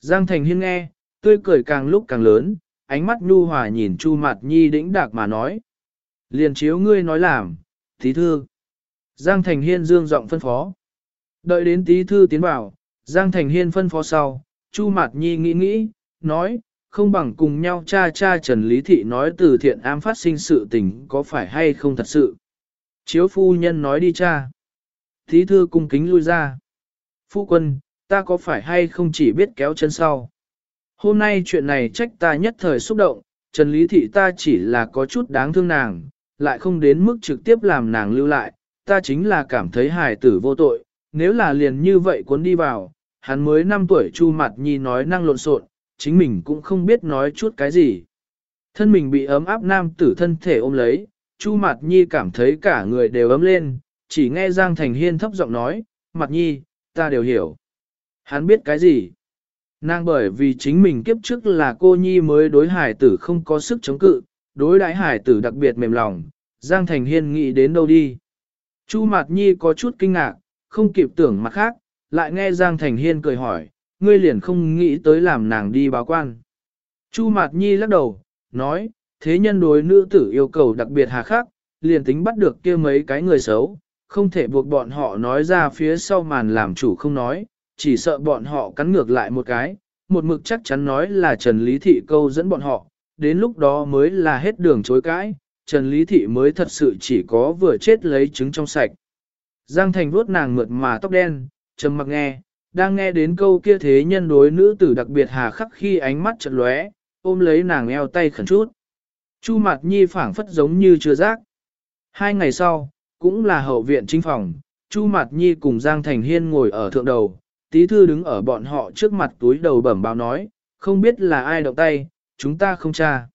Giang Thành Hiên nghe, tươi cười càng lúc càng lớn, ánh mắt nhu hòa nhìn Chu Mạt Nhi đĩnh đạc mà nói. Liền chiếu ngươi nói làm, tí thư. Giang Thành Hiên dương giọng phân phó. Đợi đến tí thư tiến vào, Giang Thành Hiên phân phó sau, Chu Mạt Nhi nghĩ nghĩ, nói, không bằng cùng nhau cha cha Trần Lý Thị nói từ thiện ám phát sinh sự tình có phải hay không thật sự. Chiếu phu nhân nói đi cha. Thí thư cung kính lui ra. Phu quân, ta có phải hay không chỉ biết kéo chân sau. Hôm nay chuyện này trách ta nhất thời xúc động, Trần Lý Thị ta chỉ là có chút đáng thương nàng, lại không đến mức trực tiếp làm nàng lưu lại, ta chính là cảm thấy hài tử vô tội, nếu là liền như vậy cuốn đi vào, hắn mới 5 tuổi Chu Mặt Nhi nói năng lộn xộn, chính mình cũng không biết nói chút cái gì. Thân mình bị ấm áp nam tử thân thể ôm lấy, Chu Mặt Nhi cảm thấy cả người đều ấm lên, chỉ nghe Giang Thành Hiên thấp giọng nói, Mặt Nhi, ta đều hiểu. Hắn biết cái gì? Nàng bởi vì chính mình kiếp trước là cô Nhi mới đối hải tử không có sức chống cự, đối đãi hải tử đặc biệt mềm lòng, Giang Thành Hiên nghĩ đến đâu đi. Chu Mạt Nhi có chút kinh ngạc, không kịp tưởng mặt khác, lại nghe Giang Thành Hiên cười hỏi, ngươi liền không nghĩ tới làm nàng đi báo quan. Chu Mạt Nhi lắc đầu, nói, thế nhân đối nữ tử yêu cầu đặc biệt hà khắc, liền tính bắt được kia mấy cái người xấu, không thể buộc bọn họ nói ra phía sau màn làm chủ không nói, chỉ sợ bọn họ cắn ngược lại một cái, một mực chắc chắn nói là Trần Lý Thị câu dẫn bọn họ, đến lúc đó mới là hết đường chối cãi, Trần Lý Thị mới thật sự chỉ có vừa chết lấy trứng trong sạch. Giang Thành vuốt nàng mượt mà tóc đen, trầm mặc nghe, đang nghe đến câu kia thế nhân đối nữ tử đặc biệt hà khắc khi ánh mắt chợt lóe, ôm lấy nàng eo tay khẩn chút. Chu Mạt Nhi phảng phất giống như chưa giác. Hai ngày sau, cũng là hậu viện chính phòng, Chu Mạt Nhi cùng Giang Thành Hiên ngồi ở thượng đầu, tí thư đứng ở bọn họ trước mặt túi đầu bẩm báo nói, không biết là ai động tay, chúng ta không tra.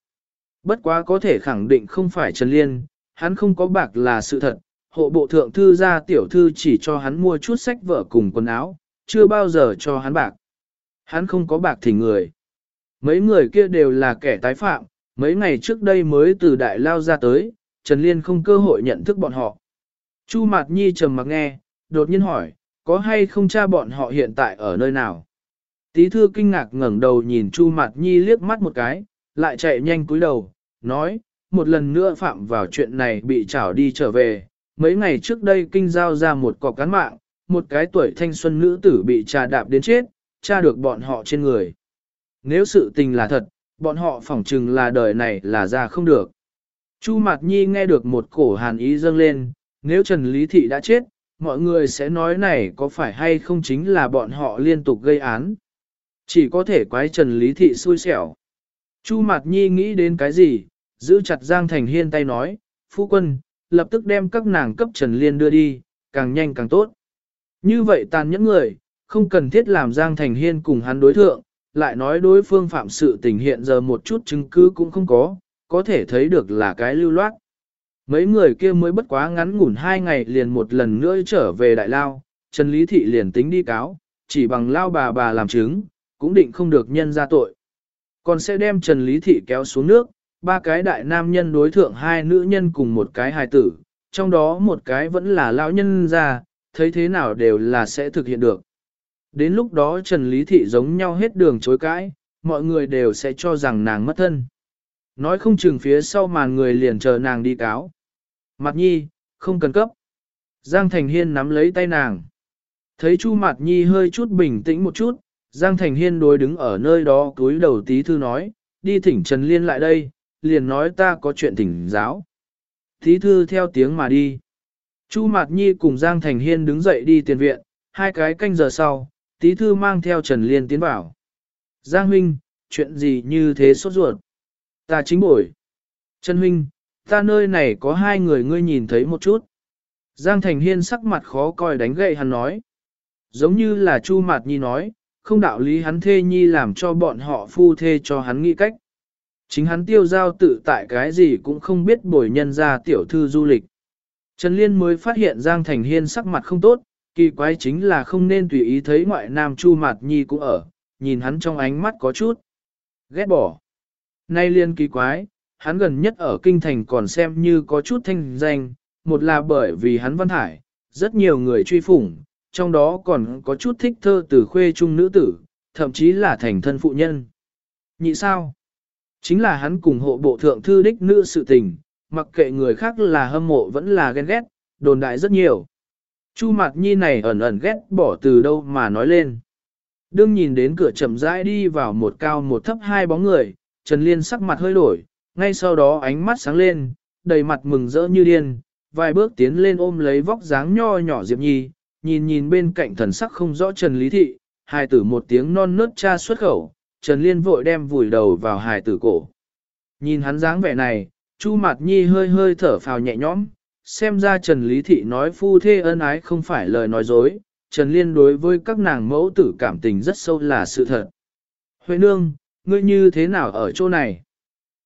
Bất quá có thể khẳng định không phải Trần Liên, hắn không có bạc là sự thật, hộ bộ thượng thư ra tiểu thư chỉ cho hắn mua chút sách vở cùng quần áo, chưa bao giờ cho hắn bạc. Hắn không có bạc thì người. Mấy người kia đều là kẻ tái phạm, mấy ngày trước đây mới từ đại lao ra tới, Trần Liên không cơ hội nhận thức bọn họ. Chu Mạt Nhi trầm mặc nghe, đột nhiên hỏi, có hay không cha bọn họ hiện tại ở nơi nào? Tí thư kinh ngạc ngẩng đầu nhìn Chu Mạt Nhi liếc mắt một cái, lại chạy nhanh cúi đầu, nói, một lần nữa phạm vào chuyện này bị trảo đi trở về. Mấy ngày trước đây kinh giao ra một cọc cán mạng, một cái tuổi thanh xuân nữ tử bị trà đạp đến chết, tra được bọn họ trên người. Nếu sự tình là thật, bọn họ phỏng chừng là đời này là ra không được. Chu Mạt Nhi nghe được một cổ hàn ý dâng lên, nếu Trần Lý Thị đã chết, mọi người sẽ nói này có phải hay không chính là bọn họ liên tục gây án. Chỉ có thể quái Trần Lý Thị xui xẻo. Chu Mạt Nhi nghĩ đến cái gì, giữ chặt Giang Thành Hiên tay nói, Phu quân, lập tức đem các nàng cấp Trần Liên đưa đi, càng nhanh càng tốt. Như vậy tàn nhẫn người, không cần thiết làm Giang Thành Hiên cùng hắn đối thượng, lại nói đối phương phạm sự tình hiện giờ một chút chứng cứ cũng không có, có thể thấy được là cái lưu loát. Mấy người kia mới bất quá ngắn ngủn hai ngày liền một lần nữa trở về Đại Lao, Trần Lý Thị liền tính đi cáo, chỉ bằng Lao bà bà làm chứng, cũng định không được nhân ra tội. Còn sẽ đem Trần Lý Thị kéo xuống nước, ba cái đại nam nhân đối thượng hai nữ nhân cùng một cái hài tử, trong đó một cái vẫn là lão nhân ra, thấy thế nào đều là sẽ thực hiện được. Đến lúc đó Trần Lý Thị giống nhau hết đường chối cãi, mọi người đều sẽ cho rằng nàng mất thân. Nói không chừng phía sau màn người liền chờ nàng đi cáo. Mặt nhi, không cần cấp. Giang Thành Hiên nắm lấy tay nàng. Thấy Chu Mạt Nhi hơi chút bình tĩnh một chút, Giang Thành Hiên đối đứng ở nơi đó túi đầu tí thư nói, đi thỉnh Trần Liên lại đây, liền nói ta có chuyện thỉnh giáo. Tí thư theo tiếng mà đi. Chu Mạt Nhi cùng Giang Thành Hiên đứng dậy đi tiền viện, hai cái canh giờ sau, tí thư mang theo Trần Liên tiến vào. Giang Huynh, chuyện gì như thế sốt ruột? Ta chính bổi. Trần Huynh, ta nơi này có hai người ngươi nhìn thấy một chút. Giang Thành Hiên sắc mặt khó coi đánh gậy hắn nói. Giống như là Chu Mạt Nhi nói, không đạo lý hắn thê nhi làm cho bọn họ phu thê cho hắn nghĩ cách. Chính hắn tiêu giao tự tại cái gì cũng không biết bồi nhân ra tiểu thư du lịch. Trần Liên mới phát hiện Giang Thành Hiên sắc mặt không tốt, kỳ quái chính là không nên tùy ý thấy ngoại nam Chu Mạt Nhi cũng ở, nhìn hắn trong ánh mắt có chút ghét bỏ. Nay liên kỳ quái, hắn gần nhất ở kinh thành còn xem như có chút thanh danh, một là bởi vì hắn văn hải, rất nhiều người truy phủng, trong đó còn có chút thích thơ từ khuê trung nữ tử, thậm chí là thành thân phụ nhân. Nhị sao? Chính là hắn cùng hộ bộ thượng thư đích nữ sự tình, mặc kệ người khác là hâm mộ vẫn là ghen ghét, đồn đại rất nhiều. Chu Mạt Nhi này ẩn ẩn ghét bỏ từ đâu mà nói lên. Đương nhìn đến cửa chậm rãi đi vào một cao một thấp hai bóng người, Trần Liên sắc mặt hơi đổi, ngay sau đó ánh mắt sáng lên, đầy mặt mừng rỡ như điên, vài bước tiến lên ôm lấy vóc dáng nho nhỏ Diệp Nhi, nhìn nhìn bên cạnh thần sắc không rõ Trần Lý Thị, hài tử một tiếng non nớt cha xuất khẩu, Trần Liên vội đem vùi đầu vào hài tử cổ. Nhìn hắn dáng vẻ này, Chu Mạt Nhi hơi hơi thở phào nhẹ nhõm, xem ra Trần Lý Thị nói phu thê ân ái không phải lời nói dối, Trần Liên đối với các nàng mẫu tử cảm tình rất sâu là sự thật. Huệ nương, ngươi như thế nào ở chỗ này?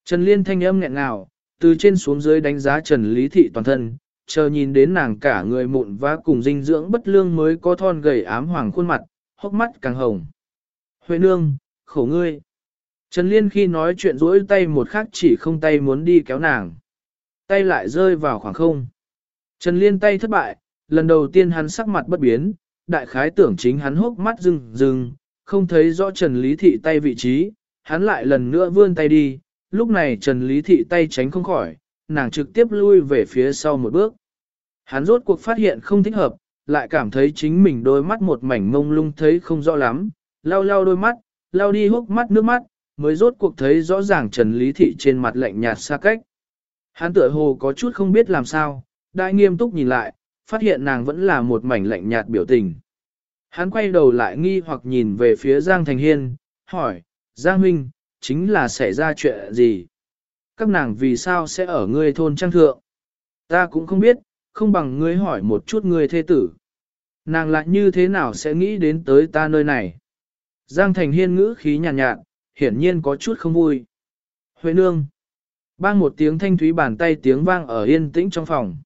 Trần Liên thanh âm nghẹn ngào, từ trên xuống dưới đánh giá Trần Lý Thị toàn thân, chờ nhìn đến nàng cả người mụn và cùng dinh dưỡng bất lương mới có thon gầy ám hoàng khuôn mặt, hốc mắt càng hồng. Huệ nương, khổ ngươi. Trần Liên khi nói chuyện rỗi tay một khắc chỉ không tay muốn đi kéo nàng. Tay lại rơi vào khoảng không. Trần Liên tay thất bại, lần đầu tiên hắn sắc mặt bất biến, đại khái tưởng chính hắn hốc mắt rừng rừng, không thấy rõ Trần Lý Thị tay vị trí, hắn lại lần nữa vươn tay đi, lúc này Trần Lý Thị tay tránh không khỏi, nàng trực tiếp lui về phía sau một bước. Hắn rốt cuộc phát hiện không thích hợp, lại cảm thấy chính mình đôi mắt một mảnh mông lung thấy không rõ lắm, lau lau đôi mắt, lau đi hốc mắt nước mắt, mới rốt cuộc thấy rõ ràng Trần Lý Thị trên mặt lạnh nhạt xa cách. Hắn tựa hồ có chút không biết làm sao, đại nghiêm túc nhìn lại, phát hiện nàng vẫn là một mảnh lạnh nhạt biểu tình. Hắn quay đầu lại nghi hoặc nhìn về phía Giang Thành Hiên, hỏi, Giang Huynh, chính là xảy ra chuyện gì? Các nàng vì sao sẽ ở ngươi thôn trang thượng? Ta cũng không biết, không bằng ngươi hỏi một chút ngươi thê tử. Nàng lại như thế nào sẽ nghĩ đến tới ta nơi này? Giang Thành Hiên ngữ khí nhàn nhạt, nhạt, hiển nhiên có chút không vui. Huệ nương. Bang một tiếng thanh thúy bàn tay tiếng vang ở yên tĩnh trong phòng.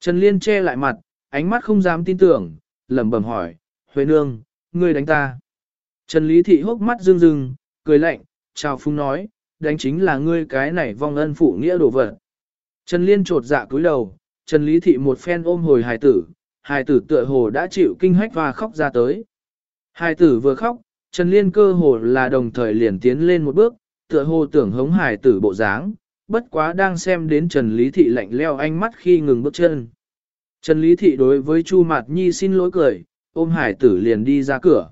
Trần Liên che lại mặt, ánh mắt không dám tin tưởng, lẩm bẩm hỏi, Huệ nương, ngươi đánh ta. Trần Lý Thị hốc mắt rưng rưng, cười lạnh, chào phung nói, đánh chính là ngươi cái này vong ân phụ nghĩa đồ vật. Trần Liên trột dạ cúi đầu, Trần Lý Thị một phen ôm hồi hài tử, hài tử tựa hồ đã chịu kinh hách và khóc ra tới. Hài tử vừa khóc, Trần Liên cơ hồ là đồng thời liền tiến lên một bước, tựa hồ tưởng hống hài tử bộ dáng, bất quá đang xem đến Trần Lý Thị lạnh leo ánh mắt khi ngừng bước chân. Trần Lý Thị đối với Chu Mạt Nhi xin lỗi cười, ôm hải tử liền đi ra cửa.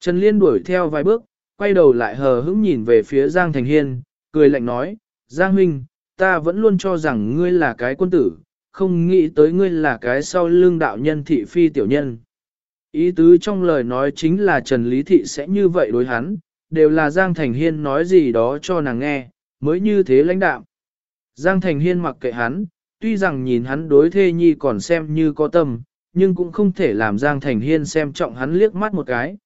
Trần Liên đuổi theo vài bước, quay đầu lại hờ hững nhìn về phía Giang Thành Hiên, cười lạnh nói, Giang Huynh, ta vẫn luôn cho rằng ngươi là cái quân tử, không nghĩ tới ngươi là cái sau lương đạo nhân thị phi tiểu nhân. Ý tứ trong lời nói chính là Trần Lý Thị sẽ như vậy đối hắn, đều là Giang Thành Hiên nói gì đó cho nàng nghe, mới như thế lãnh đạo. Giang Thành Hiên mặc kệ hắn, tuy rằng nhìn hắn đối thê nhi còn xem như có tâm, nhưng cũng không thể làm Giang Thành Hiên xem trọng hắn liếc mắt một cái.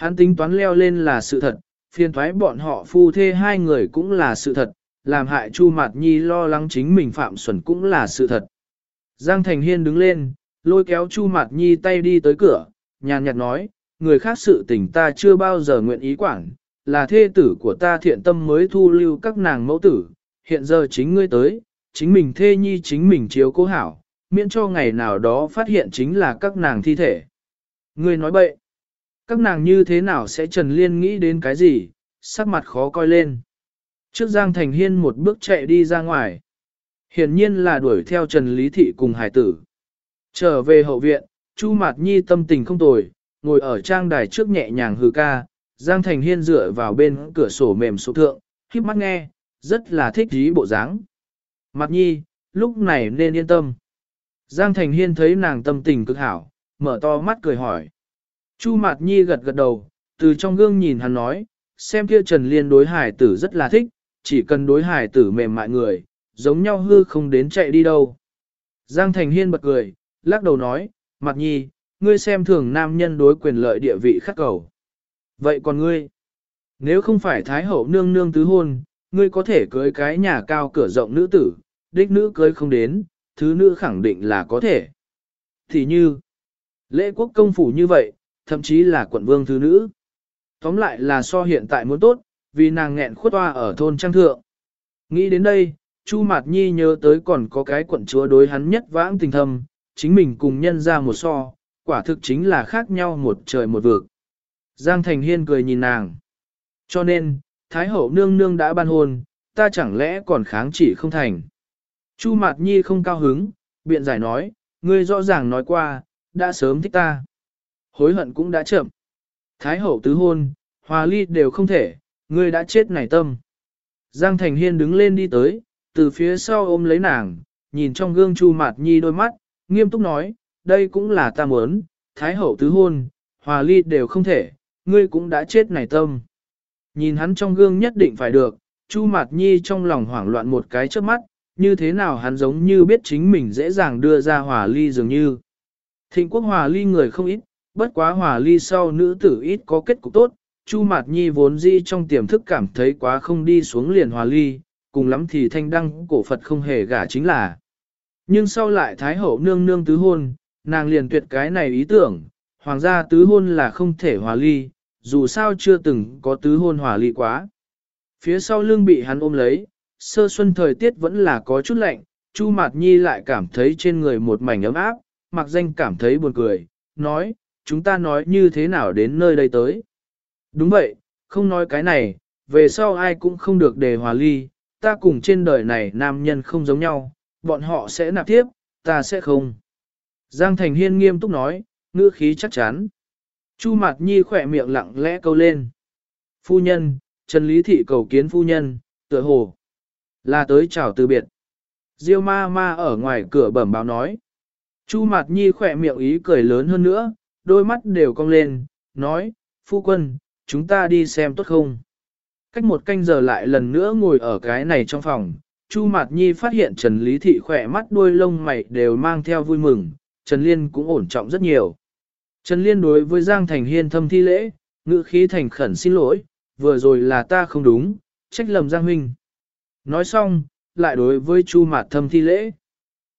Hắn tính toán leo lên là sự thật, phiền thoái bọn họ phu thê hai người cũng là sự thật, làm hại Chu Mạt Nhi lo lắng chính mình phạm xuẩn cũng là sự thật. Giang Thành Hiên đứng lên, lôi kéo Chu Mạt Nhi tay đi tới cửa, nhàn nhạt nói, người khác sự tình ta chưa bao giờ nguyện ý quản, là thê tử của ta thiện tâm mới thu lưu các nàng mẫu tử, hiện giờ chính ngươi tới, chính mình thê nhi chính mình chiếu cố hảo, miễn cho ngày nào đó phát hiện chính là các nàng thi thể. Ngươi nói bậy, các nàng như thế nào sẽ Trần Liên nghĩ đến cái gì, sắc mặt khó coi lên. Trước Giang Thành Hiên một bước chạy đi ra ngoài. Hiển nhiên là đuổi theo Trần Lý Thị cùng hải tử. Trở về hậu viện, Chu Mạt Nhi tâm tình không tồi, ngồi ở trang đài trước nhẹ nhàng hừ ca, Giang Thành Hiên dựa vào bên cửa sổ mềm sụp thượng, khiếp mắt nghe, rất là thích ý bộ dáng. Mạt Nhi, lúc này nên yên tâm. Giang Thành Hiên thấy nàng tâm tình cực hảo, mở to mắt cười hỏi. Chu Mạt Nhi gật gật đầu, từ trong gương nhìn hắn nói, xem kia Trần Liên đối hải tử rất là thích, chỉ cần đối hải tử mềm mại người, giống nhau hư không đến chạy đi đâu. Giang Thành Hiên bật cười, lắc đầu nói, Mạt Nhi, ngươi xem thường nam nhân đối quyền lợi địa vị khắc cầu. Vậy còn ngươi? Nếu không phải Thái Hậu nương nương tứ hôn, ngươi có thể cưới cái nhà cao cửa rộng nữ tử, đích nữ cưới không đến, thứ nữ khẳng định là có thể. Thì như, lễ quốc công phủ như vậy, thậm chí là quận vương thứ nữ. Tóm lại là so hiện tại muốn tốt, vì nàng nghẹn khuất toa ở thôn trang thượng. Nghĩ đến đây, Chu Mạt Nhi nhớ tới còn có cái quận chúa đối hắn nhất vãng tình thâm, chính mình cùng nhân ra một so, quả thực chính là khác nhau một trời một vực. Giang Thành Hiên cười nhìn nàng. Cho nên, Thái hậu nương nương đã ban hôn, ta chẳng lẽ còn kháng chỉ không thành. Chu Mạt Nhi không cao hứng, biện giải nói, ngươi rõ ràng nói qua, đã sớm thích ta. Hối hận cũng đã chậm. Thái hậu tứ hôn, hòa ly đều không thể, ngươi đã chết nảy tâm. Giang Thành Hiên đứng lên đi tới, từ phía sau ôm lấy nàng, nhìn trong gương Chu Mạt Nhi đôi mắt, nghiêm túc nói, đây cũng là ta muốn, Thái hậu tứ hôn, hòa ly đều không thể, ngươi cũng đã chết nảy tâm. Nhìn hắn trong gương nhất định phải được, Chu Mạt Nhi trong lòng hoảng loạn một cái trước mắt, như thế nào hắn giống như biết chính mình dễ dàng đưa ra hòa ly dường như. Thịnh quốc hòa ly người không ít, bất quá hòa ly sau nữ tử ít có kết cục tốt, Chu Mạt Nhi vốn di trong tiềm thức cảm thấy quá không đi xuống liền hòa ly, cùng lắm thì thanh đăng cổ Phật không hề gả chính là. Nhưng sau lại Thái Hậu nương nương tứ hôn, nàng liền tuyệt cái này ý tưởng, hoàng gia tứ hôn là không thể hòa ly, dù sao chưa từng có tứ hôn hòa ly quá. Phía sau lưng bị hắn ôm lấy, sơ xuân thời tiết vẫn là có chút lạnh, Chu Mạt Nhi lại cảm thấy trên người một mảnh ấm áp, mặc danh cảm thấy buồn cười, nói, chúng ta nói như thế nào đến nơi đây tới. Đúng vậy, không nói cái này, về sau ai cũng không được đề hòa ly, ta cùng trên đời này nam nhân không giống nhau, bọn họ sẽ nạp tiếp, ta sẽ không. Giang Thành Hiên nghiêm túc nói, ngữ khí chắc chắn. Chu Mạt Nhi khỏe miệng lặng lẽ câu lên. Phu nhân, Trần Lý Thị cầu kiến phu nhân, tựa hồ. Là tới chào từ biệt. Diêu ma ma ở ngoài cửa bẩm báo nói. Chu Mạt Nhi khỏe miệng ý cười lớn hơn nữa, đôi mắt đều cong lên, nói, phu quân, chúng ta đi xem tốt không. Cách một canh giờ lại lần nữa ngồi ở cái này trong phòng, Chu Mạt Nhi phát hiện Trần Lý Thị khỏe mắt đuôi lông mày đều mang theo vui mừng, Trần Liên cũng ổn trọng rất nhiều. Trần Liên đối với Giang Thành Hiên thâm thi lễ, ngữ khí thành khẩn xin lỗi, vừa rồi là ta không đúng, trách lầm Giang Huynh. Nói xong, lại đối với Chu Mạt thâm thi lễ.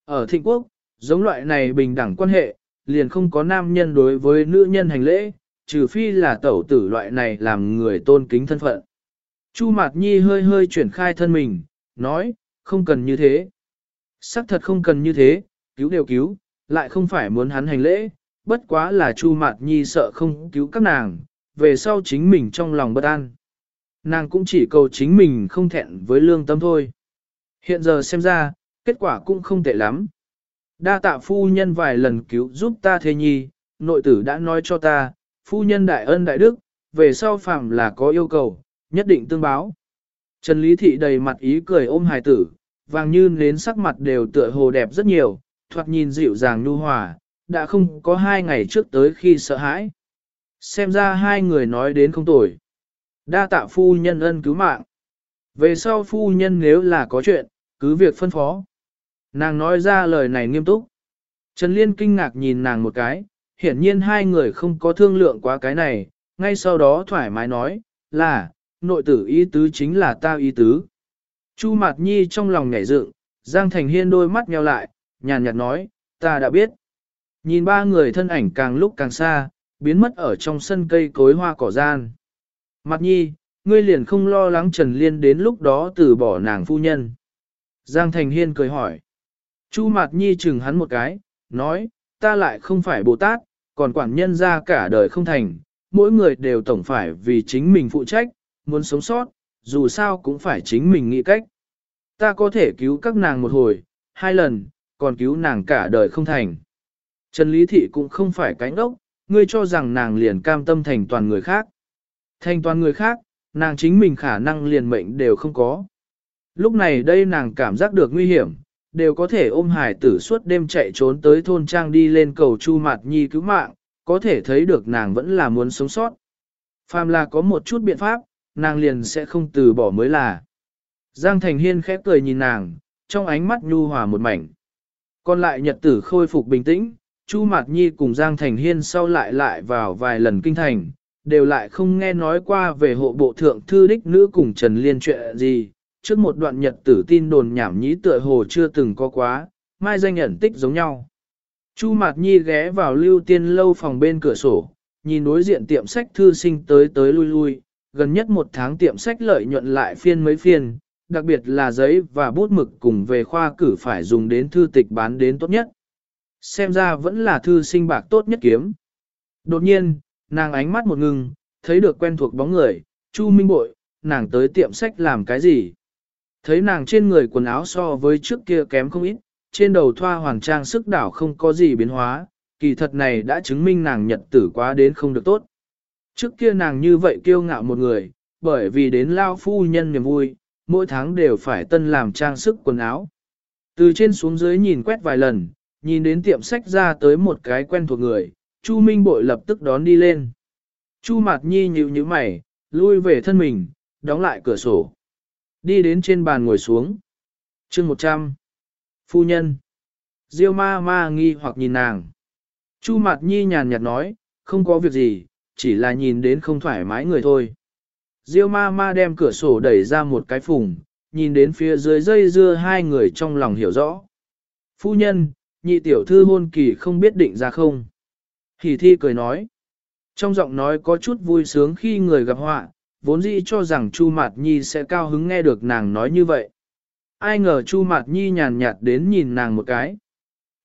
Ở Thịnh Quốc, giống loại này bình đẳng quan hệ, liền không có nam nhân đối với nữ nhân hành lễ, trừ phi là tẩu tử loại này làm người tôn kính thân phận. Chu Mạt Nhi hơi hơi chuyển khai thân mình, nói, không cần như thế. Sắc thật không cần như thế, cứu đều cứu, lại không phải muốn hắn hành lễ, bất quá là Chu Mạt Nhi sợ không cứu các nàng, về sau chính mình trong lòng bất an. Nàng cũng chỉ cầu chính mình không thẹn với lương tâm thôi. Hiện giờ xem ra, kết quả cũng không tệ lắm. Đa tạ phu nhân vài lần cứu giúp ta thế nhi, nội tử đã nói cho ta, phu nhân đại ân đại đức, về sau phạm là có yêu cầu, nhất định tương báo. Trần Lý Thị đầy mặt ý cười ôm hài tử, vàng như nến sắc mặt đều tựa hồ đẹp rất nhiều, thoạt nhìn dịu dàng nhu hòa, đã không có hai ngày trước tới khi sợ hãi. Xem ra hai người nói đến không tồi. Đa tạ phu nhân ân cứu mạng. Về sau phu nhân nếu là có chuyện, cứ việc phân phó. Nàng nói ra lời này nghiêm túc. Trần Liên kinh ngạc nhìn nàng một cái, hiển nhiên hai người không có thương lượng quá cái này, ngay sau đó thoải mái nói, là, nội tử ý tứ chính là ta ý tứ. Chu Mạt Nhi trong lòng nhảy dựng, Giang Thành Hiên đôi mắt nheo lại, nhàn nhạt nói, ta đã biết. Nhìn ba người thân ảnh càng lúc càng xa, biến mất ở trong sân cây cối hoa cỏ gian. Mặt nhi, ngươi liền không lo lắng Trần Liên đến lúc đó từ bỏ nàng phu nhân. Giang Thành Hiên cười hỏi. Chu Mạt Nhi chừng hắn một cái, nói, ta lại không phải Bồ Tát, còn quản nhân ra cả đời không thành, mỗi người đều tổng phải vì chính mình phụ trách, muốn sống sót, dù sao cũng phải chính mình nghĩ cách. Ta có thể cứu các nàng một hồi, hai lần, còn cứu nàng cả đời không thành. Trần Lý Thị cũng không phải cánh ốc, ngươi cho rằng nàng liền cam tâm thành toàn người khác. Thành toàn người khác, nàng chính mình khả năng liền mệnh đều không có. Lúc này đây nàng cảm giác được nguy hiểm, đều có thể ôm hải tử suốt đêm chạy trốn tới thôn trang đi lên cầu Chu Mạt Nhi cứu mạng, có thể thấy được nàng vẫn là muốn sống sót. Phàm là có một chút biện pháp, nàng liền sẽ không từ bỏ mới là. Giang Thành Hiên khép cười nhìn nàng, trong ánh mắt nhu hòa một mảnh. Còn lại nhật tử khôi phục bình tĩnh, Chu Mạt Nhi cùng Giang Thành Hiên sau lại lại vào vài lần kinh thành, đều lại không nghe nói qua về hộ bộ thượng thư đích nữ cùng Trần Liên chuyện gì. Trước một đoạn nhật tử tin đồn nhảm nhí tựa hồ chưa từng có quá, mai danh ẩn tích giống nhau. Chu Mạt Nhi ghé vào lưu tiên lâu phòng bên cửa sổ, nhìn đối diện tiệm sách thư sinh tới tới lui lui, gần nhất một tháng tiệm sách lợi nhuận lại phiên mấy phiên, đặc biệt là giấy và bút mực cùng về khoa cử phải dùng đến thư tịch bán đến tốt nhất. Xem ra vẫn là thư sinh bạc tốt nhất kiếm. Đột nhiên, nàng ánh mắt một ngừng, thấy được quen thuộc bóng người, Chu Minh Bội, nàng tới tiệm sách làm cái gì? Thấy nàng trên người quần áo so với trước kia kém không ít, trên đầu thoa hoàng trang sức đảo không có gì biến hóa, kỳ thật này đã chứng minh nàng nhật tử quá đến không được tốt. Trước kia nàng như vậy kiêu ngạo một người, bởi vì đến lao phu nhân niềm vui, mỗi tháng đều phải tân làm trang sức quần áo. Từ trên xuống dưới nhìn quét vài lần, nhìn đến tiệm sách ra tới một cái quen thuộc người, Chu Minh Bội lập tức đón đi lên. Chu Mạt Nhi nhíu nhíu mày, lui về thân mình, đóng lại cửa sổ. Đi đến trên bàn ngồi xuống. chương 100. Phu nhân. Diêu ma ma nghi hoặc nhìn nàng. Chu Mạt Nhi nhàn nhạt nói, không có việc gì, chỉ là nhìn đến không thoải mái người thôi. Diêu ma ma đem cửa sổ đẩy ra một cái phùng, nhìn đến phía dưới dây dưa hai người trong lòng hiểu rõ. Phu nhân, nhị tiểu thư hôn kỳ không biết định ra không. Hỷ thi cười nói. Trong giọng nói có chút vui sướng khi người gặp họa, vốn dĩ cho rằng Chu Mạt Nhi sẽ cao hứng nghe được nàng nói như vậy. Ai ngờ Chu Mạt Nhi nhàn nhạt đến nhìn nàng một cái.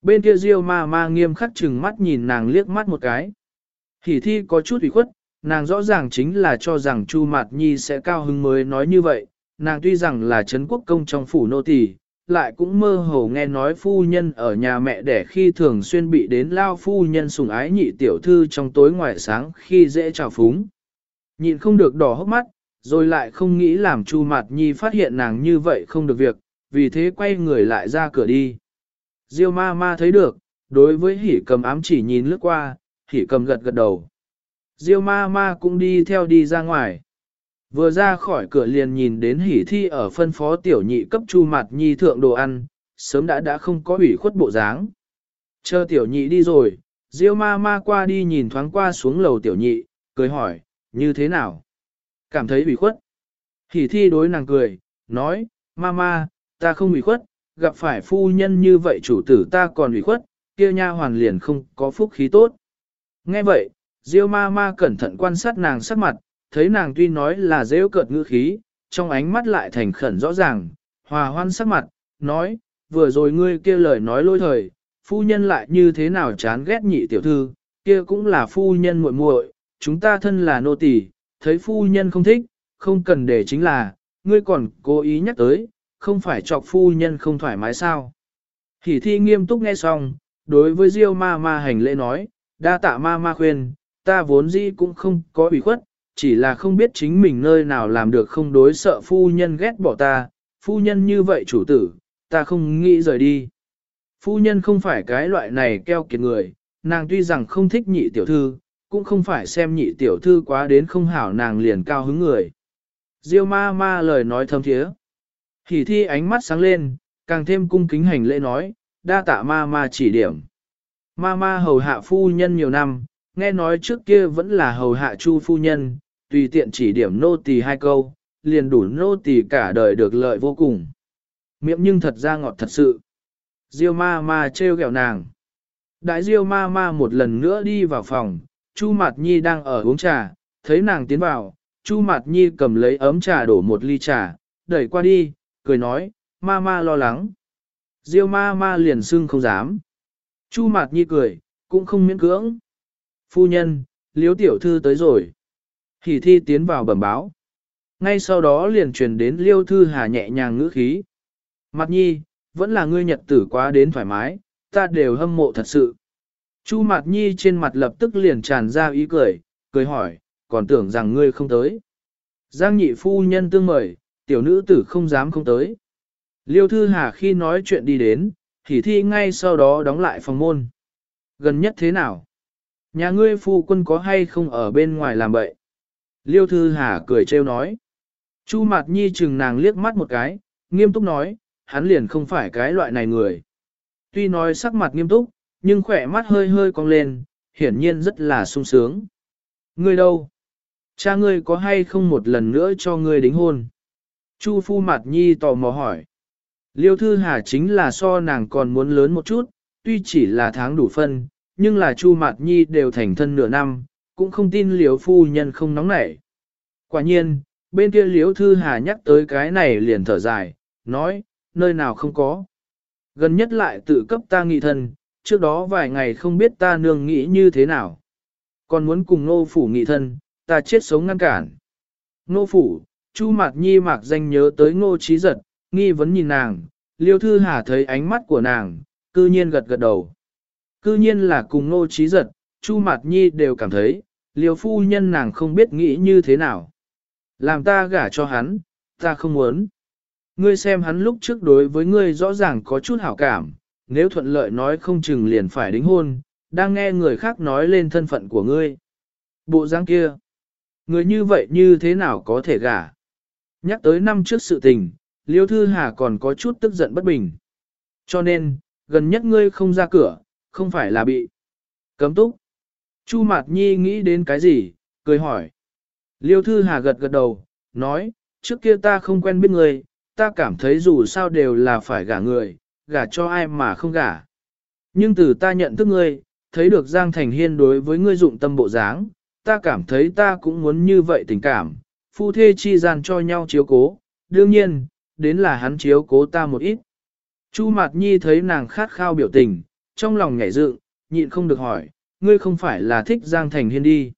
Bên kia Diêu ma ma nghiêm khắc chừng mắt nhìn nàng liếc mắt một cái. Hỉ thi có chút ủy khuất, nàng rõ ràng chính là cho rằng Chu Mạt Nhi sẽ cao hứng mới nói như vậy. Nàng tuy rằng là Trấn quốc công trong phủ nô tỳ, lại cũng mơ hồ nghe nói phu nhân ở nhà mẹ đẻ khi thường xuyên bị đến lao phu nhân sùng ái nhị tiểu thư trong tối ngoài sáng khi dễ trào phúng. Nhịn không được đỏ hốc mắt, rồi lại không nghĩ làm Chu Mạt Nhi phát hiện nàng như vậy không được việc, vì thế quay người lại ra cửa đi. Diêu ma ma thấy được, đối với hỉ cầm ám chỉ nhìn lướt qua, hỉ cầm gật gật đầu. Diêu ma ma cũng đi theo đi ra ngoài. Vừa ra khỏi cửa liền nhìn đến hỉ thi ở phân phó tiểu nhị cấp chu mặt nhi thượng đồ ăn, sớm đã đã không có ủy khuất bộ dáng. Chờ tiểu nhị đi rồi, Diêu ma ma qua đi nhìn thoáng qua xuống lầu tiểu nhị, cười hỏi, như thế nào? Cảm thấy ủy khuất. Hỉ thi đối nàng cười, nói, mama ta không ủy khuất, gặp phải phu nhân như vậy chủ tử ta còn ủy khuất, kia nha hoàn liền không có phúc khí tốt. Nghe vậy, Diêu ma ma cẩn thận quan sát nàng sắc mặt, thấy nàng tuy nói là dễ cợt ngữ khí, trong ánh mắt lại thành khẩn rõ ràng, hòa hoan sắc mặt, nói, vừa rồi ngươi kia lời nói lôi thời, phu nhân lại như thế nào chán ghét nhị tiểu thư, kia cũng là phu nhân muội muội, chúng ta thân là nô tỳ, thấy phu nhân không thích, không cần để chính là, ngươi còn cố ý nhắc tới, không phải chọc phu nhân không thoải mái sao. Hỷ thi nghiêm túc nghe xong, đối với Diêu ma ma hành lễ nói, đa tạ ma ma khuyên, ta vốn dĩ cũng không có ủy khuất, chỉ là không biết chính mình nơi nào làm được không đối sợ phu nhân ghét bỏ ta, phu nhân như vậy chủ tử, ta không nghĩ rời đi. Phu nhân không phải cái loại này keo kiệt người, nàng tuy rằng không thích nhị tiểu thư, cũng không phải xem nhị tiểu thư quá đến không hảo nàng liền cao hứng người. Diêu ma ma lời nói thâm thiế. Hỉ thi ánh mắt sáng lên, càng thêm cung kính hành lễ nói, đa tạ ma ma chỉ điểm. Ma ma hầu hạ phu nhân nhiều năm, nghe nói trước kia vẫn là hầu hạ chu phu nhân, tùy tiện chỉ điểm nô tỳ hai câu, liền đủ nô tỳ cả đời được lợi vô cùng. Miệng nhưng thật ra ngọt thật sự. Diêu ma ma trêu ghẹo nàng. Đại diêu ma ma một lần nữa đi vào phòng, Chu Mạt Nhi đang ở uống trà, thấy nàng tiến vào, Chu Mạt Nhi cầm lấy ấm trà đổ một ly trà, đẩy qua đi, cười nói, ma ma lo lắng. Diêu ma ma liền xưng không dám. Chu Mạt Nhi cười, cũng không miễn cưỡng. Phu nhân, liếu tiểu thư tới rồi. Hỷ thi tiến vào bẩm báo. Ngay sau đó liền truyền đến liêu thư hà nhẹ nhàng ngữ khí. Mặt nhi, vẫn là ngươi nhật tử quá đến thoải mái, ta đều hâm mộ thật sự. Chu Mạt Nhi trên mặt lập tức liền tràn ra ý cười, cười hỏi, còn tưởng rằng ngươi không tới. Giang nhị phu nhân tương mời, tiểu nữ tử không dám không tới. Liêu Thư Hà khi nói chuyện đi đến, thì thi ngay sau đó đóng lại phòng môn. Gần nhất thế nào? Nhà ngươi phu quân có hay không ở bên ngoài làm bậy? Liêu Thư Hà cười trêu nói. Chu Mạt Nhi chừng nàng liếc mắt một cái, nghiêm túc nói, hắn liền không phải cái loại này người. Tuy nói sắc mặt nghiêm túc, nhưng khỏe mắt hơi hơi cong lên, hiển nhiên rất là sung sướng. Ngươi đâu? Cha ngươi có hay không một lần nữa cho ngươi đính hôn? Chu Phu Mạt Nhi tò mò hỏi. Liêu Thư Hà chính là so nàng còn muốn lớn một chút, tuy chỉ là tháng đủ phân, nhưng là Chu Mạt Nhi đều thành thân nửa năm, cũng không tin Liêu Phu Nhân không nóng nảy. Quả nhiên, bên kia Liêu Thư Hà nhắc tới cái này liền thở dài, nói, nơi nào không có. Gần nhất lại tự cấp ta nghị thân, trước đó vài ngày không biết ta nương nghĩ như thế nào. Còn muốn cùng nô phủ nghị thân, ta chết sống ngăn cản. nô phủ, Chu Mạc Nhi mạc danh nhớ tới ngô trí giật, nghi vấn nhìn nàng, liêu thư hà thấy ánh mắt của nàng, cư nhiên gật gật đầu. Cư nhiên là cùng ngô trí giật, Chu Mạc Nhi đều cảm thấy, liêu phu nhân nàng không biết nghĩ như thế nào. Làm ta gả cho hắn, ta không muốn. Ngươi xem hắn lúc trước đối với ngươi rõ ràng có chút hảo cảm, nếu thuận lợi nói không chừng liền phải đính hôn, đang nghe người khác nói lên thân phận của ngươi. Bộ dáng kia, người như vậy như thế nào có thể gả? Nhắc tới năm trước sự tình, Liêu Thư Hà còn có chút tức giận bất bình. Cho nên, gần nhất ngươi không ra cửa, không phải là bị cấm túc. Chu Mạt Nhi nghĩ đến cái gì, cười hỏi. Liêu Thư Hà gật gật đầu, nói, trước kia ta không quen biết ngươi, ta cảm thấy dù sao đều là phải gả người, gả cho ai mà không gả. Nhưng từ ta nhận thức ngươi, thấy được Giang Thành Hiên đối với ngươi dụng tâm bộ dáng, ta cảm thấy ta cũng muốn như vậy tình cảm, phu thê chi gian cho nhau chiếu cố, đương nhiên, đến là hắn chiếu cố ta một ít. Chu Mạt Nhi thấy nàng khát khao biểu tình, trong lòng nhảy dựng, nhịn không được hỏi, ngươi không phải là thích Giang Thành Hiên đi.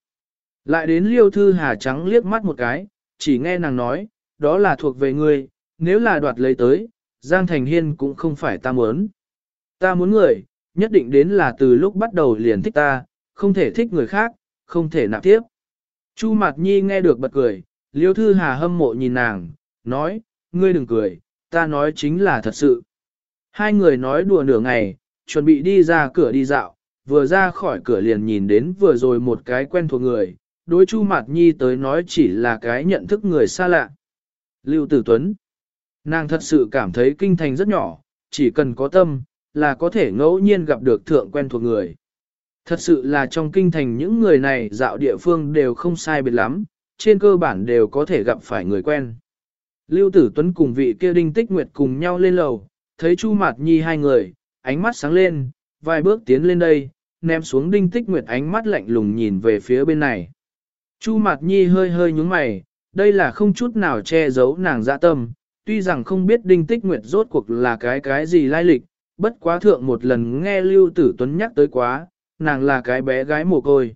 Lại đến liêu thư hà trắng liếc mắt một cái, chỉ nghe nàng nói, đó là thuộc về ngươi, nếu là đoạt lấy tới, Giang Thành Hiên cũng không phải ta muốn. Ta muốn người, nhất định đến là từ lúc bắt đầu liền thích ta, không thể thích người khác, không thể nạp tiếp. Chu Mạt Nhi nghe được bật cười, Liêu Thư Hà hâm mộ nhìn nàng, nói, ngươi đừng cười, ta nói chính là thật sự. Hai người nói đùa nửa ngày, chuẩn bị đi ra cửa đi dạo, vừa ra khỏi cửa liền nhìn đến vừa rồi một cái quen thuộc người, đối Chu Mạt Nhi tới nói chỉ là cái nhận thức người xa lạ. Lưu Tử Tuấn Nàng thật sự cảm thấy kinh thành rất nhỏ, chỉ cần có tâm, là có thể ngẫu nhiên gặp được thượng quen thuộc người. Thật sự là trong kinh thành những người này dạo địa phương đều không sai biệt lắm, trên cơ bản đều có thể gặp phải người quen. Lưu Tử Tuấn cùng vị kia Đinh Tích Nguyệt cùng nhau lên lầu, thấy Chu Mạt Nhi hai người, ánh mắt sáng lên, vài bước tiến lên đây, ném xuống Đinh Tích Nguyệt ánh mắt lạnh lùng nhìn về phía bên này. Chu Mạt Nhi hơi hơi nhúng mày, đây là không chút nào che giấu nàng dạ tâm, tuy rằng không biết Đinh Tích Nguyệt rốt cuộc là cái cái gì lai lịch, bất quá thượng một lần nghe Lưu Tử Tuấn nhắc tới quá, nàng là cái bé gái mồ côi.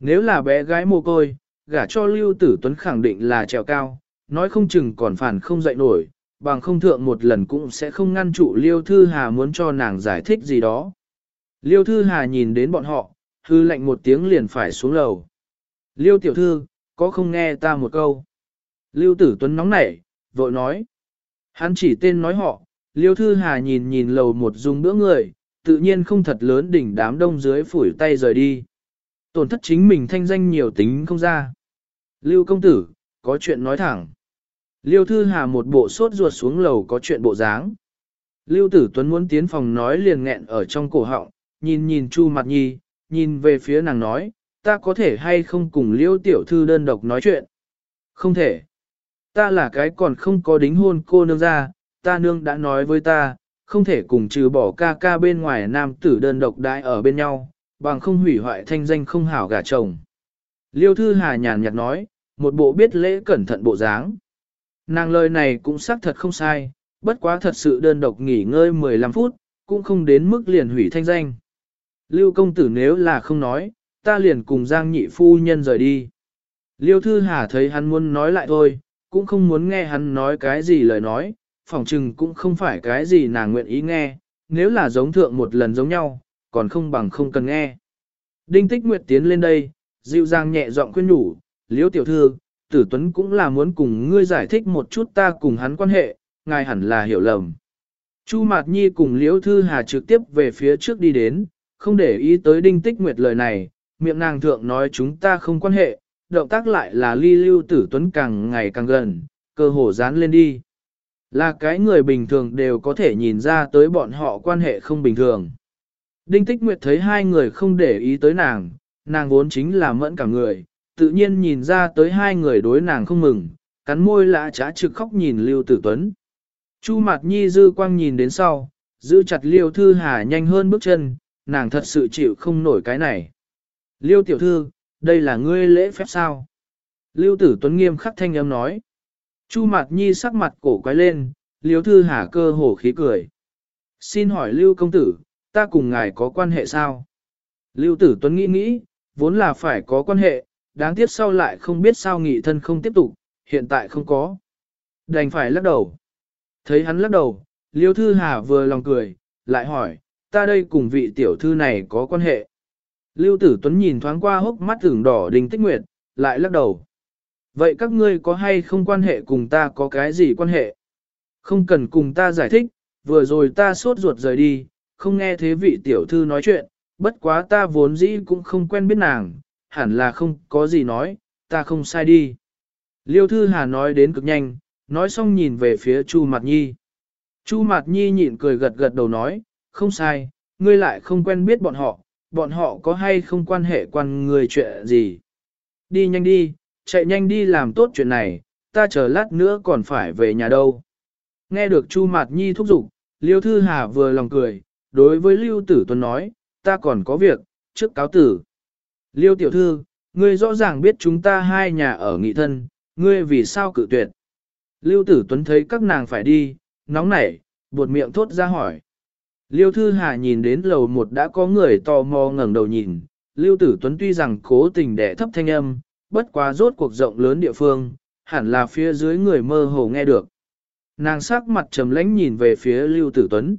Nếu là bé gái mồ côi, gả cho Lưu Tử Tuấn khẳng định là trèo cao, nói không chừng còn phản không dậy nổi, bằng không thượng một lần cũng sẽ không ngăn trụ Liêu Thư Hà muốn cho nàng giải thích gì đó. Liêu Thư Hà nhìn đến bọn họ, hư lệnh một tiếng liền phải xuống lầu. Liêu tiểu thư, có không nghe ta một câu? Lưu Tử Tuấn nóng nảy, vội nói. Hắn chỉ tên nói họ, Liêu Thư Hà nhìn nhìn lầu một dùng bữa người, tự nhiên không thật lớn đỉnh đám đông dưới phủi tay rời đi. Tổn thất chính mình thanh danh nhiều tính không ra. Lưu công tử, có chuyện nói thẳng. Liêu Thư Hà một bộ sốt ruột xuống lầu có chuyện bộ dáng. Lưu Tử Tuấn muốn tiến phòng nói liền nghẹn ở trong cổ họng, nhìn nhìn Chu Mặt Nhi, nhìn về phía nàng nói, ta có thể hay không cùng Liêu Tiểu Thư đơn độc nói chuyện. Không thể. Ta là cái còn không có đính hôn cô nương ra, ta nương đã nói với ta, không thể cùng trừ bỏ ca ca bên ngoài nam tử đơn độc đại ở bên nhau, bằng không hủy hoại thanh danh không hảo gả chồng. Liêu Thư Hà nhàn nhạt nói, một bộ biết lễ cẩn thận bộ dáng. Nàng lời này cũng xác thật không sai, bất quá thật sự đơn độc nghỉ ngơi 15 phút, cũng không đến mức liền hủy thanh danh. Lưu công tử nếu là không nói, ta liền cùng Giang nhị phu nhân rời đi. Liêu Thư Hà thấy hắn muốn nói lại thôi, cũng không muốn nghe hắn nói cái gì lời nói, phỏng chừng cũng không phải cái gì nàng nguyện ý nghe, nếu là giống thượng một lần giống nhau, còn không bằng không cần nghe. Đinh Tích Nguyệt tiến lên đây, dịu dàng nhẹ giọng khuyên nhủ, liễu tiểu thư, tử tuấn cũng là muốn cùng ngươi giải thích một chút ta cùng hắn quan hệ, ngài hẳn là hiểu lầm. Chu Mạt Nhi cùng liễu thư hà trực tiếp về phía trước đi đến, không để ý tới Đinh Tích Nguyệt lời này, miệng nàng thượng nói chúng ta không quan hệ, động tác lại là ly lưu tử tuấn càng ngày càng gần, cơ hồ dán lên đi. Là cái người bình thường đều có thể nhìn ra tới bọn họ quan hệ không bình thường. Đinh Tích Nguyệt thấy hai người không để ý tới nàng, nàng vốn chính là mẫn cả người, tự nhiên nhìn ra tới hai người đối nàng không mừng, cắn môi lạ trá trực khóc nhìn Lưu Tử Tuấn. Chu Mạt Nhi dư quang nhìn đến sau, giữ chặt Liêu Thư Hà nhanh hơn bước chân, nàng thật sự chịu không nổi cái này. Liêu tiểu thư, đây là ngươi lễ phép sao? Lưu Tử Tuấn nghiêm khắc thanh âm nói. Chu Mạt Nhi sắc mặt cổ quái lên, liếu Thư Hà cơ hổ khí cười. Xin hỏi Lưu công tử, ta cùng ngài có quan hệ sao? Lưu Tử Tuấn nghĩ nghĩ, vốn là phải có quan hệ, đáng tiếc sau lại không biết sao nghị thân không tiếp tục, hiện tại không có. Đành phải lắc đầu. Thấy hắn lắc đầu, Liêu Thư Hà vừa lòng cười, lại hỏi, ta đây cùng vị tiểu thư này có quan hệ. Lưu Tử Tuấn nhìn thoáng qua hốc mắt tưởng đỏ đình tích nguyệt, lại lắc đầu. Vậy các ngươi có hay không quan hệ cùng ta có cái gì quan hệ? Không cần cùng ta giải thích, vừa rồi ta sốt ruột rời đi, không nghe thế vị tiểu thư nói chuyện, bất quá ta vốn dĩ cũng không quen biết nàng, hẳn là không có gì nói, ta không sai đi. Liêu Thư Hà nói đến cực nhanh, nói xong nhìn về phía Chu Mạt Nhi. Chu Mạt Nhi nhịn cười gật gật đầu nói, không sai, ngươi lại không quen biết bọn họ, bọn họ có hay không quan hệ quan người chuyện gì. Đi nhanh đi, chạy nhanh đi làm tốt chuyện này, ta chờ lát nữa còn phải về nhà đâu. Nghe được Chu Mạt Nhi thúc giục, Liêu Thư Hà vừa lòng cười, đối với Lưu Tử Tuấn nói, ta còn có việc, trước cáo tử. Liêu Tiểu Thư, ngươi rõ ràng biết chúng ta hai nhà ở nghị thân, ngươi vì sao cự tuyệt. Lưu Tử Tuấn thấy các nàng phải đi, nóng nảy, buột miệng thốt ra hỏi. Liêu Thư Hà nhìn đến lầu một đã có người tò mò ngẩng đầu nhìn, Lưu Tử Tuấn tuy rằng cố tình đẻ thấp thanh âm, bất quá rốt cuộc rộng lớn địa phương, hẳn là phía dưới người mơ hồ nghe được. Nàng sắc mặt trầm lãnh nhìn về phía Lưu Tử Tuấn.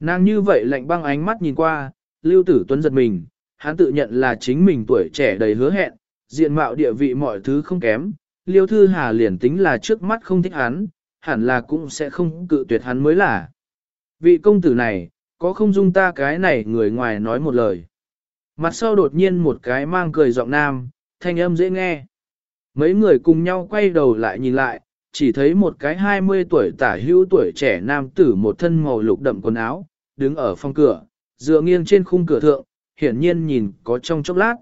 Nàng như vậy lạnh băng ánh mắt nhìn qua, Lưu Tử Tuấn giật mình, hắn tự nhận là chính mình tuổi trẻ đầy hứa hẹn, diện mạo địa vị mọi thứ không kém. Liêu Thư Hà liền tính là trước mắt không thích hắn, hẳn là cũng sẽ không cự tuyệt hắn mới là. Vị công tử này, có không dung ta cái này người ngoài nói một lời. Mặt sau đột nhiên một cái mang cười giọng nam, thanh âm dễ nghe. Mấy người cùng nhau quay đầu lại nhìn lại, chỉ thấy một cái 20 tuổi tả hữu tuổi trẻ nam tử một thân màu lục đậm quần áo, đứng ở phòng cửa, dựa nghiêng trên khung cửa thượng, hiển nhiên nhìn có trong chốc lát.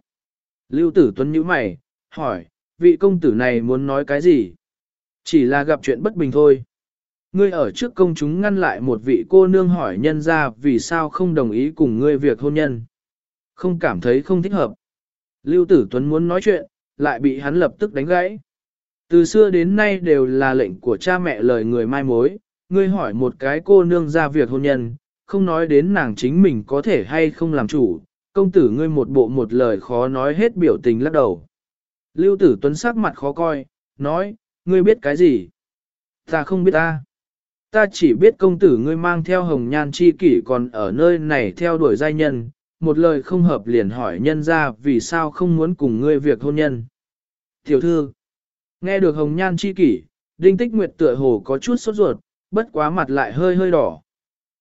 Lưu tử tuấn nhíu mày, hỏi, vị công tử này muốn nói cái gì? Chỉ là gặp chuyện bất bình thôi. Ngươi ở trước công chúng ngăn lại một vị cô nương hỏi nhân ra vì sao không đồng ý cùng ngươi việc hôn nhân. Không cảm thấy không thích hợp. Lưu Tử Tuấn muốn nói chuyện, lại bị hắn lập tức đánh gãy. Từ xưa đến nay đều là lệnh của cha mẹ lời người mai mối, ngươi hỏi một cái cô nương ra việc hôn nhân, không nói đến nàng chính mình có thể hay không làm chủ, công tử ngươi một bộ một lời khó nói hết biểu tình lắc đầu. Lưu Tử Tuấn sắc mặt khó coi, nói, ngươi biết cái gì? Ta không biết ta. Ta chỉ biết công tử ngươi mang theo hồng nhan chi kỷ còn ở nơi này theo đuổi giai nhân, một lời không hợp liền hỏi nhân ra vì sao không muốn cùng ngươi việc hôn nhân. Tiểu thư, nghe được hồng nhan chi kỷ, đinh tích nguyệt tựa hồ có chút sốt ruột, bất quá mặt lại hơi hơi đỏ.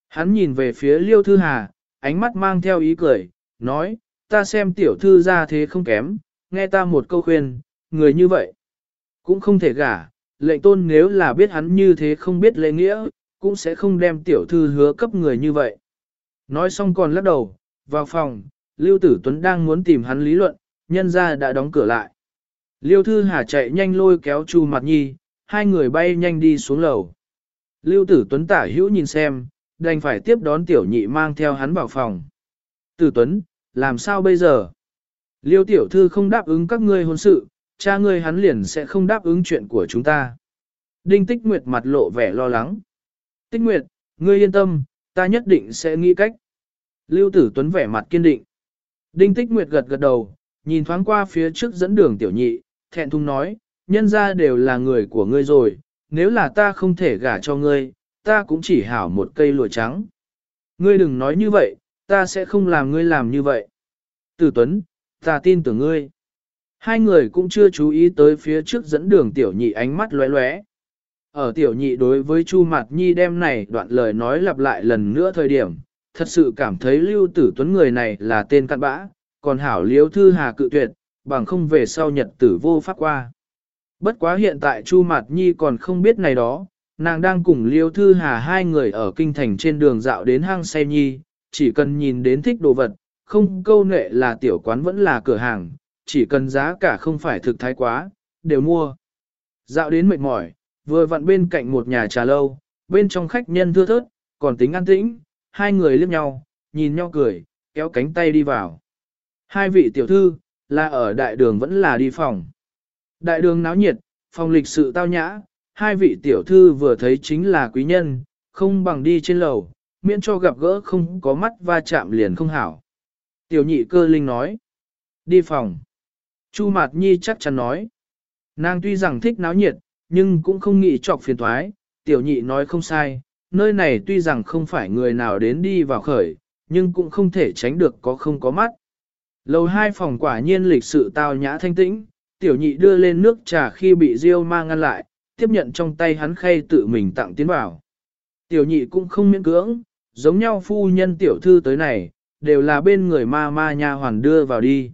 Hắn nhìn về phía liêu thư hà, ánh mắt mang theo ý cười, nói, ta xem tiểu thư ra thế không kém, nghe ta một câu khuyên, người như vậy, cũng không thể gả, lệnh tôn nếu là biết hắn như thế không biết lễ nghĩa, cũng sẽ không đem tiểu thư hứa cấp người như vậy. Nói xong còn lắc đầu, vào phòng, Lưu Tử Tuấn đang muốn tìm hắn lý luận, nhân ra đã đóng cửa lại. Lưu Thư Hà chạy nhanh lôi kéo Chu Mạt Nhi, hai người bay nhanh đi xuống lầu. Lưu Tử Tuấn tả hữu nhìn xem, đành phải tiếp đón tiểu nhị mang theo hắn vào phòng. Tử Tuấn, làm sao bây giờ? Liêu tiểu thư không đáp ứng các ngươi hôn sự, cha ngươi hắn liền sẽ không đáp ứng chuyện của chúng ta. Đinh Tích Nguyệt mặt lộ vẻ lo lắng. Tích Nguyệt, ngươi yên tâm, ta nhất định sẽ nghĩ cách. Lưu Tử Tuấn vẻ mặt kiên định. Đinh Tích Nguyệt gật gật đầu, nhìn thoáng qua phía trước dẫn đường tiểu nhị, thẹn thùng nói, nhân ra đều là người của ngươi rồi, nếu là ta không thể gả cho ngươi, ta cũng chỉ hảo một cây lụa trắng. Ngươi đừng nói như vậy, ta sẽ không làm ngươi làm như vậy. Tử Tuấn, ta tin tưởng ngươi. Hai người cũng chưa chú ý tới phía trước dẫn đường tiểu nhị ánh mắt lóe lóe. Ở tiểu nhị đối với Chu Mạt Nhi đem này đoạn lời nói lặp lại lần nữa thời điểm, thật sự cảm thấy Lưu Tử Tuấn người này là tên cặn bã, còn hảo liếu thư hà cự tuyệt, bằng không về sau nhật tử vô pháp qua. Bất quá hiện tại Chu Mạt Nhi còn không biết này đó, nàng đang cùng liêu thư hà hai người ở kinh thành trên đường dạo đến hang xe nhi, chỉ cần nhìn đến thích đồ vật, không câu nệ là tiểu quán vẫn là cửa hàng, chỉ cần giá cả không phải thực thái quá, đều mua. Dạo đến mệt mỏi, vừa vặn bên cạnh một nhà trà lâu, bên trong khách nhân thưa thớt, còn tính an tĩnh, hai người liếc nhau, nhìn nhau cười, kéo cánh tay đi vào. Hai vị tiểu thư, là ở đại đường vẫn là đi phòng. Đại đường náo nhiệt, phòng lịch sự tao nhã, hai vị tiểu thư vừa thấy chính là quý nhân, không bằng đi trên lầu, miễn cho gặp gỡ không có mắt va chạm liền không hảo. Tiểu nhị cơ linh nói, đi phòng. Chu Mạt Nhi chắc chắn nói. Nàng tuy rằng thích náo nhiệt, nhưng cũng không nghĩ trọc phiền thoái, tiểu nhị nói không sai, nơi này tuy rằng không phải người nào đến đi vào khởi, nhưng cũng không thể tránh được có không có mắt. Lầu hai phòng quả nhiên lịch sự tao nhã thanh tĩnh, tiểu nhị đưa lên nước trà khi bị Diêu Ma ngăn lại, tiếp nhận trong tay hắn khay tự mình tặng tiến vào. Tiểu nhị cũng không miễn cưỡng, giống nhau phu nhân tiểu thư tới này, đều là bên người ma ma nha hoàn đưa vào đi.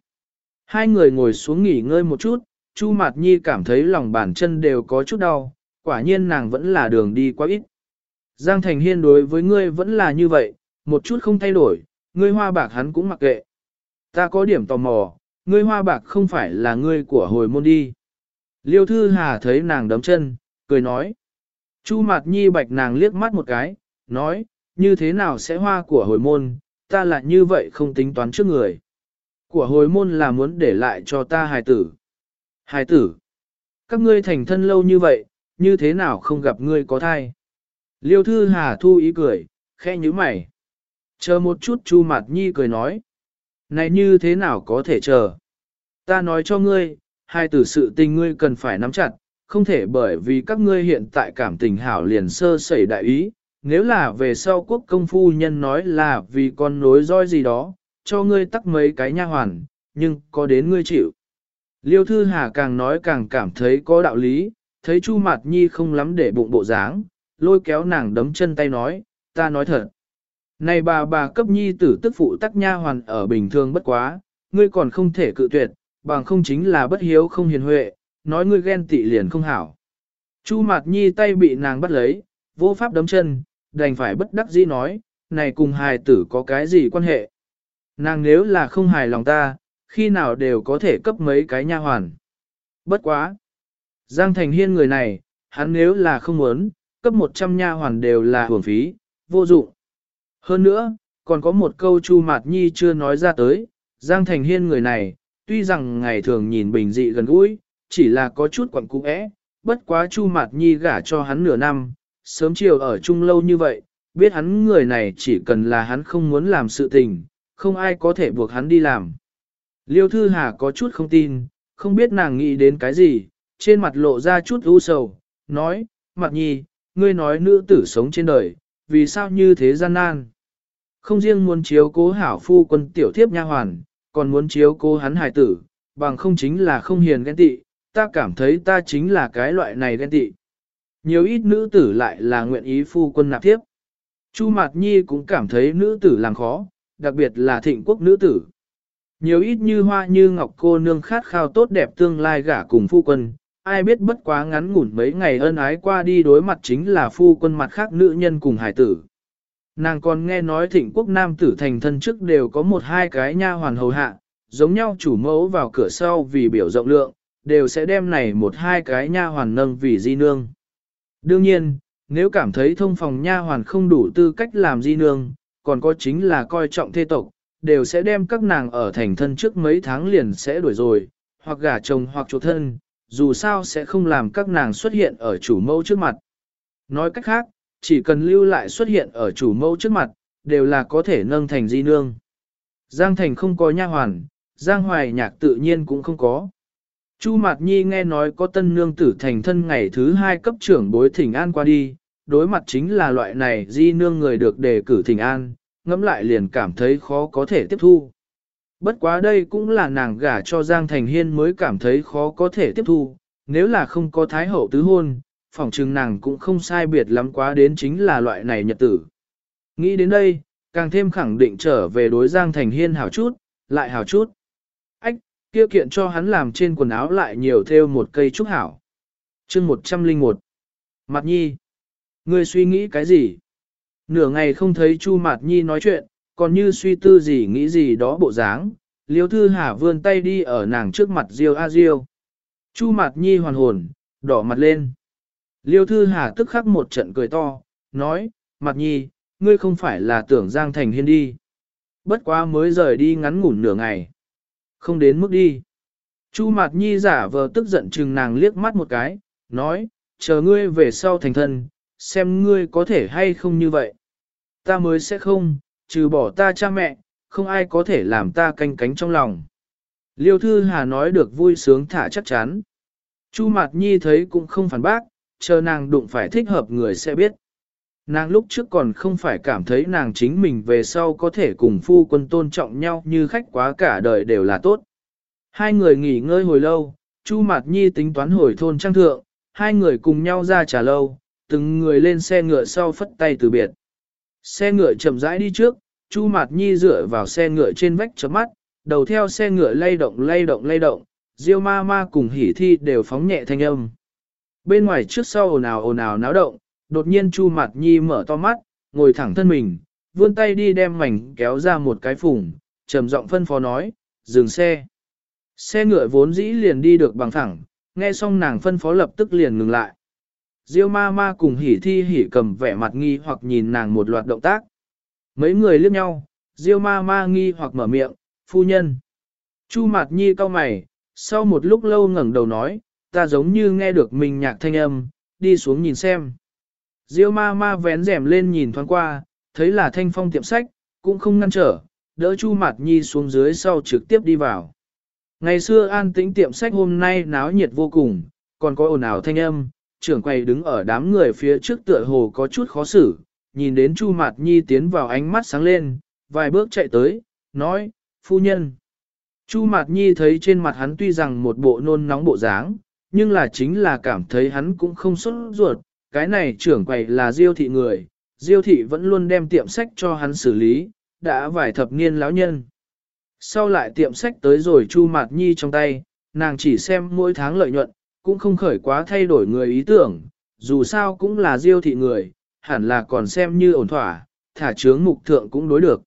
Hai người ngồi xuống nghỉ ngơi một chút, Chu Mạt Nhi cảm thấy lòng bàn chân đều có chút đau, quả nhiên nàng vẫn là đường đi quá ít. Giang Thành Hiên đối với ngươi vẫn là như vậy, một chút không thay đổi, ngươi hoa bạc hắn cũng mặc kệ. Ta có điểm tò mò, ngươi hoa bạc không phải là ngươi của hồi môn đi. Liêu Thư Hà thấy nàng đấm chân, cười nói. Chu Mạt Nhi bạch nàng liếc mắt một cái, nói, như thế nào sẽ hoa của hồi môn, ta lại như vậy không tính toán trước người. Của hồi môn là muốn để lại cho ta hài tử. Hài tử, các ngươi thành thân lâu như vậy, như thế nào không gặp ngươi có thai? Liêu Thư Hà thu ý cười, khẽ như mày. Chờ một chút Chu Mạt Nhi cười nói. Này như thế nào có thể chờ? Ta nói cho ngươi, hai tử sự tình ngươi cần phải nắm chặt, không thể bởi vì các ngươi hiện tại cảm tình hảo liền sơ sẩy đại ý. Nếu là về sau quốc công phu nhân nói là vì con nối roi gì đó, cho ngươi tắc mấy cái nha hoàn, nhưng có đến ngươi chịu. Liêu Thư Hà càng nói càng cảm thấy có đạo lý, thấy Chu Mạt Nhi không lắm để bụng bộ dáng, lôi kéo nàng đấm chân tay nói, ta nói thật. Này bà bà cấp nhi tử tức phụ tắc nha hoàn ở bình thường bất quá, ngươi còn không thể cự tuyệt, bằng không chính là bất hiếu không hiền huệ, nói ngươi ghen tị liền không hảo. Chu Mạt Nhi tay bị nàng bắt lấy, vô pháp đấm chân, đành phải bất đắc dĩ nói, này cùng hài tử có cái gì quan hệ. Nàng nếu là không hài lòng ta, khi nào đều có thể cấp mấy cái nha hoàn. Bất quá. Giang Thành Hiên người này, hắn nếu là không muốn, cấp 100 nha hoàn đều là hưởng phí, vô dụng. Hơn nữa, còn có một câu Chu Mạt Nhi chưa nói ra tới, Giang Thành Hiên người này, tuy rằng ngày thường nhìn bình dị gần gũi, chỉ là có chút quẩn cú ẽ, bất quá Chu Mạt Nhi gả cho hắn nửa năm, sớm chiều ở chung lâu như vậy, biết hắn người này chỉ cần là hắn không muốn làm sự tình, không ai có thể buộc hắn đi làm. Liêu Thư Hà có chút không tin, không biết nàng nghĩ đến cái gì, trên mặt lộ ra chút u sầu, nói, Mạt Nhi, ngươi nói nữ tử sống trên đời, vì sao như thế gian nan? Không riêng muốn chiếu cố hảo phu quân tiểu thiếp nha hoàn, còn muốn chiếu cố hắn hài tử, bằng không chính là không hiền ghen tị, ta cảm thấy ta chính là cái loại này ghen tị. Nhiều ít nữ tử lại là nguyện ý phu quân nạp thiếp. Chu Mạt Nhi cũng cảm thấy nữ tử làm khó, đặc biệt là thịnh quốc nữ tử. Nhiều ít như hoa như ngọc cô nương khát khao tốt đẹp tương lai gả cùng phu quân, ai biết bất quá ngắn ngủn mấy ngày ân ái qua đi đối mặt chính là phu quân mặt khác nữ nhân cùng hải tử. Nàng còn nghe nói thịnh quốc nam tử thành thân trước đều có một hai cái nha hoàn hầu hạ, giống nhau chủ mẫu vào cửa sau vì biểu rộng lượng, đều sẽ đem này một hai cái nha hoàn nâng vì di nương. Đương nhiên, nếu cảm thấy thông phòng nha hoàn không đủ tư cách làm di nương, còn có chính là coi trọng thê tộc, đều sẽ đem các nàng ở thành thân trước mấy tháng liền sẽ đuổi rồi, hoặc gả chồng hoặc chỗ thân, dù sao sẽ không làm các nàng xuất hiện ở chủ mẫu trước mặt. Nói cách khác, chỉ cần lưu lại xuất hiện ở chủ mẫu trước mặt, đều là có thể nâng thành di nương. Giang Thành không có nha hoàn, Giang Hoài Nhạc tự nhiên cũng không có. Chu Mạt Nhi nghe nói có tân nương tử thành thân ngày thứ hai cấp trưởng bối thỉnh an qua đi, đối mặt chính là loại này di nương người được đề cử thỉnh an, ngẫm lại liền cảm thấy khó có thể tiếp thu. Bất quá đây cũng là nàng gả cho Giang Thành Hiên mới cảm thấy khó có thể tiếp thu, nếu là không có thái hậu tứ hôn, phỏng chừng nàng cũng không sai biệt lắm quá đến chính là loại này nhật tử. Nghĩ đến đây, càng thêm khẳng định trở về đối Giang Thành Hiên hảo chút, lại hảo chút. Ách, kia kiện cho hắn làm trên quần áo lại nhiều theo một cây trúc hảo. chương 101 Mặt nhi, ngươi suy nghĩ cái gì? Nửa ngày không thấy Chu Mạt Nhi nói chuyện, còn như suy tư gì nghĩ gì đó bộ dáng, Liêu Thư Hà vươn tay đi ở nàng trước mặt Diêu A Diêu. Chu Mạt Nhi hoàn hồn, đỏ mặt lên. Liêu Thư Hà tức khắc một trận cười to, nói, Mạt Nhi, ngươi không phải là tưởng Giang Thành Hiên đi. Bất quá mới rời đi ngắn ngủn nửa ngày. Không đến mức đi. Chu Mạt Nhi giả vờ tức giận chừng nàng liếc mắt một cái, nói, chờ ngươi về sau thành thân, xem ngươi có thể hay không như vậy. Ta mới sẽ không, trừ bỏ ta cha mẹ, không ai có thể làm ta canh cánh trong lòng. Liêu Thư Hà nói được vui sướng thả chắc chắn. Chu Mạt Nhi thấy cũng không phản bác, chờ nàng đụng phải thích hợp người sẽ biết. Nàng lúc trước còn không phải cảm thấy nàng chính mình về sau có thể cùng phu quân tôn trọng nhau như khách quá cả đời đều là tốt. Hai người nghỉ ngơi hồi lâu, Chu Mạt Nhi tính toán hồi thôn trang thượng, hai người cùng nhau ra trà lâu, từng người lên xe ngựa sau phất tay từ biệt. Xe ngựa chậm rãi đi trước, Chu Mạt Nhi dựa vào xe ngựa trên vách chớp mắt, đầu theo xe ngựa lay động lay động lay động, Diêu ma ma cùng hỉ thi đều phóng nhẹ thanh âm. Bên ngoài trước sau ồn ào ồn ào náo động, đột nhiên Chu Mạt Nhi mở to mắt, ngồi thẳng thân mình, vươn tay đi đem mảnh kéo ra một cái phủng, trầm giọng phân phó nói, dừng xe. Xe ngựa vốn dĩ liền đi được bằng thẳng, nghe xong nàng phân phó lập tức liền ngừng lại. Diêu ma ma cùng hỉ thi hỉ cầm vẻ mặt nghi hoặc nhìn nàng một loạt động tác. Mấy người liếc nhau, Diêu ma ma nghi hoặc mở miệng, phu nhân. Chu Mạt Nhi cau mày, sau một lúc lâu ngẩng đầu nói, ta giống như nghe được mình nhạc thanh âm, đi xuống nhìn xem. Diêu ma ma vén rèm lên nhìn thoáng qua, thấy là thanh phong tiệm sách, cũng không ngăn trở, đỡ Chu Mạt Nhi xuống dưới sau trực tiếp đi vào. Ngày xưa an tĩnh tiệm sách hôm nay náo nhiệt vô cùng, còn có ồn ào thanh âm, trưởng quầy đứng ở đám người phía trước tựa hồ có chút khó xử, nhìn đến Chu Mạt Nhi tiến vào ánh mắt sáng lên, vài bước chạy tới, nói, phu nhân. Chu Mạt Nhi thấy trên mặt hắn tuy rằng một bộ nôn nóng bộ dáng, nhưng là chính là cảm thấy hắn cũng không xuất ruột, cái này trưởng quầy là diêu thị người, diêu thị vẫn luôn đem tiệm sách cho hắn xử lý, đã vài thập niên lão nhân. Sau lại tiệm sách tới rồi Chu Mạt Nhi trong tay, nàng chỉ xem mỗi tháng lợi nhuận, cũng không khởi quá thay đổi người ý tưởng, dù sao cũng là diêu thị người, hẳn là còn xem như ổn thỏa, thả trướng mục thượng cũng đối được.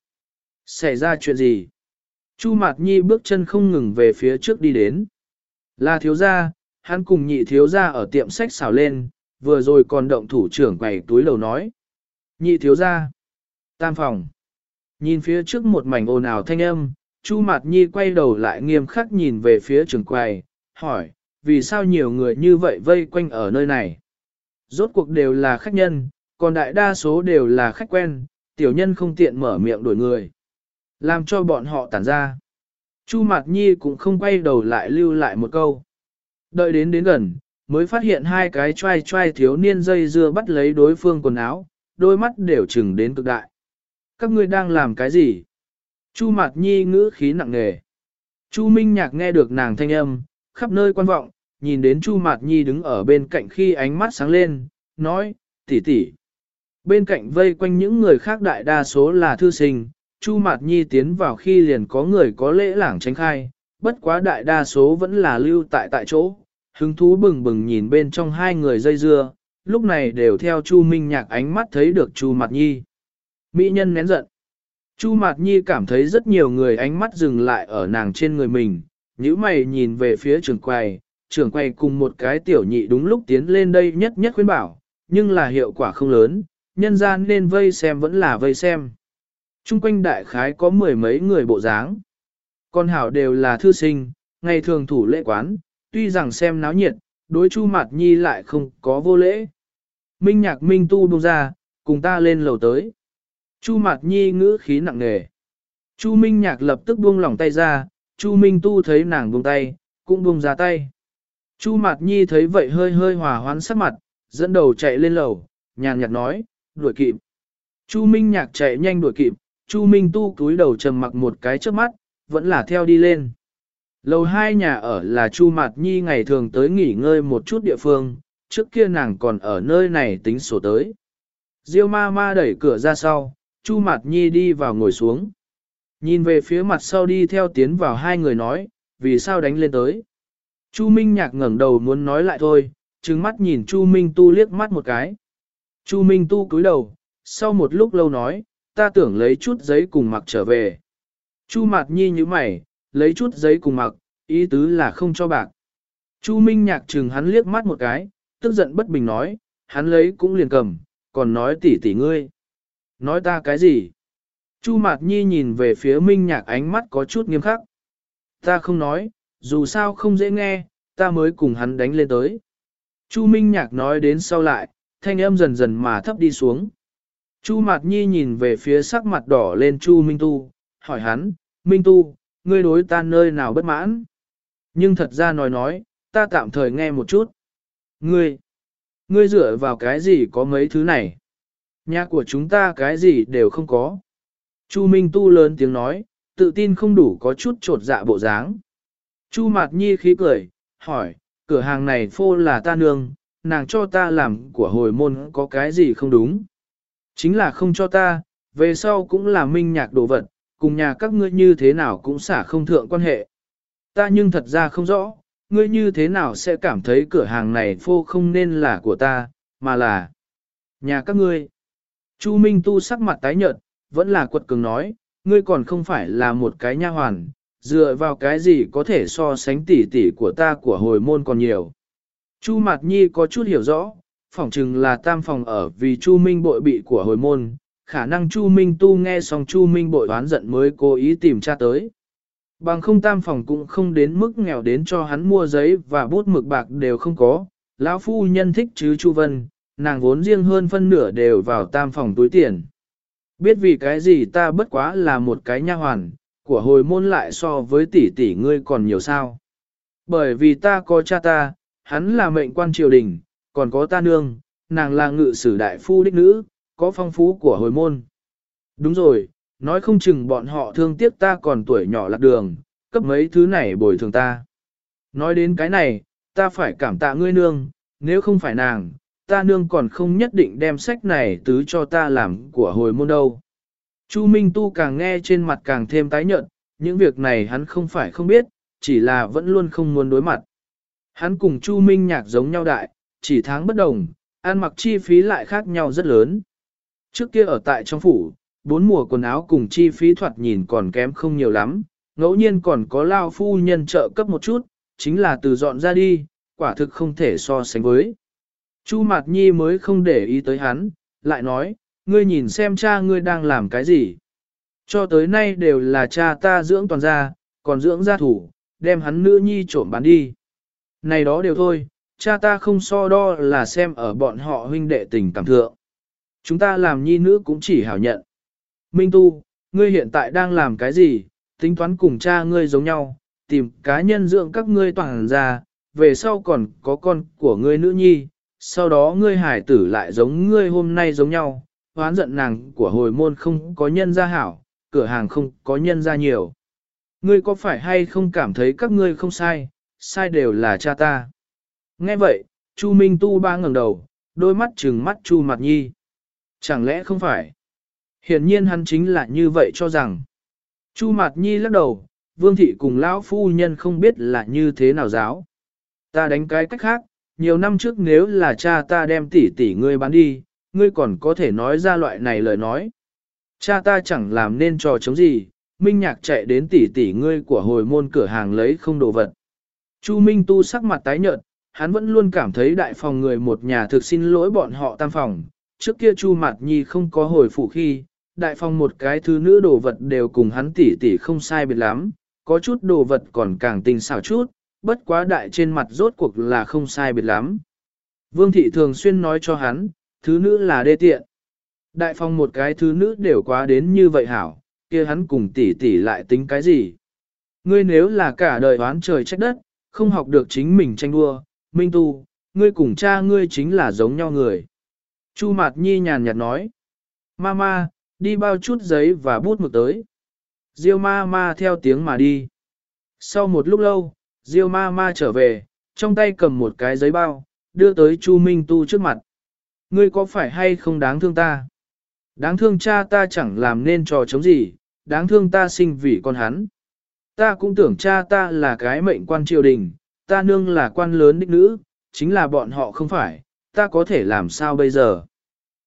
Xảy ra chuyện gì? Chu Mạt Nhi bước chân không ngừng về phía trước đi đến. Là thiếu gia, hắn cùng nhị thiếu gia ở tiệm sách xào lên, vừa rồi còn động thủ trưởng quầy túi lầu nói. Nhị thiếu gia. Tam phòng. Nhìn phía trước một mảnh ồn ào thanh âm, Chu Mạt Nhi quay đầu lại nghiêm khắc nhìn về phía trưởng quầy, hỏi, vì sao nhiều người như vậy vây quanh ở nơi này? Rốt cuộc đều là khách nhân, còn đại đa số đều là khách quen, tiểu nhân không tiện mở miệng đổi người. Làm cho bọn họ tản ra. Chu Mạt Nhi cũng không quay đầu lại lưu lại một câu. Đợi đến đến gần, mới phát hiện hai cái trai trai thiếu niên dây dưa bắt lấy đối phương quần áo, đôi mắt đều chừng đến cực đại. Các ngươi đang làm cái gì? Chu Mạt Nhi ngữ khí nặng nề. Chu Minh Nhạc nghe được nàng thanh âm, khắp nơi quan vọng, nhìn đến Chu Mạt Nhi đứng ở bên cạnh khi ánh mắt sáng lên, nói, tỷ tỷ. Bên cạnh vây quanh những người khác đại đa số là thư sinh, Chu Mạt Nhi tiến vào khi liền có người có lễ lảng tránh khai, bất quá đại đa số vẫn là lưu tại tại chỗ, hứng thú bừng bừng nhìn bên trong hai người dây dưa, lúc này đều theo Chu Minh Nhạc ánh mắt thấy được Chu Mạt Nhi. Mỹ nhân nén giận. Chu Mạt Nhi cảm thấy rất nhiều người ánh mắt dừng lại ở nàng trên người mình, nhíu mày nhìn về phía trưởng quầy, trưởng quầy cùng một cái tiểu nhị đúng lúc tiến lên đây nhất nhất khuyên bảo, nhưng là hiệu quả không lớn, nhân gian nên vây xem vẫn là vây xem. Trung quanh đại khái có mười mấy người bộ dáng. Con hảo đều là thư sinh, ngày thường thủ lễ quán, tuy rằng xem náo nhiệt, đối Chu Mạt Nhi lại không có vô lễ. Minh nhạc minh tu buông ra, cùng ta lên lầu tới. Chu Mạt Nhi ngữ khí nặng nề. Chu Minh nhạc lập tức buông lỏng tay ra, Chu Minh tu thấy nàng buông tay, cũng buông ra tay. Chu Mạt Nhi thấy vậy hơi hơi hòa hoãn sắc mặt, dẫn đầu chạy lên lầu, nhàn nhạt nói, đuổi kịp. Chu Minh nhạc chạy nhanh đuổi kịp, Chu Minh tu cúi đầu trầm mặc một cái trước mắt, vẫn là theo đi lên. Lầu hai nhà ở là Chu Mạt Nhi ngày thường tới nghỉ ngơi một chút địa phương, trước kia nàng còn ở nơi này tính sổ tới. Diêu ma ma đẩy cửa ra sau, Chu Mạt Nhi đi vào ngồi xuống. Nhìn về phía mặt sau đi theo tiến vào hai người nói, vì sao đánh lên tới. Chu Minh Nhạc ngẩng đầu muốn nói lại thôi, trừng mắt nhìn Chu Minh Tu liếc mắt một cái. Chu Minh Tu cúi đầu, sau một lúc lâu nói, ta tưởng lấy chút giấy cùng mặc trở về. Chu Mạt Nhi như mày, lấy chút giấy cùng mặc, ý tứ là không cho bạc. Chu Minh Nhạc trừng hắn liếc mắt một cái, tức giận bất bình nói, hắn lấy cũng liền cầm, còn nói tỉ tỉ ngươi. Nói ta cái gì? Chu Mạt Nhi nhìn về phía Minh Nhạc ánh mắt có chút nghiêm khắc. Ta không nói, dù sao không dễ nghe, ta mới cùng hắn đánh lên tới. Chu Minh Nhạc nói đến sau lại, thanh âm dần dần mà thấp đi xuống. Chu Mạt Nhi nhìn về phía sắc mặt đỏ lên Chu Minh Tu, hỏi hắn, Minh Tu, ngươi đối ta nơi nào bất mãn. Nhưng thật ra nói nói, ta tạm thời nghe một chút. Ngươi, ngươi dựa vào cái gì có mấy thứ này? Nhà của chúng ta cái gì đều không có. Chu Minh Tu lớn tiếng nói, tự tin không đủ có chút trột dạ bộ dáng. Chu Mạt Nhi khí cười, hỏi, cửa hàng này phô là ta nương, nàng cho ta làm của hồi môn có cái gì không đúng. Chính là không cho ta, về sau cũng là minh nhạc đồ vật, cùng nhà các ngươi như thế nào cũng xả không thượng quan hệ. Ta nhưng thật ra không rõ, ngươi như thế nào sẽ cảm thấy cửa hàng này phô không nên là của ta, mà là nhà các ngươi. Chu Minh Tu sắc mặt tái nhợt, vẫn là quật cường nói, ngươi còn không phải là một cái nha hoàn, dựa vào cái gì có thể so sánh tỷ tỷ của ta của hồi môn còn nhiều. Chu Mạt Nhi có chút hiểu rõ, phỏng chừng là tam phòng ở vì Chu Minh bội bị của hồi môn, khả năng Chu Minh tu nghe xong Chu Minh bội đoán giận mới cố ý tìm tra tới. Bằng không tam phòng cũng không đến mức nghèo đến cho hắn mua giấy và bút mực bạc đều không có, lão phu nhân thích chứ Chu Vân, nàng vốn riêng hơn phân nửa đều vào tam phòng túi tiền. Biết vì cái gì ta bất quá là một cái nha hoàn, của hồi môn lại so với tỷ tỷ ngươi còn nhiều sao. Bởi vì ta có cha ta, hắn là mệnh quan triều đình, còn có ta nương, nàng là ngự sử đại phu đích nữ, có phong phú của hồi môn. Đúng rồi, nói không chừng bọn họ thương tiếc ta còn tuổi nhỏ lạc đường, cấp mấy thứ này bồi thường ta. Nói đến cái này, ta phải cảm tạ ngươi nương, nếu không phải nàng, ta nương còn không nhất định đem sách này tứ cho ta làm của hồi môn đâu. Chu Minh Tu càng nghe trên mặt càng thêm tái nhợt, những việc này hắn không phải không biết, chỉ là vẫn luôn không muốn đối mặt. Hắn cùng Chu Minh nhạc giống nhau đại, chỉ tháng bất đồng, ăn mặc chi phí lại khác nhau rất lớn. Trước kia ở tại trong phủ, bốn mùa quần áo cùng chi phí thoạt nhìn còn kém không nhiều lắm, ngẫu nhiên còn có lao phu nhân trợ cấp một chút, chính là từ dọn ra đi, quả thực không thể so sánh với. Chu Mạt Nhi mới không để ý tới hắn, lại nói, ngươi nhìn xem cha ngươi đang làm cái gì. Cho tới nay đều là cha ta dưỡng toàn gia, còn dưỡng gia thủ, đem hắn nữ nhi trộm bán đi. Này đó đều thôi, cha ta không so đo là xem ở bọn họ huynh đệ tình cảm thượng. Chúng ta làm nhi nữ cũng chỉ hảo nhận. Minh Tu, ngươi hiện tại đang làm cái gì, tính toán cùng cha ngươi giống nhau, tìm cá nhân dưỡng các ngươi toàn ra, về sau còn có con của ngươi nữ nhi, sau đó ngươi hải tử lại giống ngươi hôm nay giống nhau, hoán giận nàng của hồi môn không có nhân gia hảo, cửa hàng không có nhân gia nhiều. Ngươi có phải hay không cảm thấy các ngươi không sai, sai đều là cha ta. Nghe vậy, Chu Minh Tu ba ngẩng đầu, đôi mắt trừng mắt Chu Mạt Nhi. Chẳng lẽ không phải? Hiển nhiên hắn chính là như vậy cho rằng. Chu Mạt Nhi lắc đầu, Vương Thị cùng Lão Phu Nhân không biết là như thế nào giáo. Ta đánh cái cách khác, nhiều năm trước nếu là cha ta đem tỷ tỷ ngươi bán đi, ngươi còn có thể nói ra loại này lời nói. Cha ta chẳng làm nên trò chống gì, Minh Nhạc chạy đến tỷ tỷ ngươi của hồi môn cửa hàng lấy không đồ vật. Chu Minh Tu sắc mặt tái nhợt, hắn vẫn luôn cảm thấy đại phòng người một nhà thực xin lỗi bọn họ tam phòng. Trước kia Chu Mạt Nhi không có hồi phụ khi, đại phòng một cái thứ nữ đồ vật đều cùng hắn tỷ tỷ không sai biệt lắm, có chút đồ vật còn càng tình xảo chút, bất quá đại trên mặt rốt cuộc là không sai biệt lắm. Vương thị thường xuyên nói cho hắn, thứ nữ là đê tiện. Đại phong một cái thứ nữ đều quá đến như vậy hảo, kia hắn cùng tỷ tỷ lại tính cái gì? Ngươi nếu là cả đời oán trời trách đất, không học được chính mình tranh đua, minh tu, ngươi cùng cha ngươi chính là giống nhau người. Chu Mạt Nhi nhàn nhạt nói, Mama, đi bao chút giấy và bút mực tới. Diêu ma ma theo tiếng mà đi. Sau một lúc lâu, Diêu ma ma trở về, trong tay cầm một cái giấy bao, đưa tới Chu Minh Tu trước mặt. Ngươi có phải hay không đáng thương ta? Đáng thương cha ta chẳng làm nên trò chống gì, đáng thương ta sinh vì con hắn. Ta cũng tưởng cha ta là cái mệnh quan triều đình, ta nương là quan lớn đích nữ, chính là bọn họ không phải, ta có thể làm sao bây giờ?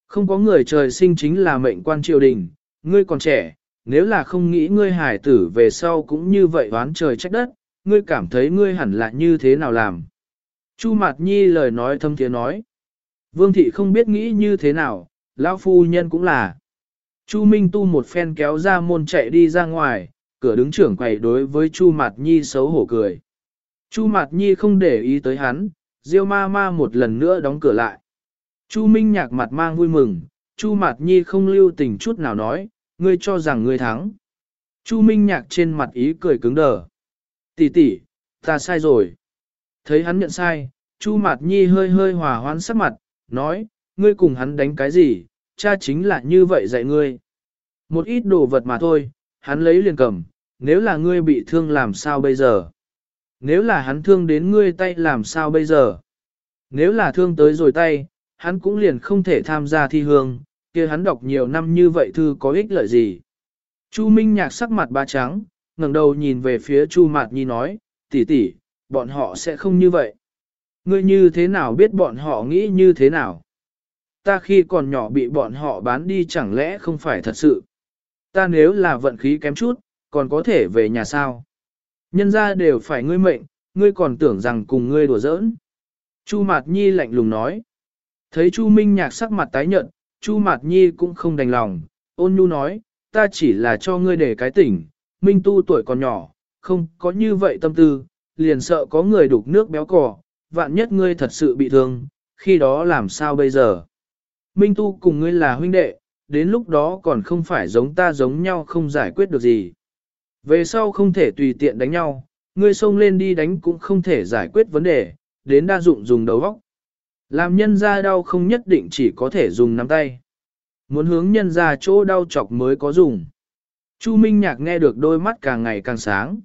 Không có người trời sinh chính là mệnh quan triều đình, ngươi còn trẻ, nếu là không nghĩ ngươi hải tử về sau cũng như vậy oán trời trách đất, ngươi cảm thấy ngươi hẳn là như thế nào làm? Chu Mạt Nhi lời nói thâm tiếng nói. Vương thị không biết nghĩ như thế nào, lão phu nhân cũng là. Chu Minh tu một phen kéo ra môn chạy đi ra ngoài, cửa đứng trưởng quầy đối với Chu Mạt Nhi xấu hổ cười. Chu Mạt Nhi không để ý tới hắn, Diêu ma ma một lần nữa đóng cửa lại. Chu Minh nhạc mặt mang vui mừng, Chu Mạt Nhi không lưu tình chút nào nói, ngươi cho rằng ngươi thắng. Chu Minh Nhạc trên mặt ý cười cứng đờ. Tỷ tỷ, ta sai rồi. Thấy hắn nhận sai, Chu Mạt Nhi hơi hơi hòa hoãn sắc mặt, nói, ngươi cùng hắn đánh cái gì, cha chính là như vậy dạy ngươi. Một ít đồ vật mà thôi, hắn lấy liền cầm, nếu là ngươi bị thương làm sao bây giờ? Nếu là hắn thương đến ngươi tay làm sao bây giờ? Nếu là thương tới rồi tay, hắn cũng liền không thể tham gia thi hương, kia hắn đọc nhiều năm như vậy thư có ích lợi gì? Chu Minh Nhạc sắc mặt ba trắng, ngẩng đầu nhìn về phía Chu Mạt Nhi nói, tỷ tỷ, bọn họ sẽ không như vậy. Ngươi như thế nào biết bọn họ nghĩ như thế nào? Ta khi còn nhỏ bị bọn họ bán đi chẳng lẽ không phải thật sự? Ta nếu là vận khí kém chút, còn có thể về nhà sao? Nhân ra đều phải ngươi mệnh, ngươi còn tưởng rằng cùng ngươi đùa giỡn. Chu Mạt Nhi lạnh lùng nói. Thấy Chu Minh Nhạc sắc mặt tái nhợt, Chu Mạt Nhi cũng không đành lòng, ôn nhu nói, ta chỉ là cho ngươi để cái tỉnh, Minh Tu tuổi còn nhỏ, không có như vậy tâm tư, liền sợ có người đục nước béo cỏ, vạn nhất ngươi thật sự bị thương, khi đó làm sao bây giờ? Minh Tu cùng ngươi là huynh đệ, đến lúc đó còn không phải giống ta giống nhau không giải quyết được gì. Về sau không thể tùy tiện đánh nhau, ngươi xông lên đi đánh cũng không thể giải quyết vấn đề, đến đa dụng dùng đầu óc. Làm nhân ra đau không nhất định chỉ có thể dùng nắm tay. Muốn hướng nhân ra chỗ đau chọc mới có dùng. Chu Minh Nhạc nghe được đôi mắt càng ngày càng sáng.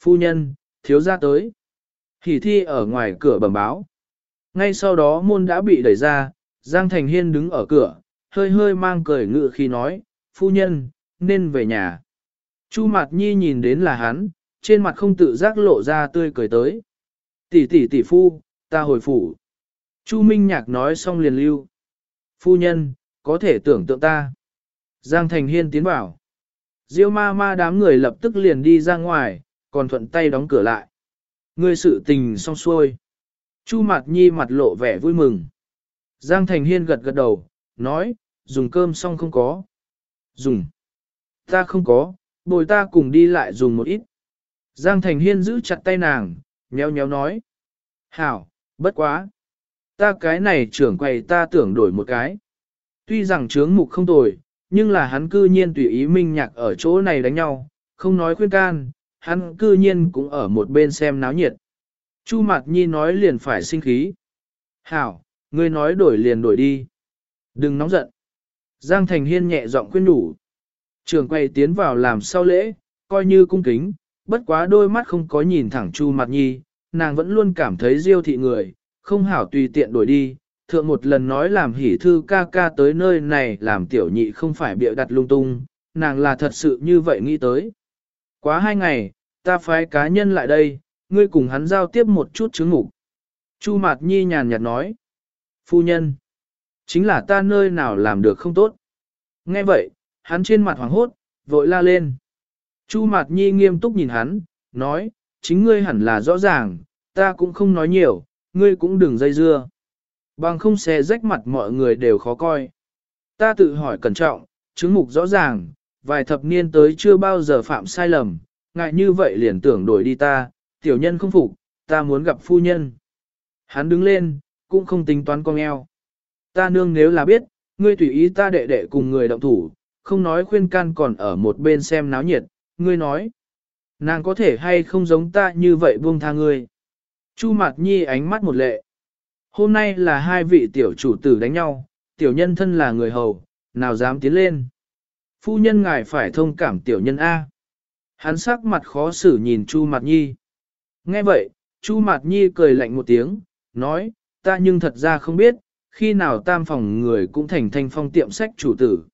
Phu nhân, thiếu gia tới. Hỉ thi ở ngoài cửa bẩm báo. Ngay sau đó môn đã bị đẩy ra, Giang Thành Hiên đứng ở cửa, hơi hơi mang cười ngự khi nói, phu nhân, nên về nhà. Chu Mạt Nhi nhìn đến là hắn, trên mặt không tự giác lộ ra tươi cười tới. Tỷ tỷ tỷ phu, ta hồi phủ. Chu Minh Nhạc nói xong liền lưu. Phu nhân, có thể tưởng tượng ta. Giang Thành Hiên tiến vào. Diêu ma ma đám người lập tức liền đi ra ngoài, còn thuận tay đóng cửa lại. Người sự tình xong xuôi. Chu Mạt Nhi mặt lộ vẻ vui mừng. Giang Thành Hiên gật gật đầu, nói, dùng cơm xong không có. Dùng. Ta không có, bồi ta cùng đi lại dùng một ít. Giang Thành Hiên giữ chặt tay nàng, nhéo nhéo nói. Hảo, bất quá. Ta cái này trưởng quầy ta tưởng đổi một cái. Tuy rằng trướng mục không tồi, nhưng là hắn cư nhiên tùy ý minh nhạc ở chỗ này đánh nhau, không nói khuyên can, hắn cư nhiên cũng ở một bên xem náo nhiệt. Chu Mạt Nhi nói liền phải sinh khí. Hảo, ngươi nói đổi liền đổi đi. Đừng nóng giận. Giang Thành Hiên nhẹ giọng khuyên đủ. Trường quay tiến vào làm sau lễ, coi như cung kính, bất quá đôi mắt không có nhìn thẳng Chu Mạt Nhi, nàng vẫn luôn cảm thấy diêu thị người, không hảo tùy tiện đổi đi. Thượng một lần nói làm hỉ thư ca ca tới nơi này làm tiểu nhị không phải bịa đặt lung tung, nàng là thật sự như vậy nghĩ tới. Quá hai ngày, ta phái cá nhân lại đây, ngươi cùng hắn giao tiếp một chút chứng ngủ. Chu Mạt Nhi nhàn nhạt nói. Phu nhân, chính là ta nơi nào làm được không tốt. Nghe vậy, hắn trên mặt hoảng hốt, vội la lên. Chu Mạt Nhi nghiêm túc nhìn hắn, nói, chính ngươi hẳn là rõ ràng, ta cũng không nói nhiều, ngươi cũng đừng dây dưa. Bằng không xé rách mặt mọi người đều khó coi. Ta tự hỏi cẩn trọng, chứng mục rõ ràng, vài thập niên tới chưa bao giờ phạm sai lầm, ngại như vậy liền tưởng đổi đi ta, tiểu nhân không phục, ta muốn gặp phu nhân. Hắn đứng lên, cũng không tính toán con eo. Ta nương nếu là biết, ngươi tùy ý ta đệ đệ cùng người động thủ, không nói khuyên can còn ở một bên xem náo nhiệt, ngươi nói. Nàng có thể hay không giống ta như vậy buông tha ngươi. Chu Mạt Nhi ánh mắt một lệ. Hôm nay là hai vị tiểu chủ tử đánh nhau, tiểu nhân thân là người hầu, nào dám tiến lên. Phu nhân ngài phải thông cảm tiểu nhân A. Hắn sắc mặt khó xử nhìn Chu Mạt Nhi. Nghe vậy, Chu Mạt Nhi cười lạnh một tiếng, nói, ta nhưng thật ra không biết, khi nào tam phòng người cũng thành thanh phong tiệm sách chủ tử.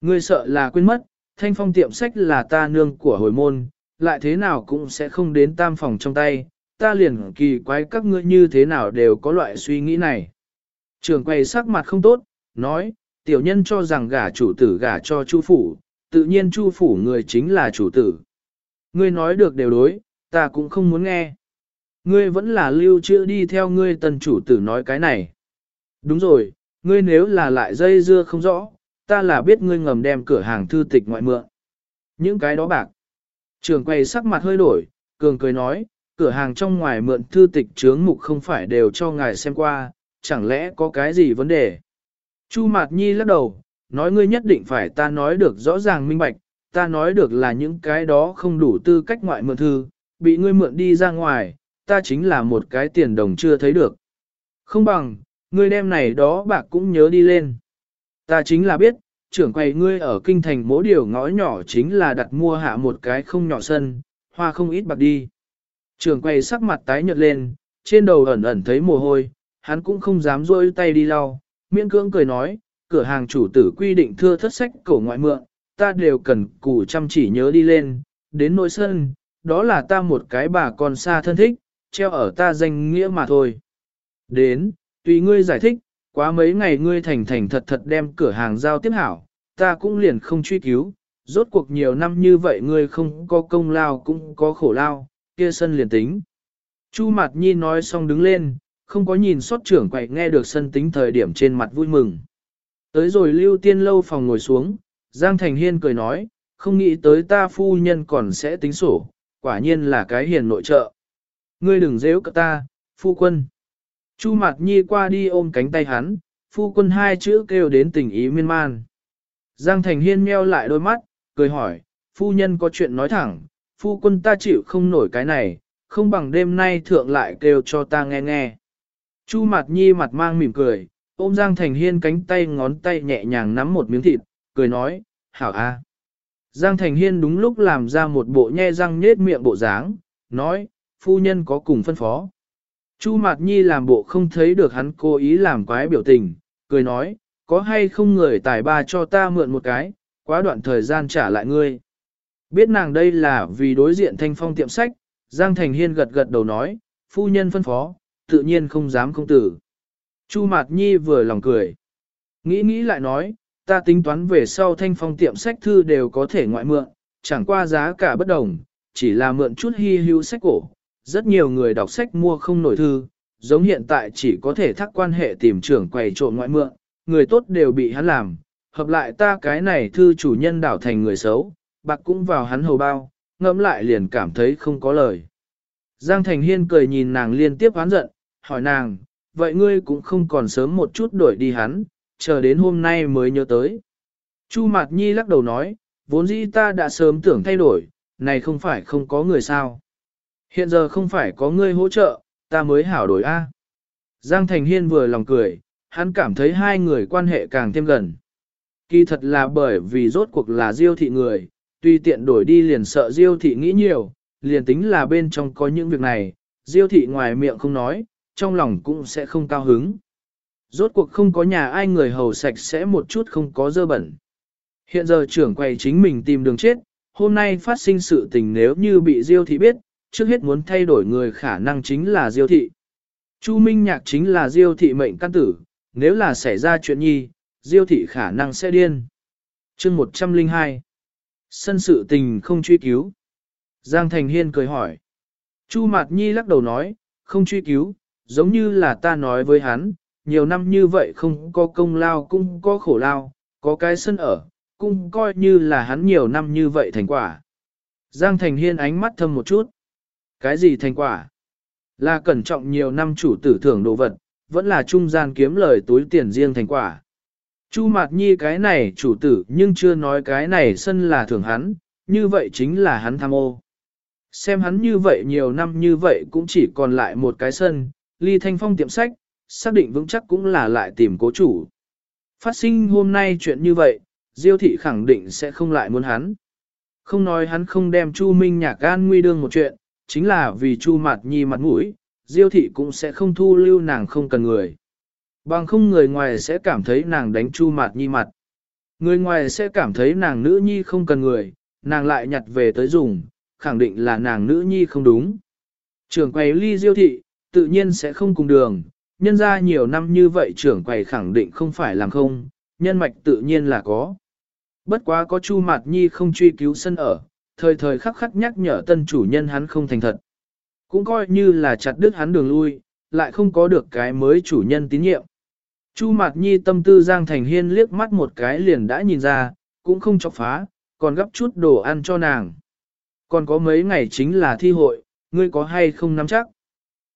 Ngươi sợ là quên mất, thanh phong tiệm sách là ta nương của hồi môn, lại thế nào cũng sẽ không đến tam phòng trong tay, ta liền kỳ quái các ngươi như thế nào đều có loại suy nghĩ này. Trường quay sắc mặt không tốt, nói, tiểu nhân cho rằng gả chủ tử gả cho chu phủ, tự nhiên chu phủ người chính là chủ tử. Ngươi nói được đều đối, ta cũng không muốn nghe. Ngươi vẫn là lưu trữ đi theo ngươi tần chủ tử nói cái này. Đúng rồi, ngươi nếu là lại dây dưa không rõ, ta là biết ngươi ngầm đem cửa hàng thư tịch ngoại mượn. Những cái đó bạc. Trường quay sắc mặt hơi đổi, cường cười nói, cửa hàng trong ngoài mượn thư tịch chướng mục không phải đều cho ngài xem qua, chẳng lẽ có cái gì vấn đề? Chu Mạt Nhi lắc đầu, nói ngươi nhất định phải ta nói được rõ ràng minh bạch, ta nói được là những cái đó không đủ tư cách ngoại mượn thư, bị ngươi mượn đi ra ngoài, ta chính là một cái tiền đồng chưa thấy được. Không bằng, ngươi đem này đó bạc cũng nhớ đi lên. Ta chính là biết, trưởng quầy ngươi ở kinh thành mỗi điều ngõ nhỏ chính là đặt mua hạ một cái không nhỏ sân, hoa không ít bạc đi. Trưởng quầy sắc mặt tái nhợt lên, trên đầu ẩn ẩn thấy mồ hôi, hắn cũng không dám rôi tay đi lau, miễn cưỡng cười nói, cửa hàng chủ tử quy định thưa thất sách cổ ngoại mượn, ta đều cần củ chăm chỉ nhớ đi lên, đến nội sân, đó là ta một cái bà con xa thân thích, treo ở ta danh nghĩa mà thôi. Đến, tùy ngươi giải thích, quá mấy ngày ngươi thành thành thật thật đem cửa hàng giao tiếp hảo, ta cũng liền không truy cứu, rốt cuộc nhiều năm như vậy ngươi không có công lao cũng có khổ lao, kia sân liền tính. Chu Mạt Nhi nói xong đứng lên, không có nhìn sót trưởng quậy nghe được sân tính thời điểm trên mặt vui mừng. Tới rồi lưu tiên lâu phòng ngồi xuống, Giang Thành Hiên cười nói, không nghĩ tới ta phu nhân còn sẽ tính sổ, quả nhiên là cái hiền nội trợ. Ngươi đừng dễ cả ta, phu quân. Chu Mạt Nhi qua đi ôm cánh tay hắn, phu quân hai chữ kêu đến tình ý miên man. Giang Thành Hiên meo lại đôi mắt, cười hỏi, phu nhân có chuyện nói thẳng, phu quân ta chịu không nổi cái này, không bằng đêm nay thượng lại kêu cho ta nghe nghe. Chu Mạt Nhi mặt mang mỉm cười, ôm Giang Thành Hiên cánh tay ngón tay nhẹ nhàng nắm một miếng thịt, cười nói, hảo a. Giang Thành Hiên đúng lúc làm ra một bộ nhe răng nhết miệng bộ dáng, nói, phu nhân có cùng phân phó. Chu Mạt Nhi làm bộ không thấy được hắn cố ý làm quái biểu tình, cười nói, có hay không người tài ba cho ta mượn một cái, quá đoạn thời gian trả lại ngươi. Biết nàng đây là vì đối diện thanh phong tiệm sách, Giang Thành Hiên gật gật đầu nói, phu nhân phân phó, tự nhiên không dám không tử. Chu Mạt Nhi vừa lòng cười. Nghĩ nghĩ lại nói, ta tính toán về sau thanh phong tiệm sách thư đều có thể ngoại mượn, chẳng qua giá cả bất đồng, chỉ là mượn chút hy hữu sách cổ. Rất nhiều người đọc sách mua không nổi thư, giống hiện tại chỉ có thể thắc quan hệ tìm trưởng quầy trộn ngoại mượn, người tốt đều bị hắn làm, hợp lại ta cái này thư chủ nhân đảo thành người xấu, bạc cũng vào hắn hầu bao, ngẫm lại liền cảm thấy không có lời. Giang Thành Hiên cười nhìn nàng liên tiếp oán giận, hỏi nàng, vậy ngươi cũng không còn sớm một chút đổi đi hắn, chờ đến hôm nay mới nhớ tới. Chu Mạt Nhi lắc đầu nói, vốn dĩ ta đã sớm tưởng thay đổi, này không phải không có người sao. Hiện giờ không phải có ngươi hỗ trợ, ta mới hảo đổi A. Giang Thành Hiên vừa lòng cười, hắn cảm thấy hai người quan hệ càng thêm gần. Kỳ thật là bởi vì rốt cuộc là diêu thị người, tuy tiện đổi đi liền sợ diêu thị nghĩ nhiều, liền tính là bên trong có những việc này, diêu thị ngoài miệng không nói, trong lòng cũng sẽ không cao hứng. Rốt cuộc không có nhà ai người hầu sạch sẽ một chút không có dơ bẩn. Hiện giờ trưởng quầy chính mình tìm đường chết, hôm nay phát sinh sự tình nếu như bị diêu thị biết, trước hết muốn thay đổi người khả năng chính là diêu thị. Chu Minh Nhạc chính là diêu thị mệnh căn tử, nếu là xảy ra chuyện nhi, diêu thị khả năng sẽ điên. chương 102 Sân sự tình không truy cứu. Giang Thành Hiên cười hỏi. Chu Mạt Nhi lắc đầu nói, không truy cứu, giống như là ta nói với hắn, nhiều năm như vậy không có công lao cũng có khổ lao, có cái sân ở, cũng coi như là hắn nhiều năm như vậy thành quả. Giang Thành Hiên ánh mắt thâm một chút. Cái gì thành quả? Là cẩn trọng nhiều năm chủ tử thưởng đồ vật, vẫn là trung gian kiếm lời túi tiền riêng thành quả. Chu Mạt Nhi cái này chủ tử nhưng chưa nói cái này sân là thưởng hắn, như vậy chính là hắn tham ô. Xem hắn như vậy nhiều năm như vậy cũng chỉ còn lại một cái sân, ly thanh phong tiệm sách, xác định vững chắc cũng là lại tìm cố chủ. Phát sinh hôm nay chuyện như vậy, Diêu thị khẳng định sẽ không lại muốn hắn. Không nói hắn không đem Chu Minh Nhạc gan nguy đương một chuyện, chính là vì Chu Mạt Nhi mặt mũi, Diêu thị cũng sẽ không thu lưu nàng không cần người. Bằng không người ngoài sẽ cảm thấy nàng đánh Chu Mạt Nhi mặt. Người ngoài sẽ cảm thấy nàng nữ nhi không cần người, nàng lại nhặt về tới dùng, khẳng định là nàng nữ nhi không đúng. Trưởng quầy ly diêu thị, tự nhiên sẽ không cùng đường, nhân ra nhiều năm như vậy trưởng quầy khẳng định không phải làm không, nhân mạch tự nhiên là có. Bất quá có Chu Mạt Nhi không truy cứu sân ở, thời thời khắc khắc nhắc nhở tân chủ nhân hắn không thành thật. Cũng coi như là chặt đứt hắn đường lui, lại không có được cái mới chủ nhân tín nhiệm. Chu Mạt Nhi tâm tư Giang Thành Hiên liếc mắt một cái liền đã nhìn ra, cũng không chọc phá, còn gấp chút đồ ăn cho nàng. Còn có mấy ngày chính là thi hội, ngươi có hay không nắm chắc?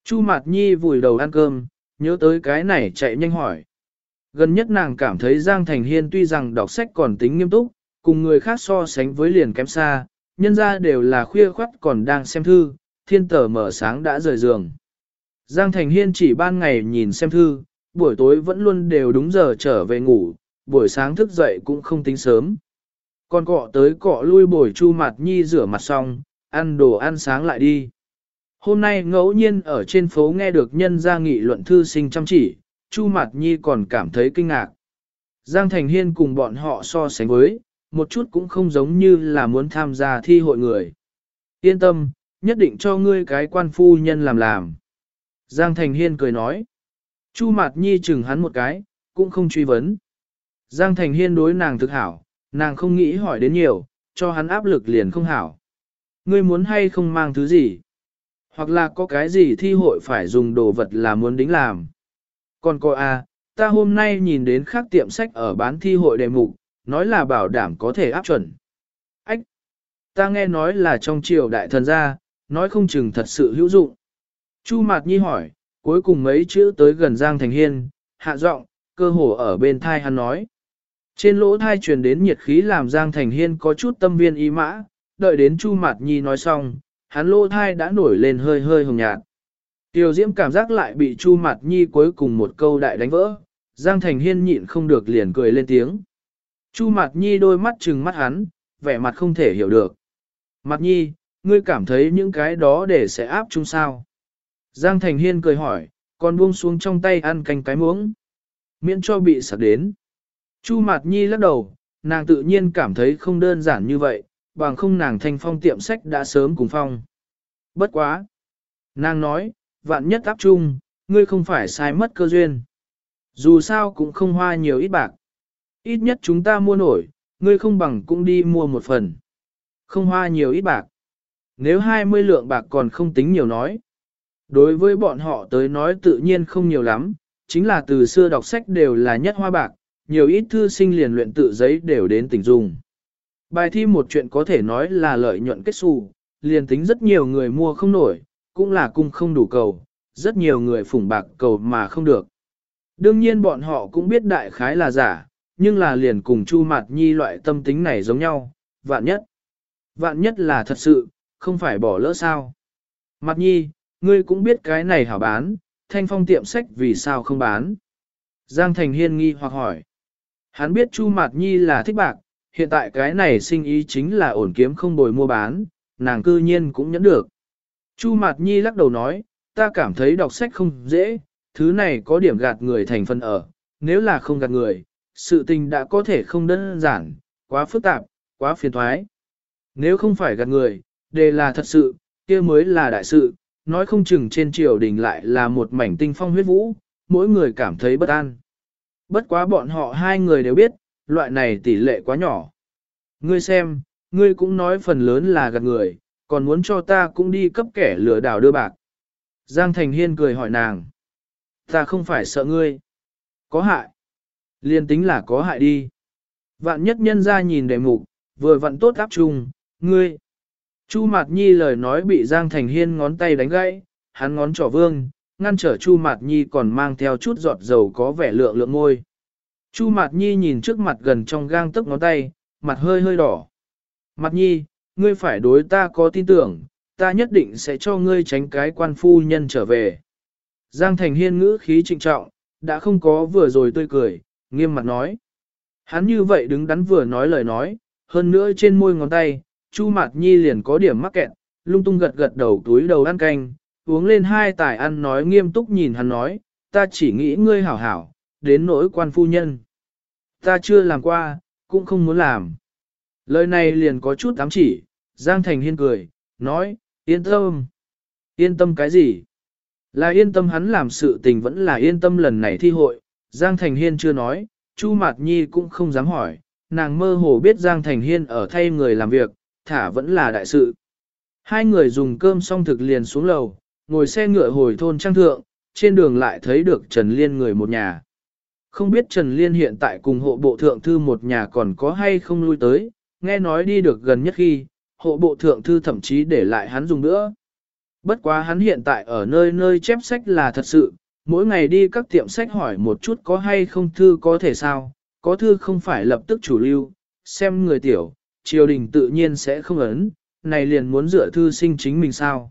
Chu Mạt Nhi vùi đầu ăn cơm, nhớ tới cái này chạy nhanh hỏi. Gần nhất nàng cảm thấy Giang Thành Hiên tuy rằng đọc sách còn tính nghiêm túc, cùng người khác so sánh với liền kém xa, nhân ra đều là khuya khoắt còn đang xem thư, thiên tờ mở sáng đã rời giường. Giang Thành Hiên chỉ ban ngày nhìn xem thư, buổi tối vẫn luôn đều đúng giờ trở về ngủ, buổi sáng thức dậy cũng không tính sớm. Còn cọ tới cọ lui bồi chu mặt nhi rửa mặt xong, ăn đồ ăn sáng lại đi. Hôm nay ngẫu nhiên ở trên phố nghe được nhân gia nghị luận thư sinh chăm chỉ, chu mặt nhi còn cảm thấy kinh ngạc. Giang Thành Hiên cùng bọn họ so sánh với, một chút cũng không giống như là muốn tham gia thi hội người. Yên tâm, nhất định cho ngươi cái quan phu nhân làm làm. Giang Thành Hiên cười nói. Chu Mạt Nhi chừng hắn một cái, cũng không truy vấn. Giang Thành Hiên đối nàng thực hảo, nàng không nghĩ hỏi đến nhiều, cho hắn áp lực liền không hảo. Ngươi muốn hay không mang thứ gì? Hoặc là có cái gì thi hội phải dùng đồ vật là muốn đính làm? Còn cô a, à, ta hôm nay nhìn đến khác tiệm sách ở bán thi hội đề mục, nói là bảo đảm có thể áp chuẩn. Ách! Ta nghe nói là trong triều đại thần gia, nói không chừng thật sự hữu dụng. Chu Mạt Nhi hỏi, cuối cùng mấy chữ tới gần Giang Thành Hiên, hạ giọng, cơ hồ ở bên thai hắn nói. Trên lỗ thai truyền đến nhiệt khí làm Giang Thành Hiên có chút tâm viên ý mã, đợi đến Chu Mạt Nhi nói xong, hắn lỗ thai đã nổi lên hơi hơi hồng nhạt. Tiêu Diễm cảm giác lại bị Chu Mạt Nhi cuối cùng một câu đại đánh vỡ, Giang Thành Hiên nhịn không được liền cười lên tiếng. Chu Mạt Nhi đôi mắt trừng mắt hắn, vẻ mặt không thể hiểu được. Mạt Nhi, ngươi cảm thấy những cái đó để sẽ áp chung sao? Giang Thành Hiên cười hỏi, còn buông xuống trong tay ăn canh cái muỗng. Miễn cho bị sạc đến. Chu Mạt Nhi lắc đầu, nàng tự nhiên cảm thấy không đơn giản như vậy, bằng không nàng thanh phong tiệm sách đã sớm cùng phong. Bất quá. Nàng nói, vạn nhất áp chung, ngươi không phải sai mất cơ duyên. Dù sao cũng không hoa nhiều ít bạc. Ít nhất chúng ta mua nổi, ngươi không bằng cũng đi mua một phần. Không hoa nhiều ít bạc. Nếu 20 lượng bạc còn không tính nhiều nói. Đối với bọn họ tới nói tự nhiên không nhiều lắm, chính là từ xưa đọc sách đều là nhất hoa bạc, nhiều ít thư sinh liền luyện tự giấy đều đến tỉnh dùng. Bài thi một chuyện có thể nói là lợi nhuận kết xù, liền tính rất nhiều người mua không nổi, cũng là cung không đủ cầu, rất nhiều người phủng bạc cầu mà không được. Đương nhiên bọn họ cũng biết đại khái là giả, nhưng là liền cùng Chu Mạt Nhi loại tâm tính này giống nhau, vạn nhất. Vạn nhất là thật sự, không phải bỏ lỡ sao. Mạt Nhi, ngươi cũng biết cái này hảo bán, thanh phong tiệm sách vì sao không bán. Giang Thành Hiên nghi hoặc hỏi. Hắn biết Chu Mạt Nhi là thích bạc, hiện tại cái này sinh ý chính là ổn kiếm không bồi mua bán, nàng cư nhiên cũng nhẫn được. Chu Mạt Nhi lắc đầu nói, ta cảm thấy đọc sách không dễ, thứ này có điểm gạt người thành phần ở, nếu là không gạt người, sự tình đã có thể không đơn giản, quá phức tạp, quá phiền thoái. Nếu không phải gạt người, đề là thật sự, kia mới là đại sự, nói không chừng trên triều đình lại là một mảnh tinh phong huyết vũ, mỗi người cảm thấy bất an. Bất quá bọn họ hai người đều biết, loại này tỷ lệ quá nhỏ. Ngươi xem, ngươi cũng nói phần lớn là gạt người, còn muốn cho ta cũng đi cấp kẻ lừa đảo đưa bạc. Giang Thành Hiên cười hỏi nàng. Ta không phải sợ ngươi. Có hại. Liên tính là có hại đi. Vạn nhất nhân ra nhìn đề mục, vừa vặn tốt áp chung, ngươi. Chu Mạt Nhi lời nói bị Giang Thành Hiên ngón tay đánh gãy, hắn ngón trỏ vương, ngăn trở Chu Mạt Nhi còn mang theo chút giọt dầu có vẻ lượng lượng môi. Chu Mạt Nhi nhìn trước mặt gần trong gang tấc ngón tay, mặt hơi hơi đỏ. Mạt Nhi, ngươi phải đối ta có tin tưởng, ta nhất định sẽ cho ngươi tránh cái quan phu nhân trở về. Giang Thành Hiên ngữ khí trịnh trọng, đã không có vừa rồi tươi cười, nghiêm mặt nói. Hắn như vậy đứng đắn vừa nói lời nói, hơn nữa trên môi ngón tay, Chu Mạt Nhi liền có điểm mắc kẹt, lung tung gật gật đầu túi đầu ăn canh, uống lên hai tài ăn nói nghiêm túc nhìn hắn nói, ta chỉ nghĩ ngươi hảo hảo, đến nỗi quan phu nhân. Ta chưa làm qua, cũng không muốn làm. Lời này liền có chút ám chỉ, Giang Thành Hiên cười, nói, yên tâm. Yên tâm cái gì? Là yên tâm hắn làm sự tình vẫn là yên tâm lần này thi hội, Giang Thành Hiên chưa nói, Chu Mạt Nhi cũng không dám hỏi, nàng mơ hồ biết Giang Thành Hiên ở thay người làm việc, thả vẫn là đại sự. Hai người dùng cơm xong thực liền xuống lầu, ngồi xe ngựa hồi thôn trang thượng, trên đường lại thấy được Trần Liên người một nhà. Không biết Trần Liên hiện tại cùng hộ bộ thượng thư một nhà còn có hay không lui tới, nghe nói đi được gần nhất khi, hộ bộ thượng thư thậm chí để lại hắn dùng nữa. Bất quá hắn hiện tại ở nơi nơi chép sách là thật sự, mỗi ngày đi các tiệm sách hỏi một chút có hay không thư có thể sao, có thư không phải lập tức chủ lưu, xem người tiểu, triều đình tự nhiên sẽ không ấn, này liền muốn dựa thư sinh chính mình sao.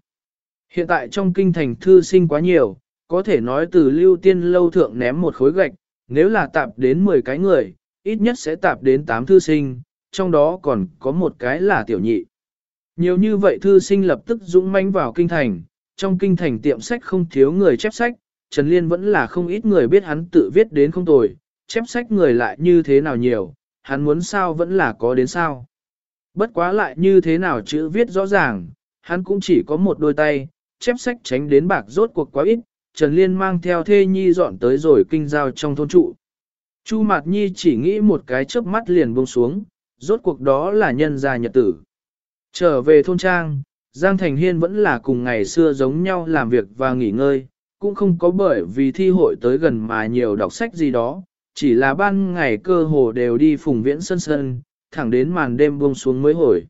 Hiện tại trong kinh thành thư sinh quá nhiều, có thể nói từ lưu tiên lâu thượng ném một khối gạch, nếu là tạp đến 10 cái người, ít nhất sẽ tạp đến 8 thư sinh, trong đó còn có một cái là tiểu nhị. Nhiều như vậy thư sinh lập tức dũng manh vào kinh thành, trong kinh thành tiệm sách không thiếu người chép sách, Trần Liên vẫn là không ít người biết hắn tự viết đến không tồi, chép sách người lại như thế nào nhiều, hắn muốn sao vẫn là có đến sao. Bất quá lại như thế nào chữ viết rõ ràng, hắn cũng chỉ có một đôi tay, chép sách tránh đến bạc rốt cuộc quá ít, Trần Liên mang theo thê nhi dọn tới rồi kinh giao trong thôn trụ. Chu Mạt Nhi chỉ nghĩ một cái chớp mắt liền buông xuống, rốt cuộc đó là nhân gia nhật tử. Trở về thôn trang, Giang Thành Hiên vẫn là cùng ngày xưa giống nhau làm việc và nghỉ ngơi, cũng không có bởi vì thi hội tới gần mà nhiều đọc sách gì đó, chỉ là ban ngày cơ hồ đều đi phùng viễn sân sân, thẳng đến màn đêm buông xuống mới hồi.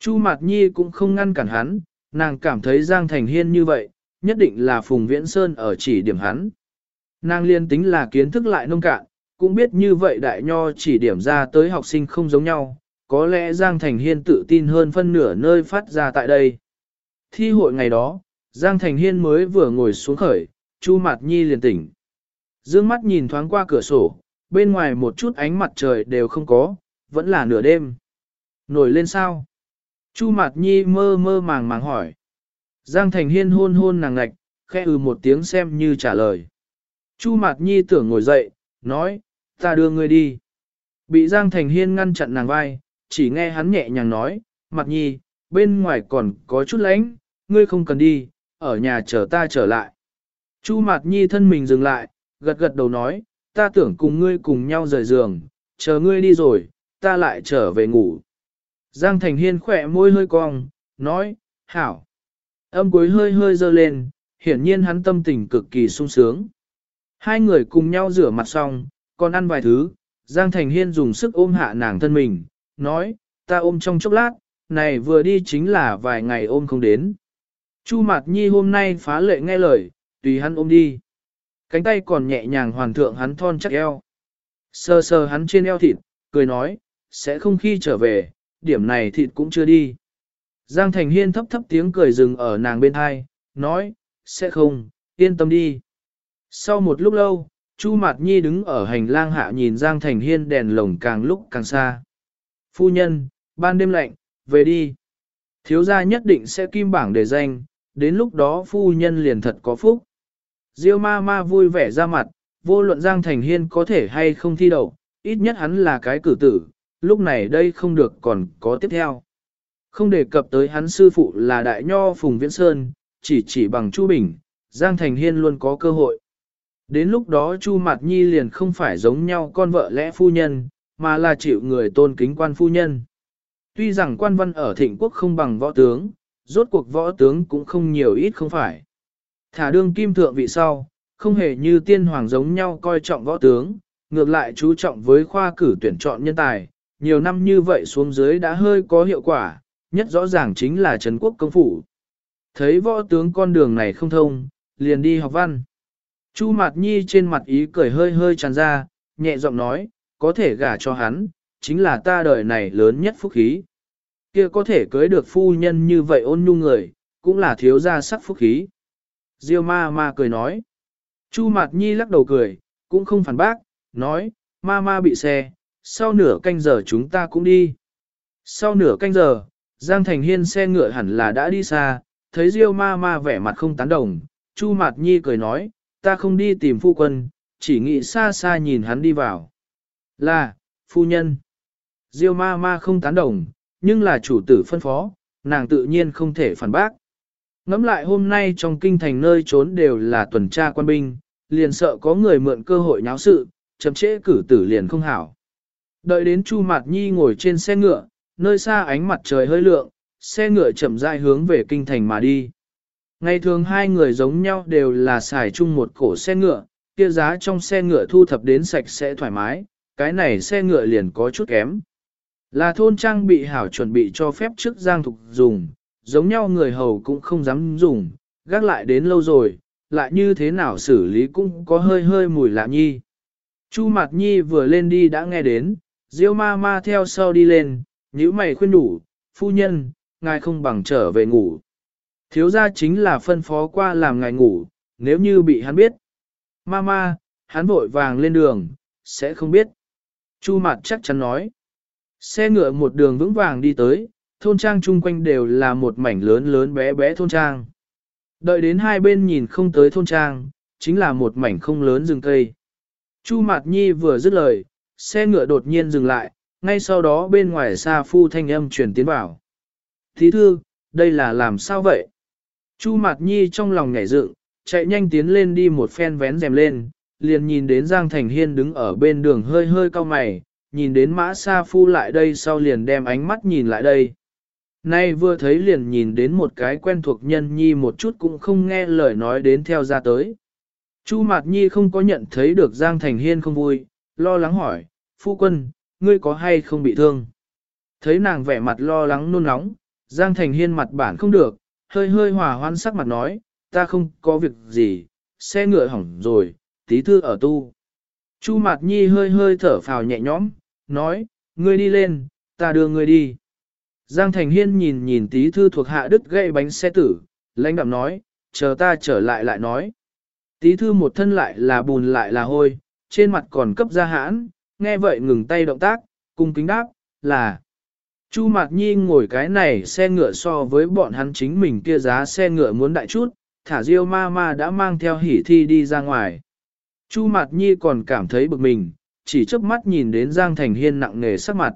Chu Mạt Nhi cũng không ngăn cản hắn, nàng cảm thấy Giang Thành Hiên như vậy, nhất định là Phùng Viễn Sơn ở chỉ điểm hắn. Nàng liên tính là kiến thức lại nông cạn, cũng biết như vậy đại nho chỉ điểm ra tới học sinh không giống nhau, có lẽ Giang Thành Hiên tự tin hơn phân nửa nơi phát ra tại đây. Thi hội ngày đó, Giang Thành Hiên mới vừa ngồi xuống khởi, Chu Mạt Nhi liền tỉnh. Dương mắt nhìn thoáng qua cửa sổ, bên ngoài một chút ánh mặt trời đều không có, vẫn là nửa đêm. Nổi lên sao? Chu Mạt Nhi mơ mơ màng màng hỏi. Giang Thành Hiên hôn hôn nàng ngạch, khẽ ừ một tiếng xem như trả lời. Chu Mạt Nhi tưởng ngồi dậy, nói, ta đưa ngươi đi. Bị Giang Thành Hiên ngăn chặn nàng vai, chỉ nghe hắn nhẹ nhàng nói, Mạt Nhi, bên ngoài còn có chút lạnh, ngươi không cần đi, ở nhà chờ ta trở lại. Chu Mạt Nhi thân mình dừng lại, gật gật đầu nói, ta tưởng cùng ngươi cùng nhau rời giường, chờ ngươi đi rồi, ta lại trở về ngủ. Giang Thành Hiên khỏe môi hơi cong, nói, hảo. Âm cuối hơi hơi dơ lên, hiển nhiên hắn tâm tình cực kỳ sung sướng. Hai người cùng nhau rửa mặt xong, còn ăn vài thứ, Giang Thành Hiên dùng sức ôm hạ nàng thân mình, nói, ta ôm trong chốc lát, này vừa đi chính là vài ngày ôm không đến. Chu Mạt Nhi hôm nay phá lệ nghe lời, tùy hắn ôm đi. Cánh tay còn nhẹ nhàng hoàn thượng hắn thon chắc eo. Sờ sờ hắn trên eo thịt, cười nói, sẽ không khi trở về, điểm này thịt cũng chưa đi. Giang Thành Hiên thấp thấp tiếng cười dừng ở nàng bên hai, nói, sẽ không, yên tâm đi. Sau một lúc lâu, Chu Mạt Nhi đứng ở hành lang hạ nhìn Giang Thành Hiên đèn lồng càng lúc càng xa. Phu nhân, ban đêm lạnh, về đi. Thiếu gia nhất định sẽ kim bảng để danh, đến lúc đó phu nhân liền thật có phúc. Diêu ma ma vui vẻ ra mặt, vô luận Giang Thành Hiên có thể hay không thi đậu, ít nhất hắn là cái cử tử, lúc này đây không được còn có tiếp theo. Không đề cập tới hắn sư phụ là đại nho Phùng Viễn Sơn, chỉ chỉ bằng Chu Bình, Giang Thành Hiên luôn có cơ hội. Đến lúc đó Chu Mạt Nhi liền không phải giống nhau con vợ lẽ phu nhân, mà là chịu người tôn kính quan phu nhân. Tuy rằng quan văn ở thịnh quốc không bằng võ tướng, rốt cuộc võ tướng cũng không nhiều ít không phải. Thả đương kim thượng vị sau, không hề như tiên hoàng giống nhau coi trọng võ tướng, ngược lại chú trọng với khoa cử tuyển chọn nhân tài, nhiều năm như vậy xuống dưới đã hơi có hiệu quả, nhất rõ ràng chính là Trấn Quốc công phủ. Thấy võ tướng con đường này không thông, liền đi học văn. Chu Mạt Nhi trên mặt ý cười hơi hơi tràn ra, nhẹ giọng nói, có thể gả cho hắn, chính là ta đời này lớn nhất phúc khí. Kia có thể cưới được phu nhân như vậy ôn nhu người, cũng là thiếu gia sắc phúc khí. Diêu ma ma cười nói. Chu Mạt Nhi lắc đầu cười, cũng không phản bác, nói, ma ma bị xe, sau nửa canh giờ chúng ta cũng đi. Sau nửa canh giờ, Giang Thành Hiên xe ngựa hẳn là đã đi xa, thấy Diêu ma ma vẻ mặt không tán đồng, Chu Mạt Nhi cười nói, ta không đi tìm phu quân, chỉ nghĩ xa xa nhìn hắn đi vào. Là, phu nhân. Diêu ma ma không tán đồng, nhưng là chủ tử phân phó, nàng tự nhiên không thể phản bác. Ngắm lại hôm nay trong kinh thành nơi trốn đều là tuần tra quan binh, liền sợ có người mượn cơ hội nháo sự, chậm trễ cử tử liền không hảo. Đợi đến Chu Mạt Nhi ngồi trên xe ngựa, nơi xa ánh mặt trời hơi lượng, xe ngựa chậm rãi hướng về kinh thành mà đi. Ngày thường hai người giống nhau đều là xài chung một cổ xe ngựa, kia giá trong xe ngựa thu thập đến sạch sẽ thoải mái, cái này xe ngựa liền có chút kém. Là thôn trang bị hảo chuẩn bị cho phép trước giang thục dùng, giống nhau người hầu cũng không dám dùng, gác lại đến lâu rồi, lại như thế nào xử lý cũng có hơi hơi mùi lạ nhi. Chu Mạt Nhi vừa lên đi đã nghe đến, Diêu ma ma theo sau đi lên, nhíu mày khuyên đủ, phu nhân, ngài không bằng trở về ngủ. Thiếu gia chính là phân phó qua làm ngài ngủ, nếu như bị hắn biết. Ma ma, hắn vội vàng lên đường, sẽ không biết. Chu mặt chắc chắn nói. Xe ngựa một đường vững vàng đi tới, thôn trang chung quanh đều là một mảnh lớn lớn bé bé thôn trang. Đợi đến hai bên nhìn không tới thôn trang, chính là một mảnh không lớn rừng cây. Chu Mạt Nhi vừa dứt lời, xe ngựa đột nhiên dừng lại, ngay sau đó bên ngoài xa phu thanh âm truyền tiến vào. Thí thư, đây là làm sao vậy? Chu Mạt Nhi trong lòng nhảy dựng, chạy nhanh tiến lên đi một phen vén rèm lên, liền nhìn đến Giang Thành Hiên đứng ở bên đường hơi hơi cau mày, nhìn đến mã sa phu lại đây sau liền đem ánh mắt nhìn lại đây. Nay vừa thấy liền nhìn đến một cái quen thuộc nhân nhi một chút cũng không nghe lời nói đến theo ra tới. Chu Mạt Nhi không có nhận thấy được Giang Thành Hiên không vui, lo lắng hỏi, phu quân, ngươi có hay không bị thương? Thấy nàng vẻ mặt lo lắng nôn nóng, Giang Thành Hiên mặt bản không được, hơi hơi hòa hoan sắc mặt nói, ta không có việc gì, xe ngựa hỏng rồi, tí thư ở tu. Chu Mạt Nhi hơi hơi thở phào nhẹ nhõm, nói, ngươi đi lên, ta đưa ngươi đi. Giang Thành Hiên nhìn nhìn tí thư thuộc hạ đứt gậy bánh xe tử, lãnh đạm nói, chờ ta trở lại lại nói. Tí thư một thân lại là bùn lại là hôi, trên mặt còn cấp ra hãn, nghe vậy ngừng tay động tác, cung kính đáp, là. Chu Mạt Nhi ngồi cái này xe ngựa so với bọn hắn chính mình kia giá xe ngựa muốn đại chút, thả diêu ma ma đã mang theo hỉ thi đi ra ngoài. Chu Mạt Nhi còn cảm thấy bực mình, chỉ chớp mắt nhìn đến Giang Thành Hiên nặng nề sắc mặt.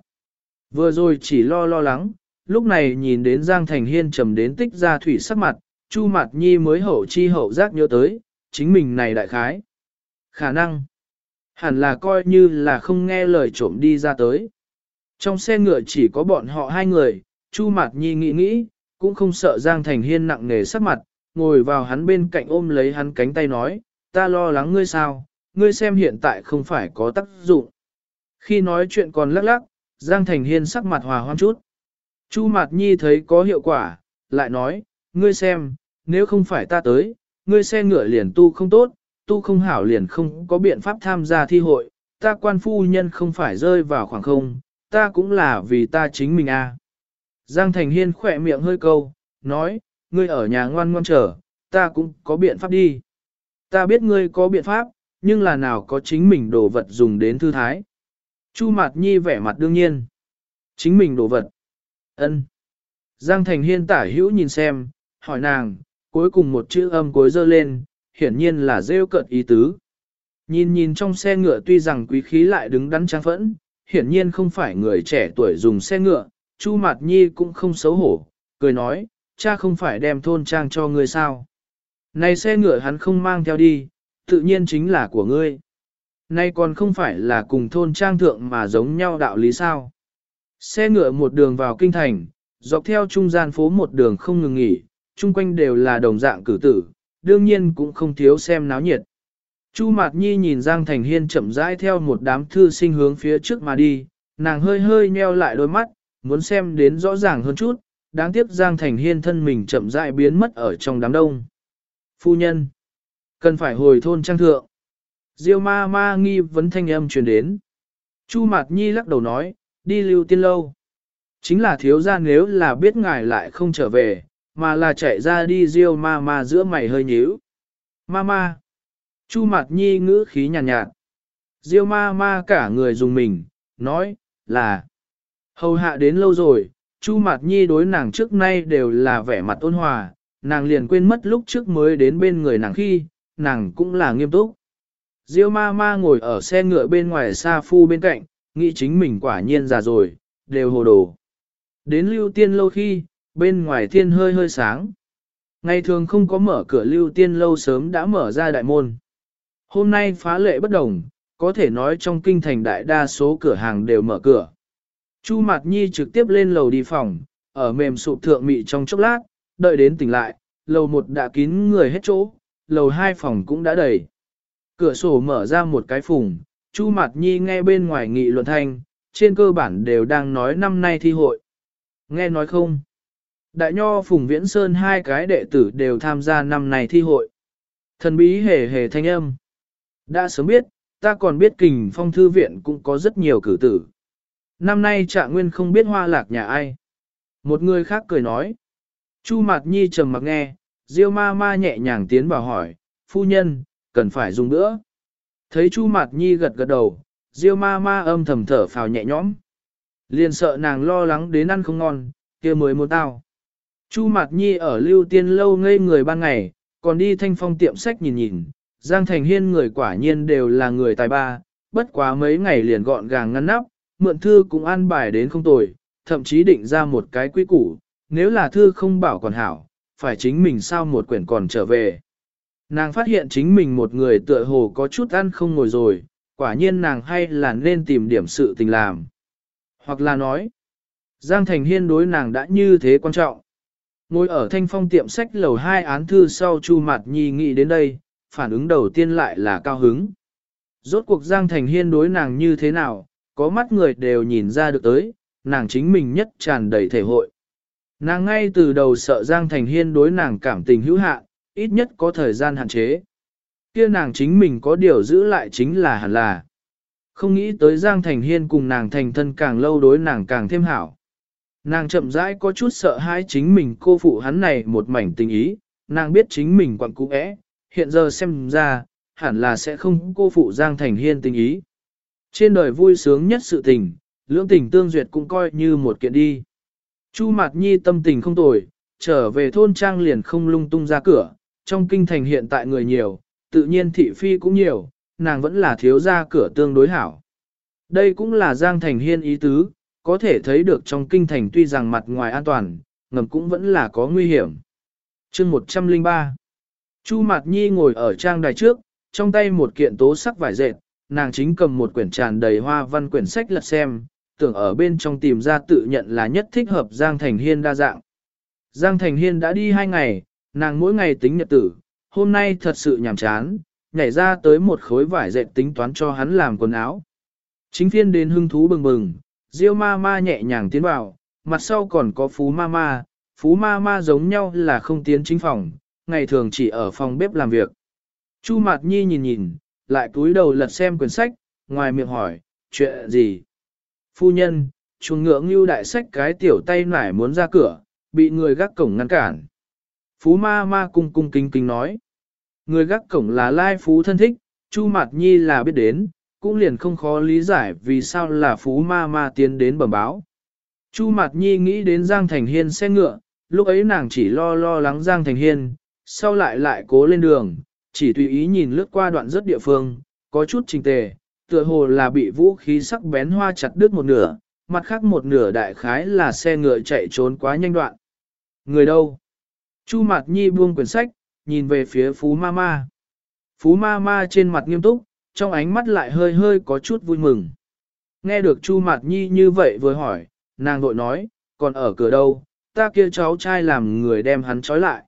Vừa rồi chỉ lo lo lắng, lúc này nhìn đến Giang Thành Hiên trầm đến tích ra thủy sắc mặt, Chu Mạt Nhi mới hậu chi hậu giác nhớ tới, chính mình này đại khái. Khả năng, hẳn là coi như là không nghe lời trộm đi ra tới. Trong xe ngựa chỉ có bọn họ hai người, Chu Mạt Nhi nghĩ nghĩ, cũng không sợ Giang Thành Hiên nặng nề sắc mặt, ngồi vào hắn bên cạnh ôm lấy hắn cánh tay nói, ta lo lắng ngươi sao, ngươi xem hiện tại không phải có tác dụng. Khi nói chuyện còn lắc lắc, Giang Thành Hiên sắc mặt hòa hoan chút. Chu Mạt Nhi thấy có hiệu quả, lại nói, ngươi xem, nếu không phải ta tới, ngươi xe ngựa liền tu không tốt, tu không hảo liền không có biện pháp tham gia thi hội, ta quan phu nhân không phải rơi vào khoảng không, ta cũng là vì ta chính mình a. À. Giang Thành Hiên khỏe miệng hơi câu, nói, ngươi ở nhà ngoan ngoan chờ, ta cũng có biện pháp đi. Ta biết ngươi có biện pháp, nhưng là nào có chính mình đồ vật dùng đến thư thái. Chu Mạt Nhi vẻ mặt đương nhiên. Chính mình đồ vật. ân. Giang Thành Hiên tả hữu nhìn xem, hỏi nàng, cuối cùng một chữ âm cuối dơ lên, hiển nhiên là rêu cợt ý tứ. Nhìn nhìn trong xe ngựa tuy rằng quý khí lại đứng đắn trang phẫn, hiển nhiên không phải người trẻ tuổi dùng xe ngựa, Chu Mạt Nhi cũng không xấu hổ, cười nói, cha không phải đem thôn trang cho ngươi sao. Này xe ngựa hắn không mang theo đi, tự nhiên chính là của ngươi. Nay còn không phải là cùng thôn trang thượng mà giống nhau đạo lý sao. Xe ngựa một đường vào kinh thành, dọc theo trung gian phố một đường không ngừng nghỉ, chung quanh đều là đồng dạng cử tử, đương nhiên cũng không thiếu xem náo nhiệt. Chu Mạt Nhi nhìn Giang Thành Hiên chậm rãi theo một đám thư sinh hướng phía trước mà đi, nàng hơi hơi nheo lại đôi mắt, muốn xem đến rõ ràng hơn chút, đáng tiếc Giang Thành Hiên thân mình chậm rãi biến mất ở trong đám đông. Phu nhân, cần phải hồi thôn trang thượng. Diêu ma ma nghi vấn thanh âm truyền đến. Chu Mạt Nhi lắc đầu nói, đi lưu tiên lâu. Chính là thiếu gia nếu là biết ngài lại không trở về, mà là chạy ra đi Diêu ma ma giữa mày hơi nhíu. Ma ma. Chu mặt Nhi ngữ khí nhàn nhạt, nhạt. Diêu ma ma cả người dùng mình, nói, là. Hầu hạ đến lâu rồi, Chu Mạt Nhi đối nàng trước nay đều là vẻ mặt ôn hòa, nàng liền quên mất lúc trước mới đến bên người nàng khi, nàng cũng là nghiêm túc. Diêu ma ma ngồi ở xe ngựa bên ngoài xa phu bên cạnh, nghĩ chính mình quả nhiên già rồi, đều hồ đồ. Đến lưu tiên lâu khi, bên ngoài thiên hơi hơi sáng. Ngày thường không có mở cửa lưu tiên lâu sớm đã mở ra đại môn. Hôm nay phá lệ bất đồng, có thể nói trong kinh thành đại đa số cửa hàng đều mở cửa. Chu Mạt Nhi trực tiếp lên lầu đi phòng, ở mềm sụp thượng mị trong chốc lát, đợi đến tỉnh lại, lầu một đã kín người hết chỗ, lầu hai phòng cũng đã đầy. Cửa sổ mở ra một cái phùng, Chu Mạt Nhi nghe bên ngoài nghị luận thanh, trên cơ bản đều đang nói năm nay thi hội. Nghe nói không? Đại Nho Phùng Viễn Sơn hai cái đệ tử đều tham gia năm này thi hội. Thần bí hề hề thanh âm. Đã sớm biết, ta còn biết kình phong thư viện cũng có rất nhiều cử tử. Năm nay trạng nguyên không biết hoa lạc nhà ai. Một người khác cười nói. Chu Mạt Nhi trầm mặc nghe, Diêu ma ma nhẹ nhàng tiến vào hỏi, phu nhân, cần phải dùng nữa. Thấy Chu Mạt Nhi gật gật đầu, Diêu ma ma âm thầm thở phào nhẹ nhõm. Liền sợ nàng lo lắng đến ăn không ngon, kia mới muốn tao. Chu Mạt Nhi ở lưu tiên lâu ngây người ban ngày, còn đi thanh phong tiệm sách nhìn nhìn, Giang Thành Hiên người quả nhiên đều là người tài ba, bất quá mấy ngày liền gọn gàng ngăn nắp, mượn thư cũng an bài đến không tồi, thậm chí định ra một cái quy củ, nếu là thư không bảo còn hảo, phải chính mình sao một quyển còn trở về. Nàng phát hiện chính mình một người tựa hồ có chút ăn không ngồi rồi, quả nhiên nàng hay là nên tìm điểm sự tình làm. Hoặc là nói, Giang Thành Hiên đối nàng đã như thế quan trọng. Ngồi ở thanh phong tiệm sách lầu hai án thư sau Chu Mạt Nhi nghĩ đến đây, phản ứng đầu tiên lại là cao hứng. Rốt cuộc Giang Thành Hiên đối nàng như thế nào, có mắt người đều nhìn ra được tới, nàng chính mình nhất tràn đầy thể hội. Nàng ngay từ đầu sợ Giang Thành Hiên đối nàng cảm tình hữu hạn, ít nhất có thời gian hạn chế. Kia nàng chính mình có điều giữ lại chính là hẳn là. Không nghĩ tới Giang Thành Hiên cùng nàng thành thân càng lâu đối nàng càng thêm hảo. Nàng chậm rãi có chút sợ hãi chính mình cô phụ hắn này một mảnh tình ý, nàng biết chính mình quặng cũ ẽ, hiện giờ xem ra, hẳn là sẽ không cô phụ Giang Thành Hiên tình ý. Trên đời vui sướng nhất sự tình, lưỡng tình tương duyệt cũng coi như một kiện đi. Chu Mạt Nhi tâm tình không tồi, trở về thôn trang liền không lung tung ra cửa, trong kinh thành hiện tại người nhiều, tự nhiên thị phi cũng nhiều, nàng vẫn là thiếu ra cửa tương đối hảo. Đây cũng là Giang Thành Hiên ý tứ, có thể thấy được trong kinh thành tuy rằng mặt ngoài an toàn, ngầm cũng vẫn là có nguy hiểm. chương 103 Chu Mạt Nhi ngồi ở trang đài trước, trong tay một kiện tố sắc vải dệt, nàng chính cầm một quyển tràn đầy hoa văn quyển sách lật xem, tưởng ở bên trong tìm ra tự nhận là nhất thích hợp Giang Thành Hiên đa dạng. Giang Thành Hiên đã đi hai ngày, nàng mỗi ngày tính nhật tử, hôm nay thật sự nhàm chán, nhảy ra tới một khối vải dệt tính toán cho hắn làm quần áo. Chính phiên đến hưng thú bừng bừng, Diêu ma ma nhẹ nhàng tiến vào, mặt sau còn có Phú ma ma, Phú ma ma giống nhau là không tiến chính phòng, ngày thường chỉ ở phòng bếp làm việc. Chu Mạt Nhi nhìn nhìn, lại cúi đầu lật xem quyển sách, ngoài miệng hỏi, chuyện gì? Phu nhân, chuồng ngựa ngưu đại sách cái tiểu tay nải muốn ra cửa, bị người gác cổng ngăn cản. Phú ma ma cung cung kính kính nói. Người gác cổng là lai phú thân thích, Chu Mạt Nhi là biết đến, cũng liền không khó lý giải vì sao là phú ma ma tiến đến bẩm báo. Chu Mạt Nhi nghĩ đến Giang Thành Hiên xe ngựa, lúc ấy nàng chỉ lo lo lắng Giang Thành Hiên, sau lại lại cố lên đường, chỉ tùy ý nhìn lướt qua đoạn rất địa phương, có chút trình tề, tựa hồ là bị vũ khí sắc bén hoa chặt đứt một nửa, mặt khác một nửa đại khái là xe ngựa chạy trốn quá nhanh đoạn. Người đâu? Chu Mạt Nhi buông quyển sách, nhìn về phía Phú Ma Ma. Phú Ma Ma trên mặt nghiêm túc, trong ánh mắt lại hơi hơi có chút vui mừng. Nghe được Chu Mạt Nhi như vậy vừa hỏi, nàng vội nói, còn ở cửa đâu, ta kia cháu trai làm người đem hắn trói lại.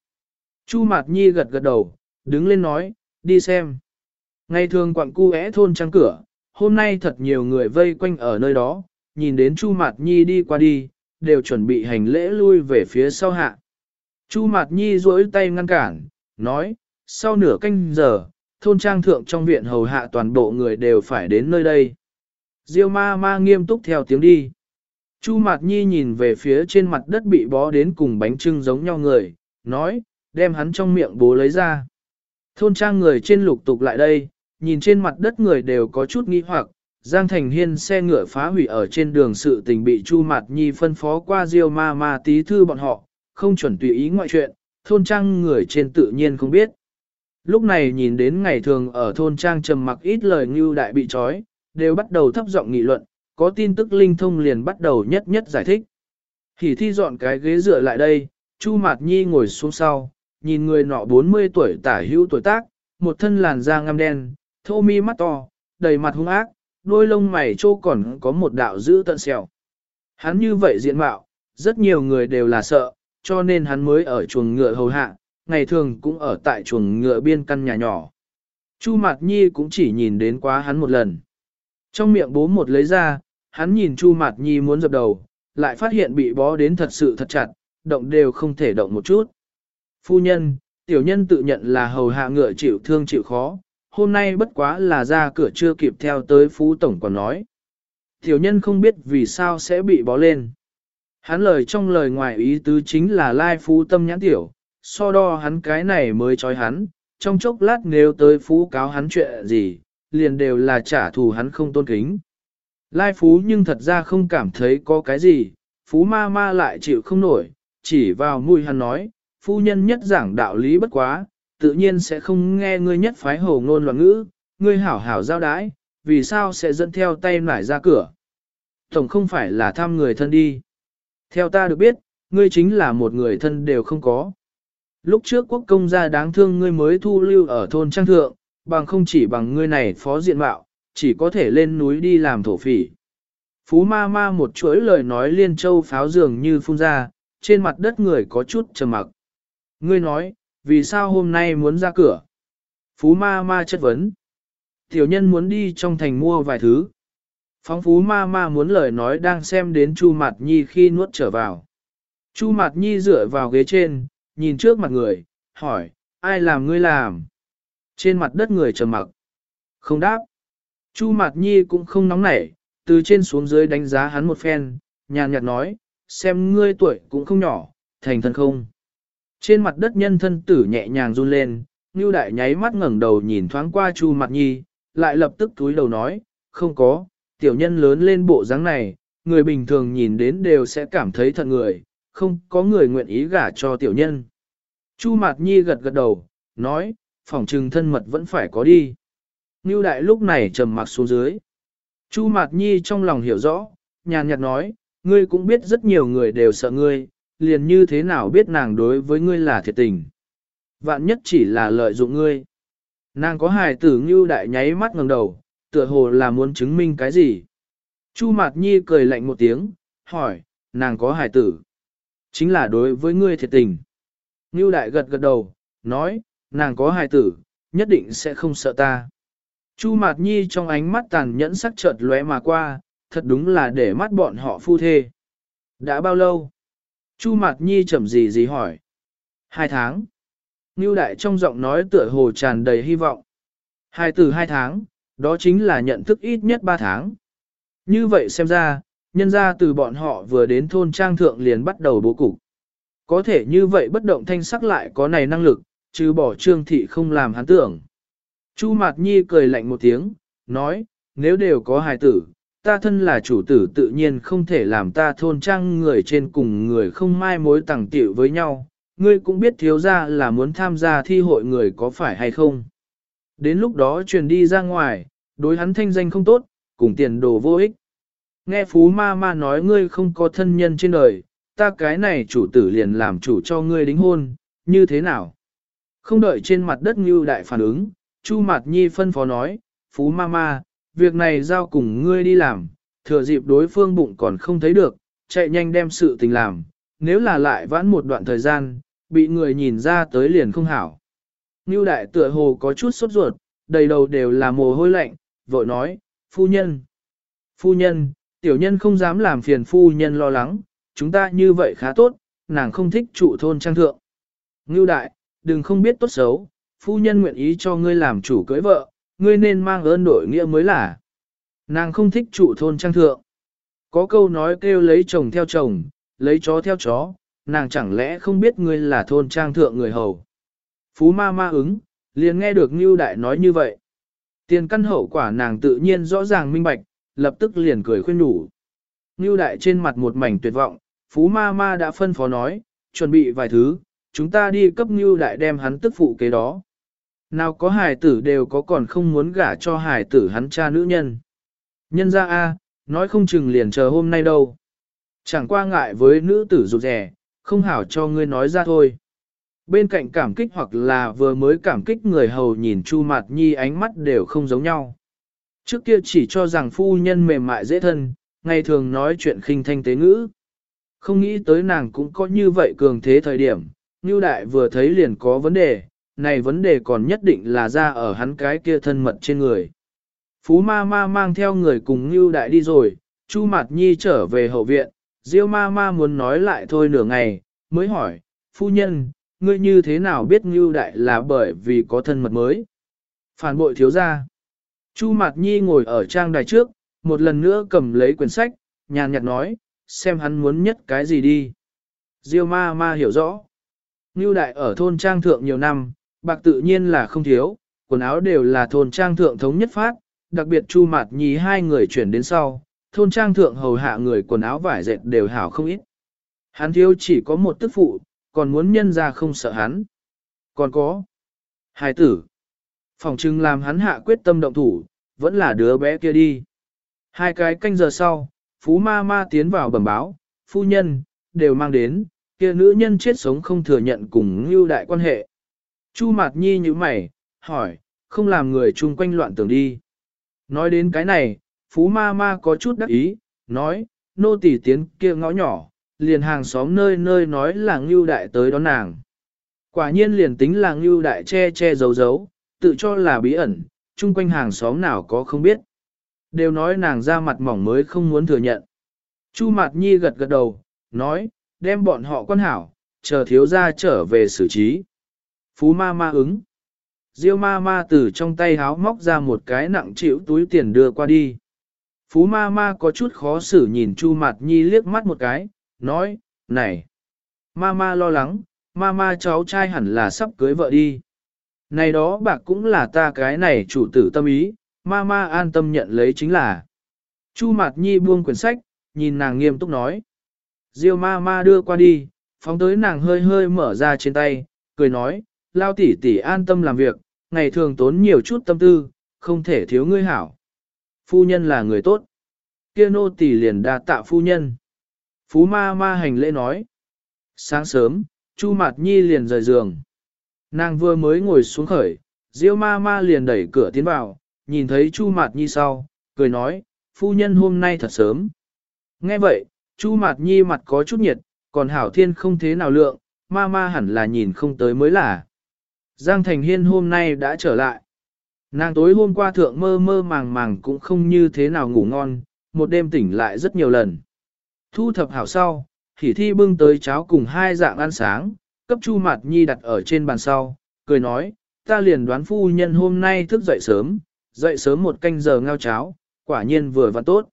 Chu Mạt Nhi gật gật đầu, đứng lên nói, đi xem. Ngày thường quặng cu é thôn trăng cửa, hôm nay thật nhiều người vây quanh ở nơi đó, nhìn đến Chu Mạt Nhi đi qua đi, đều chuẩn bị hành lễ lui về phía sau hạ. Chu Mạt Nhi duỗi tay ngăn cản, nói, sau nửa canh giờ, thôn trang thượng trong viện hầu hạ toàn bộ người đều phải đến nơi đây. Diêu ma ma nghiêm túc theo tiếng đi. Chu Mạt Nhi nhìn về phía trên mặt đất bị bó đến cùng bánh trưng giống nhau người, nói, đem hắn trong miệng bố lấy ra. Thôn trang người trên lục tục lại đây, nhìn trên mặt đất người đều có chút nghi hoặc, Giang Thành Hiên xe ngựa phá hủy ở trên đường sự tình bị Chu Mạt Nhi phân phó qua Diêu ma ma tí thư bọn họ, không chuẩn tùy ý ngoại chuyện, thôn trang người trên tự nhiên không biết. Lúc này nhìn đến ngày thường ở thôn trang trầm mặc ít lời như đại bị trói, đều bắt đầu thấp giọng nghị luận, có tin tức linh thông liền bắt đầu nhất nhất giải thích. Hỉ thi dọn cái ghế dựa lại đây, Chu Mạt Nhi ngồi xuống sau, nhìn người nọ 40 tuổi tả hữu tuổi tác, một thân làn da ngăm đen, thô mi mắt to, đầy mặt hung ác, đôi lông mày trô còn có một đạo dữ tận sẹo. Hắn như vậy diện mạo, rất nhiều người đều là sợ, cho nên hắn mới ở chuồng ngựa hầu hạ, ngày thường cũng ở tại chuồng ngựa biên căn nhà nhỏ. Chu Mạt Nhi cũng chỉ nhìn đến quá hắn một lần. Trong miệng bố một lấy ra, hắn nhìn Chu Mạt Nhi muốn dập đầu, lại phát hiện bị bó đến thật sự thật chặt, động đều không thể động một chút. Phu nhân, tiểu nhân tự nhận là hầu hạ ngựa chịu thương chịu khó, hôm nay bất quá là ra cửa chưa kịp theo tới phú tổng còn nói. Tiểu nhân không biết vì sao sẽ bị bó lên. Hắn lời trong lời ngoài ý tứ chính là lai phú tâm nhãn tiểu, so đo hắn cái này mới trói hắn, trong chốc lát nếu tới phú cáo hắn chuyện gì, liền đều là trả thù hắn không tôn kính. Lai phú nhưng thật ra không cảm thấy có cái gì, phú ma ma lại chịu không nổi, chỉ vào mũi hắn nói, phu nhân nhất giảng đạo lý bất quá, tự nhiên sẽ không nghe ngươi nhất phái hồ ngôn loạn ngữ, ngươi hảo hảo giao đái, vì sao sẽ dẫn theo tay nải ra cửa. Tổng không phải là thăm người thân đi. Theo ta được biết, ngươi chính là một người thân đều không có. Lúc trước quốc công gia đáng thương ngươi mới thu lưu ở thôn trang thượng, bằng không chỉ bằng ngươi này phó diện mạo, chỉ có thể lên núi đi làm thổ phỉ. Phú ma ma một chuỗi lời nói liên châu pháo dường như phun ra, trên mặt đất người có chút trầm mặc. Ngươi nói, vì sao hôm nay muốn ra cửa? Phú ma ma chất vấn. Tiểu nhân muốn đi trong thành mua vài thứ. Phóng phú ma ma muốn lời nói đang xem đến Chu Mạt Nhi khi nuốt trở vào. Chu Mạt Nhi dựa vào ghế trên, nhìn trước mặt người, hỏi, ai làm ngươi làm? Trên mặt đất người trầm mặc. Không đáp. Chu Mạt Nhi cũng không nóng nảy, từ trên xuống dưới đánh giá hắn một phen, nhàn nhạt nói, xem ngươi tuổi cũng không nhỏ, thành thân không. Trên mặt đất nhân thân tử nhẹ nhàng run lên, Ngưu Đại nháy mắt ngẩng đầu nhìn thoáng qua Chu Mạt Nhi, lại lập tức túi đầu nói, không có, tiểu nhân lớn lên bộ dáng này, người bình thường nhìn đến đều sẽ cảm thấy thật người, không có người nguyện ý gả cho tiểu nhân. Chu Mạt Nhi gật gật đầu, nói, phòng trừng thân mật vẫn phải có đi. Ngưu Đại lúc này trầm mặc xuống dưới. Chu Mạt Nhi trong lòng hiểu rõ, nhàn nhạt nói, ngươi cũng biết rất nhiều người đều sợ ngươi, liền như thế nào biết nàng đối với ngươi là thiệt tình. Vạn nhất chỉ là lợi dụng ngươi. Nàng có hài tử Ngưu Đại nháy mắt ngẩng đầu, tựa hồ là muốn chứng minh cái gì. Chu Mạt Nhi cười lạnh một tiếng, hỏi, nàng có hài tử. Chính là đối với ngươi thiệt tình. Ngưu Đại gật gật đầu, nói, nàng có hài tử, nhất định sẽ không sợ ta. Chu Mạt Nhi trong ánh mắt tàn nhẫn sắc chợt lóe mà qua, thật đúng là để mắt bọn họ phu thê. Đã bao lâu? Chu Mạt Nhi chậm gì gì hỏi. Hai tháng. Ngưu Đại trong giọng nói tựa hồ tràn đầy hy vọng. Hai từ hai tháng, đó chính là nhận thức ít nhất ba tháng. Như vậy xem ra, nhân ra từ bọn họ vừa đến thôn trang thượng liền bắt đầu bố cục. Có thể như vậy bất động thanh sắc lại có này năng lực, chứ bỏ trương thị không làm hắn tưởng. Chu Mạt Nhi cười lạnh một tiếng, nói, nếu đều có hài tử, ta thân là chủ tử tự nhiên không thể làm ta thôn trang người trên cùng người không mai mối tẳng tiểu với nhau, ngươi cũng biết thiếu ra là muốn tham gia thi hội người có phải hay không. Đến lúc đó truyền đi ra ngoài, đối hắn thanh danh không tốt, cùng tiền đồ vô ích. Nghe Phú Ma Ma nói ngươi không có thân nhân trên đời, ta cái này chủ tử liền làm chủ cho ngươi đính hôn, như thế nào? Không đợi trên mặt đất như đại phản ứng, Chu Mạt Nhi phân phó nói, Phú Ma Ma, việc này giao cùng ngươi đi làm, thừa dịp đối phương bụng còn không thấy được, chạy nhanh đem sự tình làm, nếu là lại vãn một đoạn thời gian, bị người nhìn ra tới liền không hảo. Như đại tựa hồ có chút sốt ruột, đầy đầu đều là mồ hôi lạnh, vội nói, phu nhân. Phu nhân, tiểu nhân không dám làm phiền phu nhân lo lắng, chúng ta như vậy khá tốt, nàng không thích trụ thôn trang thượng. Ngưu đại, đừng không biết tốt xấu, phu nhân nguyện ý cho ngươi làm chủ cưới vợ, ngươi nên mang ơn đổi nghĩa mới là. Nàng không thích trụ thôn trang thượng. Có câu nói kêu lấy chồng theo chồng, lấy chó theo chó, nàng chẳng lẽ không biết ngươi là thôn trang thượng người hầu. Phú ma ma ứng, liền nghe được Ngưu Đại nói như vậy. Tiền căn hậu quả nàng tự nhiên rõ ràng minh bạch, lập tức liền cười khuyên nhủ. Ngưu Đại trên mặt một mảnh tuyệt vọng, Phú ma ma đã phân phó nói, chuẩn bị vài thứ, chúng ta đi cấp Ngưu Đại đem hắn tức phụ kế đó. Nào có hài tử đều có còn không muốn gả cho hài tử hắn cha nữ nhân. Nhân ra A, nói không chừng liền chờ hôm nay đâu. Chẳng qua ngại với nữ tử rụt rẻ, không hảo cho ngươi nói ra thôi. Bên cạnh cảm kích hoặc là vừa mới cảm kích người hầu nhìn Chu Mạt Nhi ánh mắt đều không giống nhau. Trước kia chỉ cho rằng phu nhân mềm mại dễ thân, ngày thường nói chuyện khinh thanh tế ngữ. Không nghĩ tới nàng cũng có như vậy cường thế thời điểm, như đại vừa thấy liền có vấn đề, này vấn đề còn nhất định là ra ở hắn cái kia thân mật trên người. Phú ma ma mang theo người cùng như đại đi rồi, Chu Mạt Nhi trở về hậu viện, Diêu ma ma muốn nói lại thôi nửa ngày, mới hỏi, phu nhân, ngươi như thế nào biết Ngưu Đại là bởi vì có thân mật mới? Phản bội thiếu gia. Chu Mạt Nhi ngồi ở trang đài trước, một lần nữa cầm lấy quyển sách, nhàn nhạt nói, xem hắn muốn nhất cái gì đi. Diêu ma ma hiểu rõ. Ngưu đại ở thôn trang thượng nhiều năm, bạc tự nhiên là không thiếu, quần áo đều là thôn trang thượng thống nhất phát, đặc biệt chu Mạt Nhi hai người chuyển đến sau, thôn trang thượng hầu hạ người quần áo vải dệt đều hảo không ít. Hắn thiếu chỉ có một tức phụ, còn muốn nhân ra không sợ hắn. Còn có. Hai tử. Phòng trưng làm hắn hạ quyết tâm động thủ, vẫn là đứa bé kia đi. Hai cái canh giờ sau, Phú Ma Ma tiến vào bẩm báo, phu nhân, đều mang đến, kia nữ nhân chết sống không thừa nhận cùng như đại quan hệ. Chu Mạt Nhi như mày, hỏi, không làm người chung quanh loạn tưởng đi. Nói đến cái này, Phú Ma Ma có chút đắc ý, nói, nô tỳ tiến kia ngõ nhỏ, liền hàng xóm nơi nơi nói là ngưu đại tới đón nàng. Quả nhiên liền tính là ngưu đại che che giấu giấu, tự cho là bí ẩn, chung quanh hàng xóm nào có không biết. Đều nói nàng ra mặt mỏng mới không muốn thừa nhận. Chu Mạt Nhi gật gật đầu, nói, đem bọn họ quan hảo, chờ thiếu gia trở về xử trí. Phú ma ma ứng. Diêu ma ma từ trong tay háo móc ra một cái nặng chịu túi tiền đưa qua đi. Phú ma ma có chút khó xử nhìn Chu Mạt Nhi liếc mắt một cái, nói, này, ma ma lo lắng, ma ma cháu trai hẳn là sắp cưới vợ đi. Này đó bạc cũng là ta cái này chủ tử tâm ý, ma ma an tâm nhận lấy chính là. Chu Mạt Nhi buông quyển sách, nhìn nàng nghiêm túc nói. Diêu ma ma đưa qua đi, phóng tới nàng hơi hơi mở ra trên tay, cười nói, lao tỷ tỷ an tâm làm việc, ngày thường tốn nhiều chút tâm tư, không thể thiếu ngươi hảo. Phu nhân là người tốt. Kia nô tỷ liền đa tạ phu nhân. Phú ma ma hành lễ nói. Sáng sớm, Chu Mạt Nhi liền rời giường. Nàng vừa mới ngồi xuống khởi, Diêu ma ma liền đẩy cửa tiến vào, nhìn thấy Chu Mạt Nhi sau, cười nói, phu nhân hôm nay thật sớm. Nghe vậy, Chu Mạt Nhi mặt có chút nhiệt, còn Hảo Thiên không thế nào lượng, ma ma hẳn là nhìn không tới mới là. Giang Thành Hiên hôm nay đã trở lại. Nàng tối hôm qua thượng mơ mơ màng màng cũng không như thế nào ngủ ngon, một đêm tỉnh lại rất nhiều lần. Thu thập hảo sau, thì thi bưng tới cháo cùng hai dạng ăn sáng, cấp Chu Mạt Nhi đặt ở trên bàn sau, cười nói, ta liền đoán phu nhân hôm nay thức dậy sớm, dậy sớm một canh giờ ngao cháo, quả nhiên vừa và tốt.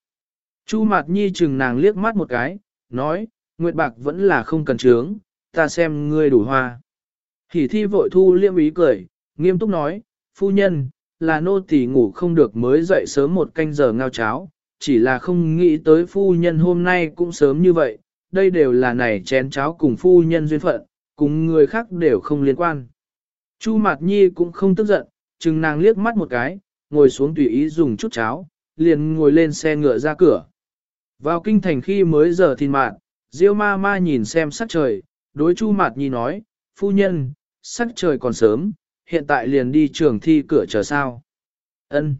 Chu Mạt Nhi chừng nàng liếc mắt một cái, nói, Nguyệt Bạc vẫn là không cần trướng, ta xem ngươi đủ hoa. Hỉ thi vội thu liêm ý cười, nghiêm túc nói, phu nhân, là nô tỳ ngủ không được mới dậy sớm một canh giờ ngao cháo, chỉ là không nghĩ tới phu nhân hôm nay cũng sớm như vậy, đây đều là này chén cháo cùng phu nhân duyên phận, cùng người khác đều không liên quan. Chu Mạt Nhi cũng không tức giận, chừng nàng liếc mắt một cái, ngồi xuống tùy ý dùng chút cháo, liền ngồi lên xe ngựa ra cửa. Vào kinh thành khi mới giờ thìn mạn, Diêu ma ma nhìn xem sắc trời, đối Chu Mạt Nhi nói, phu nhân, sắc trời còn sớm, hiện tại liền đi trường thi cửa chờ sao. Ân.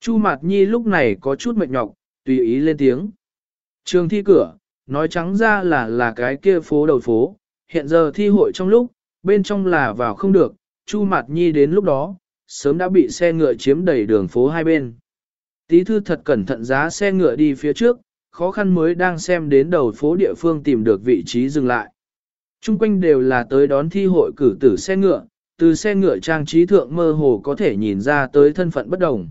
Chu Mạt Nhi lúc này có chút mệt nhọc, tùy ý lên tiếng. Trường thi cửa, nói trắng ra là là cái kia phố đầu phố, hiện giờ thi hội trong lúc, bên trong là vào không được, Chu Mạt Nhi đến lúc đó, sớm đã bị xe ngựa chiếm đầy đường phố hai bên. Tí thư thật cẩn thận giá xe ngựa đi phía trước, khó khăn mới đang xem đến đầu phố địa phương tìm được vị trí dừng lại. Trung quanh đều là tới đón thi hội cử tử xe ngựa, từ xe ngựa trang trí thượng mơ hồ có thể nhìn ra tới thân phận bất đồng.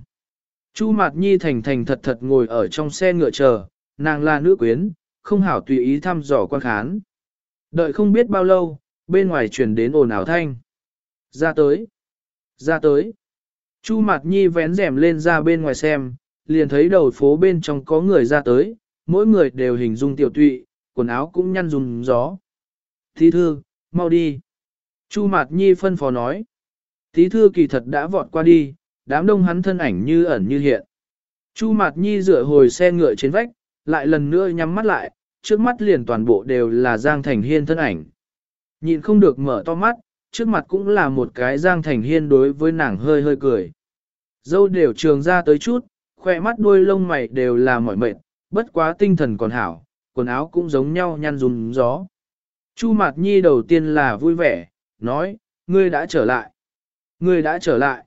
Chu Mạt Nhi thành thành thật thật ngồi ở trong xe ngựa chờ, nàng là nữ quyến, không hảo tùy ý thăm dò quan khán. Đợi không biết bao lâu, bên ngoài truyền đến ồn ào thanh. Ra tới. Ra tới. Chu Mạt Nhi vén rèm lên ra bên ngoài xem, liền thấy đầu phố bên trong có người ra tới, mỗi người đều hình dung tiểu tụy, quần áo cũng nhăn dùng gió. Thí thư, mau đi. Chu Mạt Nhi phân phó nói. Thí thư kỳ thật đã vọt qua đi, đám đông hắn thân ảnh như ẩn như hiện. Chu Mạt Nhi dựa hồi xe ngựa trên vách, lại lần nữa nhắm mắt lại, trước mắt liền toàn bộ đều là Giang Thành Hiên thân ảnh. Nhìn không được mở to mắt, trước mặt cũng là một cái Giang Thành Hiên đối với nàng hơi hơi cười. Dâu đều trường ra tới chút, khoe mắt đuôi lông mày đều là mỏi mệt, bất quá tinh thần còn hảo, quần áo cũng giống nhau nhăn rùm gió. Chu Mạt Nhi đầu tiên là vui vẻ, nói, ngươi đã trở lại. Ngươi đã trở lại.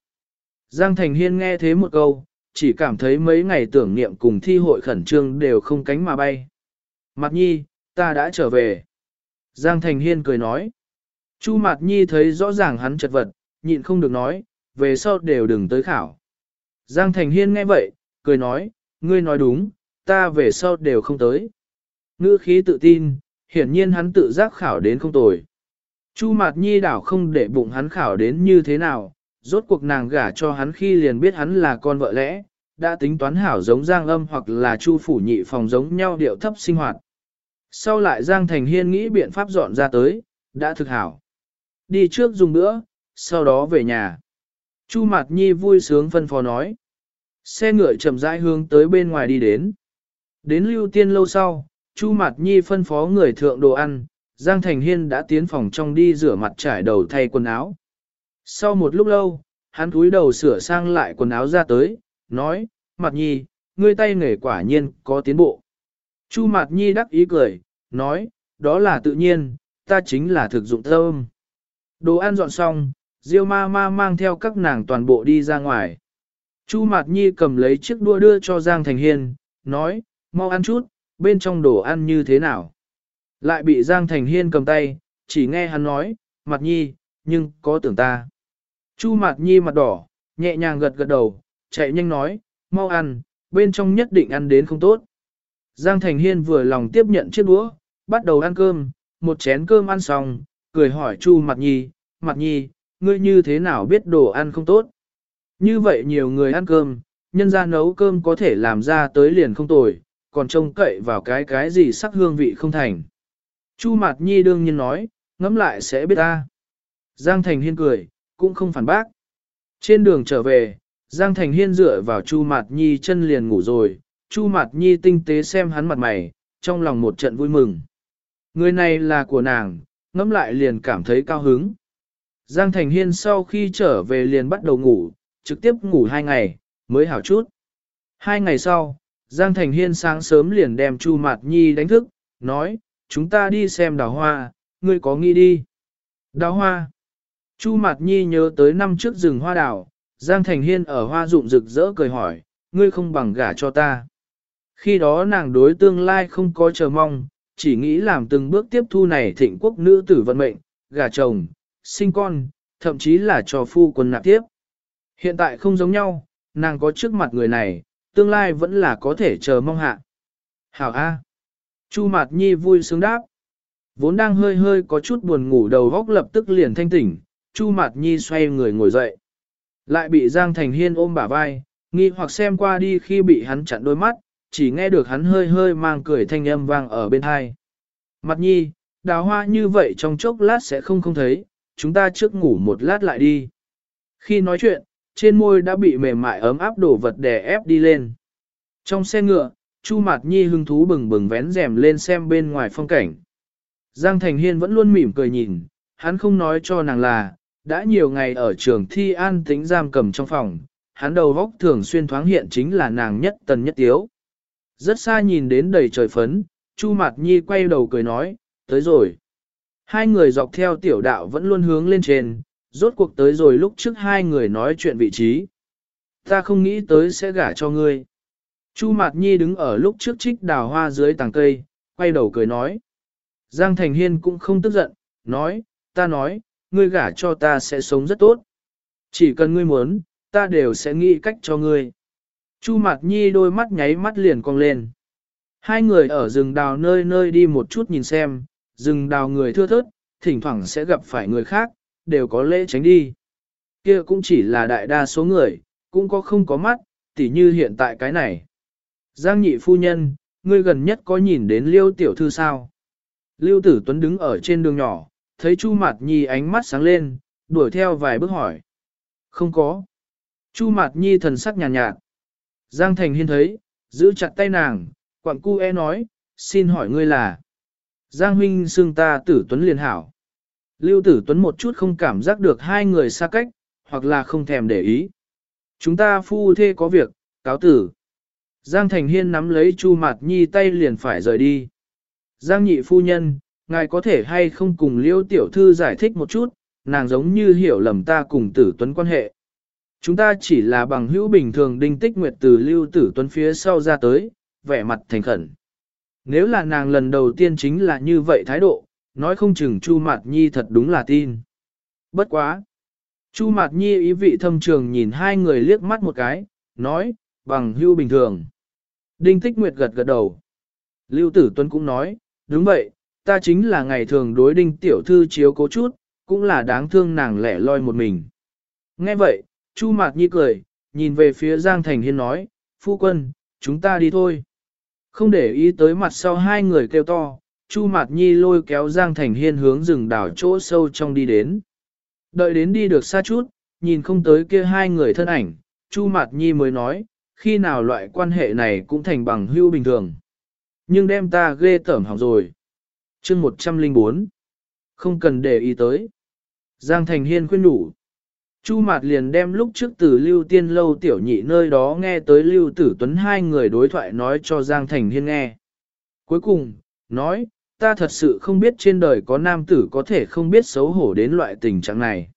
Giang Thành Hiên nghe thế một câu, chỉ cảm thấy mấy ngày tưởng niệm cùng thi hội khẩn trương đều không cánh mà bay. Mạt Nhi, ta đã trở về. Giang Thành Hiên cười nói. Chu Mạt Nhi thấy rõ ràng hắn chật vật, nhịn không được nói, về sau đều đừng tới khảo. Giang Thành Hiên nghe vậy, cười nói, ngươi nói đúng, ta về sau đều không tới. Ngữ khí tự tin, hiển nhiên hắn tự giác khảo đến không tồi. Chu Mạt Nhi đảo không để bụng hắn khảo đến như thế nào, rốt cuộc nàng gả cho hắn khi liền biết hắn là con vợ lẽ, đã tính toán hảo giống Giang Âm hoặc là Chu Phủ Nhị phòng giống nhau điệu thấp sinh hoạt. Sau lại Giang Thành Hiên nghĩ biện pháp dọn ra tới, đã thực hảo. Đi trước dùng nữa, sau đó về nhà. Chu Mạt Nhi vui sướng phân phó nói. Xe ngựa chậm rãi hướng tới bên ngoài đi đến. Đến lưu tiên lâu sau, Chu Mạt Nhi phân phó người thượng đồ ăn, Giang Thành Hiên đã tiến phòng trong đi rửa mặt trải đầu thay quần áo. Sau một lúc lâu, hắn cúi đầu sửa sang lại quần áo ra tới, nói, Mạt Nhi, ngươi tay nghề quả nhiên có tiến bộ. Chu Mạt Nhi đắc ý cười, nói, đó là tự nhiên, ta chính là thực dụng thơm. Đồ ăn dọn xong, Diêu ma ma mang theo các nàng toàn bộ đi ra ngoài. Chu Mạt Nhi cầm lấy chiếc đua đưa cho Giang Thành Hiên, nói, mau ăn chút, bên trong đồ ăn như thế nào. Lại bị Giang Thành Hiên cầm tay, chỉ nghe hắn nói, Mạt Nhi, nhưng có tưởng ta. Chu Mạt Nhi mặt đỏ, nhẹ nhàng gật gật đầu, chạy nhanh nói, mau ăn, bên trong nhất định ăn đến không tốt. Giang Thành Hiên vừa lòng tiếp nhận chiếc đũa, bắt đầu ăn cơm, một chén cơm ăn xong, cười hỏi Chu Mạt Nhi, Mạt Nhi, ngươi như thế nào biết đồ ăn không tốt? Như vậy nhiều người ăn cơm, nhân ra nấu cơm có thể làm ra tới liền không tồi, còn trông cậy vào cái cái gì sắc hương vị không thành. Chu Mạt Nhi đương nhiên nói, ngẫm lại sẽ biết ta. Giang Thành Hiên cười, cũng không phản bác. Trên đường trở về, Giang Thành Hiên dựa vào Chu Mạt Nhi chân liền ngủ rồi, Chu Mạt Nhi tinh tế xem hắn mặt mày, trong lòng một trận vui mừng. Người này là của nàng, ngẫm lại liền cảm thấy cao hứng. Giang Thành Hiên sau khi trở về liền bắt đầu ngủ, trực tiếp ngủ hai ngày, mới hảo chút. Hai ngày sau, Giang Thành Hiên sáng sớm liền đem Chu Mạt Nhi đánh thức, nói, chúng ta đi xem đào hoa, ngươi có nghĩ đi. Đào hoa. Chu Mạt Nhi nhớ tới năm trước rừng hoa đào, Giang Thành Hiên ở hoa rụng rực rỡ cười hỏi, ngươi không bằng gả cho ta. Khi đó nàng đối tương lai không có chờ mong, chỉ nghĩ làm từng bước tiếp thu này thịnh quốc nữ tử vận mệnh, gả chồng, sinh con, thậm chí là cho phu quân nạp tiếp. Hiện tại không giống nhau, nàng có trước mặt người này, tương lai vẫn là có thể chờ mong hạ. Hảo A. Chu Mạt Nhi vui sướng đáp. Vốn đang hơi hơi có chút buồn ngủ đầu góc lập tức liền thanh tỉnh, Chu Mạt Nhi xoay người ngồi dậy. Lại bị Giang Thành Hiên ôm bả vai, nghi hoặc xem qua đi khi bị hắn chặn đôi mắt, chỉ nghe được hắn hơi hơi mang cười thanh âm vang ở bên hai. Mặt Nhi, đào hoa như vậy trong chốc lát sẽ không không thấy, chúng ta trước ngủ một lát lại đi. Khi nói chuyện, trên môi đã bị mềm mại ấm áp đổ vật đè ép đi lên. Trong xe ngựa, Chu Mạt Nhi hưng thú bừng bừng vén rèm lên xem bên ngoài phong cảnh. Giang Thành Hiên vẫn luôn mỉm cười nhìn, hắn không nói cho nàng là, đã nhiều ngày ở trường thi an tính giam cầm trong phòng, hắn đầu góc thường xuyên thoáng hiện chính là nàng nhất tần nhất tiếu. Rất xa nhìn đến đầy trời phấn, Chu Mạt Nhi quay đầu cười nói, tới rồi. Hai người dọc theo tiểu đạo vẫn luôn hướng lên trên, rốt cuộc tới rồi lúc trước hai người nói chuyện vị trí. Ta không nghĩ tới sẽ gả cho ngươi. Chu Mạt Nhi đứng ở lúc trước trích đào hoa dưới tàng cây, quay đầu cười nói. Giang Thành Hiên cũng không tức giận, nói, ta nói, ngươi gả cho ta sẽ sống rất tốt. Chỉ cần ngươi muốn, ta đều sẽ nghĩ cách cho ngươi. Chu Mạt Nhi đôi mắt nháy mắt liền cong lên. Hai người ở rừng đào nơi nơi đi một chút nhìn xem, rừng đào người thưa thớt, thỉnh thoảng sẽ gặp phải người khác, đều có lễ tránh đi. Kia cũng chỉ là đại đa số người, cũng có không có mắt, tỉ như hiện tại cái này. Giang nhị phu nhân, ngươi gần nhất có nhìn đến liêu tiểu thư sao? Lưu tử tuấn đứng ở trên đường nhỏ, thấy Chu Mạt Nhi ánh mắt sáng lên, đuổi theo vài bước hỏi. Không có. Chu Mạt Nhi thần sắc nhàn nhạt, nhạt. Giang Thành Hiên thấy, giữ chặt tay nàng, quặng cu e nói, xin hỏi ngươi là. Giang huynh xưng ta tử tuấn liền hảo. Lưu tử tuấn một chút không cảm giác được hai người xa cách, hoặc là không thèm để ý. Chúng ta phu thê có việc, cáo tử. Giang Thành Hiên nắm lấy Chu Mạt Nhi tay liền phải rời đi. Giang nhị phu nhân, ngài có thể hay không cùng Liêu tiểu thư giải thích một chút, nàng giống như hiểu lầm ta cùng tử tuấn quan hệ. Chúng ta chỉ là bằng hữu bình thường đinh tích nguyệt từ Lưu tử tuấn phía sau ra tới, vẻ mặt thành khẩn. Nếu là nàng lần đầu tiên chính là như vậy thái độ, nói không chừng Chu Mạt Nhi thật đúng là tin. Bất quá. Chu Mạt Nhi ý vị thâm trường nhìn hai người liếc mắt một cái, nói, bằng hưu bình thường. Đinh Tích Nguyệt gật gật đầu. Lưu Tử Tuấn cũng nói, đúng vậy, ta chính là ngày thường đối Đinh Tiểu Thư chiếu cố chút, cũng là đáng thương nàng lẻ loi một mình. Nghe vậy, Chu Mạt Nhi cười, nhìn về phía Giang Thành Hiên nói, phu quân, chúng ta đi thôi. Không để ý tới mặt sau hai người kêu to, Chu Mạt Nhi lôi kéo Giang Thành Hiên hướng rừng đảo chỗ sâu trong đi đến. Đợi đến đi được xa chút, nhìn không tới kia hai người thân ảnh, Chu Mạt Nhi mới nói, khi nào loại quan hệ này cũng thành bằng hưu bình thường. Nhưng đem ta ghê tởm hỏng rồi. chương 104. Không cần để ý tới. Giang Thành Hiên khuyên đủ. Chu Mạt liền đem lúc trước từ Lưu Tiên Lâu tiểu nhị nơi đó nghe tới Lưu Tử Tuấn hai người đối thoại nói cho Giang Thành Hiên nghe. Cuối cùng, nói, ta thật sự không biết trên đời có nam tử có thể không biết xấu hổ đến loại tình trạng này.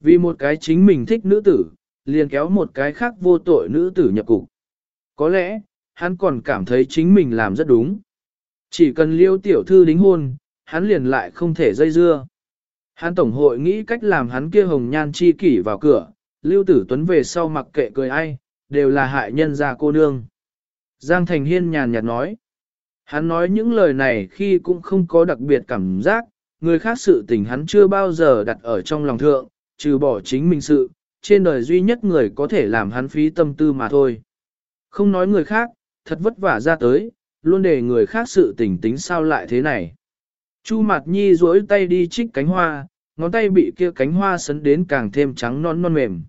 Vì một cái chính mình thích nữ tử, liền kéo một cái khác vô tội nữ tử nhập cục. Có lẽ, hắn còn cảm thấy chính mình làm rất đúng. Chỉ cần liêu tiểu thư đính hôn, hắn liền lại không thể dây dưa. Hắn tổng hội nghĩ cách làm hắn kia hồng nhan chi kỷ vào cửa, lưu tử tuấn về sau mặc kệ cười ai, đều là hại nhân gia cô nương. Giang Thành Hiên nhàn nhạt nói. Hắn nói những lời này khi cũng không có đặc biệt cảm giác, người khác sự tình hắn chưa bao giờ đặt ở trong lòng thượng, trừ bỏ chính mình sự, trên đời duy nhất người có thể làm hắn phí tâm tư mà thôi. Không nói người khác, thật vất vả ra tới, luôn để người khác sự tình tính sao lại thế này. Chu Mạt Nhi duỗi tay đi trích cánh hoa, ngón tay bị kia cánh hoa sấn đến càng thêm trắng non non mềm.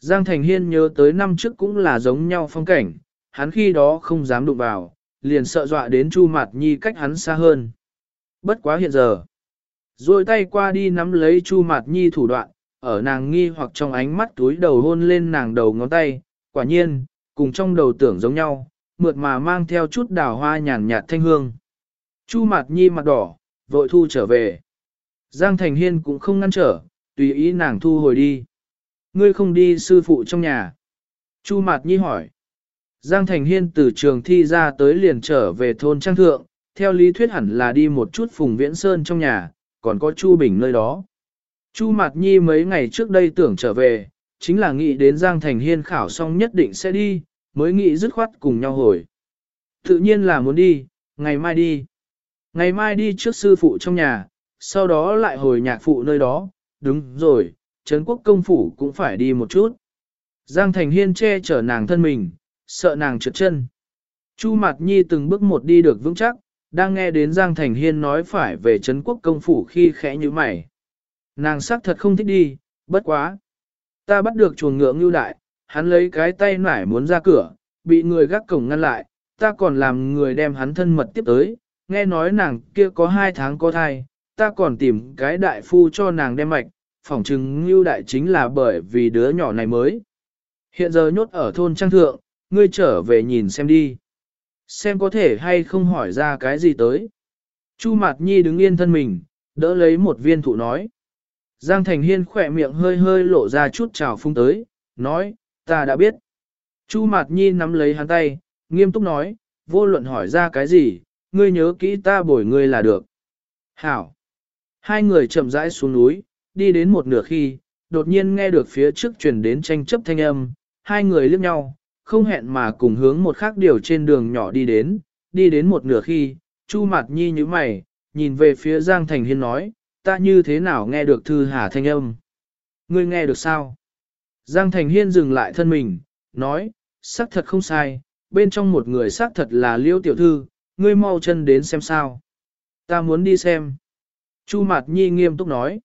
Giang Thành Hiên nhớ tới năm trước cũng là giống nhau phong cảnh, hắn khi đó không dám đụng vào, liền sợ dọa đến Chu Mạt Nhi cách hắn xa hơn. Bất quá hiện giờ, duỗi tay qua đi nắm lấy Chu Mạt Nhi thủ đoạn, ở nàng nghi hoặc trong ánh mắt túi đầu hôn lên nàng đầu ngón tay, quả nhiên, cùng trong đầu tưởng giống nhau, mượt mà mang theo chút đào hoa nhàn nhạt thanh hương. Chu Mạt Nhi mặt đỏ, vội thu trở về. Giang Thành Hiên cũng không ngăn trở, tùy ý nàng thu hồi đi. Ngươi không đi sư phụ trong nhà. Chu Mạt Nhi hỏi. Giang Thành Hiên từ trường thi ra tới liền trở về thôn Trang Thượng, theo lý thuyết hẳn là đi một chút Phùng Viễn Sơn trong nhà, còn có Chu Bình nơi đó. Chu Mạt Nhi mấy ngày trước đây tưởng trở về, chính là nghĩ đến Giang Thành Hiên khảo xong nhất định sẽ đi, mới nghĩ dứt khoát cùng nhau hồi. Tự nhiên là muốn đi, ngày mai đi. Ngày mai đi trước sư phụ trong nhà, sau đó lại hồi nhạc phụ nơi đó, đúng rồi, Trấn quốc công phủ cũng phải đi một chút. Giang Thành Hiên che chở nàng thân mình, sợ nàng trượt chân. Chu Mạt Nhi từng bước một đi được vững chắc, đang nghe đến Giang Thành Hiên nói phải về Trấn quốc công phủ khi khẽ như mày. Nàng xác thật không thích đi, bất quá. Ta bắt được chuồng ngựa ngưu đại, hắn lấy cái tay nải muốn ra cửa, bị người gác cổng ngăn lại, ta còn làm người đem hắn thân mật tiếp tới, nghe nói nàng kia có hai tháng có thai, ta còn tìm cái đại phu cho nàng đem mạch, phỏng chừng ngưu đại chính là bởi vì đứa nhỏ này mới. Hiện giờ nhốt ở thôn trang thượng, ngươi trở về nhìn xem đi. Xem có thể hay không hỏi ra cái gì tới. Chu Mạt Nhi đứng yên thân mình, đỡ lấy một viên thụ nói. Giang Thành Hiên khỏe miệng hơi hơi lộ ra chút trào phung tới, nói, ta đã biết. Chu Mạt Nhi nắm lấy hắn tay, nghiêm túc nói, vô luận hỏi ra cái gì, ngươi nhớ kỹ ta bồi ngươi là được. Hảo. Hai người chậm rãi xuống núi, đi đến một nửa khi, đột nhiên nghe được phía trước truyền đến tranh chấp thanh âm, hai người liếc nhau, không hẹn mà cùng hướng một khác điều trên đường nhỏ đi đến, đi đến một nửa khi, Chu Mạt Nhi như mày, nhìn về phía Giang Thành Hiên nói, ta như thế nào nghe được thư hà thanh âm? Ngươi nghe được sao? Giang Thành Hiên dừng lại thân mình, nói, xác thật không sai, bên trong một người xác thật là liêu tiểu thư, ngươi mau chân đến xem sao. Ta muốn đi xem. Chu Mạt Nhi nghiêm túc nói.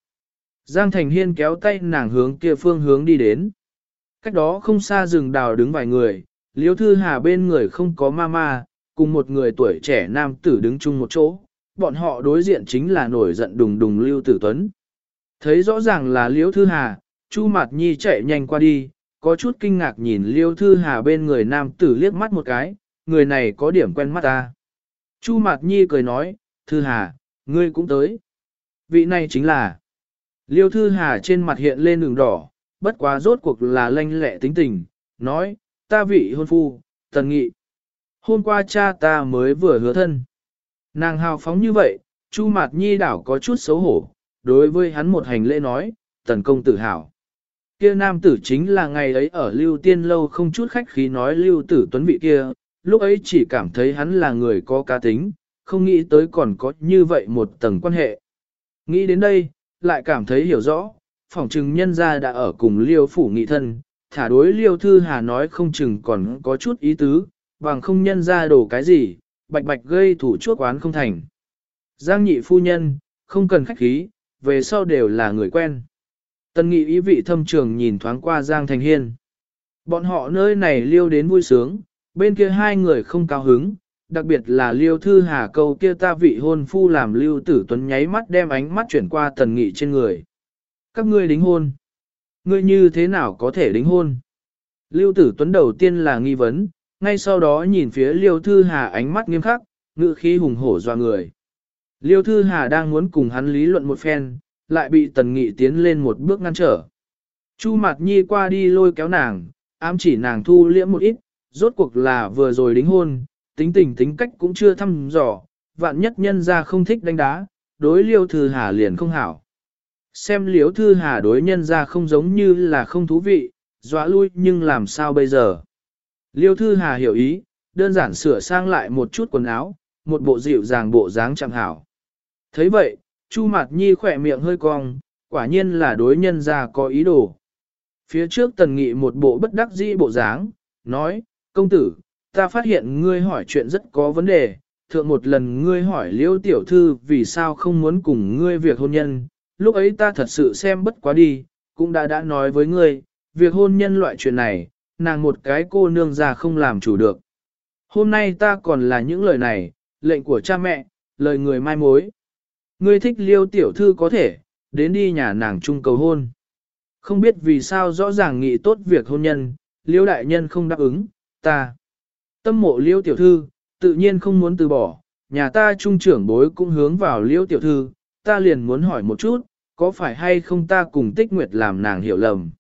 Giang Thành Hiên kéo tay nàng hướng kia phương hướng đi đến. Cách đó không xa rừng đào đứng vài người, Liễu thư hà bên người không có Mama, ma, cùng một người tuổi trẻ nam tử đứng chung một chỗ, bọn họ đối diện chính là nổi giận đùng đùng Lưu Tử Tuấn. Thấy rõ ràng là Liễu Thư Hà, Chu Mạt Nhi chạy nhanh qua đi, có chút kinh ngạc nhìn Liễu Thư Hà bên người nam tử liếc mắt một cái, người này có điểm quen mắt ta. Chu Mạt Nhi cười nói, Thư Hà, ngươi cũng tới. Vị này chính là Liêu Thư Hà trên mặt hiện lên đường đỏ, bất quá rốt cuộc là lanh lẹ tính tình, nói, ta vị hôn phu, tần nghị. Hôm qua cha ta mới vừa hứa thân. Nàng hào phóng như vậy, Chu Mạt Nhi đảo có chút xấu hổ, đối với hắn một hành lễ nói, tần công tử hảo. Kia nam tử chính là ngày ấy ở Lưu Tiên Lâu không chút khách khí nói Lưu Tử Tuấn vị kia, lúc ấy chỉ cảm thấy hắn là người có cá tính, không nghĩ tới còn có như vậy một tầng quan hệ. Nghĩ đến đây, lại cảm thấy hiểu rõ, phỏng chừng nhân gia đã ở cùng liêu phủ nghị thân, thả đối liêu thư hà nói không chừng còn có chút ý tứ, bằng không nhân ra đổ cái gì, bạch bạch gây thủ chuốc oán không thành. Giang nhị phu nhân, không cần khách khí, về sau đều là người quen. Tân nghị ý vị thâm trường nhìn thoáng qua Giang Thành Hiên. Bọn họ nơi này liêu đến vui sướng, bên kia hai người không cao hứng, đặc biệt là liêu thư hà câu kia ta vị hôn phu làm lưu tử tuấn nháy mắt đem ánh mắt chuyển qua tần nghị trên người. Các ngươi đính hôn. Ngươi như thế nào có thể đính hôn? Lưu tử tuấn đầu tiên là nghi vấn, ngay sau đó nhìn phía liêu thư hà ánh mắt nghiêm khắc, ngự khí hùng hổ doa người. Liêu thư hà đang muốn cùng hắn lý luận một phen, lại bị tần nghị tiến lên một bước ngăn trở. Chu Mạt nhi qua đi lôi kéo nàng, ám chỉ nàng thu liễm một ít, rốt cuộc là vừa rồi đính hôn, tính tình tính cách cũng chưa thăm dò, vạn nhất nhân ra không thích đánh đá, đối liêu thư hà liền không hảo. Xem liêu thư hà đối nhân ra không giống như là không thú vị, dọa lui nhưng làm sao bây giờ. Liêu thư hà hiểu ý, đơn giản sửa sang lại một chút quần áo, một bộ dịu dàng bộ dáng chẳng hảo. thấy vậy, Chu Mạt Nhi khỏe miệng hơi cong, quả nhiên là đối nhân ra có ý đồ. Phía trước tần nghị một bộ bất đắc dĩ bộ dáng, nói, công tử, ta phát hiện ngươi hỏi chuyện rất có vấn đề, thượng một lần ngươi hỏi liêu tiểu thư vì sao không muốn cùng ngươi việc hôn nhân, lúc ấy ta thật sự xem bất quá đi, cũng đã đã nói với ngươi, việc hôn nhân loại chuyện này, nàng một cái cô nương già không làm chủ được. Hôm nay ta còn là những lời này, lệnh của cha mẹ, lời người mai mối. Ngươi thích liêu tiểu thư có thể, đến đi nhà nàng chung cầu hôn. Không biết vì sao rõ ràng nghị tốt việc hôn nhân, liêu đại nhân không đáp ứng, ta. Tâm mộ liêu tiểu thư, tự nhiên không muốn từ bỏ, nhà ta trung trưởng bối cũng hướng vào liêu tiểu thư, ta liền muốn hỏi một chút, có phải hay không ta cùng tích nguyệt làm nàng hiểu lầm.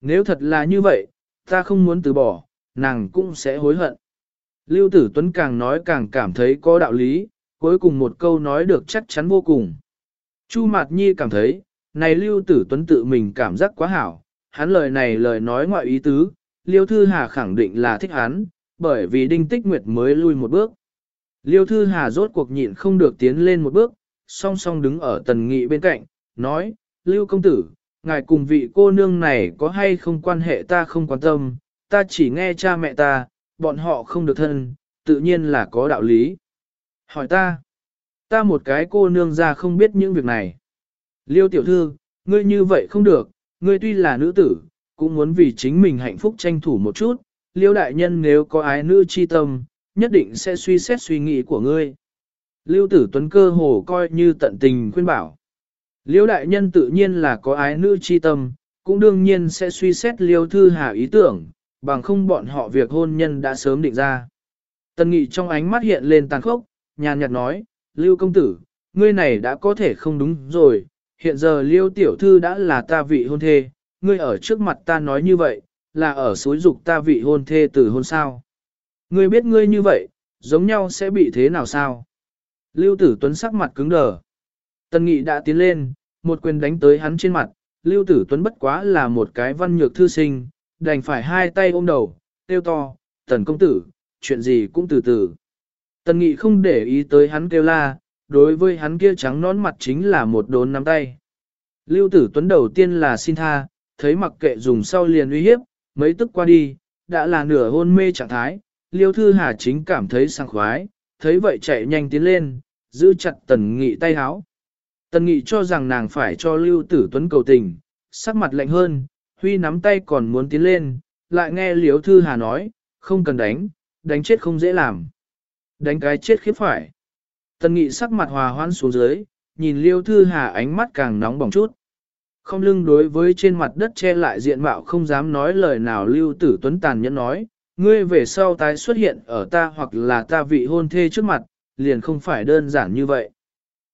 Nếu thật là như vậy, ta không muốn từ bỏ, nàng cũng sẽ hối hận. Lưu Tử Tuấn càng nói càng cảm thấy có đạo lý, cuối cùng một câu nói được chắc chắn vô cùng. Chu Mạt Nhi cảm thấy, này Lưu Tử Tuấn tự mình cảm giác quá hảo, hắn lời này lời nói ngoại ý tứ, Liêu Thư Hà khẳng định là thích hắn, bởi vì Đinh Tích Nguyệt mới lui một bước. Liêu Thư Hà rốt cuộc nhịn không được tiến lên một bước, song song đứng ở tần nghị bên cạnh, nói, Lưu Công Tử, ngài cùng vị cô nương này có hay không quan hệ ta không quan tâm, ta chỉ nghe cha mẹ ta, bọn họ không được thân, tự nhiên là có đạo lý. Hỏi ta, ta một cái cô nương ra không biết những việc này. Liêu tiểu thư, ngươi như vậy không được, ngươi tuy là nữ tử, cũng muốn vì chính mình hạnh phúc tranh thủ một chút. Liêu đại nhân nếu có ái nữ chi tâm, nhất định sẽ suy xét suy nghĩ của ngươi. Lưu tử tuấn cơ hồ coi như tận tình khuyên bảo. Liêu đại nhân tự nhiên là có ái nữ chi tâm, cũng đương nhiên sẽ suy xét liêu thư hà ý tưởng, bằng không bọn họ việc hôn nhân đã sớm định ra. Tần nghị trong ánh mắt hiện lên tàn khốc, nhàn nhạt nói, Lưu công tử, ngươi này đã có thể không đúng rồi, hiện giờ Liêu tiểu thư đã là ta vị hôn thê, ngươi ở trước mặt ta nói như vậy, là ở suối dục ta vị hôn thê từ hôn sao. Ngươi biết ngươi như vậy, giống nhau sẽ bị thế nào sao? Lưu tử tuấn sắc mặt cứng đờ. Tần nghị đã tiến lên, một quyền đánh tới hắn trên mặt, Lưu tử tuấn bất quá là một cái văn nhược thư sinh, đành phải hai tay ôm đầu, tiêu to, tần công tử, chuyện gì cũng từ từ. Tần nghị không để ý tới hắn kêu la, đối với hắn kia trắng nón mặt chính là một đốn nắm tay. Lưu tử tuấn đầu tiên là xin tha, thấy mặc kệ dùng sau liền uy hiếp, mấy tức qua đi, đã là nửa hôn mê trạng thái, liêu thư hà chính cảm thấy sang khoái, thấy vậy chạy nhanh tiến lên, giữ chặt tần nghị tay háo. Tần nghị cho rằng nàng phải cho lưu tử tuấn cầu tình, sắc mặt lạnh hơn, huy nắm tay còn muốn tiến lên, lại nghe liêu thư hà nói, không cần đánh, đánh chết không dễ làm. Đánh cái chết khiếp phải. Tần nghị sắc mặt hòa hoãn xuống dưới, nhìn liêu thư hà ánh mắt càng nóng bỏng chút. Không lưng đối với trên mặt đất che lại diện mạo không dám nói lời nào lưu tử tuấn tàn nhẫn nói, ngươi về sau tái xuất hiện ở ta hoặc là ta vị hôn thê trước mặt, liền không phải đơn giản như vậy.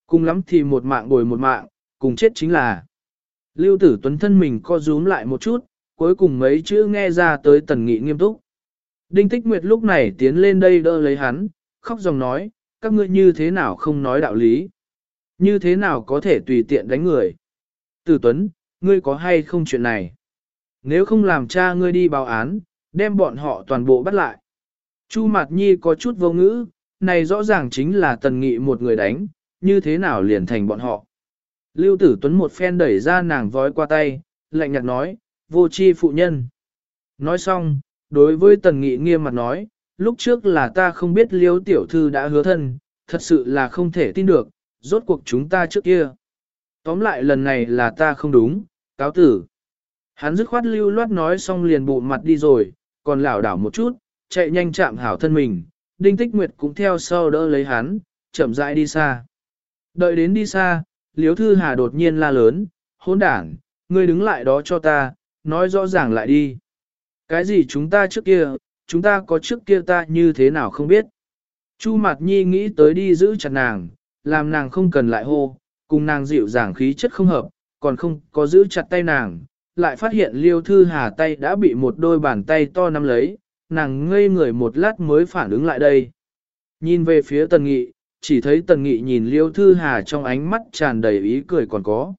Cùng lắm thì một mạng bồi một mạng, cùng chết chính là. Lưu tử tuấn thân mình co rúm lại một chút, cuối cùng mấy chữ nghe ra tới tần nghị nghiêm túc. Đinh Tích Nguyệt lúc này tiến lên đây đỡ lấy hắn, khóc dòng nói, các ngươi như thế nào không nói đạo lý? Như thế nào có thể tùy tiện đánh người? Tử Tuấn, ngươi có hay không chuyện này? Nếu không làm cha ngươi đi báo án, đem bọn họ toàn bộ bắt lại. Chu Mạt Nhi có chút vô ngữ, này rõ ràng chính là tần nghị một người đánh, như thế nào liền thành bọn họ. Lưu Tử Tuấn một phen đẩy ra nàng vói qua tay, lạnh nhạt nói, vô chi phụ nhân. Nói xong, đối với tần nghị nghiêm mặt nói, lúc trước là ta không biết liêu tiểu thư đã hứa thân, thật sự là không thể tin được, rốt cuộc chúng ta trước kia. Tóm lại lần này là ta không đúng, cáo tử. Hắn dứt khoát lưu loát nói xong liền bụ mặt đi rồi, còn lảo đảo một chút, chạy nhanh chạm hảo thân mình, đinh tích nguyệt cũng theo sau đỡ lấy hắn, chậm rãi đi xa. Đợi đến đi xa, liếu thư hà đột nhiên la lớn, hỗn đảng, ngươi đứng lại đó cho ta, nói rõ ràng lại đi. Cái gì chúng ta trước kia, chúng ta có trước kia ta như thế nào không biết. Chu Mạt Nhi nghĩ tới đi giữ chặt nàng, làm nàng không cần lại hô, cùng nàng dịu dàng khí chất không hợp, còn không có giữ chặt tay nàng, lại phát hiện liêu thư hà tay đã bị một đôi bàn tay to nắm lấy, nàng ngây người một lát mới phản ứng lại đây. Nhìn về phía tần nghị, chỉ thấy tần nghị nhìn liêu thư hà trong ánh mắt tràn đầy ý cười còn có.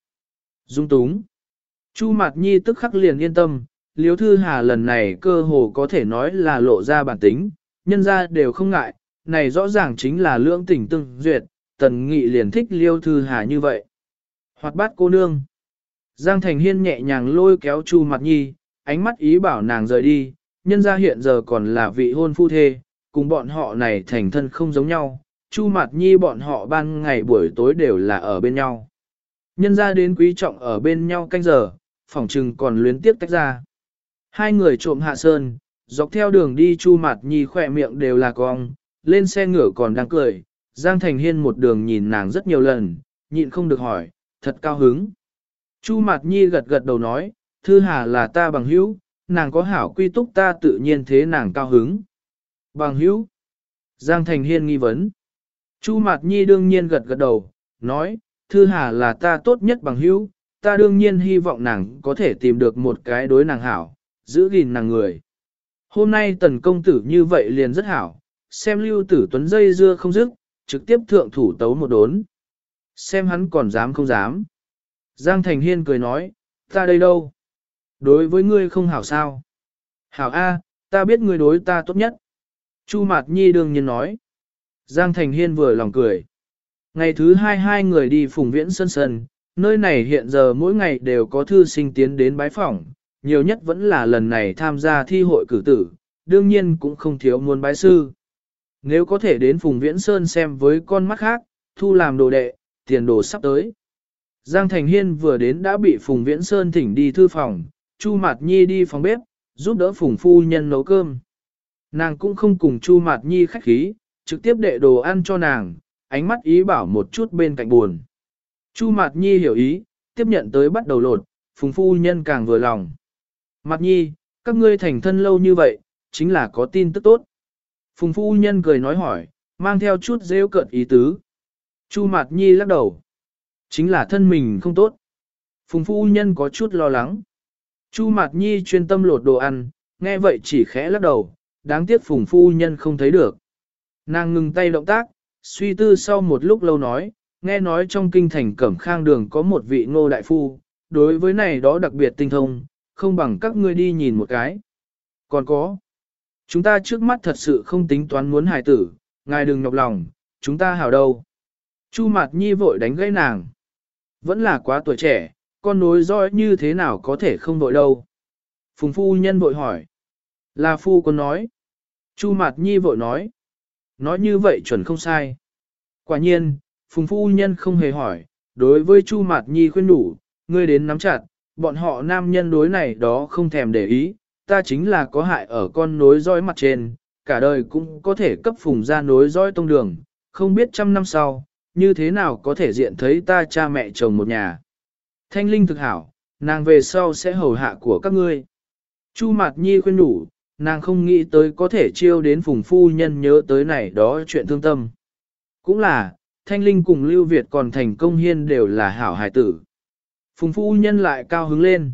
Dung túng. Chu Mạt Nhi tức khắc liền yên tâm, liêu thư hà lần này cơ hồ có thể nói là lộ ra bản tính, nhân ra đều không ngại, này rõ ràng chính là lưỡng tình tương duyệt, tần nghị liền thích liêu thư hà như vậy. Hoạt bát cô nương. Giang Thành Hiên nhẹ nhàng lôi kéo Chu Mạt Nhi, ánh mắt ý bảo nàng rời đi, nhân ra hiện giờ còn là vị hôn phu thê, cùng bọn họ này thành thân không giống nhau, Chu Mạt Nhi bọn họ ban ngày buổi tối đều là ở bên nhau. Nhân ra đến quý trọng ở bên nhau canh giờ, phỏng trừng còn luyến tiếp tách ra. Hai người trộm hạ sơn, dọc theo đường đi Chu Mạt Nhi khỏe miệng đều là cong, lên xe ngựa còn đang cười, Giang Thành Hiên một đường nhìn nàng rất nhiều lần, nhịn không được hỏi, thật cao hứng. Chu Mạt Nhi gật gật đầu nói, Thư Hà là ta bằng hữu, nàng có hảo quy túc ta tự nhiên thế nàng cao hứng. Bằng hữu. Giang Thành Hiên nghi vấn. Chu Mạt Nhi đương nhiên gật gật đầu, nói, Thư Hà là ta tốt nhất bằng hữu, ta đương nhiên hy vọng nàng có thể tìm được một cái đối nàng hảo, giữ gìn nàng người. Hôm nay tần công tử như vậy liền rất hảo, xem lưu tử tuấn dây dưa không dứt, trực tiếp thượng thủ tấu một đốn. Xem hắn còn dám không dám. Giang Thành Hiên cười nói, ta đây đâu? Đối với ngươi không hảo sao? Hảo A, ta biết ngươi đối ta tốt nhất. Chu Mạt Nhi đương nhiên nói. Giang Thành Hiên vừa lòng cười. Ngày thứ hai hai người đi phùng viễn sân sân, nơi này hiện giờ mỗi ngày đều có thư sinh tiến đến bái phỏng, nhiều nhất vẫn là lần này tham gia thi hội cử tử, đương nhiên cũng không thiếu muốn bái sư. Nếu có thể đến Phùng Viễn Sơn xem với con mắt khác, thu làm đồ đệ, tiền đồ sắp tới. Giang Thành Hiên vừa đến đã bị Phùng Viễn Sơn thỉnh đi thư phòng, Chu Mạt Nhi đi phòng bếp, giúp đỡ Phùng Phu Nhân nấu cơm. Nàng cũng không cùng Chu Mạt Nhi khách khí, trực tiếp đệ đồ ăn cho nàng, ánh mắt ý bảo một chút bên cạnh buồn. Chu Mạt Nhi hiểu ý, tiếp nhận tới bắt đầu lột, Phùng Phu Nhân càng vừa lòng. Mạt Nhi, các ngươi thành thân lâu như vậy, chính là có tin tức tốt. Phùng Phu Nhân cười nói hỏi, mang theo chút rêu cợt ý tứ. Chu Mạt Nhi lắc đầu. Chính là thân mình không tốt. Phùng phu nhân có chút lo lắng. Chu Mạt Nhi chuyên tâm lột đồ ăn, nghe vậy chỉ khẽ lắc đầu, đáng tiếc phùng phu nhân không thấy được. Nàng ngừng tay động tác, suy tư sau một lúc lâu nói, nghe nói trong kinh thành cẩm khang đường có một vị ngô đại phu, đối với này đó đặc biệt tinh thông, không bằng các ngươi đi nhìn một cái. Còn có, chúng ta trước mắt thật sự không tính toán muốn hài tử, ngài đừng nhọc lòng, chúng ta hảo đâu. Chu Mạt Nhi vội đánh gãy nàng. Vẫn là quá tuổi trẻ, con nối dõi như thế nào có thể không vội đâu. Phùng phu nhân vội hỏi. Là phu con nói. Chu Mạt Nhi vội nói. Nói như vậy chuẩn không sai. Quả nhiên, Phùng phu nhân không hề hỏi, đối với Chu Mạt Nhi khuyên đủ, ngươi đến nắm chặt, bọn họ nam nhân đối này đó không thèm để ý, ta chính là có hại ở con nối dõi mặt trên, cả đời cũng có thể cấp phùng ra nối dõi tông đường, không biết trăm năm sau, như thế nào có thể diện thấy ta cha mẹ chồng một nhà. Thanh linh thực hảo, nàng về sau sẽ hầu hạ của các ngươi. Chu Mạt Nhi khuyên đủ, nàng không nghĩ tới có thể chiêu đến phùng phu nhân nhớ tới này đó chuyện thương tâm. Cũng là, Thanh Linh cùng Lưu Việt còn thành công hiên đều là hảo hài tử. Phùng phu nhân lại cao hứng lên.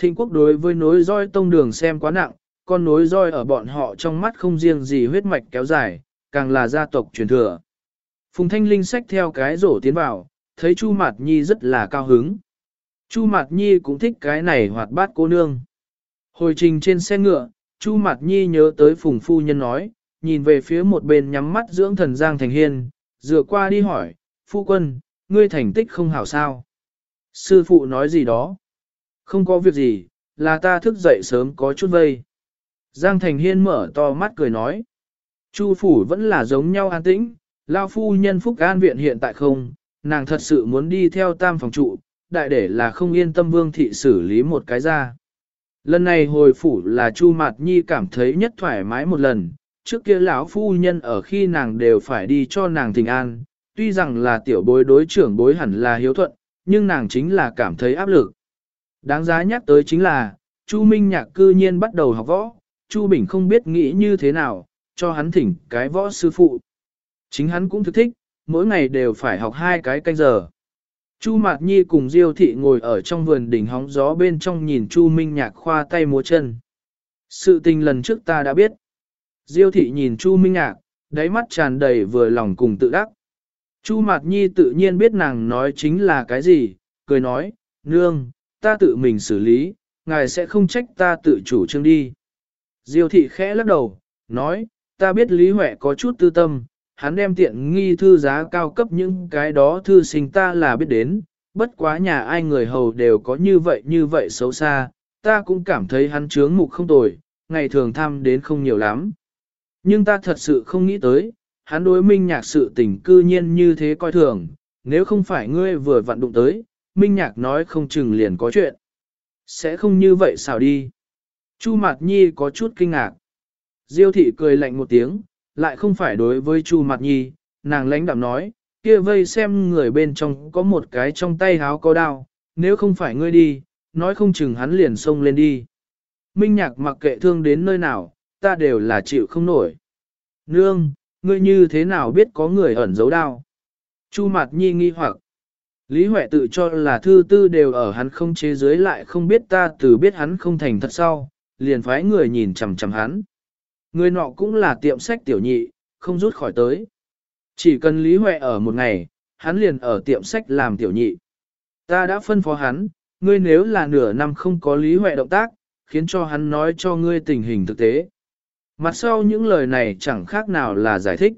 Thịnh quốc đối với nối roi tông đường xem quá nặng, con nối roi ở bọn họ trong mắt không riêng gì huyết mạch kéo dài, càng là gia tộc truyền thừa. Phùng Thanh Linh sách theo cái rổ tiến vào, thấy Chu Mạt Nhi rất là cao hứng. Chu Mạt Nhi cũng thích cái này hoạt bát cô nương. Hồi trình trên xe ngựa, Chu Mạt Nhi nhớ tới Phùng Phu Nhân nói, nhìn về phía một bên nhắm mắt dưỡng thần Giang Thành Hiên, dựa qua đi hỏi, phu quân, ngươi thành tích không hảo sao? Sư phụ nói gì đó? Không có việc gì, là ta thức dậy sớm có chút vây. Giang Thành Hiên mở to mắt cười nói. Chu phủ vẫn là giống nhau an tĩnh, lao phu nhân phúc an viện hiện tại không, nàng thật sự muốn đi theo tam phòng trụ, đại để là không yên tâm vương thị xử lý một cái ra. Lần này hồi phủ là Chu Mạt Nhi cảm thấy nhất thoải mái một lần, trước kia lão phu nhân ở khi nàng đều phải đi cho nàng thình an, tuy rằng là tiểu bối đối trưởng bối hẳn là hiếu thuận, nhưng nàng chính là cảm thấy áp lực. Đáng giá nhắc tới chính là, Chu Minh Nhạc cư nhiên bắt đầu học võ, Chu Bình không biết nghĩ như thế nào, cho hắn thỉnh cái võ sư phụ. Chính hắn cũng thức thích, mỗi ngày đều phải học hai cái canh giờ. Chu Mạt Nhi cùng Diêu Thị ngồi ở trong vườn đỉnh hóng gió bên trong nhìn Chu Minh Nhạc khoa tay múa chân. Sự tình lần trước ta đã biết. Diêu Thị nhìn Chu Minh Nhạc, đáy mắt tràn đầy vừa lòng cùng tự đắc. Chu Mạt Nhi tự nhiên biết nàng nói chính là cái gì, cười nói, nương, ta tự mình xử lý, ngài sẽ không trách ta tự chủ trương đi. Diêu Thị khẽ lắc đầu, nói, ta biết Lý Huệ có chút tư tâm, hắn đem tiện nghi thư giá cao cấp những cái đó thư sinh ta là biết đến, bất quá nhà ai người hầu đều có như vậy như vậy xấu xa, ta cũng cảm thấy hắn trướng mục không tồi, ngày thường tham đến không nhiều lắm. Nhưng ta thật sự không nghĩ tới, hắn đối minh nhạc sự tình cư nhiên như thế coi thường, nếu không phải ngươi vừa vặn đụng tới, minh nhạc nói không chừng liền có chuyện. Sẽ không như vậy sao đi. Chu Mạt Nhi có chút kinh ngạc. Diêu thị cười lạnh một tiếng, lại không phải đối với Chu Mạt Nhi, nàng lãnh đạm nói, kia vây xem người bên trong có một cái trong tay háo có đao, nếu không phải ngươi đi, nói không chừng hắn liền xông lên đi. Minh nhạc mặc kệ thương đến nơi nào, ta đều là chịu không nổi. Nương, ngươi như thế nào biết có người ẩn giấu đao? Chu Mạt Nhi nghi hoặc. Lý Huệ tự cho là thư tư đều ở hắn không chế dưới lại không biết ta từ biết hắn không thành thật sau, liền phái người nhìn chằm chằm hắn. Người nọ cũng là tiệm sách tiểu nhị, không rút khỏi tới. Chỉ cần Lý Huệ ở một ngày, hắn liền ở tiệm sách làm tiểu nhị. Ta đã phân phó hắn, ngươi nếu là nửa năm không có Lý Huệ động tác, khiến cho hắn nói cho ngươi tình hình thực tế. Mặt sau những lời này chẳng khác nào là giải thích.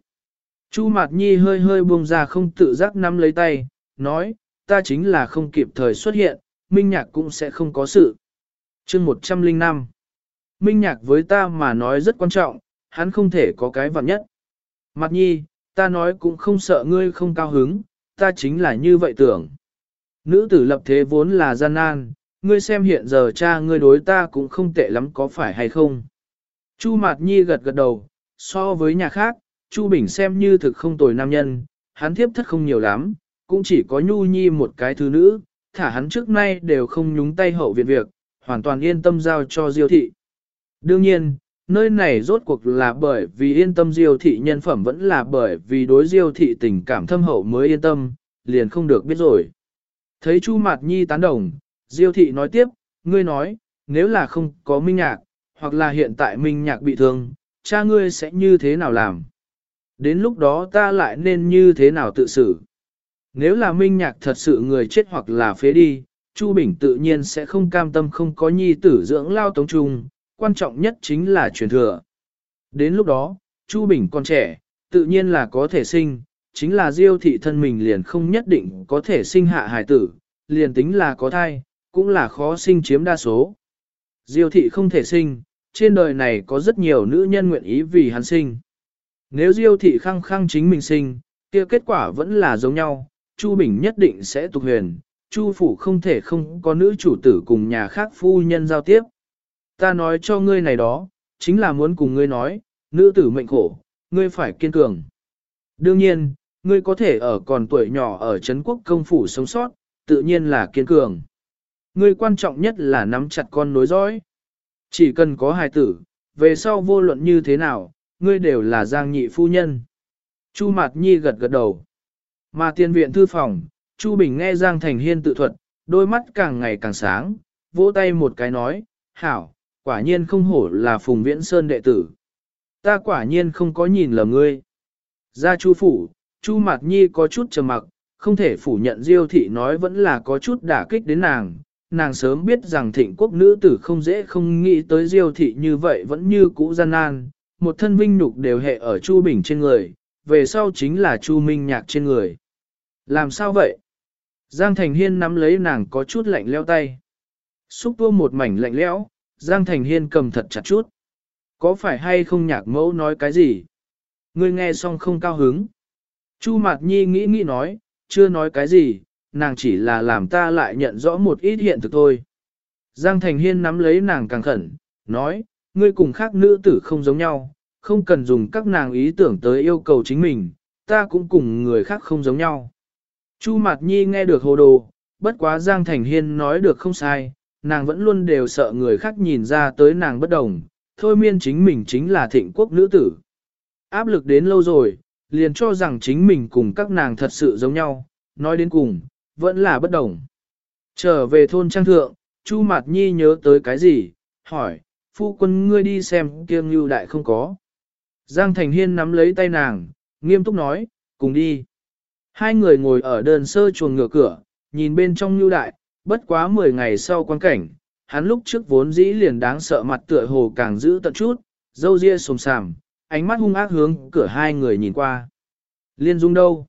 Chu Mạt Nhi hơi hơi buông ra không tự giác nắm lấy tay, nói, ta chính là không kịp thời xuất hiện, Minh Nhạc cũng sẽ không có sự. chương 105 Minh Nhạc với ta mà nói rất quan trọng, hắn không thể có cái vặn nhất. Mặt nhi, ta nói cũng không sợ ngươi không cao hứng, ta chính là như vậy tưởng. Nữ tử lập thế vốn là gian nan, ngươi xem hiện giờ cha ngươi đối ta cũng không tệ lắm có phải hay không. Chu Mạt Nhi gật gật đầu, so với nhà khác, Chu Bình xem như thực không tồi nam nhân, hắn thiếp thất không nhiều lắm, cũng chỉ có Nhu Nhi một cái thứ nữ, thả hắn trước nay đều không nhúng tay hậu viện việc, hoàn toàn yên tâm giao cho Diêu thị. Đương nhiên, nơi này rốt cuộc là bởi vì yên tâm Diêu thị nhân phẩm vẫn là bởi vì đối Diêu thị tình cảm thâm hậu mới yên tâm, liền không được biết rồi. Thấy Chu Mạt Nhi tán đồng, Diêu thị nói tiếp, ngươi nói, nếu là không có minh nhạc, hoặc là hiện tại minh nhạc bị thương, cha ngươi sẽ như thế nào làm? Đến lúc đó ta lại nên như thế nào tự xử? Nếu là minh nhạc thật sự người chết hoặc là phế đi, Chu Bình tự nhiên sẽ không cam tâm không có nhi tử dưỡng lao tống trung, quan trọng nhất chính là truyền thừa. Đến lúc đó, Chu Bình còn trẻ, tự nhiên là có thể sinh, chính là diêu thị thân mình liền không nhất định có thể sinh hạ hài tử, liền tính là có thai, cũng là khó sinh chiếm đa số. Diêu thị không thể sinh, trên đời này có rất nhiều nữ nhân nguyện ý vì hắn sinh. Nếu diêu thị khăng khăng chính mình sinh, kia kết quả vẫn là giống nhau, Chu Bình nhất định sẽ tục huyền, Chu phủ không thể không có nữ chủ tử cùng nhà khác phu nhân giao tiếp. Ta nói cho ngươi này đó, chính là muốn cùng ngươi nói, nữ tử mệnh khổ, ngươi phải kiên cường. Đương nhiên, ngươi có thể ở còn tuổi nhỏ ở Trấn quốc công phủ sống sót, tự nhiên là kiên cường. Ngươi quan trọng nhất là nắm chặt con nối dõi. Chỉ cần có hài tử, về sau vô luận như thế nào, ngươi đều là giang nhị phu nhân. Chu Mạt Nhi gật gật đầu. Mà tiên viện thư phòng, Chu Bình nghe Giang Thành Hiên tự thuật, đôi mắt càng ngày càng sáng, vỗ tay một cái nói, hảo, quả nhiên không hổ là Phùng Viễn Sơn đệ tử. Ta quả nhiên không có nhìn lầm ngươi. Ra Chu phủ, Chu Mạt Nhi có chút trầm mặc, không thể phủ nhận Diêu thị nói vẫn là có chút đả kích đến nàng. Nàng sớm biết rằng thịnh quốc nữ tử không dễ không nghĩ tới Diêu thị như vậy vẫn như cũ gian nan, một thân vinh nhục đều hệ ở Chu Bình trên người, về sau chính là Chu Minh Nhạc trên người. Làm sao vậy? Giang Thành Hiên nắm lấy nàng có chút lạnh leo tay. Xúc tua một mảnh lạnh lẽo, Giang Thành Hiên cầm thật chặt chút. Có phải hay không nhạc mẫu nói cái gì? Ngươi nghe xong không cao hứng. Chu Mạt Nhi nghĩ nghĩ nói, chưa nói cái gì, nàng chỉ là làm ta lại nhận rõ một ít hiện thực thôi. Giang Thành Hiên nắm lấy nàng càng khẩn, nói, ngươi cùng khác nữ tử không giống nhau, không cần dùng các nàng ý tưởng tới yêu cầu chính mình, ta cũng cùng người khác không giống nhau. Chu Mạt Nhi nghe được hồ đồ, bất quá Giang Thành Hiên nói được không sai, nàng vẫn luôn đều sợ người khác nhìn ra tới nàng bất đồng, thôi miên chính mình chính là thịnh quốc nữ tử. Áp lực đến lâu rồi, liền cho rằng chính mình cùng các nàng thật sự giống nhau, nói đến cùng, vẫn là bất đồng. Trở về thôn trang thượng, Chu Mạt Nhi nhớ tới cái gì, hỏi, phu quân ngươi đi xem kiêng lưu đại không có. Giang Thành Hiên nắm lấy tay nàng, nghiêm túc nói, cùng đi. Hai người ngồi ở đơn sơ chuồng ngựa cửa, nhìn bên trong lưu đại, bất quá 10 ngày sau quan cảnh, hắn lúc trước vốn dĩ liền đáng sợ mặt tựa hồ càng giữ tận chút, dâu ria sồm sàm, ánh mắt hung ác hướng cửa hai người nhìn qua. Liên dung đâu?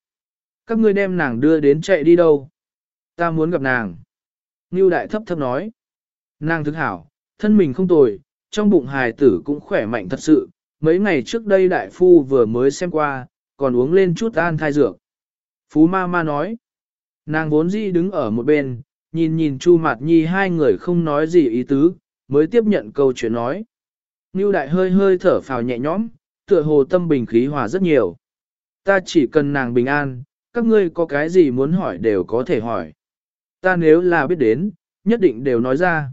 Các ngươi đem nàng đưa đến chạy đi đâu? Ta muốn gặp nàng. Ngưu đại thấp thấp nói. Nàng thức hảo, thân mình không tồi, trong bụng hài tử cũng khỏe mạnh thật sự. Mấy ngày trước đây đại phu vừa mới xem qua, còn uống lên chút an thai dược. Phú ma ma nói. Nàng vốn dĩ đứng ở một bên, nhìn nhìn Chu Mạt Nhi hai người không nói gì ý tứ, mới tiếp nhận câu chuyện nói. Ngưu đại hơi hơi thở phào nhẹ nhõm, tựa hồ tâm bình khí hòa rất nhiều. Ta chỉ cần nàng bình an, các ngươi có cái gì muốn hỏi đều có thể hỏi. Ta nếu là biết đến, nhất định đều nói ra.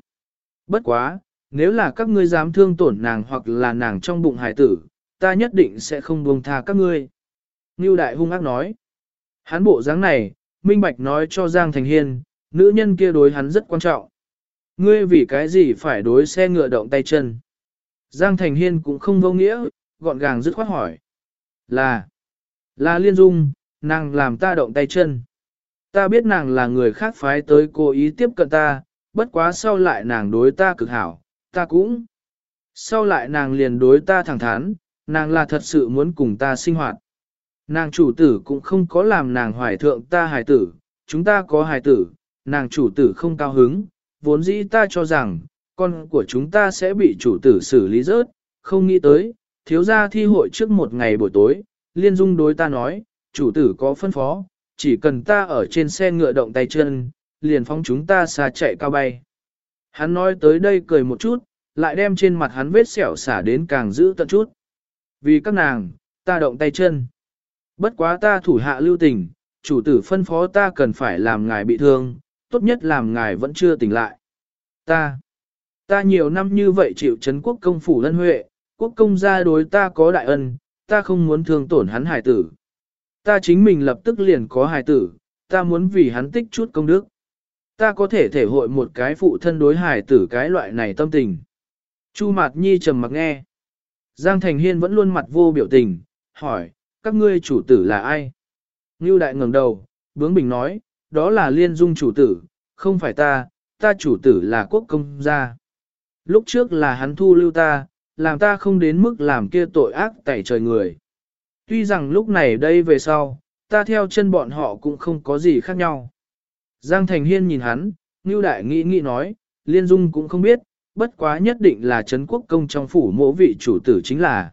Bất quá, nếu là các ngươi dám thương tổn nàng hoặc là nàng trong bụng hải tử, ta nhất định sẽ không buông tha các ngươi. Ngưu đại hung ác nói. Hắn bộ dáng này, minh bạch nói cho Giang Thành Hiên, nữ nhân kia đối hắn rất quan trọng. Ngươi vì cái gì phải đối xe ngựa động tay chân? Giang Thành Hiên cũng không vô nghĩa, gọn gàng dứt khoát hỏi. Là, là liên dung, nàng làm ta động tay chân. Ta biết nàng là người khác phái tới cố ý tiếp cận ta, bất quá sau lại nàng đối ta cực hảo, ta cũng. Sau lại nàng liền đối ta thẳng thắn, nàng là thật sự muốn cùng ta sinh hoạt. Nàng chủ tử cũng không có làm nàng hoài thượng ta hài tử, chúng ta có hài tử, nàng chủ tử không cao hứng, vốn dĩ ta cho rằng, con của chúng ta sẽ bị chủ tử xử lý rớt, không nghĩ tới, thiếu gia thi hội trước một ngày buổi tối, liên dung đối ta nói, chủ tử có phân phó, chỉ cần ta ở trên xe ngựa động tay chân, liền phóng chúng ta xa chạy cao bay. Hắn nói tới đây cười một chút, lại đem trên mặt hắn vết sẹo xả đến càng giữ tận chút. Vì các nàng, ta động tay chân. Bất quá ta thủ hạ lưu tình, chủ tử phân phó ta cần phải làm ngài bị thương, tốt nhất làm ngài vẫn chưa tỉnh lại. Ta, ta nhiều năm như vậy chịu chấn quốc công phủ lân huệ, quốc công gia đối ta có đại ân, ta không muốn thương tổn hắn hải tử. Ta chính mình lập tức liền có hải tử, ta muốn vì hắn tích chút công đức. Ta có thể thể hội một cái phụ thân đối hải tử cái loại này tâm tình. Chu Mạt Nhi trầm mặc nghe. Giang Thành Hiên vẫn luôn mặt vô biểu tình, hỏi, các ngươi chủ tử là ai? Ngưu Đại ngẩng đầu, bướng bình nói, đó là liên dung chủ tử, không phải ta, ta chủ tử là quốc công gia. Lúc trước là hắn thu lưu ta, làm ta không đến mức làm kia tội ác tẩy trời người. Tuy rằng lúc này đây về sau, ta theo chân bọn họ cũng không có gì khác nhau. Giang Thành Hiên nhìn hắn, Ngưu Đại nghĩ nghĩ nói, Liên Dung cũng không biết, bất quá nhất định là Trấn Quốc Công trong phủ mỗ vị chủ tử chính là.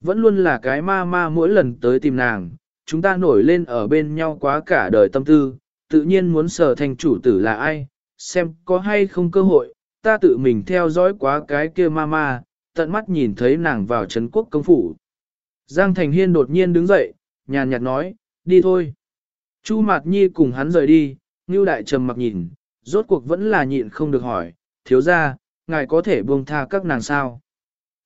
Vẫn luôn là cái ma ma mỗi lần tới tìm nàng, chúng ta nổi lên ở bên nhau quá cả đời tâm tư, tự nhiên muốn sở thành chủ tử là ai, xem có hay không cơ hội, ta tự mình theo dõi quá cái kia ma ma, tận mắt nhìn thấy nàng vào Trấn quốc công phủ. Giang Thành Hiên đột nhiên đứng dậy, nhàn nhạt nói, đi thôi. Chu Mạt Nhi cùng hắn rời đi, Ngưu Đại trầm mặc nhìn, rốt cuộc vẫn là nhịn không được hỏi, thiếu ra, ngài có thể buông tha các nàng sao?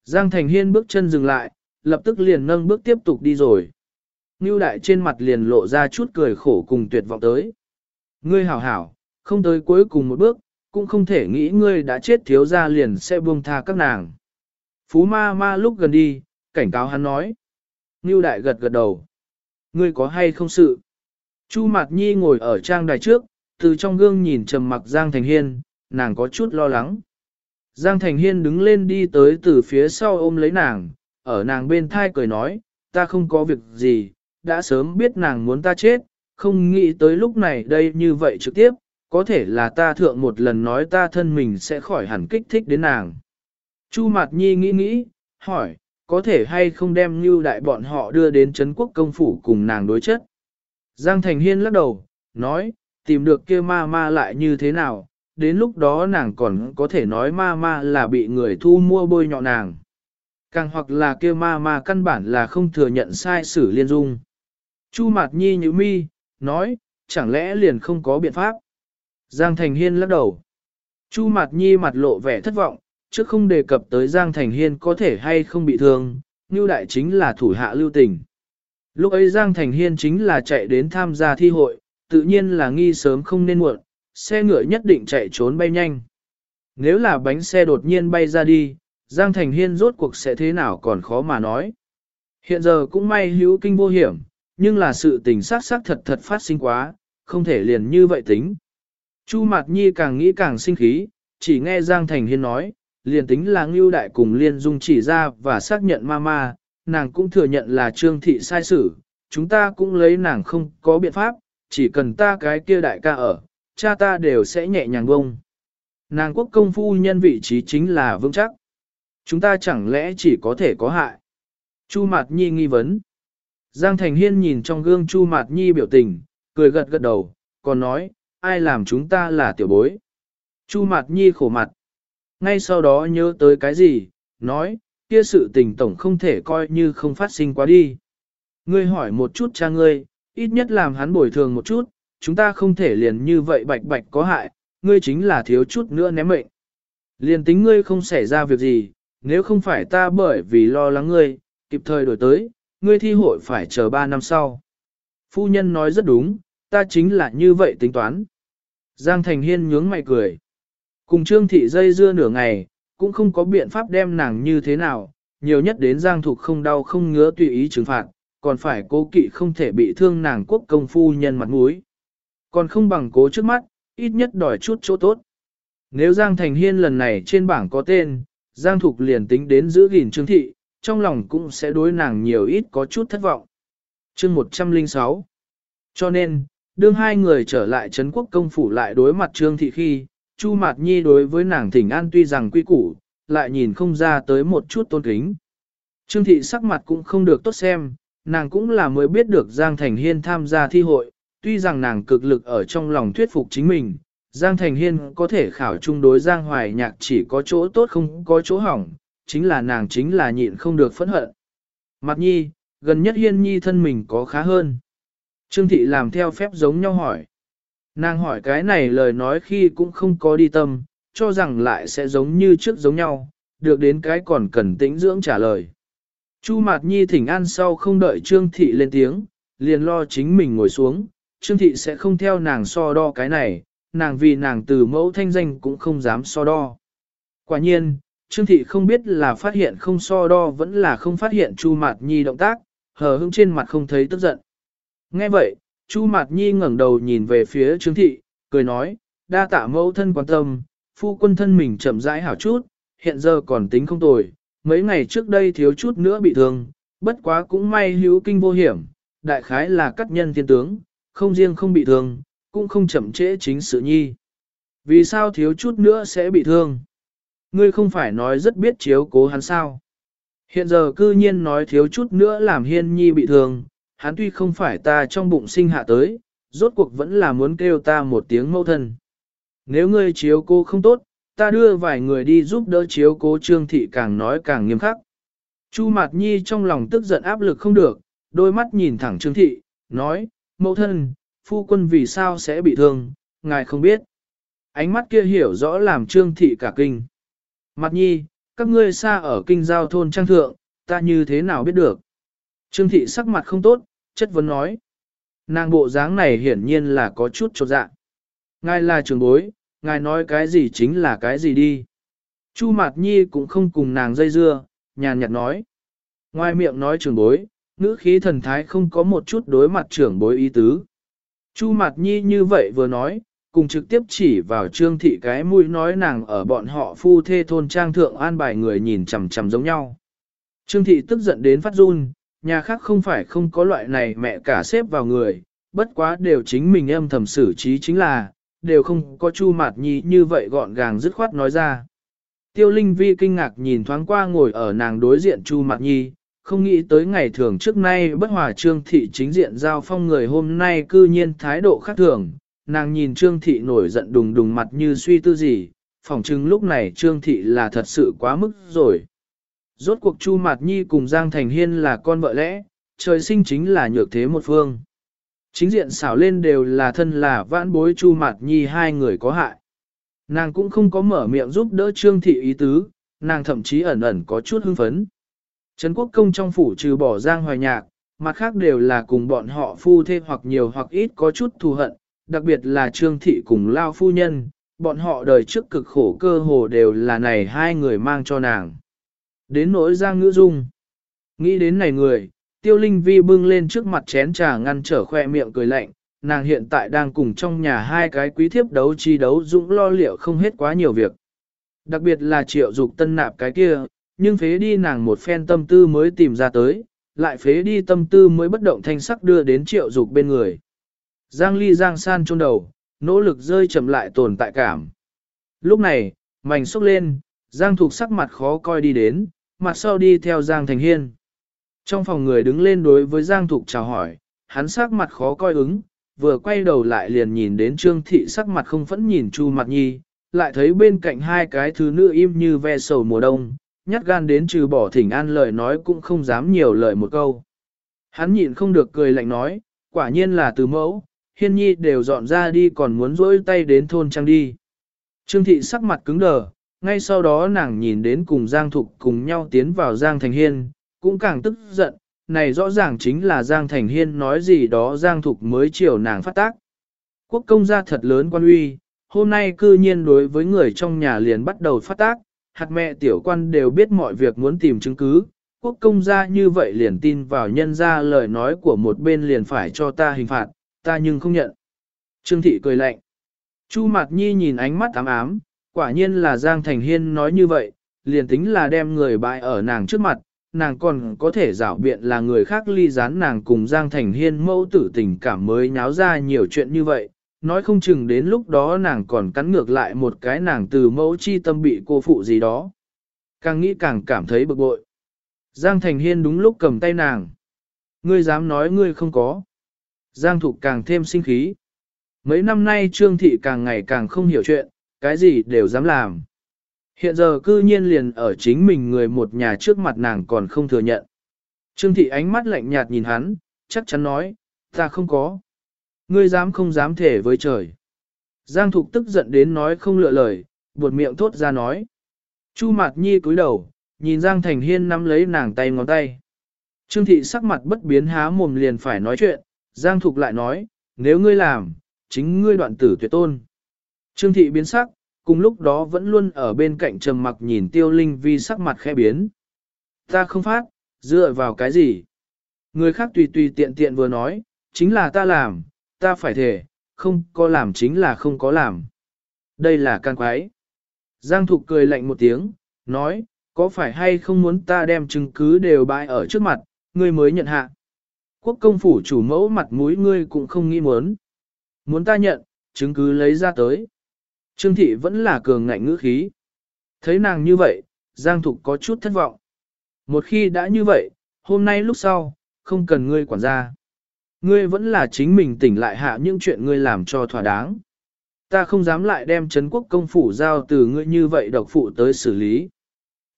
Giang Thành Hiên bước chân dừng lại, lập tức liền nâng bước tiếp tục đi rồi. Ngưu Đại trên mặt liền lộ ra chút cười khổ cùng tuyệt vọng tới. Ngươi hảo hảo, không tới cuối cùng một bước, cũng không thể nghĩ ngươi đã chết thiếu ra liền sẽ buông tha các nàng. Phú ma ma lúc gần đi, cảnh cáo hắn nói. Ngưu đại gật gật đầu. Ngươi có hay không sự? Chu Mạt Nhi ngồi ở trang đài trước, từ trong gương nhìn trầm mặc Giang Thành Hiên, nàng có chút lo lắng. Giang Thành Hiên đứng lên đi tới từ phía sau ôm lấy nàng, ở nàng bên thai cười nói, ta không có việc gì, đã sớm biết nàng muốn ta chết, không nghĩ tới lúc này đây như vậy trực tiếp, có thể là ta thượng một lần nói ta thân mình sẽ khỏi hẳn kích thích đến nàng. Chu Mạt Nhi nghĩ nghĩ, hỏi, có thể hay không đem như đại bọn họ đưa đến Trấn quốc công phủ cùng nàng đối chất. Giang Thành Hiên lắc đầu, nói, tìm được kia ma ma lại như thế nào, đến lúc đó nàng còn có thể nói ma ma là bị người thu mua bôi nhọ nàng. Càng hoặc là kia ma ma căn bản là không thừa nhận sai sử liên dung. Chu Mạt Nhi như mi, nói, chẳng lẽ liền không có biện pháp. Giang Thành Hiên lắc đầu. Chu Mạt Nhi mặt lộ vẻ thất vọng, trước không đề cập tới Giang Thành Hiên có thể hay không bị thương, như đại chính là thủ hạ lưu tình. Lúc ấy Giang Thành Hiên chính là chạy đến tham gia thi hội, tự nhiên là nghi sớm không nên muộn, xe ngựa nhất định chạy trốn bay nhanh. Nếu là bánh xe đột nhiên bay ra đi, Giang Thành Hiên rốt cuộc sẽ thế nào còn khó mà nói. Hiện giờ cũng may hữu kinh vô hiểm, nhưng là sự tình sát sát thật thật phát sinh quá, không thể liền như vậy tính. Chu Mạt Nhi càng nghĩ càng sinh khí, chỉ nghe Giang Thành Hiên nói, liền tính là Ngưu Đại cùng Liên Dung chỉ ra và xác nhận ma ma, nàng cũng thừa nhận là Trương Thị sai xử, chúng ta cũng lấy nàng không có biện pháp, chỉ cần ta cái kia đại ca ở, cha ta đều sẽ nhẹ nhàng bông. Nàng quốc công phu nhân vị trí chính là vững chắc. Chúng ta chẳng lẽ chỉ có thể có hại? Chu Mạt Nhi nghi vấn. Giang Thành Hiên nhìn trong gương Chu Mạt Nhi biểu tình, cười gật gật đầu, còn nói, ai làm chúng ta là tiểu bối. Chu Mạt Nhi khổ mặt. Ngay sau đó nhớ tới cái gì, nói, kia sự tình tổng không thể coi như không phát sinh quá đi. Ngươi hỏi một chút cha ngươi, ít nhất làm hắn bồi thường một chút, chúng ta không thể liền như vậy bạch bạch có hại, ngươi chính là thiếu chút nữa ném mệnh. Liền tính ngươi không xảy ra việc gì, nếu không phải ta bởi vì lo lắng ngươi, kịp thời đổi tới, ngươi thi hội phải chờ 3 năm sau. Phu nhân nói rất đúng, ta chính là như vậy tính toán. Giang Thành Hiên nhướng mày cười. Cùng Trương Thị dây dưa nửa ngày, cũng không có biện pháp đem nàng như thế nào, nhiều nhất đến Giang Thục không đau không ngứa tùy ý trừng phạt, còn phải cố kỵ không thể bị thương nàng quốc công phu nhân mặt mũi. Còn không bằng cố trước mắt, ít nhất đòi chút chỗ tốt. Nếu Giang Thành Hiên lần này trên bảng có tên, Giang Thục liền tính đến giữ gìn Trương Thị, trong lòng cũng sẽ đối nàng nhiều ít có chút thất vọng. chương 106 Cho nên, đương hai người trở lại Trấn quốc công phủ lại đối mặt Trương Thị khi, Chu Mạt Nhi đối với nàng thỉnh an tuy rằng quy củ, lại nhìn không ra tới một chút tôn kính. Trương Thị sắc mặt cũng không được tốt xem, nàng cũng là mới biết được Giang Thành Hiên tham gia thi hội, tuy rằng nàng cực lực ở trong lòng thuyết phục chính mình, Giang Thành Hiên có thể khảo chung đối Giang Hoài Nhạc chỉ có chỗ tốt không có chỗ hỏng, chính là nàng chính là nhịn không được phẫn hận. Mặt nhi, gần nhất Hiên Nhi thân mình có khá hơn. Trương Thị làm theo phép giống nhau hỏi. Nàng hỏi cái này lời nói khi cũng không có đi tâm, cho rằng lại sẽ giống như trước giống nhau, được đến cái còn cần tĩnh dưỡng trả lời. Chu Mạt Nhi thỉnh an sau không đợi Trương Thị lên tiếng, liền lo chính mình ngồi xuống, Trương Thị sẽ không theo nàng so đo cái này, nàng vì nàng từ mẫu thanh danh cũng không dám so đo. Quả nhiên, Trương Thị không biết là phát hiện không so đo vẫn là không phát hiện Chu Mạt Nhi động tác, hờ hững trên mặt không thấy tức giận. Nghe vậy, Chu Mạt Nhi ngẩng đầu nhìn về phía Trương Thị, cười nói, đa tạ mẫu thân quan tâm, phu quân thân mình chậm rãi hảo chút, hiện giờ còn tính không tồi, mấy ngày trước đây thiếu chút nữa bị thương, bất quá cũng may hữu kinh vô hiểm, đại khái là cắt nhân thiên tướng, không riêng không bị thương, cũng không chậm trễ chính sự nhi. Vì sao thiếu chút nữa sẽ bị thương? Ngươi không phải nói rất biết chiếu cố hắn sao? Hiện giờ cư nhiên nói thiếu chút nữa làm hiên nhi bị thương, hắn tuy không phải ta trong bụng sinh hạ tới, rốt cuộc vẫn là muốn kêu ta một tiếng mẫu thân. Nếu ngươi chiếu cô không tốt, ta đưa vài người đi giúp đỡ chiếu cố trương thị càng nói càng nghiêm khắc. Chu Mạt Nhi trong lòng tức giận áp lực không được, đôi mắt nhìn thẳng trương thị, nói, mẫu thân, phu quân vì sao sẽ bị thương, ngài không biết. Ánh mắt kia hiểu rõ làm trương thị cả kinh. Mạt nhi, các ngươi xa ở kinh giao thôn trang thượng, ta như thế nào biết được. Trương thị sắc mặt không tốt, chất vấn nói. Nàng bộ dáng này hiển nhiên là có chút trột dạ. Ngài là trường bối, ngài nói cái gì chính là cái gì đi. Chu Mạt Nhi cũng không cùng nàng dây dưa, nhàn nhạt nói. Ngoài miệng nói trường bối, ngữ khí thần thái không có một chút đối mặt trưởng bối ý tứ. Chu Mạt Nhi như vậy vừa nói, cùng trực tiếp chỉ vào trương thị cái mũi nói nàng ở bọn họ phu thê thôn trang thượng an bài người nhìn chằm chằm giống nhau. Trương thị tức giận đến phát run, nhà khác không phải không có loại này mẹ cả xếp vào người, bất quá đều chính mình âm thầm xử trí chính là, đều không có chu mạt nhi như vậy gọn gàng dứt khoát nói ra. Tiêu Linh Vi kinh ngạc nhìn thoáng qua ngồi ở nàng đối diện chu mạt nhi, không nghĩ tới ngày thường trước nay bất hòa trương thị chính diện giao phong người hôm nay cư nhiên thái độ khác thường, nàng nhìn trương thị nổi giận đùng đùng mặt như suy tư gì, phỏng chừng lúc này trương thị là thật sự quá mức rồi. Rốt cuộc Chu Mạt Nhi cùng Giang Thành Hiên là con vợ lẽ, trời sinh chính là nhược thế một phương. Chính diện xảo lên đều là thân là vãn bối Chu Mạt Nhi hai người có hại. Nàng cũng không có mở miệng giúp đỡ Trương Thị ý tứ, nàng thậm chí ẩn ẩn có chút hưng phấn. Trấn quốc công trong phủ trừ bỏ Giang Hoài Nhạc, mặt khác đều là cùng bọn họ phu thê hoặc nhiều hoặc ít có chút thù hận, đặc biệt là Trương Thị cùng Lao Phu Nhân, bọn họ đời trước cực khổ cơ hồ đều là này hai người mang cho nàng. Đến nỗi Giang Ngữ Dung. Nghĩ đến này người, Tiêu Linh Vi bưng lên trước mặt chén trà ngăn trở khoe miệng cười lạnh, nàng hiện tại đang cùng trong nhà hai cái quý thiếp đấu chi đấu dũng lo liệu không hết quá nhiều việc. Đặc biệt là triệu dục tân nạp cái kia, nhưng phế đi nàng một phen tâm tư mới tìm ra tới, lại phế đi tâm tư mới bất động thanh sắc đưa đến triệu dục bên người. Giang ly giang san chôn đầu, nỗ lực rơi chậm lại tồn tại cảm. Lúc này, mảnh xúc lên, giang thục sắc mặt khó coi đi đến, mặt sau đi theo giang thành hiên. Trong phòng người đứng lên đối với giang thục chào hỏi, hắn sắc mặt khó coi ứng, vừa quay đầu lại liền nhìn đến trương thị sắc mặt không phẫn nhìn chu mặt nhi, lại thấy bên cạnh hai cái thứ nữ im như ve sầu mùa đông, nhát gan đến trừ bỏ thỉnh an lời nói cũng không dám nhiều lời một câu. Hắn nhịn không được cười lạnh nói, quả nhiên là từ mẫu, hiên nhi đều dọn ra đi còn muốn rỗi tay đến thôn trang đi. Trương thị sắc mặt cứng đờ, ngay sau đó nàng nhìn đến cùng Giang Thục cùng nhau tiến vào Giang Thành Hiên, cũng càng tức giận, này rõ ràng chính là Giang Thành Hiên nói gì đó Giang Thục mới chiều nàng phát tác. Quốc công gia thật lớn quan uy, hôm nay cư nhiên đối với người trong nhà liền bắt đầu phát tác, hạt mẹ tiểu quan đều biết mọi việc muốn tìm chứng cứ, quốc công gia như vậy liền tin vào nhân ra lời nói của một bên liền phải cho ta hình phạt, ta nhưng không nhận. Trương thị cười lạnh. Chu Mạt Nhi nhìn ánh mắt ám ám, quả nhiên là Giang Thành Hiên nói như vậy, liền tính là đem người bại ở nàng trước mặt, nàng còn có thể rảo biện là người khác ly gián nàng cùng Giang Thành Hiên mẫu tử tình cảm mới nháo ra nhiều chuyện như vậy, nói không chừng đến lúc đó nàng còn cắn ngược lại một cái nàng từ mẫu chi tâm bị cô phụ gì đó. Càng nghĩ càng cảm thấy bực bội. Giang Thành Hiên đúng lúc cầm tay nàng. Ngươi dám nói ngươi không có. Giang Thục càng thêm sinh khí. Mấy năm nay Trương Thị càng ngày càng không hiểu chuyện, cái gì đều dám làm. Hiện giờ cư nhiên liền ở chính mình người một nhà trước mặt nàng còn không thừa nhận. Trương Thị ánh mắt lạnh nhạt nhìn hắn, chắc chắn nói, ta không có. Ngươi dám không dám thể với trời. Giang Thục tức giận đến nói không lựa lời, buột miệng thốt ra nói. Chu Mạt Nhi cúi đầu, nhìn Giang Thành Hiên nắm lấy nàng tay ngón tay. Trương Thị sắc mặt bất biến há mồm liền phải nói chuyện, Giang Thục lại nói, nếu ngươi làm, chính ngươi đoạn tử tuyệt tôn. Trương Thị biến sắc, cùng lúc đó vẫn luôn ở bên cạnh trầm mặc nhìn Tiêu Linh Vi sắc mặt khẽ biến. Ta không phát, dựa vào cái gì? Người khác tùy tùy tiện tiện vừa nói, chính là ta làm, ta phải thể, không có làm chính là không có làm. Đây là can quái. Giang Thục cười lạnh một tiếng, nói, có phải hay không muốn ta đem chứng cứ đều bại ở trước mặt, ngươi mới nhận hạ. Quốc công phủ chủ mẫu mặt mũi ngươi cũng không nghĩ muốn. Muốn ta nhận, chứng cứ lấy ra tới. Trương thị vẫn là cường ngạnh ngữ khí. Thấy nàng như vậy, Giang Thục có chút thất vọng. Một khi đã như vậy, hôm nay lúc sau, không cần ngươi quản gia. Ngươi vẫn là chính mình tỉnh lại hạ những chuyện ngươi làm cho thỏa đáng. Ta không dám lại đem Trấn quốc công phủ giao từ ngươi như vậy độc phụ tới xử lý.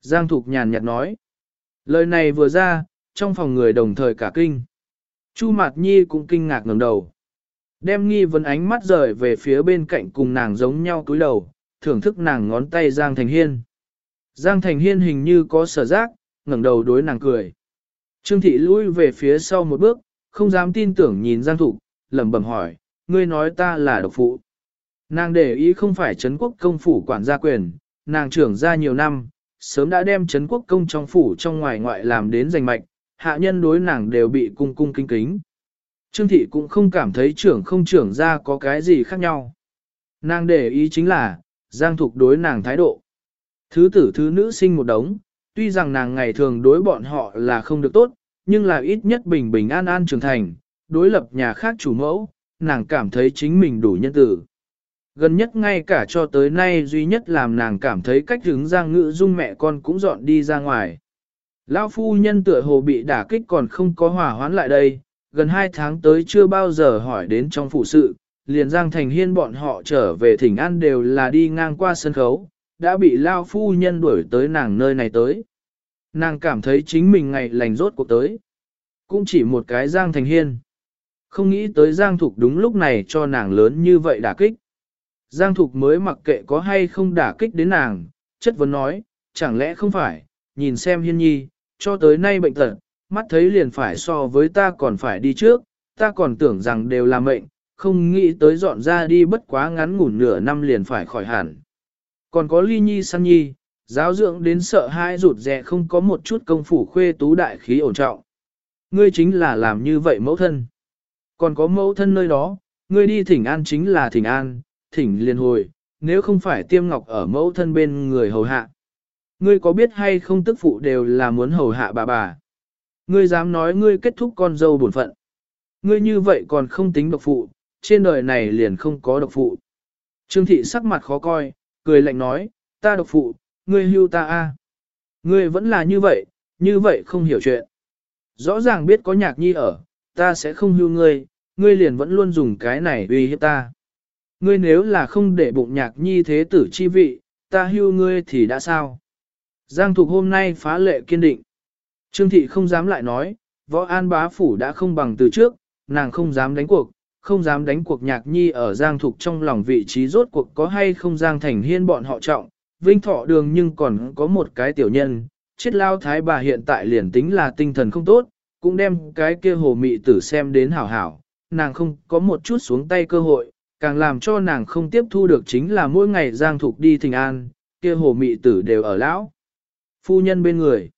Giang Thục nhàn nhạt nói. Lời này vừa ra, trong phòng người đồng thời cả kinh. Chu Mạt Nhi cũng kinh ngạc ngẩng đầu. Đem nghi vấn ánh mắt rời về phía bên cạnh cùng nàng giống nhau cúi đầu, thưởng thức nàng ngón tay Giang Thành Hiên. Giang Thành Hiên hình như có sở giác, ngẩng đầu đối nàng cười. Trương Thị lui về phía sau một bước, không dám tin tưởng nhìn Giang Thục, lẩm bẩm hỏi, ngươi nói ta là độc phụ. Nàng để ý không phải Trấn quốc công phủ quản gia quyền, nàng trưởng ra nhiều năm, sớm đã đem Trấn quốc công trong phủ trong ngoài ngoại làm đến giành mạch, hạ nhân đối nàng đều bị cung cung kính kính. Trương thị cũng không cảm thấy trưởng không trưởng ra có cái gì khác nhau. Nàng để ý chính là, Giang Thục đối nàng thái độ. Thứ tử thứ nữ sinh một đống, tuy rằng nàng ngày thường đối bọn họ là không được tốt, nhưng là ít nhất bình bình an an trưởng thành, đối lập nhà khác chủ mẫu, nàng cảm thấy chính mình đủ nhân tử. Gần nhất ngay cả cho tới nay duy nhất làm nàng cảm thấy cách hướng giang ngữ dung mẹ con cũng dọn đi ra ngoài. Lão phu nhân tựa hồ bị đả kích còn không có hòa hoãn lại đây, gần hai tháng tới chưa bao giờ hỏi đến trong phụ sự, liền Giang Thành Hiên bọn họ trở về thỉnh an đều là đi ngang qua sân khấu, đã bị Lao phu nhân đuổi tới nàng nơi này tới. Nàng cảm thấy chính mình ngày lành rốt cuộc tới. Cũng chỉ một cái Giang Thành Hiên. Không nghĩ tới Giang Thục đúng lúc này cho nàng lớn như vậy đả kích. Giang Thục mới mặc kệ có hay không đả kích đến nàng, chất vấn nói, chẳng lẽ không phải, nhìn xem Hiên Nhi, cho tới nay bệnh tật, mắt thấy liền phải so với ta còn phải đi trước, ta còn tưởng rằng đều là mệnh, không nghĩ tới dọn ra đi bất quá ngắn ngủn nửa năm liền phải khỏi hẳn. Còn có ly nhi săn nhi, giáo dưỡng đến sợ hai rụt rè không có một chút công phủ khuê tú đại khí ổn trọng. Ngươi chính là làm như vậy mẫu thân. Còn có mẫu thân nơi đó, ngươi đi thỉnh an chính là thỉnh an, thỉnh liền hồi, nếu không phải tiêm ngọc ở mẫu thân bên người hầu hạ. Ngươi có biết hay không tức phụ đều là muốn hầu hạ bà bà. Ngươi dám nói ngươi kết thúc con dâu bổn phận. Ngươi như vậy còn không tính độc phụ, trên đời này liền không có độc phụ. Trương thị sắc mặt khó coi, cười lạnh nói, ta độc phụ, ngươi hưu ta a. Ngươi vẫn là như vậy, như vậy không hiểu chuyện. Rõ ràng biết có nhạc nhi ở, ta sẽ không hưu ngươi, ngươi liền vẫn luôn dùng cái này uy hiếp ta. Ngươi nếu là không để bụng nhạc nhi thế tử chi vị, ta hưu ngươi thì đã sao? Giang Thục hôm nay phá lệ kiên định. Trương thị không dám lại nói, võ an bá phủ đã không bằng từ trước, nàng không dám đánh cuộc, không dám đánh cuộc nhạc nhi ở Giang Thục trong lòng vị trí rốt cuộc có hay không Giang Thành Hiên bọn họ trọng, vinh thọ đường nhưng còn có một cái tiểu nhân, chết lao thái bà hiện tại liền tính là tinh thần không tốt, cũng đem cái kia hồ mị tử xem đến hảo hảo, nàng không có một chút xuống tay cơ hội, càng làm cho nàng không tiếp thu được chính là mỗi ngày Giang Thục đi thình an, kia hồ mị tử đều ở lão. Phu nhân bên người.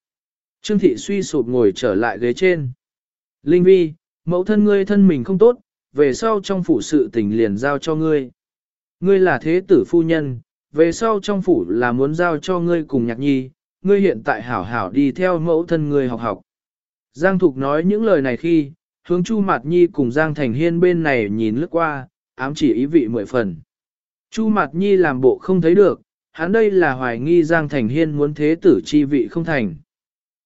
Trương thị suy sụp ngồi trở lại ghế trên. Linh vi, mẫu thân ngươi thân mình không tốt, về sau trong phủ sự tình liền giao cho ngươi. Ngươi là thế tử phu nhân, về sau trong phủ là muốn giao cho ngươi cùng nhạc nhi, ngươi hiện tại hảo hảo đi theo mẫu thân ngươi học học. Giang Thục nói những lời này khi, hướng Chu Mạt Nhi cùng Giang Thành Hiên bên này nhìn lướt qua, ám chỉ ý vị mười phần. Chu Mạt Nhi làm bộ không thấy được, hắn đây là hoài nghi Giang Thành Hiên muốn thế tử chi vị không thành.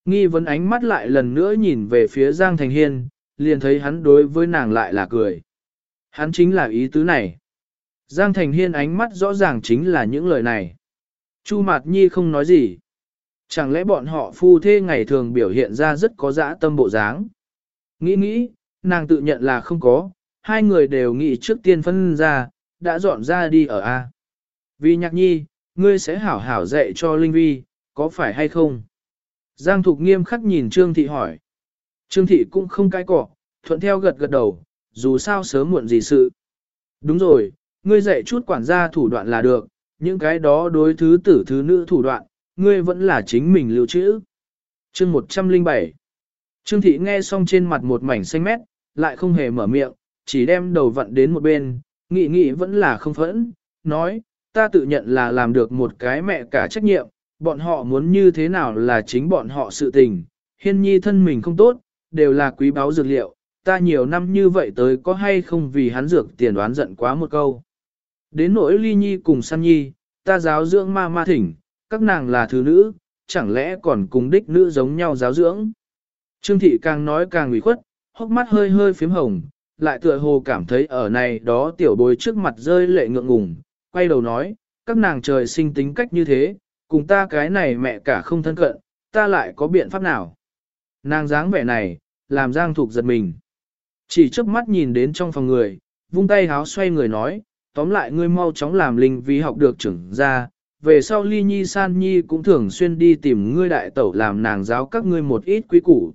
Nghi vấn ánh mắt lại lần nữa nhìn về phía Giang Thành Hiên, liền thấy hắn đối với nàng lại là cười. Hắn chính là ý tứ này. Giang Thành Hiên ánh mắt rõ ràng chính là những lời này. Chu Mạt Nhi không nói gì. Chẳng lẽ bọn họ phu thê ngày thường biểu hiện ra rất có dã tâm bộ dáng. Nghĩ nghĩ, nàng tự nhận là không có, hai người đều nghĩ trước tiên phân ra, đã dọn ra đi ở A. Vì nhạc nhi, ngươi sẽ hảo hảo dạy cho Linh Vi, có phải hay không? Giang Thục nghiêm khắc nhìn Trương Thị hỏi. Trương Thị cũng không cãi cỏ, thuận theo gật gật đầu, dù sao sớm muộn gì sự. Đúng rồi, ngươi dạy chút quản gia thủ đoạn là được, những cái đó đối thứ tử thứ nữ thủ đoạn, ngươi vẫn là chính mình lưu trữ. Chương 107 Trương Thị nghe xong trên mặt một mảnh xanh mét, lại không hề mở miệng, chỉ đem đầu vặn đến một bên, nghĩ nghĩ vẫn là không phẫn, nói, ta tự nhận là làm được một cái mẹ cả trách nhiệm, bọn họ muốn như thế nào là chính bọn họ sự tình, hiên nhi thân mình không tốt, đều là quý báu dược liệu, ta nhiều năm như vậy tới có hay không vì hắn dược tiền đoán giận quá một câu. Đến nỗi ly nhi cùng san nhi, ta giáo dưỡng ma ma thỉnh, các nàng là thứ nữ, chẳng lẽ còn cùng đích nữ giống nhau giáo dưỡng. Trương thị càng nói càng ủy khuất, hốc mắt hơi hơi phím hồng, lại tựa hồ cảm thấy ở này đó tiểu bối trước mặt rơi lệ ngượng ngùng, quay đầu nói, các nàng trời sinh tính cách như thế, cùng ta cái này mẹ cả không thân cận, ta lại có biện pháp nào. Nàng dáng vẻ này, làm Giang Thục giật mình. Chỉ trước mắt nhìn đến trong phòng người, vung tay háo xoay người nói, tóm lại ngươi mau chóng làm linh vì học được trưởng ra, về sau ly nhi san nhi cũng thường xuyên đi tìm ngươi đại tẩu làm nàng giáo các ngươi một ít quý củ.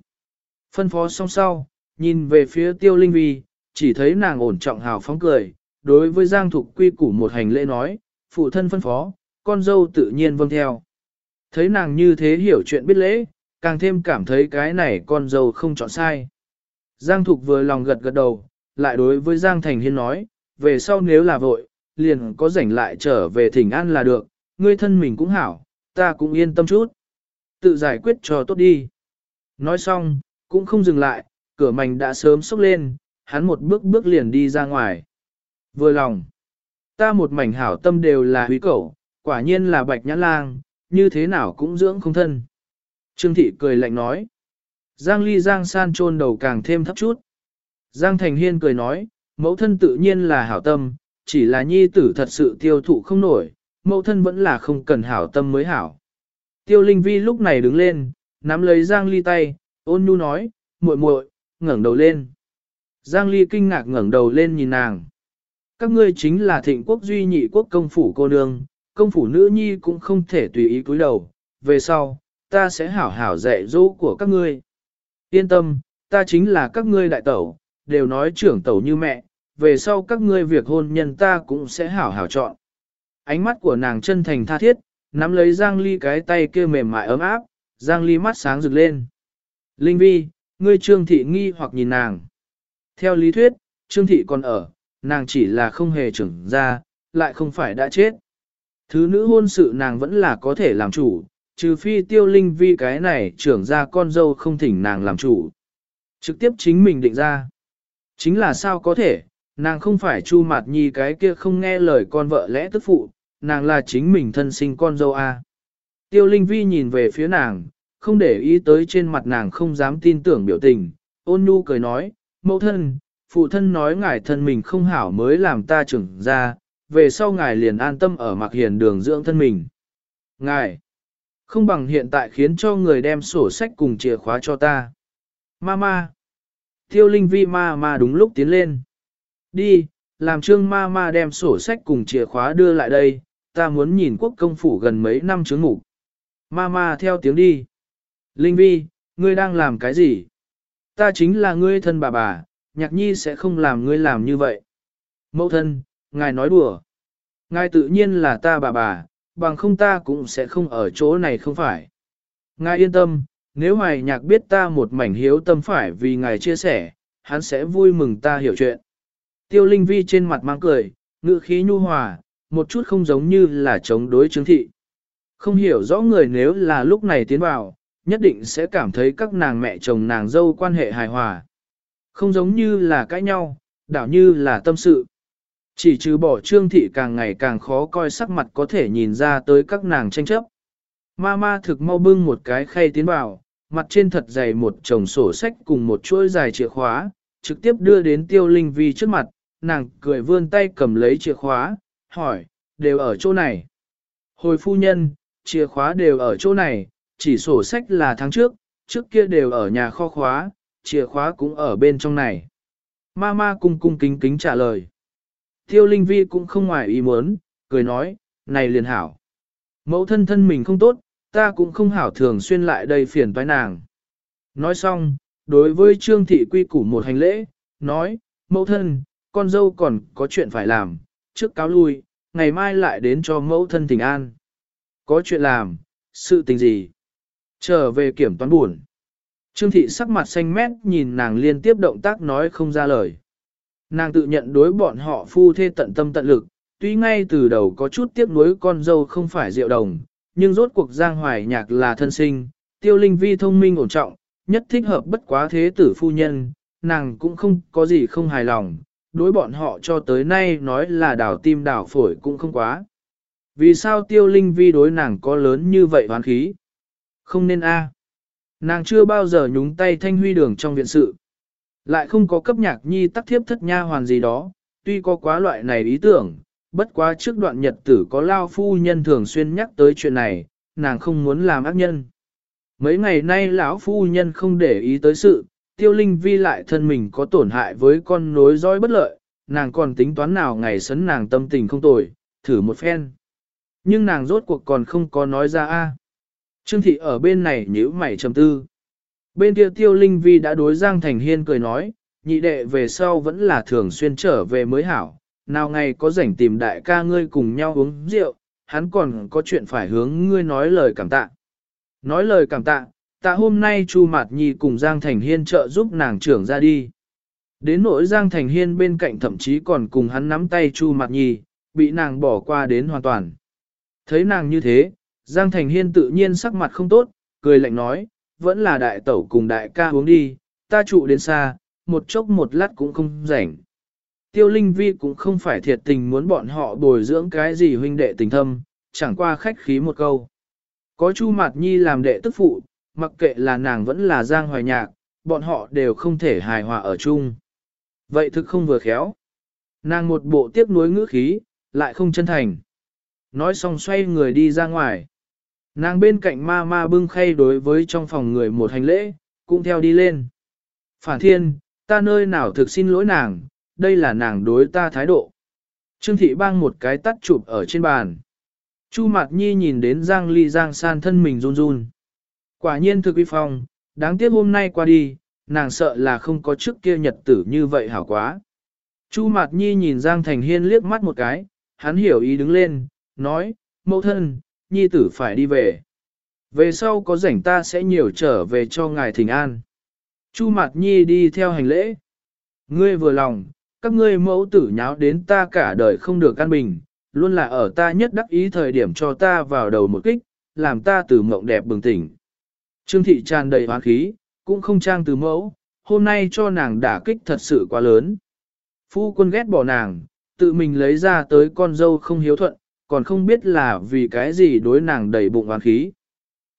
Phân phó xong sau, nhìn về phía tiêu linh vi, chỉ thấy nàng ổn trọng hào phóng cười, đối với giang thục quy củ một hành lễ nói, phụ thân phân phó, con dâu tự nhiên vâng theo. Thấy nàng như thế hiểu chuyện biết lễ, càng thêm cảm thấy cái này con dâu không chọn sai. Giang Thục vừa lòng gật gật đầu, lại đối với Giang Thành Hiên nói, về sau nếu là vội, liền có rảnh lại trở về thỉnh an là được, ngươi thân mình cũng hảo, ta cũng yên tâm chút. tự giải quyết cho tốt đi. Nói xong, cũng không dừng lại, cửa mảnh đã sớm sốc lên, hắn một bước bước liền đi ra ngoài. Vừa lòng, ta một mảnh hảo tâm đều là húy cẩu, quả nhiên là bạch nhãn lang, như thế nào cũng dưỡng không thân. Trương thị cười lạnh nói. Giang ly giang san trôn đầu càng thêm thấp chút. Giang thành hiên cười nói, mẫu thân tự nhiên là hảo tâm, chỉ là nhi tử thật sự tiêu thụ không nổi, mẫu thân vẫn là không cần hảo tâm mới hảo. Tiêu Linh Vi lúc này đứng lên, nắm lấy Giang Ly tay, ôn nhu nói, muội muội, ngẩng đầu lên. Giang Ly kinh ngạc ngẩng đầu lên nhìn nàng. Các ngươi chính là thịnh quốc duy nhị quốc công phủ cô nương, công phủ nữ nhi cũng không thể tùy ý cúi đầu, về sau, ta sẽ hảo hảo dạy dỗ của các ngươi. Yên tâm, ta chính là các ngươi đại tẩu, đều nói trưởng tẩu như mẹ, về sau các ngươi việc hôn nhân ta cũng sẽ hảo hảo chọn. Ánh mắt của nàng chân thành tha thiết, nắm lấy Giang Ly cái tay kia mềm mại ấm áp, Giang Ly mắt sáng rực lên. Linh Vi, ngươi trương thị nghi hoặc nhìn nàng. Theo lý thuyết, trương thị còn ở, nàng chỉ là không hề trưởng ra, lại không phải đã chết. Thứ nữ hôn sự nàng vẫn là có thể làm chủ, trừ phi tiêu linh vi cái này trưởng ra con dâu không thỉnh nàng làm chủ. Trực tiếp chính mình định ra. Chính là sao có thể, nàng không phải chu mặt nhi cái kia không nghe lời con vợ lẽ tức phụ, nàng là chính mình thân sinh con dâu A. Tiêu Linh Vi nhìn về phía nàng, không để ý tới trên mặt nàng không dám tin tưởng biểu tình, ôn nhu cười nói, mẫu thân, phụ thân nói ngài thân mình không hảo mới làm ta trưởng ra, về sau ngài liền an tâm ở mặc hiền đường dưỡng thân mình. Ngài, không bằng hiện tại khiến cho người đem sổ sách cùng chìa khóa cho ta. Mama, tiêu linh vi ma ma đúng lúc tiến lên. Đi, làm trương ma ma đem sổ sách cùng chìa khóa đưa lại đây, ta muốn nhìn quốc công phủ gần mấy năm chứng ngủ. Ma ma theo tiếng đi. Linh vi, ngươi đang làm cái gì? Ta chính là ngươi thân bà bà, nhạc nhi sẽ không làm ngươi làm như vậy. Mẫu thân, ngài nói đùa. Ngài tự nhiên là ta bà bà, bằng không ta cũng sẽ không ở chỗ này không phải. Ngài yên tâm, nếu hoài nhạc biết ta một mảnh hiếu tâm phải vì ngài chia sẻ, hắn sẽ vui mừng ta hiểu chuyện. Tiêu Linh Vi trên mặt mang cười, ngữ khí nhu hòa, một chút không giống như là chống đối chứng thị. Không hiểu rõ người nếu là lúc này tiến vào, nhất định sẽ cảm thấy các nàng mẹ chồng nàng dâu quan hệ hài hòa. Không giống như là cãi nhau, đảo như là tâm sự. Chỉ trừ bỏ trương thị càng ngày càng khó coi sắc mặt có thể nhìn ra tới các nàng tranh chấp. Ma ma thực mau bưng một cái khay tiến vào, mặt trên thật dày một chồng sổ sách cùng một chuỗi dài chìa khóa, trực tiếp đưa đến tiêu linh vi trước mặt, nàng cười vươn tay cầm lấy chìa khóa, hỏi, đều ở chỗ này. Hồi phu nhân, chìa khóa đều ở chỗ này, chỉ sổ sách là tháng trước, trước kia đều ở nhà kho khóa, chìa khóa cũng ở bên trong này. Ma ma cung cung kính kính trả lời. Tiêu Linh Vi cũng không ngoài ý muốn, cười nói, này liền hảo. Mẫu thân thân mình không tốt, ta cũng không hảo thường xuyên lại đây phiền toái nàng. Nói xong, đối với Trương Thị quy củ một hành lễ, nói, mẫu thân, con dâu còn có chuyện phải làm, trước cáo lui, ngày mai lại đến cho mẫu thân tình an. Có chuyện làm, sự tình gì? Trở về kiểm toán buồn. Trương thị sắc mặt xanh mét nhìn nàng liên tiếp động tác nói không ra lời. Nàng tự nhận đối bọn họ phu thê tận tâm tận lực, tuy ngay từ đầu có chút tiếc nuối con dâu không phải diệu đồng, nhưng rốt cuộc giang hoài nhạc là thân sinh, tiêu linh vi thông minh ổn trọng, nhất thích hợp bất quá thế tử phu nhân, nàng cũng không có gì không hài lòng, đối bọn họ cho tới nay nói là đảo tim đảo phổi cũng không quá. Vì sao tiêu linh vi đối nàng có lớn như vậy hoán khí? Không nên a. Nàng chưa bao giờ nhúng tay thanh huy đường trong viện sự. Lại không có cấp nhạc nhi tắc thiếp thất nha hoàn gì đó, tuy có quá loại này ý tưởng, bất quá trước đoạn nhật tử có lao phu nhân thường xuyên nhắc tới chuyện này, nàng không muốn làm ác nhân. Mấy ngày nay lão phu nhân không để ý tới sự, tiêu linh vi lại thân mình có tổn hại với con nối dõi bất lợi, nàng còn tính toán nào ngày sấn nàng tâm tình không tồi, thử một phen. Nhưng nàng rốt cuộc còn không có nói ra a. Trương thị ở bên này nhíu mày trầm tư. Bên kia tiêu linh vi đã đối Giang Thành Hiên cười nói, nhị đệ về sau vẫn là thường xuyên trở về mới hảo, nào ngày có rảnh tìm đại ca ngươi cùng nhau uống rượu, hắn còn có chuyện phải hướng ngươi nói lời cảm tạ. Nói lời cảm tạ, tạ hôm nay Chu Mạt Nhi cùng Giang Thành Hiên trợ giúp nàng trưởng ra đi. Đến nỗi Giang Thành Hiên bên cạnh thậm chí còn cùng hắn nắm tay Chu Mạt Nhi, bị nàng bỏ qua đến hoàn toàn. Thấy nàng như thế, Giang Thành Hiên tự nhiên sắc mặt không tốt, cười lạnh nói, vẫn là đại tẩu cùng đại ca uống đi, ta trụ đến xa, một chốc một lát cũng không rảnh. Tiêu Linh Vi cũng không phải thiệt tình muốn bọn họ bồi dưỡng cái gì huynh đệ tình thâm, chẳng qua khách khí một câu. Có Chu Mạt Nhi làm đệ tức phụ, mặc kệ là nàng vẫn là Giang Hoài Nhạc, bọn họ đều không thể hài hòa ở chung. Vậy thực không vừa khéo. Nàng một bộ tiếc nuối ngữ khí, lại không chân thành. Nói xong xoay người đi ra ngoài. Nàng bên cạnh ma ma bưng khay đối với trong phòng người một hành lễ, cũng theo đi lên. Phản thiên, ta nơi nào thực xin lỗi nàng, đây là nàng đối ta thái độ. Trương thị bang một cái tắt chụp ở trên bàn. Chu Mạt Nhi nhìn đến Giang Ly Giang san thân mình run run. Quả nhiên thực uy phong, đáng tiếc hôm nay qua đi, nàng sợ là không có trước kia nhật tử như vậy hảo quá. Chu Mạt Nhi nhìn Giang Thành Hiên liếc mắt một cái, hắn hiểu ý đứng lên, nói, mẫu thân, Nhi tử phải đi về. Về sau có rảnh ta sẽ nhiều trở về cho ngài thỉnh an. Chu Mạt Nhi đi theo hành lễ. Ngươi vừa lòng, các ngươi mẫu tử nháo đến ta cả đời không được căn bình, luôn là ở ta nhất đắc ý thời điểm cho ta vào đầu một kích, làm ta từ mộng đẹp bừng tỉnh. Trương thị tràn đầy hoán khí, cũng không trang từ mẫu, hôm nay cho nàng đả kích thật sự quá lớn. Phu quân ghét bỏ nàng, tự mình lấy ra tới con dâu không hiếu thuận, còn không biết là vì cái gì đối nàng đầy bụng oán khí.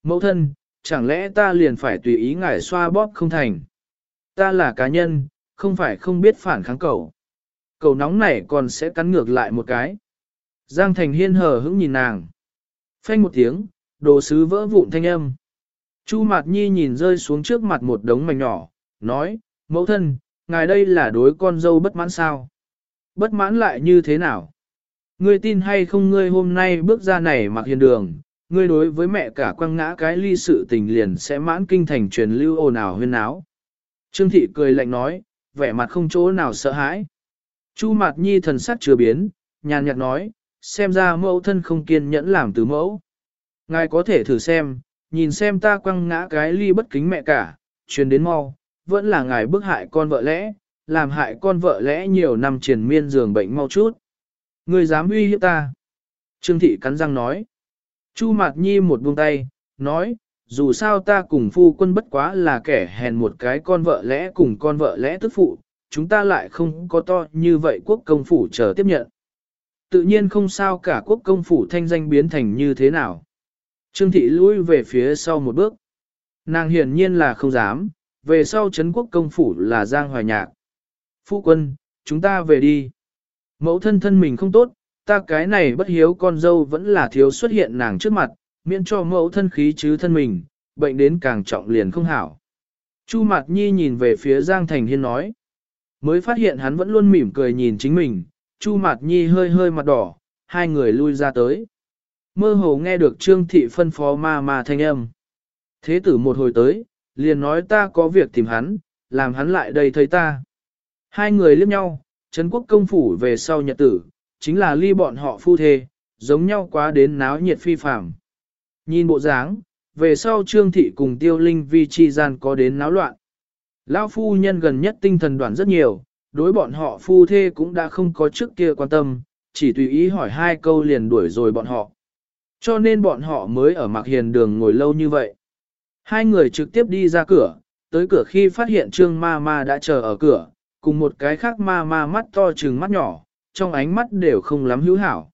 Mẫu thân, chẳng lẽ ta liền phải tùy ý ngài xoa bóp không thành? Ta là cá nhân, không phải không biết phản kháng cầu. Cầu nóng này còn sẽ cắn ngược lại một cái. Giang Thành Hiên hờ hững nhìn nàng. Phanh một tiếng, đồ sứ vỡ vụn thanh âm. Chu Mạt Nhi nhìn rơi xuống trước mặt một đống mảnh nhỏ, nói, mẫu thân, ngài đây là đối con dâu bất mãn sao? Bất mãn lại như thế nào? Ngươi tin hay không ngươi hôm nay bước ra này mặc hiền đường, ngươi đối với mẹ cả quăng ngã cái ly sự tình liền sẽ mãn kinh thành truyền lưu ồn ào huyên áo. Trương thị cười lạnh nói, vẻ mặt không chỗ nào sợ hãi. Chu Mạt Nhi thần sắc chưa biến, nhàn nhạt nói, xem ra mẫu thân không kiên nhẫn làm từ mẫu. Ngài có thể thử xem, nhìn xem ta quăng ngã cái ly bất kính mẹ cả, truyền đến mau, vẫn là ngài bức hại con vợ lẽ, làm hại con vợ lẽ nhiều năm triền miên giường bệnh mau chút. Người dám uy hiếp ta. Trương thị cắn răng nói. Chu Mạt Nhi một buông tay, nói, dù sao ta cùng phu quân bất quá là kẻ hèn một cái con vợ lẽ cùng con vợ lẽ tức phụ, chúng ta lại không có to như vậy quốc công phủ chờ tiếp nhận. Tự nhiên không sao cả quốc công phủ thanh danh biến thành như thế nào. Trương thị lui về phía sau một bước. Nàng hiển nhiên là không dám, về sau Trấn quốc công phủ là Giang Hoài Nhạc. Phu quân, chúng ta về đi. Mẫu thân thân mình không tốt, ta cái này bất hiếu con dâu vẫn là thiếu xuất hiện nàng trước mặt, miễn cho mẫu thân khí chứ thân mình, bệnh đến càng trọng liền không hảo. Chu Mạt Nhi nhìn về phía Giang Thành Hiên nói. Mới phát hiện hắn vẫn luôn mỉm cười nhìn chính mình, Chu Mạt Nhi hơi hơi mặt đỏ, hai người lui ra tới. Mơ hồ nghe được Trương Thị phân phó ma ma thanh âm. Thế tử một hồi tới, liền nói ta có việc tìm hắn, làm hắn lại đây thấy ta. Hai người liếc nhau, Trấn quốc công phủ về sau nhật tử, chính là ly bọn họ phu thê, giống nhau quá đến náo nhiệt phi phạm. Nhìn bộ dáng, về sau Trương Thị cùng Tiêu Linh Vi chi gian có đến náo loạn. Lão phu nhân gần nhất tinh thần đoàn rất nhiều, đối bọn họ phu thê cũng đã không có trước kia quan tâm, chỉ tùy ý hỏi hai câu liền đuổi rồi bọn họ. Cho nên bọn họ mới ở mặc hiền đường ngồi lâu như vậy. Hai người trực tiếp đi ra cửa, tới cửa khi phát hiện trương ma ma đã chờ ở cửa, cùng một cái khác ma ma mắt to trừng mắt nhỏ, trong ánh mắt đều không lắm hữu hảo.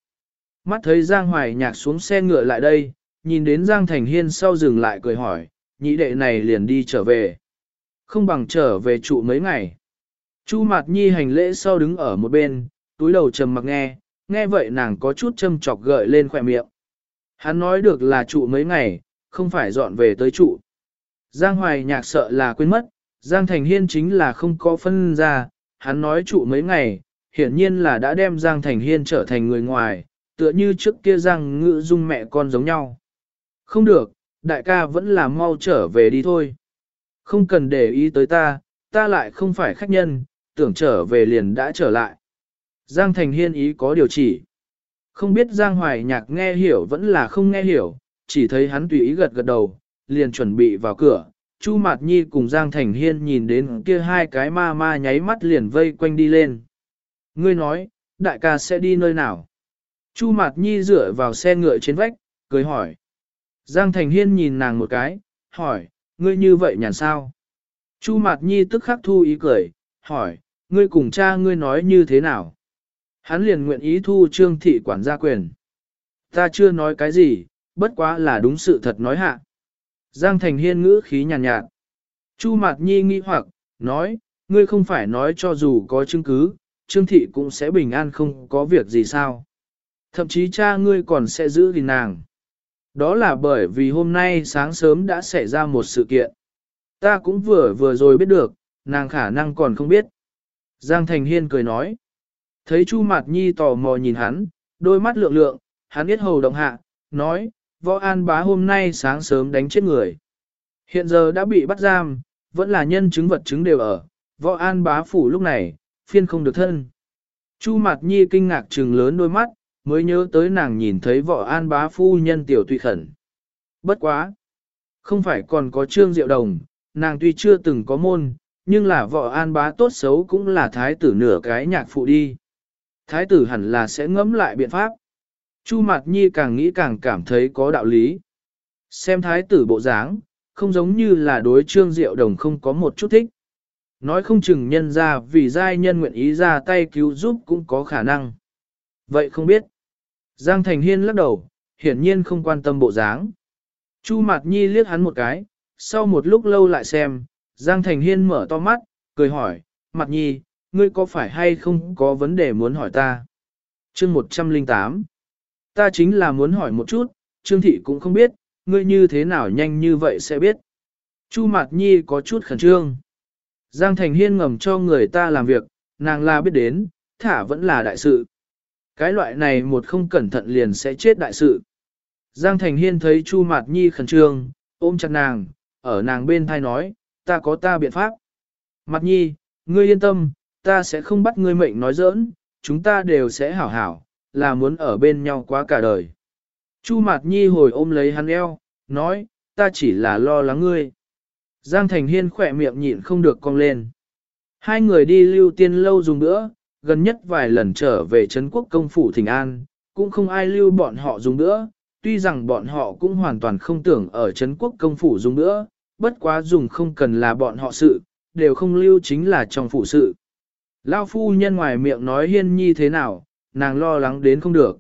Mắt thấy Giang Hoài nhạc xuống xe ngựa lại đây, nhìn đến Giang Thành Hiên sau dừng lại cười hỏi, nhị đệ này liền đi trở về. Không bằng trở về trụ mấy ngày. Chu Mạt Nhi hành lễ sau đứng ở một bên, túi đầu trầm mặc nghe, nghe vậy nàng có chút châm chọc gợi lên khỏe miệng. Hắn nói được là trụ mấy ngày, không phải dọn về tới trụ. Giang Hoài nhạc sợ là quên mất, Giang Thành Hiên chính là không có phân ra, hắn nói trụ mấy ngày, hiển nhiên là đã đem Giang Thành Hiên trở thành người ngoài, tựa như trước kia Giang ngữ dung mẹ con giống nhau. Không được, đại ca vẫn là mau trở về đi thôi. Không cần để ý tới ta, ta lại không phải khách nhân, tưởng trở về liền đã trở lại. Giang Thành Hiên ý có điều chỉ. Không biết Giang Hoài Nhạc nghe hiểu vẫn là không nghe hiểu, chỉ thấy hắn tùy ý gật gật đầu, liền chuẩn bị vào cửa. Chu Mạt Nhi cùng Giang Thành Hiên nhìn đến kia hai cái ma ma nháy mắt liền vây quanh đi lên. Ngươi nói, đại ca sẽ đi nơi nào? Chu Mạt Nhi dựa vào xe ngựa trên vách, cười hỏi. Giang Thành Hiên nhìn nàng một cái, hỏi, ngươi như vậy nhàn sao? Chu Mạt Nhi tức khắc thu ý cười, hỏi, ngươi cùng cha ngươi nói như thế nào? Hắn liền nguyện ý thu trương thị quản gia quyền. Ta chưa nói cái gì, bất quá là đúng sự thật nói hạ. Giang Thành Hiên ngữ khí nhàn nhạt, nhạt. Chu Mạt Nhi nghi hoặc, nói, ngươi không phải nói cho dù có chứng cứ, Trương Thị cũng sẽ bình an không có việc gì sao. Thậm chí cha ngươi còn sẽ giữ gìn nàng. Đó là bởi vì hôm nay sáng sớm đã xảy ra một sự kiện. Ta cũng vừa vừa rồi biết được, nàng khả năng còn không biết. Giang Thành Hiên cười nói. Thấy Chu Mạt Nhi tò mò nhìn hắn, đôi mắt lượng lượng, hắn biết hầu động hạ, nói, võ an bá hôm nay sáng sớm đánh chết người. Hiện giờ đã bị bắt giam, vẫn là nhân chứng vật chứng đều ở, võ an bá phủ lúc này, phiên không được thân. Chu Mạt Nhi kinh ngạc trừng lớn đôi mắt, mới nhớ tới nàng nhìn thấy võ an bá phu nhân tiểu tùy khẩn. Bất quá! Không phải còn có trương diệu đồng, nàng tuy chưa từng có môn, nhưng là võ an bá tốt xấu cũng là thái tử nửa cái nhạc phụ đi. Thái tử hẳn là sẽ ngẫm lại biện pháp. Chu Mạt Nhi càng nghĩ càng cảm thấy có đạo lý. Xem thái tử bộ dáng, không giống như là đối trương diệu đồng không có một chút thích. Nói không chừng nhân ra vì giai nhân nguyện ý ra tay cứu giúp cũng có khả năng. Vậy không biết. Giang Thành Hiên lắc đầu, hiển nhiên không quan tâm bộ dáng. Chu Mạt Nhi liếc hắn một cái, sau một lúc lâu lại xem, Giang Thành Hiên mở to mắt, cười hỏi, Mạt Nhi, ngươi có phải hay không có vấn đề muốn hỏi ta? Chương 108 Ta chính là muốn hỏi một chút, Trương Thị cũng không biết, ngươi như thế nào nhanh như vậy sẽ biết. Chu Mạt Nhi có chút khẩn trương. Giang Thành Hiên ngầm cho người ta làm việc, nàng là biết đến, thả vẫn là đại sự. Cái loại này một không cẩn thận liền sẽ chết đại sự. Giang Thành Hiên thấy Chu Mạt Nhi khẩn trương, ôm chặt nàng, ở nàng bên thai nói, ta có ta biện pháp. Mạt Nhi, ngươi yên tâm, ta sẽ không bắt ngươi mệnh nói giỡn, chúng ta đều sẽ hảo hảo, là muốn ở bên nhau quá cả đời. Chu Mạt Nhi hồi ôm lấy hắn eo, nói, ta chỉ là lo lắng ngươi. Giang Thành Hiên khỏe miệng nhịn không được cong lên. Hai người đi lưu tiên lâu dùng nữa, gần nhất vài lần trở về Trấn quốc công phủ Thịnh An, cũng không ai lưu bọn họ dùng nữa, tuy rằng bọn họ cũng hoàn toàn không tưởng ở Trấn quốc công phủ dùng nữa, bất quá dùng không cần là bọn họ sự, đều không lưu chính là trong phủ sự. Lao phu nhân ngoài miệng nói hiên nhi thế nào, nàng lo lắng đến không được.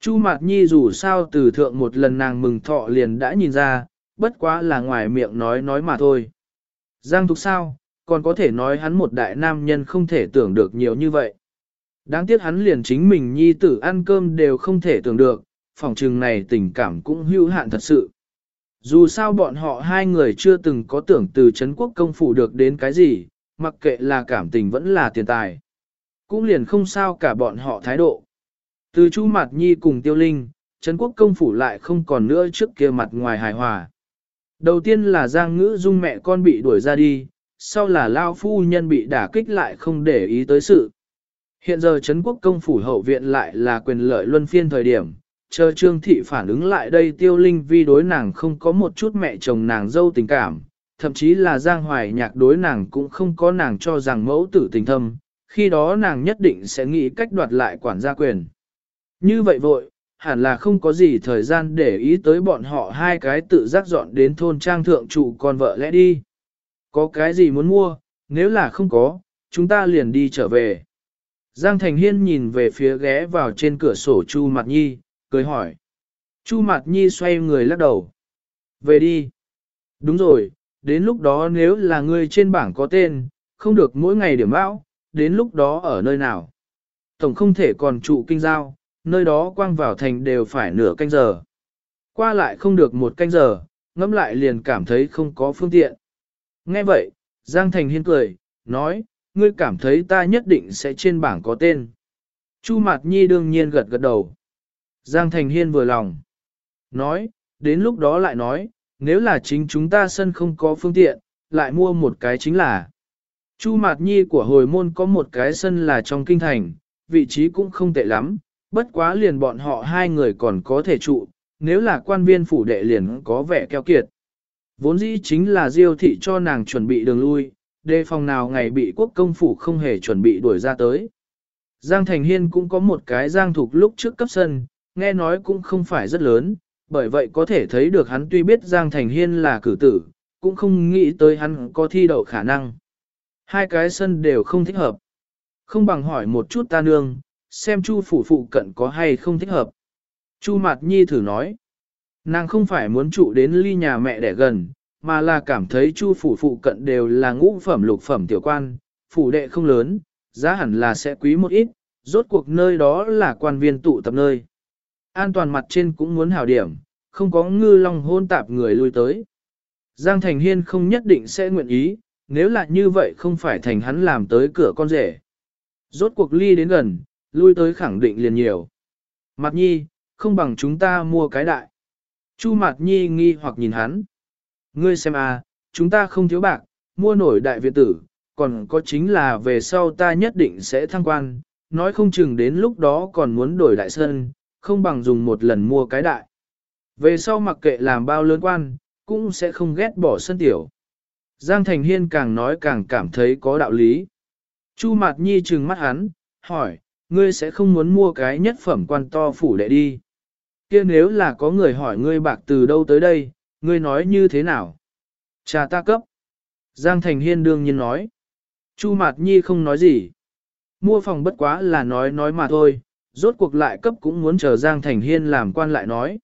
Chu Mạt Nhi dù sao từ thượng một lần nàng mừng thọ liền đã nhìn ra, bất quá là ngoài miệng nói nói mà thôi. Giang Thục sao, còn có thể nói hắn một đại nam nhân không thể tưởng được nhiều như vậy. Đáng tiếc hắn liền chính mình nhi tử ăn cơm đều không thể tưởng được, phòng trừng này tình cảm cũng hữu hạn thật sự. Dù sao bọn họ hai người chưa từng có tưởng từ Trấn quốc công phủ được đến cái gì, mặc kệ là cảm tình vẫn là tiền tài. Cũng liền không sao cả bọn họ thái độ. Từ Chu Mạt Nhi cùng Tiêu Linh, Trấn quốc công phủ lại không còn nữa trước kia mặt ngoài hài hòa. Đầu tiên là Giang Ngữ Dung mẹ con bị đuổi ra đi, sau là Lao Phu Nhân bị đả kích lại không để ý tới sự. Hiện giờ Trấn quốc công phủ hậu viện lại là quyền lợi luân phiên thời điểm, chờ Trương Thị phản ứng lại đây Tiêu Linh vi đối nàng không có một chút mẹ chồng nàng dâu tình cảm, thậm chí là Giang Hoài nhạc đối nàng cũng không có nàng cho rằng mẫu tử tình thâm, khi đó nàng nhất định sẽ nghĩ cách đoạt lại quản gia quyền. Như vậy vội, hẳn là không có gì thời gian để ý tới bọn họ hai cái tự giác dọn đến thôn trang thượng trụ con vợ lẽ đi. Có cái gì muốn mua, nếu là không có, chúng ta liền đi trở về. Giang Thành Hiên nhìn về phía ghé vào trên cửa sổ Chu Mạt Nhi, cười hỏi. Chu Mạt Nhi xoay người lắc đầu. Về đi. Đúng rồi, đến lúc đó nếu là người trên bảng có tên, không được mỗi ngày điểm bão, đến lúc đó ở nơi nào. Tổng không thể còn trụ kinh giao, nơi đó quang vào thành đều phải nửa canh giờ. Qua lại không được một canh giờ, ngẫm lại liền cảm thấy không có phương tiện. Nghe vậy, Giang Thành Hiên cười, nói, ngươi cảm thấy ta nhất định sẽ trên bảng có tên. Chu Mạt Nhi đương nhiên gật gật đầu. Giang Thành Hiên vừa lòng. Nói, đến lúc đó lại nói, nếu là chính chúng ta sân không có phương tiện, lại mua một cái chính là. Chu Mạt Nhi của hồi môn có một cái sân là trong kinh thành, vị trí cũng không tệ lắm, bất quá liền bọn họ hai người còn có thể trụ, nếu là quan viên phủ đệ liền có vẻ keo kiệt. Vốn dĩ chính là diêu thị cho nàng chuẩn bị đường lui, đề phòng nào ngày bị quốc công phủ không hề chuẩn bị đuổi ra tới. Giang Thành Hiên cũng có một cái giang thuộc lúc trước cấp sân, nghe nói cũng không phải rất lớn, bởi vậy có thể thấy được hắn tuy biết Giang Thành Hiên là cử tử, cũng không nghĩ tới hắn có thi đậu khả năng. Hai cái sân đều không thích hợp. Không bằng hỏi một chút ta nương, xem Chu phủ phụ cận có hay không thích hợp. Chu Mạt Nhi thử nói, nàng không phải muốn trụ đến ly nhà mẹ đẻ gần, mà là cảm thấy Chu phủ phụ cận đều là ngũ phẩm lục phẩm tiểu quan, phủ đệ không lớn, giá hẳn là sẽ quý một ít, rốt cuộc nơi đó là quan viên tụ tập nơi. An toàn mặt trên cũng muốn hảo điểm, không có ngư long hôn tạp người lui tới. Giang Thành Hiên không nhất định sẽ nguyện ý, nếu là như vậy không phải thành hắn làm tới cửa con rể. Rốt cuộc ly đến gần, lui tới khẳng định liền nhiều. Mặt nhi, không bằng chúng ta mua cái đại. Chu mặt Nhi nghi hoặc nhìn hắn. Ngươi xem à, chúng ta không thiếu bạc, mua nổi đại viện tử, còn có chính là về sau ta nhất định sẽ thăng quan, nói không chừng đến lúc đó còn muốn đổi đại sân, không bằng dùng một lần mua cái đại. Về sau mặc kệ làm bao lớn quan, cũng sẽ không ghét bỏ sân tiểu. Giang Thành Hiên càng nói càng cảm thấy có đạo lý. Chu Mạt Nhi trừng mắt hắn, hỏi, ngươi sẽ không muốn mua cái nhất phẩm quan to phủ đệ đi. kia nếu là có người hỏi ngươi bạc từ đâu tới đây, ngươi nói như thế nào? Cha ta cấp. Giang Thành Hiên đương nhiên nói. Chu Mạt Nhi không nói gì. Mua phòng bất quá là nói nói mà thôi, rốt cuộc lại cấp cũng muốn chờ Giang Thành Hiên làm quan lại nói.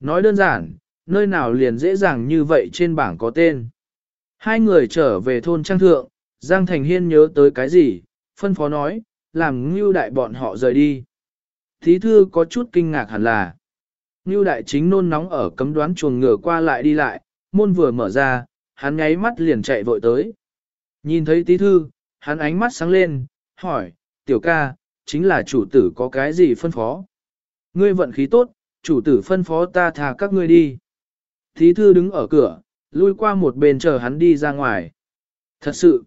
Nói đơn giản, nơi nào liền dễ dàng như vậy trên bảng có tên. Hai người trở về thôn trang thượng, Giang Thành Hiên nhớ tới cái gì, phân phó nói, làm ngưu đại bọn họ rời đi. Thí thư có chút kinh ngạc hẳn là, ngưu đại chính nôn nóng ở cấm đoán chuồng ngựa qua lại đi lại, môn vừa mở ra, hắn nháy mắt liền chạy vội tới. Nhìn thấy tí thư, hắn ánh mắt sáng lên, hỏi, tiểu ca, chính là chủ tử có cái gì phân phó? Ngươi vận khí tốt, chủ tử phân phó ta thà các ngươi đi. Thí thư đứng ở cửa, lui qua một bên chờ hắn đi ra ngoài. Thật sự,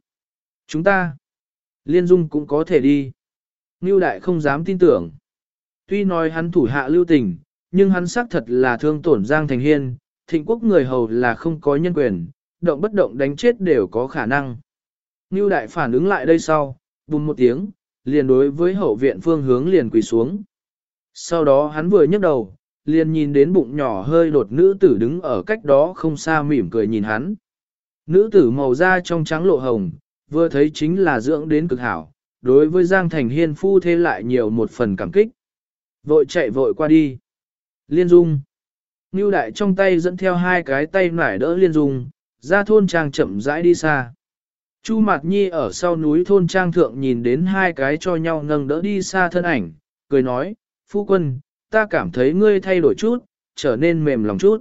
chúng ta, liên dung cũng có thể đi. Ngưu đại không dám tin tưởng. Tuy nói hắn thủ hạ lưu tình, nhưng hắn xác thật là thương tổn Giang Thành Hiên, thịnh quốc người hầu là không có nhân quyền, động bất động đánh chết đều có khả năng. Ngưu đại phản ứng lại đây sau, bùm một tiếng, liền đối với hậu viện phương hướng liền quỳ xuống. Sau đó hắn vừa nhấc đầu, liền nhìn đến bụng nhỏ hơi đột nữ tử đứng ở cách đó không xa mỉm cười nhìn hắn. Nữ tử màu da trong trắng lộ hồng, vừa thấy chính là dưỡng đến cực hảo, đối với Giang Thành Hiên phu thế lại nhiều một phần cảm kích. Vội chạy vội qua đi. Liên Dung. Ngưu đại trong tay dẫn theo hai cái tay nải đỡ Liên Dung, ra thôn trang chậm rãi đi xa. Chu Mạt Nhi ở sau núi thôn trang thượng nhìn đến hai cái cho nhau nâng đỡ đi xa thân ảnh, cười nói, phu quân, ta cảm thấy ngươi thay đổi chút, trở nên mềm lòng chút.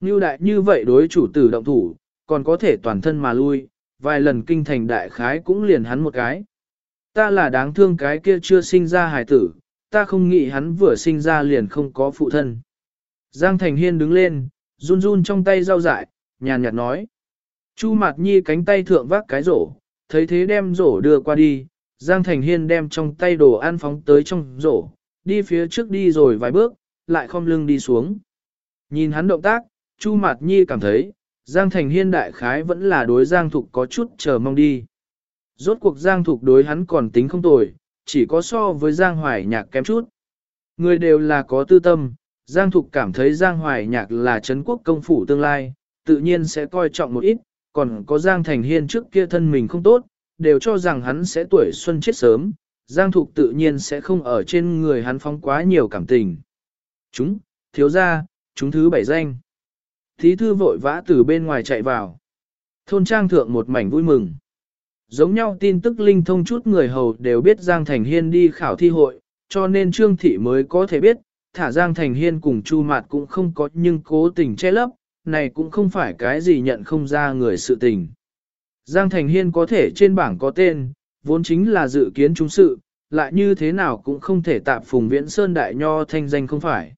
Như đại như vậy đối chủ tử động thủ, còn có thể toàn thân mà lui, vài lần kinh thành đại khái cũng liền hắn một cái. Ta là đáng thương cái kia chưa sinh ra hài tử, ta không nghĩ hắn vừa sinh ra liền không có phụ thân. Giang Thành Hiên đứng lên, run run trong tay rau dại, nhàn nhạt nói. Chu Mạt Nhi cánh tay thượng vác cái rổ, thấy thế đem rổ đưa qua đi, Giang Thành Hiên đem trong tay đồ ăn phóng tới trong rổ, đi phía trước đi rồi vài bước, lại khom lưng đi xuống. Nhìn hắn động tác, Chu Mạt Nhi cảm thấy, Giang Thành Hiên đại khái vẫn là đối Giang Thục có chút chờ mong đi. Rốt cuộc Giang Thục đối hắn còn tính không tồi, chỉ có so với Giang Hoài Nhạc kém chút. Người đều là có tư tâm, Giang Thục cảm thấy Giang Hoài Nhạc là Trấn quốc công phủ tương lai, tự nhiên sẽ coi trọng một ít, còn có Giang Thành Hiên trước kia thân mình không tốt, đều cho rằng hắn sẽ tuổi xuân chết sớm, Giang Thục tự nhiên sẽ không ở trên người hắn phóng quá nhiều cảm tình. Chúng, thiếu ra, chúng thứ bảy danh. Thí thư vội vã từ bên ngoài chạy vào. Thôn trang thượng một mảnh vui mừng. Giống nhau tin tức linh thông chút người hầu đều biết Giang Thành Hiên đi khảo thi hội, cho nên Trương Thị mới có thể biết, thả Giang Thành Hiên cùng Chu Mạt cũng không có nhưng cố tình che lấp, này cũng không phải cái gì nhận không ra người sự tình. Giang Thành Hiên có thể trên bảng có tên, vốn chính là dự kiến chúng sự, lại như thế nào cũng không thể tạp phùng viễn sơn đại nho thanh danh không phải.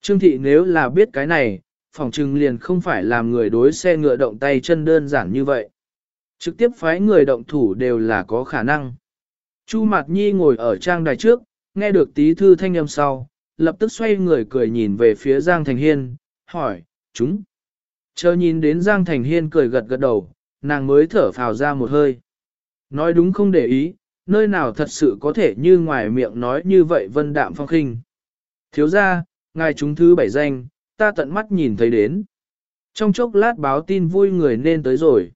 Trương thị nếu là biết cái này, phòng trừng liền không phải làm người đối xe ngựa động tay chân đơn giản như vậy. Trực tiếp phái người động thủ đều là có khả năng. Chu Mạt Nhi ngồi ở trang đài trước, nghe được tí thư thanh âm sau, lập tức xoay người cười nhìn về phía Giang Thành Hiên, hỏi, chúng. Chờ nhìn đến Giang Thành Hiên cười gật gật đầu, nàng mới thở phào ra một hơi. Nói đúng không để ý, nơi nào thật sự có thể như ngoài miệng nói như vậy vân đạm phong khinh. Thiếu ra, ngài chúng thứ bảy danh, ta tận mắt nhìn thấy đến. Trong chốc lát báo tin vui người nên tới rồi.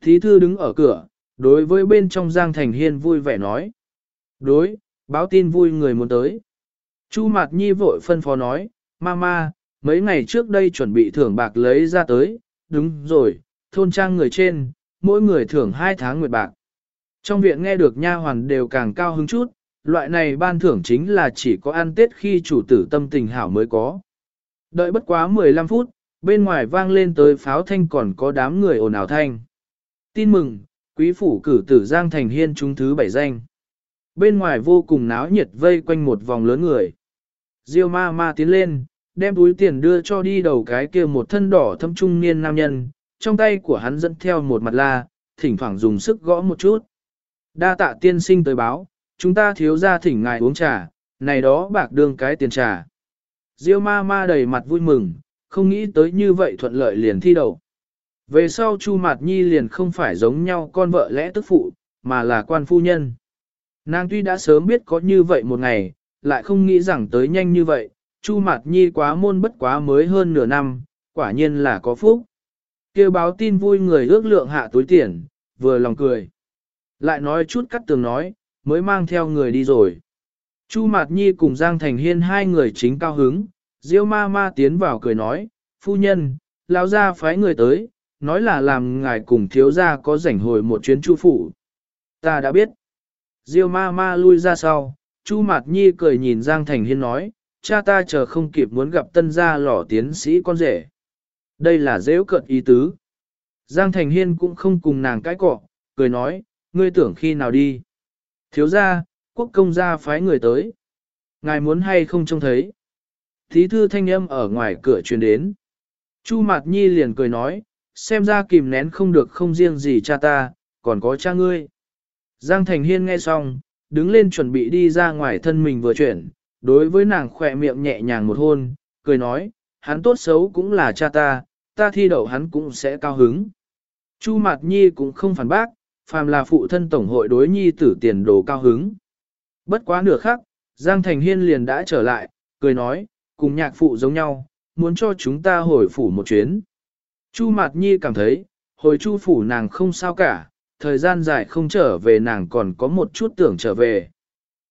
Thí thư đứng ở cửa, đối với bên trong Giang Thành Hiên vui vẻ nói. Đối, báo tin vui người muốn tới. Chu Mạt Nhi vội phân phó nói, Mama, mấy ngày trước đây chuẩn bị thưởng bạc lấy ra tới, đúng rồi, thôn trang người trên, mỗi người thưởng hai tháng nguyệt bạc. Trong viện nghe được nha hoàn đều càng cao hứng chút, loại này ban thưởng chính là chỉ có ăn tết khi chủ tử tâm tình hảo mới có. Đợi bất quá 15 phút, bên ngoài vang lên tới pháo thanh còn có đám người ồn ào thanh. Tin mừng, quý phủ cử tử Giang Thành Hiên chúng thứ bảy danh. Bên ngoài vô cùng náo nhiệt vây quanh một vòng lớn người. Diêu ma ma tiến lên, đem túi tiền đưa cho đi đầu cái kia một thân đỏ thâm trung niên nam nhân, trong tay của hắn dẫn theo một mặt la, thỉnh thoảng dùng sức gõ một chút. Đa tạ tiên sinh tới báo, chúng ta thiếu ra thỉnh ngài uống trà, này đó bạc đương cái tiền trà. Diêu ma ma đầy mặt vui mừng, không nghĩ tới như vậy thuận lợi liền thi đầu. Về sau Chu Mạt Nhi liền không phải giống nhau con vợ lẽ tức phụ, mà là quan phu nhân. Nàng tuy đã sớm biết có như vậy một ngày, lại không nghĩ rằng tới nhanh như vậy, Chu Mạt Nhi quá môn bất quá mới hơn nửa năm, quả nhiên là có phúc. Kêu báo tin vui người ước lượng hạ túi tiền, vừa lòng cười. Lại nói chút cắt tường nói, mới mang theo người đi rồi. Chu Mạt Nhi cùng Giang Thành Hiên hai người chính cao hứng, Diêu ma ma tiến vào cười nói, phu nhân, lão gia phái người tới, nói là làm ngài cùng thiếu gia có rảnh hồi một chuyến chu phủ. Ta đã biết. Diêu ma ma lui ra sau, Chu Mạt Nhi cười nhìn Giang Thành Hiên nói, cha ta chờ không kịp muốn gặp tân gia lỏ tiến sĩ con rể. Đây là dễ cận ý tứ. Giang Thành Hiên cũng không cùng nàng cãi cọ, cười nói, ngươi tưởng khi nào đi. Thiếu gia, quốc công gia phái người tới. Ngài muốn hay không trông thấy. Thí thư thanh âm ở ngoài cửa truyền đến. Chu Mạt Nhi liền cười nói, xem ra kìm nén không được không riêng gì cha ta, còn có cha ngươi. Giang Thành Hiên nghe xong, đứng lên chuẩn bị đi ra ngoài thân mình vừa chuyển, đối với nàng khỏe miệng nhẹ nhàng một hôn, cười nói, hắn tốt xấu cũng là cha ta, ta thi đậu hắn cũng sẽ cao hứng. Chu Mạt Nhi cũng không phản bác, phàm là phụ thân tổng hội đối nhi tử tiền đồ cao hứng. Bất quá nửa khắc, Giang Thành Hiên liền đã trở lại, cười nói, cùng nhạc phụ giống nhau, muốn cho chúng ta hồi phủ một chuyến. Chu Mạt Nhi cảm thấy, hồi chu phủ nàng không sao cả, thời gian dài không trở về nàng còn có một chút tưởng trở về.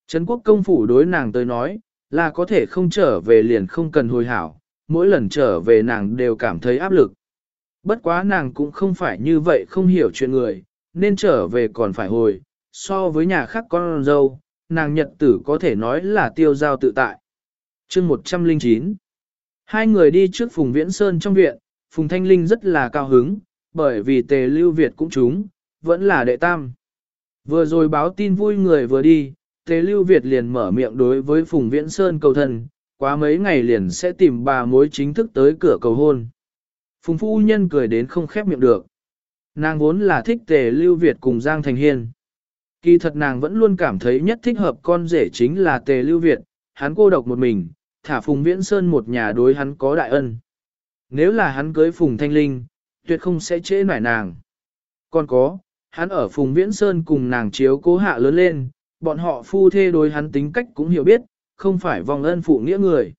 Trấn quốc công phủ đối nàng tới nói, là có thể không trở về liền không cần hồi hảo, mỗi lần trở về nàng đều cảm thấy áp lực. Bất quá nàng cũng không phải như vậy không hiểu chuyện người, nên trở về còn phải hồi, so với nhà khác con dâu, nàng nhật tử có thể nói là tiêu giao tự tại. chương 109 Hai người đi trước Phùng Viễn Sơn trong viện, Phùng Thanh Linh rất là cao hứng, bởi vì tề lưu Việt cũng chúng, vẫn là đệ tam. Vừa rồi báo tin vui người vừa đi, tề lưu Việt liền mở miệng đối với Phùng Viễn Sơn cầu thần, quá mấy ngày liền sẽ tìm bà mối chính thức tới cửa cầu hôn. Phùng Phu Nhân cười đến không khép miệng được. Nàng vốn là thích tề lưu Việt cùng Giang Thành Hiên. Kỳ thật nàng vẫn luôn cảm thấy nhất thích hợp con rể chính là tề lưu Việt, hắn cô độc một mình, thả Phùng Viễn Sơn một nhà đối hắn có đại ân. Nếu là hắn cưới Phùng Thanh Linh, tuyệt không sẽ trễ nải nàng. Còn có, hắn ở Phùng Viễn Sơn cùng nàng chiếu cố hạ lớn lên, bọn họ phu thê đối hắn tính cách cũng hiểu biết, không phải vòng ân phụ nghĩa người.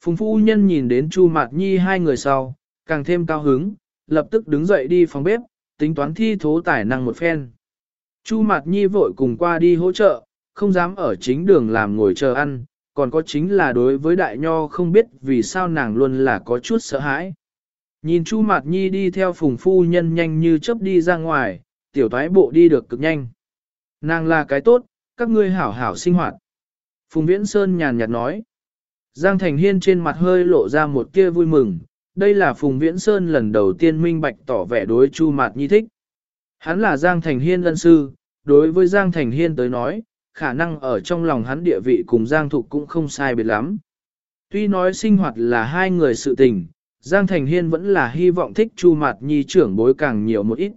Phùng phu nhân nhìn đến Chu Mạt Nhi hai người sau, càng thêm cao hứng, lập tức đứng dậy đi phòng bếp, tính toán thi thố tài năng một phen. Chu Mạt Nhi vội cùng qua đi hỗ trợ, không dám ở chính đường làm ngồi chờ ăn, còn có chính là đối với đại nho không biết vì sao nàng luôn là có chút sợ hãi. Nhìn Chu Mạt Nhi đi theo phùng phu nhân nhanh như chớp đi ra ngoài, tiểu thoái bộ đi được cực nhanh. Nàng là cái tốt, các ngươi hảo hảo sinh hoạt. Phùng Viễn Sơn nhàn nhạt nói. Giang Thành Hiên trên mặt hơi lộ ra một tia vui mừng, đây là Phùng Viễn Sơn lần đầu tiên minh bạch tỏ vẻ đối Chu Mạt Nhi thích. Hắn là Giang Thành Hiên ân sư, đối với Giang Thành Hiên tới nói, khả năng ở trong lòng hắn địa vị cùng Giang Thục cũng không sai biệt lắm. Tuy nói sinh hoạt là hai người sự tình, Giang Thành Hiên vẫn là hy vọng thích Chu Mạt Nhi trưởng bối càng nhiều một ít.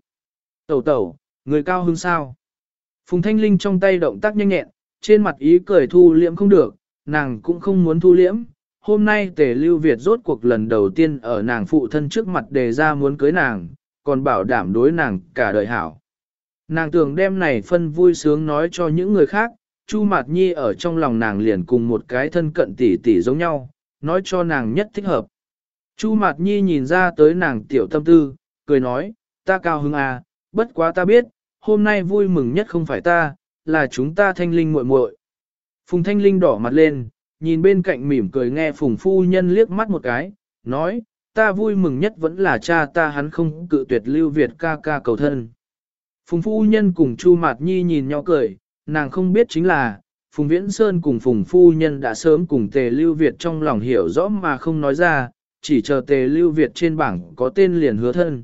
Tẩu tẩu, người cao hứng sao? Phùng Thanh Linh trong tay động tác nhanh nhẹn, trên mặt ý cười thu liễm không được, nàng cũng không muốn thu liễm. Hôm nay tề lưu Việt rốt cuộc lần đầu tiên ở nàng phụ thân trước mặt đề ra muốn cưới nàng, còn bảo đảm đối nàng cả đời hảo. Nàng tưởng đem này phân vui sướng nói cho những người khác, Chu Mạt Nhi ở trong lòng nàng liền cùng một cái thân cận tỷ tỷ giống nhau, nói cho nàng nhất thích hợp. Chu Mạt Nhi nhìn ra tới nàng tiểu tâm tư, cười nói, ta cao hứng à, bất quá ta biết, hôm nay vui mừng nhất không phải ta, là chúng ta thanh linh muội muội. Phùng thanh linh đỏ mặt lên, nhìn bên cạnh mỉm cười nghe phùng phu nhân liếc mắt một cái, nói, ta vui mừng nhất vẫn là cha ta hắn không cự tuyệt lưu Việt ca ca cầu thân. Phùng phu nhân cùng Chu Mạt Nhi nhìn nhau cười, nàng không biết chính là, Phùng Viễn Sơn cùng Phùng phu nhân đã sớm cùng tề lưu Việt trong lòng hiểu rõ mà không nói ra, chỉ chờ tề lưu Việt trên bảng có tên liền hứa thân.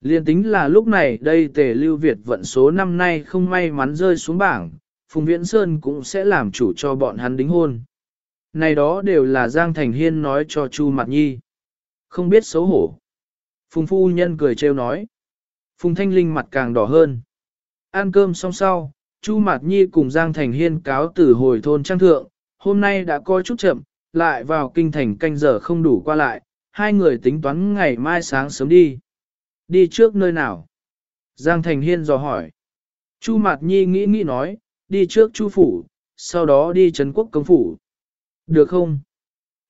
Liên tính là lúc này đây tề lưu Việt vận số năm nay không may mắn rơi xuống bảng, Phùng Viễn Sơn cũng sẽ làm chủ cho bọn hắn đính hôn. Này đó đều là Giang Thành Hiên nói cho Chu Mạt Nhi. Không biết xấu hổ. Phùng phu nhân cười trêu nói. Phùng Thanh Linh mặt càng đỏ hơn. Ăn cơm xong sau, Chu Mạt Nhi cùng Giang Thành Hiên cáo từ hồi thôn trang thượng, hôm nay đã coi chút chậm, lại vào kinh thành canh giờ không đủ qua lại, hai người tính toán ngày mai sáng sớm đi. Đi trước nơi nào? Giang Thành Hiên dò hỏi. Chu Mạt Nhi nghĩ nghĩ nói, đi trước Chu Phủ, sau đó đi Trấn Quốc Công Phủ. Được không?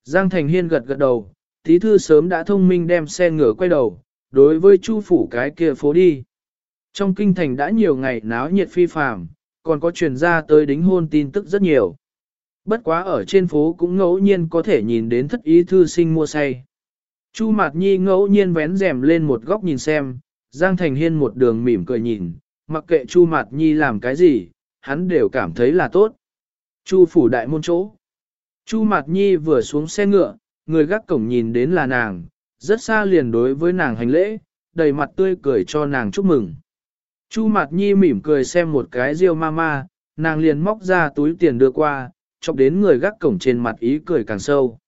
Giang Thành Hiên gật gật đầu, tí thư sớm đã thông minh đem xe ngựa quay đầu, đối với Chu Phủ cái kia phố đi. Trong kinh thành đã nhiều ngày náo nhiệt phi phàm, còn có truyền ra tới đính hôn tin tức rất nhiều. Bất quá ở trên phố cũng ngẫu nhiên có thể nhìn đến thất ý thư sinh mua say. Chu Mạt Nhi ngẫu nhiên vén rèm lên một góc nhìn xem, Giang Thành Hiên một đường mỉm cười nhìn, mặc kệ Chu Mạt Nhi làm cái gì, hắn đều cảm thấy là tốt. Chu phủ đại môn chỗ. Chu Mạt Nhi vừa xuống xe ngựa, người gác cổng nhìn đến là nàng, rất xa liền đối với nàng hành lễ, đầy mặt tươi cười cho nàng chúc mừng. Chu Mạt Nhi mỉm cười xem một cái riêu ma ma, nàng liền móc ra túi tiền đưa qua, chọc đến người gác cổng trên mặt ý cười càng sâu.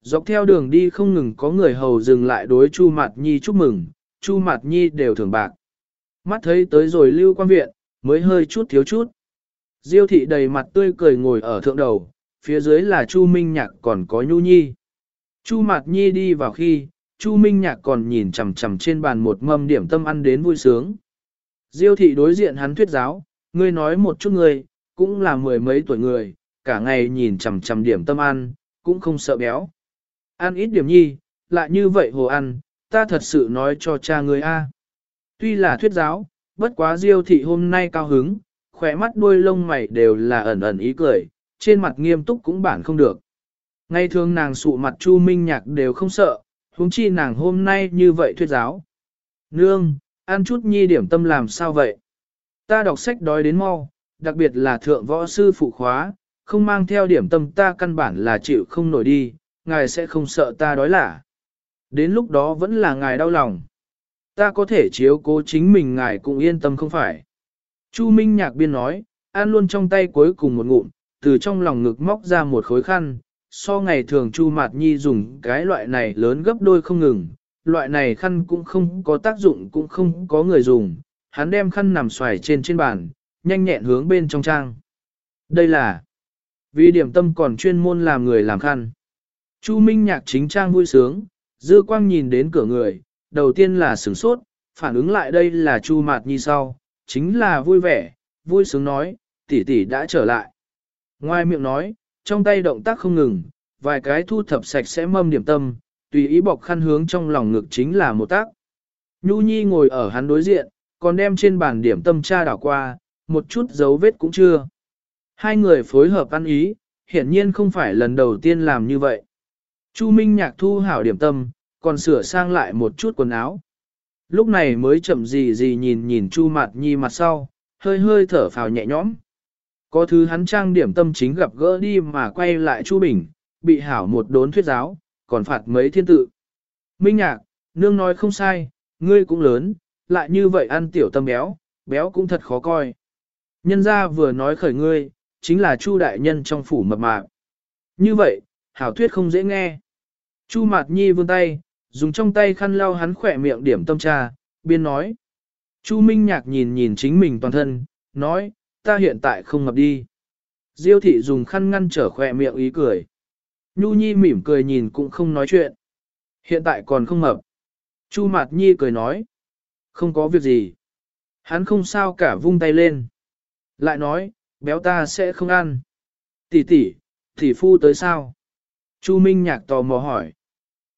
Dọc theo đường đi không ngừng có người hầu dừng lại đối Chu Mạt Nhi chúc mừng, Chu Mạt Nhi đều thưởng bạc. Mắt thấy tới rồi lưu quan viện, mới hơi chút thiếu chút. Diêu thị đầy mặt tươi cười ngồi ở thượng đầu, phía dưới là Chu Minh Nhạc còn có Nhu Nhi. Chu Mạt Nhi đi vào khi, Chu Minh Nhạc còn nhìn chằm chằm trên bàn một mâm điểm tâm ăn đến vui sướng. Diêu thị đối diện hắn thuyết giáo, ngươi nói một chút người, cũng là mười mấy tuổi người, cả ngày nhìn chằm chằm điểm tâm ăn, cũng không sợ béo. Ăn ít điểm nhi, lại như vậy hồ ăn, ta thật sự nói cho cha ngươi a. Tuy là thuyết giáo, bất quá Diêu thị hôm nay cao hứng, khỏe mắt đuôi lông mày đều là ẩn ẩn ý cười, trên mặt nghiêm túc cũng bản không được. Ngay thường nàng sụ mặt Chu Minh Nhạc đều không sợ, huống chi nàng hôm nay như vậy thuyết giáo. Nương, ăn chút nhi điểm tâm làm sao vậy? Ta đọc sách đói đến mau, đặc biệt là thượng võ sư phụ khóa, không mang theo điểm tâm ta căn bản là chịu không nổi đi, ngài sẽ không sợ ta đói lả. Đến lúc đó vẫn là ngài đau lòng. Ta có thể chiếu cố chính mình ngài cũng yên tâm không phải. Chu Minh Nhạc biên nói, ăn luôn trong tay cuối cùng một ngụm, từ trong lòng ngực móc ra một khối khăn, so ngày thường Chu Mạt Nhi dùng cái loại này lớn gấp đôi không ngừng, loại này khăn cũng không có tác dụng cũng không có người dùng, hắn đem khăn nằm xoài trên trên bàn, nhanh nhẹn hướng bên trong trang. Đây là vì điểm tâm còn chuyên môn làm người làm khăn. Chu Minh Nhạc chính trang vui sướng, dư quang nhìn đến cửa người, đầu tiên là sửng sốt, phản ứng lại đây là Chu Mạt Nhi sau, chính là vui vẻ, vui sướng nói, tỷ tỷ đã trở lại. Ngoài miệng nói, trong tay động tác không ngừng, vài cái thu thập sạch sẽ mâm điểm tâm, tùy ý bọc khăn hướng trong lòng ngực chính là một tác. Nhu Nhi ngồi ở hắn đối diện, còn đem trên bàn điểm tâm tra đảo qua, một chút dấu vết cũng chưa. Hai người phối hợp ăn ý, hiển nhiên không phải lần đầu tiên làm như vậy. Chu Minh Nhạc thu hảo điểm tâm, còn sửa sang lại một chút quần áo. Lúc này mới chậm gì gì nhìn nhìn Chu Mạt Nhi mặt sau, hơi hơi thở phào nhẹ nhõm. Có thứ hắn trang điểm tâm chính gặp gỡ đi mà quay lại Chu Bình, bị hảo một đốn thuyết giáo, còn phạt mấy thiên tự. Minh Nhạc, nương nói không sai, ngươi cũng lớn, lại như vậy ăn tiểu tâm béo, béo cũng thật khó coi. Nhân gia vừa nói khởi ngươi, chính là Chu đại nhân trong phủ mập mạp. Như vậy, hảo thuyết không dễ nghe. Chu Mạt Nhi vươn tay, dùng trong tay khăn lau hắn khỏe miệng điểm tâm trà, biên nói. Chu Minh Nhạc nhìn nhìn chính mình toàn thân, nói, ta hiện tại không ngập đi. Diêu thị dùng khăn ngăn trở khỏe miệng ý cười. Nhu Nhi mỉm cười nhìn cũng không nói chuyện. Hiện tại còn không mập. Chu Mạt Nhi cười nói. Không có việc gì. Hắn không sao cả vung tay lên. Lại nói, béo ta sẽ không ăn. Tỷ tỷ, tỷ phu tới sao? Chu Minh Nhạc tò mò hỏi.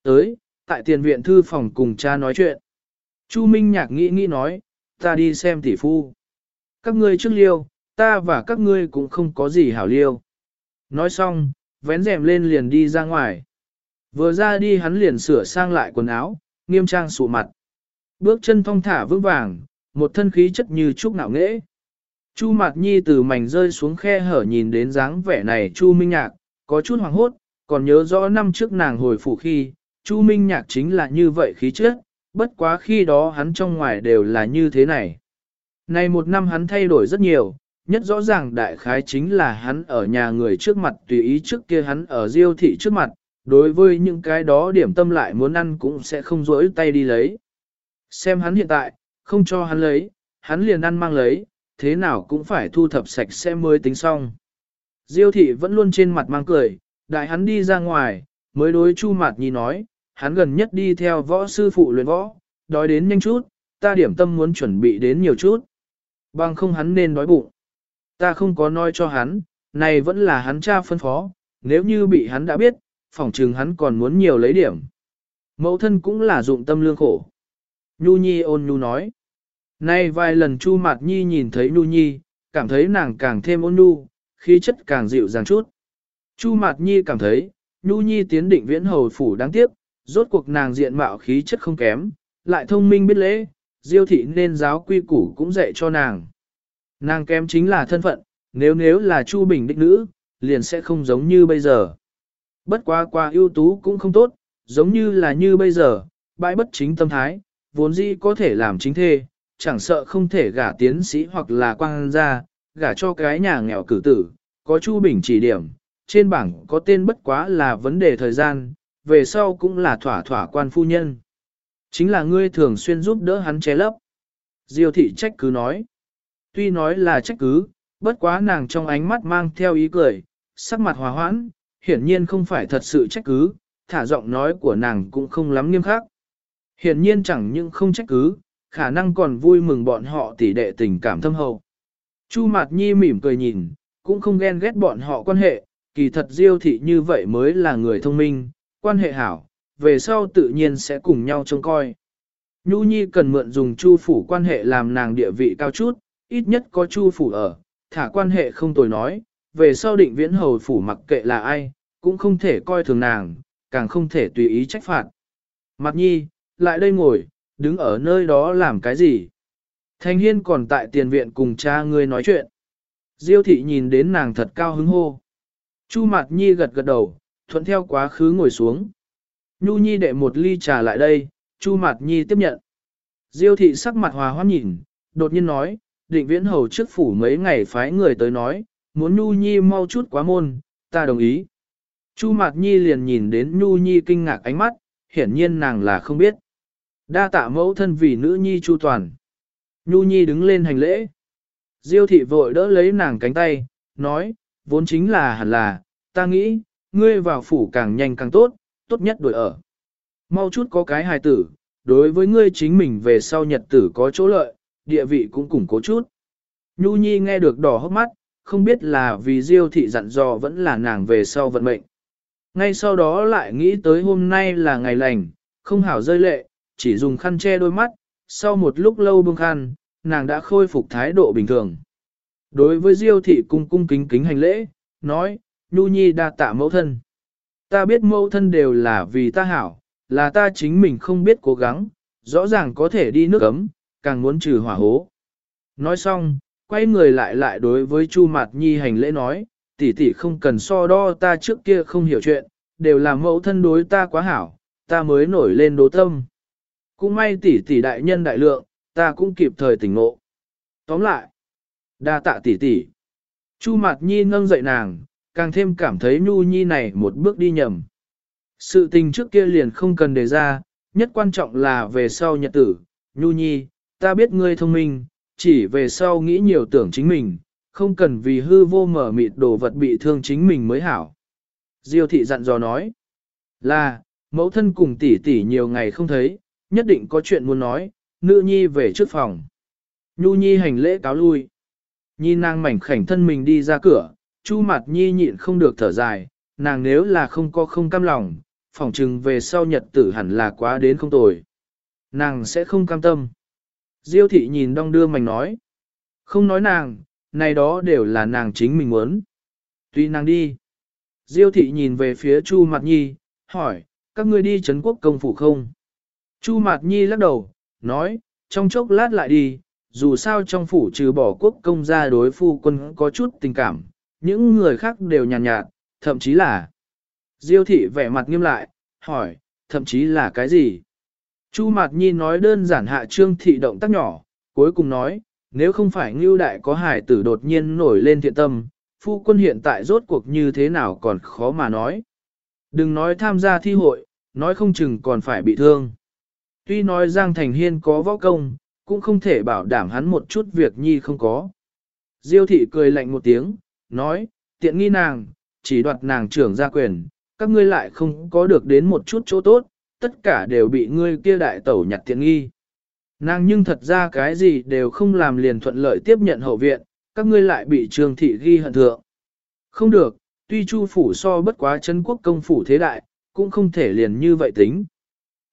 Tới, tại tiền viện thư phòng cùng cha nói chuyện. Chu Minh Nhạc nghĩ nghĩ nói, ta đi xem tỷ phu. Các ngươi trước liêu, ta và các ngươi cũng không có gì hảo liêu. Nói xong, vén rèm lên liền đi ra ngoài. Vừa ra đi hắn liền sửa sang lại quần áo, nghiêm trang sụ mặt. Bước chân thong thả vững vàng, một thân khí chất như trúc nạo nghễ. Chu Mạt Nhi từ mảnh rơi xuống khe hở nhìn đến dáng vẻ này Chu Minh Nhạc, có chút hoàng hốt, còn nhớ rõ năm trước nàng hồi phủ khi, Chu Minh Nhạc chính là như vậy khí chất, bất quá khi đó hắn trong ngoài đều là như thế này. Này một năm hắn thay đổi rất nhiều, nhất rõ ràng đại khái chính là hắn ở nhà người trước mặt tùy ý trước kia hắn ở diêu thị trước mặt, đối với những cái đó điểm tâm lại muốn ăn cũng sẽ không rỗi tay đi lấy. Xem hắn hiện tại, không cho hắn lấy, hắn liền ăn mang lấy, thế nào cũng phải thu thập sạch sẽ mới tính xong. Diêu thị vẫn luôn trên mặt mang cười, đại hắn đi ra ngoài, mới đối Chu Mạt Nhi nói, hắn gần nhất đi theo võ sư phụ luyện võ, đói đến nhanh chút, ta điểm tâm muốn chuẩn bị đến nhiều chút. Bằng không hắn nên đói bụng. Ta không có nói cho hắn, này vẫn là hắn cha phân phó, nếu như bị hắn đã biết, phỏng chừng hắn còn muốn nhiều lấy điểm. Mẫu thân cũng là dụng tâm lương khổ. Nhu Nhi ôn nhu nói. Nay vài lần Chu Mạt Nhi nhìn thấy Nhu Nhi, cảm thấy nàng càng thêm ôn nhu, khí chất càng dịu dàng chút. Chu Mạt Nhi cảm thấy, Nhu Nhi tiến định viễn hầu phủ đáng tiếc, rốt cuộc nàng diện mạo khí chất không kém, lại thông minh biết lễ, diêu thị nên giáo quy củ cũng dạy cho nàng. Nàng kém chính là thân phận, nếu nếu là Chu Bình đích nữ, liền sẽ không giống như bây giờ. Bất quá qua ưu tú cũng không tốt, giống như là như bây giờ, bãi bất chính tâm thái, vốn dĩ có thể làm chính thê, chẳng sợ không thể gả tiến sĩ hoặc là quang gia, gả cho cái nhà nghèo cử tử, có Chu Bình chỉ điểm, trên bảng có tên bất quá là vấn đề thời gian, về sau cũng là thỏa thỏa quan phu nhân. Chính là ngươi thường xuyên giúp đỡ hắn che lấp. Diêu thị trách cứ nói. Tuy nói là trách cứ, bất quá nàng trong ánh mắt mang theo ý cười, sắc mặt hòa hoãn, hiển nhiên không phải thật sự trách cứ, thả giọng nói của nàng cũng không lắm nghiêm khắc. Hiển nhiên chẳng những không trách cứ, khả năng còn vui mừng bọn họ tỉ đệ tình cảm thâm hậu. Chu Mạt Nhi mỉm cười nhìn, cũng không ghen ghét bọn họ quan hệ, kỳ thật Diêu thị như vậy mới là người thông minh, quan hệ hảo, về sau tự nhiên sẽ cùng nhau trông coi. Nhu Nhi cần mượn dùng Chu phủ quan hệ làm nàng địa vị cao chút, ít nhất có Chu phủ ở, thả quan hệ không tồi nói, về sau định viễn hầu phủ mặc kệ là ai, cũng không thể coi thường nàng, càng không thể tùy ý trách phạt. Mặt Nhi, lại đây ngồi, đứng ở nơi đó làm cái gì? Thanh Hiên còn tại tiền viện cùng cha ngươi nói chuyện. Diêu thị nhìn đến nàng thật cao hứng hô. Chu mặt Nhi gật gật đầu, thuận theo quá khứ ngồi xuống. Nhu Nhi đệ một ly trà lại đây, Chu mặt Nhi tiếp nhận. Diêu thị sắc mặt hòa hoãn nhìn, đột nhiên nói, định viễn hầu trước phủ mấy ngày phái người tới nói, muốn Nhu Nhi mau chút quá môn, ta đồng ý. Chu Mạt Nhi liền nhìn đến Nhu Nhi kinh ngạc ánh mắt, hiển nhiên nàng là không biết. Đa tạ mẫu thân vì nữ nhi chu toàn. Nhu nhi đứng lên hành lễ. Diêu thị vội đỡ lấy nàng cánh tay, nói, vốn chính là hẳn là, ta nghĩ, ngươi vào phủ càng nhanh càng tốt, tốt nhất đổi ở. Mau chút có cái hài tử, đối với ngươi chính mình về sau nhật tử có chỗ lợi, địa vị cũng củng cố chút. Nhu nhi nghe được đỏ hốc mắt, không biết là vì diêu thị dặn dò vẫn là nàng về sau vận mệnh. Ngay sau đó lại nghĩ tới hôm nay là ngày lành, không hảo rơi lệ, chỉ dùng khăn che đôi mắt, sau một lúc lâu bưng khăn, nàng đã khôi phục thái độ bình thường. Đối với Diêu thị cung cung kính kính hành lễ, nói, Nhu Nhi đa tạ mẫu thân. Ta biết mẫu thân đều là vì ta hảo, là ta chính mình không biết cố gắng, rõ ràng có thể đi nước ấm, càng muốn trừ hỏa hố. Nói xong, quay người lại lại đối với Chu Mạt Nhi hành lễ nói, tỷ tỷ không cần so đo ta trước kia không hiểu chuyện, đều là mẫu thân đối ta quá hảo, ta mới nổi lên đố tâm. Cũng may tỷ tỷ đại nhân đại lượng, ta cũng kịp thời tỉnh ngộ. Tóm lại, đa tạ tỷ tỷ. Chu Mạt Nhi nâng dậy nàng, càng thêm cảm thấy Nhu Nhi này một bước đi nhầm. Sự tình trước kia liền không cần đề ra, nhất quan trọng là về sau nhật tử. Nhu Nhi, ta biết ngươi thông minh, chỉ về sau nghĩ nhiều tưởng chính mình, không cần vì hư vô mở mịt đồ vật bị thương chính mình mới hảo. Diêu thị dặn dò nói, là, mẫu thân cùng tỷ tỷ nhiều ngày không thấy, nhất định có chuyện muốn nói, nữ nhi về trước phòng. Nhu nhi hành lễ cáo lui. Nhi nàng mảnh khảnh thân mình đi ra cửa, chu mặt nhi nhịn không được thở dài, nàng nếu là không có không cam lòng, phỏng chừng về sau nhật tử hẳn là quá đến không tồi. Nàng sẽ không cam tâm. Diêu thị nhìn đong đưa mảnh nói. Không nói nàng, này đó đều là nàng chính mình muốn. Tuy nàng đi. Diêu thị nhìn về phía Chu Mạt Nhi, hỏi, các ngươi đi Trấn quốc công phủ không? Chu Mạt Nhi lắc đầu, nói, trong chốc lát lại đi, dù sao trong phủ trừ bỏ quốc công ra đối phu quân có chút tình cảm, những người khác đều nhàn nhạt, nhạt, thậm chí là... Diêu thị vẻ mặt nghiêm lại, hỏi, thậm chí là cái gì? Chu Mạt Nhi nói đơn giản hạ trương thị động tác nhỏ, cuối cùng nói, nếu không phải ngưu đại có hải tử đột nhiên nổi lên thiện tâm, phu quân hiện tại rốt cuộc như thế nào còn khó mà nói. Đừng nói tham gia thi hội, nói không chừng còn phải bị thương. Tuy nói Giang Thành Hiên có võ công, cũng không thể bảo đảm hắn một chút việc nhi không có. Diêu thị cười lạnh một tiếng, nói, tiện nghi nàng, chỉ đoạt nàng trưởng gia quyền, các ngươi lại không có được đến một chút chỗ tốt, tất cả đều bị ngươi kia đại tẩu nhặt tiện nghi. Nàng nhưng thật ra cái gì đều không làm liền thuận lợi tiếp nhận hậu viện, các ngươi lại bị trường thị ghi hận thượng. Không được, tuy chu phủ so bất quá chân quốc công phủ thế đại, cũng không thể liền như vậy tính.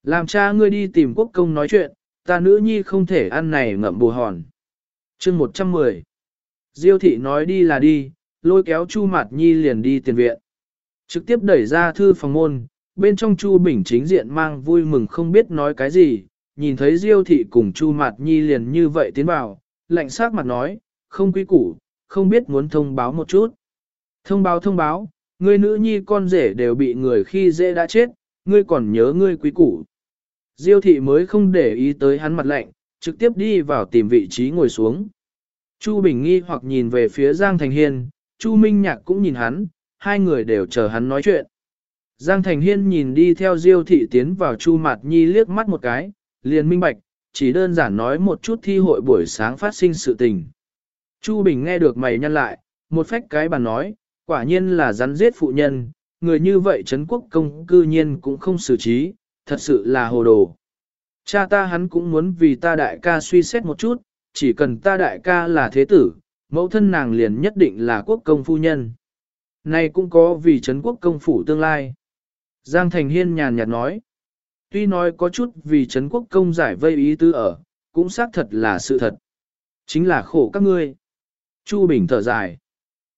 Làm cha ngươi đi tìm quốc công nói chuyện, ta nữ nhi không thể ăn này ngậm bù hòn. chương 110 Diêu thị nói đi là đi, lôi kéo Chu mặt Nhi liền đi tiền viện. Trực tiếp đẩy ra thư phòng môn, bên trong Chu Bình chính diện mang vui mừng không biết nói cái gì, nhìn thấy Diêu thị cùng Chu Mạt Nhi liền như vậy tiến vào, lạnh sắc mặt nói, không quý củ, không biết muốn thông báo một chút. Thông báo thông báo, người nữ nhi con rể đều bị người khi dễ đã chết, ngươi còn nhớ ngươi quý củ. Diêu thị mới không để ý tới hắn mặt lạnh, trực tiếp đi vào tìm vị trí ngồi xuống. Chu Bình nghi hoặc nhìn về phía Giang Thành Hiên, Chu Minh Nhạc cũng nhìn hắn, hai người đều chờ hắn nói chuyện. Giang Thành Hiên nhìn đi theo Diêu thị tiến vào Chu Mạt Nhi liếc mắt một cái, liền minh bạch, chỉ đơn giản nói một chút thi hội buổi sáng phát sinh sự tình. Chu Bình nghe được mày nhăn lại, một phách cái bàn nói, quả nhiên là rắn giết phụ nhân, người như vậy Trấn quốc công cư nhiên cũng không xử trí, thật sự là hồ đồ. Cha ta hắn cũng muốn vì ta đại ca suy xét một chút, chỉ cần ta đại ca là thế tử, mẫu thân nàng liền nhất định là quốc công phu nhân. Này cũng có vì Trấn quốc công phủ tương lai. Giang Thành Hiên nhàn nhạt nói, tuy nói có chút vì Trấn quốc công giải vây ý tư ở, cũng xác thật là sự thật. Chính là khổ các ngươi. Chu Bình thở dài.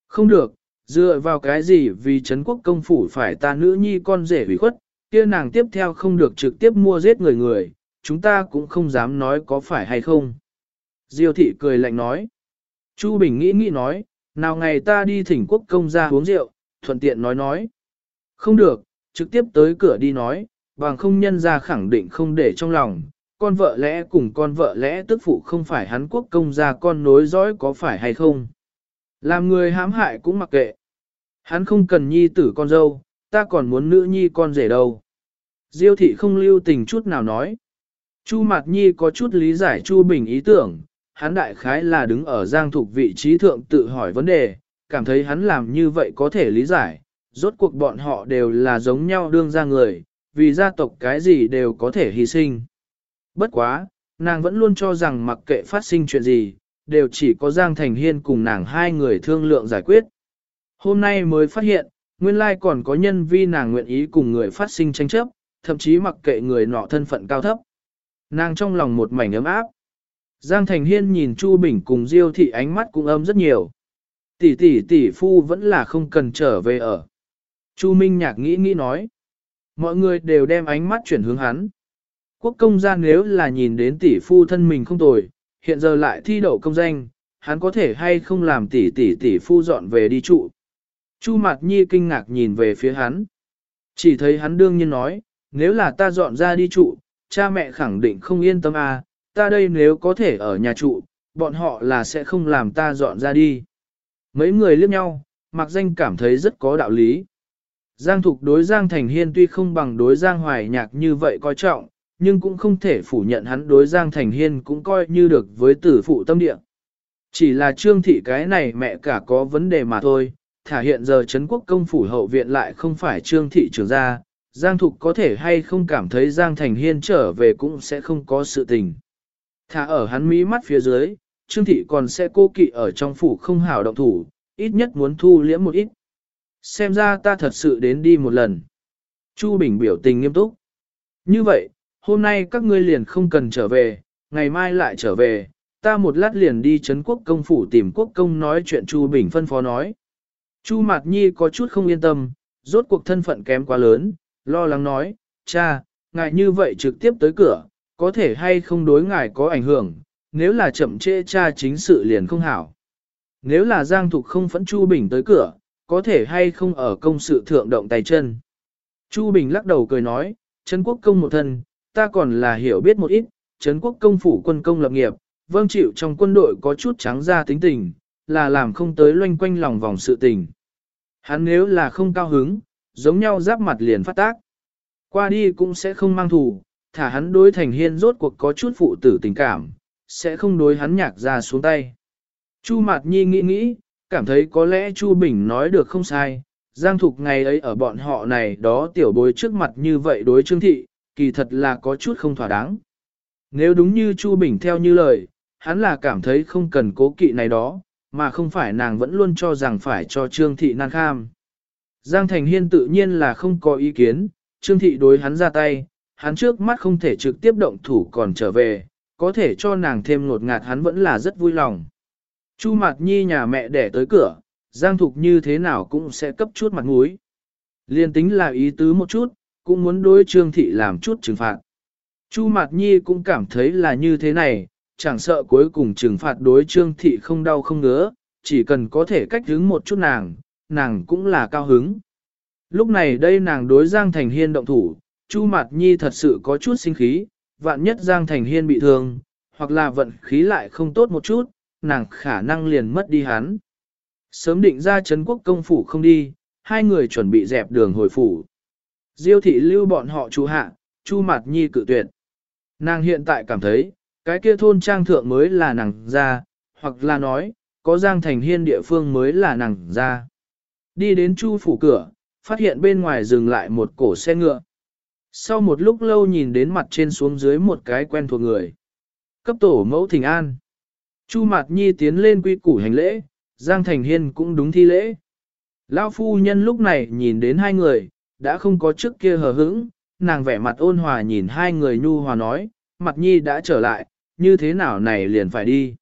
Không được, dựa vào cái gì vì Trấn quốc công phủ phải ta nữ nhi con rể hủy khuất, kia nàng tiếp theo không được trực tiếp mua giết người người, chúng ta cũng không dám nói có phải hay không. Diêu thị cười lạnh nói. Chu Bình nghĩ nghĩ nói, nào ngày ta đi thỉnh quốc công ra uống rượu, thuận tiện nói nói. Không được, trực tiếp tới cửa đi nói, bằng không nhân ra khẳng định không để trong lòng, con vợ lẽ cùng con vợ lẽ tức phụ không phải hắn quốc công gia con nối dõi có phải hay không. Làm người hãm hại cũng mặc kệ. Hắn không cần nhi tử con dâu, ta còn muốn nữ nhi con rể đâu. Diêu thị không lưu tình chút nào nói. Chu Mạt Nhi có chút lý giải Chu Bình ý tưởng, hắn đại khái là đứng ở giang thục vị trí thượng tự hỏi vấn đề, cảm thấy hắn làm như vậy có thể lý giải, rốt cuộc bọn họ đều là giống nhau đương ra người, vì gia tộc cái gì đều có thể hy sinh. Bất quá, nàng vẫn luôn cho rằng mặc kệ phát sinh chuyện gì, đều chỉ có Giang Thành Hiên cùng nàng hai người thương lượng giải quyết. Hôm nay mới phát hiện, nguyên lai còn có nhân vi nàng nguyện ý cùng người phát sinh tranh chấp, thậm chí mặc kệ người nọ thân phận cao thấp. Nàng trong lòng một mảnh ấm áp. Giang Thành Hiên nhìn Chu Bình cùng Diêu thị ánh mắt cũng ấm rất nhiều. Tỷ tỷ tỷ phu vẫn là không cần trở về ở. Chu Minh Nhạc nghĩ nghĩ nói. Mọi người đều đem ánh mắt chuyển hướng hắn. Quốc công gia nếu là nhìn đến tỷ phu thân mình không tồi, hiện giờ lại thi đậu công danh, hắn có thể hay không làm tỷ tỷ tỷ phu dọn về đi trụ. Chu Mạt Nhi kinh ngạc nhìn về phía hắn. Chỉ thấy hắn đương nhiên nói, nếu là ta dọn ra đi trụ, cha mẹ khẳng định không yên tâm à, ta đây nếu có thể ở nhà trụ, bọn họ là sẽ không làm ta dọn ra đi. Mấy người liếc nhau, mặc danh cảm thấy rất có đạo lý. Giang Thục đối Giang Thành Hiên tuy không bằng đối Giang Hoài Nhạc như vậy coi trọng, nhưng cũng không thể phủ nhận hắn đối Giang Thành Hiên cũng coi như được với tử phụ tâm địa. Chỉ là trương thị cái này mẹ cả có vấn đề mà thôi, thả hiện giờ Trấn quốc công phủ hậu viện lại không phải trương thị trưởng gia, Giang Thục có thể hay không cảm thấy Giang Thành Hiên trở về cũng sẽ không có sự tình. Thả ở hắn mỹ mắt phía dưới, Trương Thị còn sẽ cô kỵ ở trong phủ không hảo động thủ, ít nhất muốn thu liễm một ít. Xem ra ta thật sự đến đi một lần. Chu Bình biểu tình nghiêm túc. Như vậy, hôm nay các ngươi liền không cần trở về, ngày mai lại trở về, ta một lát liền đi Trấn quốc công phủ tìm quốc công nói chuyện Chu Bình phân phó nói. Chu Mạt Nhi có chút không yên tâm, rốt cuộc thân phận kém quá lớn, lo lắng nói, cha, ngài như vậy trực tiếp tới cửa, có thể hay không đối ngài có ảnh hưởng, nếu là chậm trễ cha chính sự liền không hảo. Nếu là Giang Thục không phẫn Chu Bình tới cửa, có thể hay không ở công sự thượng động tay chân. Chu Bình lắc đầu cười nói, Trấn quốc công một thân, ta còn là hiểu biết một ít, Trấn quốc công phủ quân công lập nghiệp, vâng chịu trong quân đội có chút trắng ra tính tình, là làm không tới loanh quanh lòng vòng sự tình. Hắn nếu là không cao hứng, giống nhau giáp mặt liền phát tác. Qua đi cũng sẽ không mang thù, thả hắn đối thành hiên rốt cuộc có chút phụ tử tình cảm, sẽ không đối hắn nhạc ra xuống tay. Chu Mạt Nhi nghĩ nghĩ, cảm thấy có lẽ Chu Bình nói được không sai, Giang Thục ngày ấy ở bọn họ này đó tiểu bối trước mặt như vậy đối Trương Thị, kỳ thật là có chút không thỏa đáng. Nếu đúng như Chu Bình theo như lời, hắn là cảm thấy không cần cố kỵ này đó, mà không phải nàng vẫn luôn cho rằng phải cho Trương Thị nan kham. Giang Thành Hiên tự nhiên là không có ý kiến, Trương Thị đối hắn ra tay, hắn trước mắt không thể trực tiếp động thủ còn trở về, có thể cho nàng thêm ngột ngạt hắn vẫn là rất vui lòng. Chu Mạt Nhi nhà mẹ đẻ tới cửa, Giang Thục như thế nào cũng sẽ cấp chút mặt mũi. Liên tính là ý tứ một chút, cũng muốn đối Trương Thị làm chút trừng phạt. Chu Mạt Nhi cũng cảm thấy là như thế này, chẳng sợ cuối cùng trừng phạt đối Trương Thị không đau không ngứa, chỉ cần có thể cách hứng một chút nàng, nàng cũng là cao hứng. Lúc này đây nàng đối Giang Thành Hiên động thủ, Chu Mạt Nhi thật sự có chút sinh khí, vạn nhất Giang Thành Hiên bị thương, hoặc là vận khí lại không tốt một chút, nàng khả năng liền mất đi hắn. Sớm định ra Trấn quốc công phủ không đi, hai người chuẩn bị dẹp đường hồi phủ. Diêu thị lưu bọn họ chú hạ, Chu Mạt Nhi cự tuyệt. Nàng hiện tại cảm thấy, cái kia thôn trang thượng mới là nàng ra, hoặc là nói, có Giang Thành Hiên địa phương mới là nàng ra. Đi đến Chu phủ cửa, phát hiện bên ngoài dừng lại một cổ xe ngựa. Sau một lúc lâu nhìn đến mặt trên xuống dưới một cái quen thuộc người. Cấp tổ mẫu thỉnh an. Chu Mạt Nhi tiến lên quy củ hành lễ, Giang Thành Hiên cũng đúng thi lễ. Lão phu nhân lúc này nhìn đến hai người, đã không có trước kia hờ hững, nàng vẻ mặt ôn hòa nhìn hai người nhu hòa nói, Mạt Nhi đã trở lại, như thế nào này liền phải đi.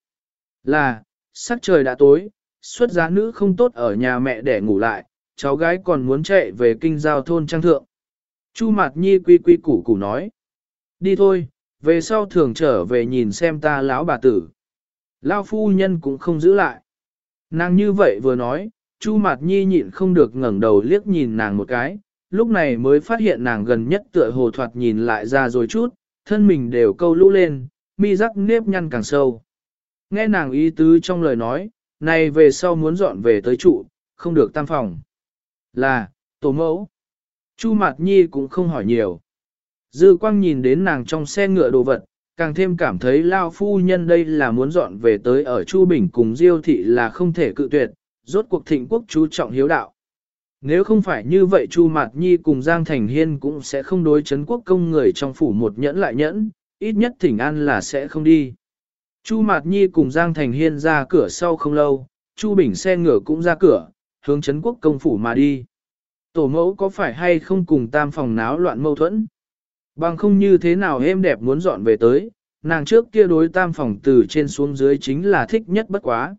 Là, sắc trời đã tối, xuất giá nữ không tốt ở nhà mẹ để ngủ lại, cháu gái còn muốn chạy về kinh giao thôn trang thượng. Chu Mạt Nhi quy quy củ củ nói. Đi thôi, về sau thường trở về nhìn xem ta lão bà tử. Lão phu nhân cũng không giữ lại. Nàng như vậy vừa nói, Chu Mạt Nhi nhịn không được ngẩng đầu liếc nhìn nàng một cái, lúc này mới phát hiện nàng gần nhất tựa hồ thoạt nhìn lại ra rồi chút, thân mình đều câu lũ lên, mi rắc nếp nhăn càng sâu. Nghe nàng ý tứ trong lời nói, này về sau muốn dọn về tới trụ, không được tam phòng. Là, tổ mẫu. Chu Mạt Nhi cũng không hỏi nhiều. Dư quang nhìn đến nàng trong xe ngựa đồ vật, càng thêm cảm thấy Lao Phu Nhân đây là muốn dọn về tới ở Chu Bình cùng Diêu Thị là không thể cự tuyệt, rốt cuộc thịnh quốc chú trọng hiếu đạo. Nếu không phải như vậy Chu Mạt Nhi cùng Giang Thành Hiên cũng sẽ không đối chấn quốc công người trong phủ một nhẫn lại nhẫn, ít nhất thỉnh an là sẽ không đi. Chu Mạt Nhi cùng Giang Thành Hiên ra cửa sau không lâu, Chu Bình xe ngựa cũng ra cửa, hướng chấn quốc công phủ mà đi. Tổ mẫu có phải hay không cùng tam phòng náo loạn mâu thuẫn? Bằng không như thế nào êm đẹp muốn dọn về tới, nàng trước kia đối tam phòng từ trên xuống dưới chính là thích nhất bất quá.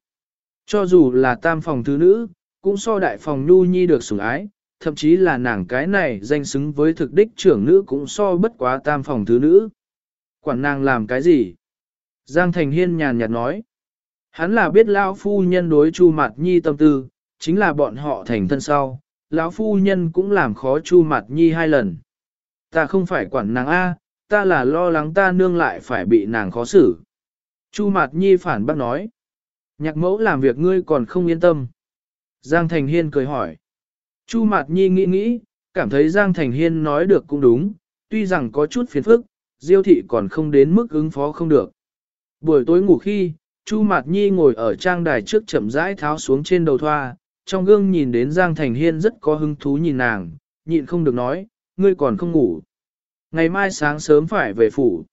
Cho dù là tam phòng thứ nữ, cũng so đại phòng nhu nhi được sủng ái, thậm chí là nàng cái này danh xứng với thực đích trưởng nữ cũng so bất quá tam phòng thứ nữ. Quản nàng làm cái gì? Giang Thành Hiên nhàn nhạt nói. Hắn là biết lão phu nhân đối Chu Mạt Nhi tâm tư, chính là bọn họ thành thân sau, lão phu nhân cũng làm khó Chu Mạt Nhi hai lần. Ta không phải quản nàng A, ta là lo lắng ta nương lại phải bị nàng khó xử. Chu Mạt Nhi phản bác nói. Nhạc mẫu làm việc ngươi còn không yên tâm. Giang Thành Hiên cười hỏi. Chu Mạt Nhi nghĩ nghĩ, cảm thấy Giang Thành Hiên nói được cũng đúng, tuy rằng có chút phiền phức, Diêu thị còn không đến mức ứng phó không được. Buổi tối ngủ khi, Chu Mạt Nhi ngồi ở trang đài trước chậm rãi tháo xuống trên đầu thoa, trong gương nhìn đến Giang Thành Hiên rất có hứng thú nhìn nàng, nhịn không được nói, ngươi còn không ngủ. Ngày mai sáng sớm phải về phủ.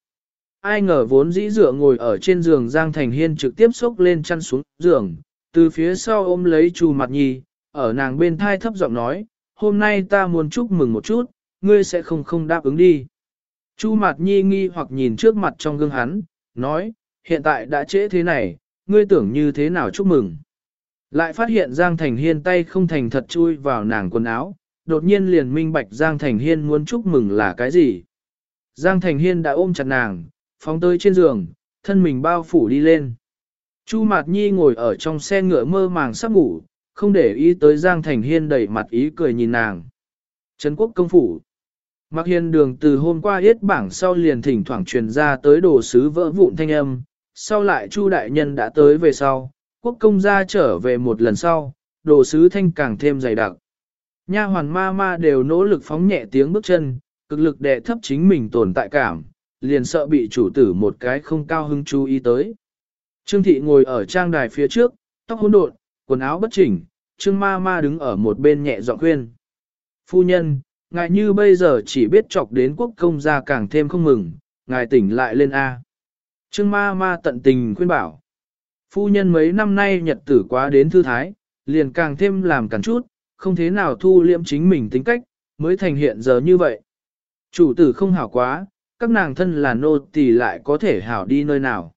Ai ngờ vốn dĩ dựa ngồi ở trên giường Giang Thành Hiên trực tiếp xốc lên chăn xuống giường, từ phía sau ôm lấy Chu Mạt Nhi, ở nàng bên thai thấp giọng nói, hôm nay ta muốn chúc mừng một chút, ngươi sẽ không không đáp ứng đi. Chu Mạt Nhi nghi hoặc nhìn trước mặt trong gương hắn, nói, hiện tại đã trễ thế này, ngươi tưởng như thế nào chúc mừng. Lại phát hiện Giang Thành Hiên tay không thành thật chui vào nàng quần áo, đột nhiên liền minh bạch Giang Thành Hiên muốn chúc mừng là cái gì. Giang Thành Hiên đã ôm chặt nàng, phóng tới trên giường, thân mình bao phủ đi lên. Chu Mạt Nhi ngồi ở trong xe ngựa mơ màng sắp ngủ, không để ý tới Giang Thành Hiên đẩy mặt ý cười nhìn nàng. Trấn quốc công phủ. Mặc hiên đường từ hôm qua yết bảng sau liền thỉnh thoảng truyền ra tới đồ sứ vỡ vụn thanh âm, sau lại Chu đại nhân đã tới về sau, quốc công gia trở về một lần sau, đồ sứ thanh càng thêm dày đặc. Nha hoàn ma ma đều nỗ lực phóng nhẹ tiếng bước chân, cực lực đè thấp chính mình tồn tại cảm, liền sợ bị chủ tử một cái không cao hứng chú ý tới. Trương thị ngồi ở trang đài phía trước, tóc hỗn độn, quần áo bất chỉnh, Trương ma ma đứng ở một bên nhẹ giọng khuyên. Phu nhân, ngài như bây giờ chỉ biết chọc đến quốc công gia càng thêm không mừng, ngài tỉnh lại lên A. Trương ma ma tận tình khuyên bảo. Phu nhân mấy năm nay nhật tử quá đến thư thái, liền càng thêm làm càng chút, không thế nào thu liễm chính mình tính cách, mới thành hiện giờ như vậy. Chủ tử không hảo quá, các nàng thân là nô tỳ lại có thể hảo đi nơi nào.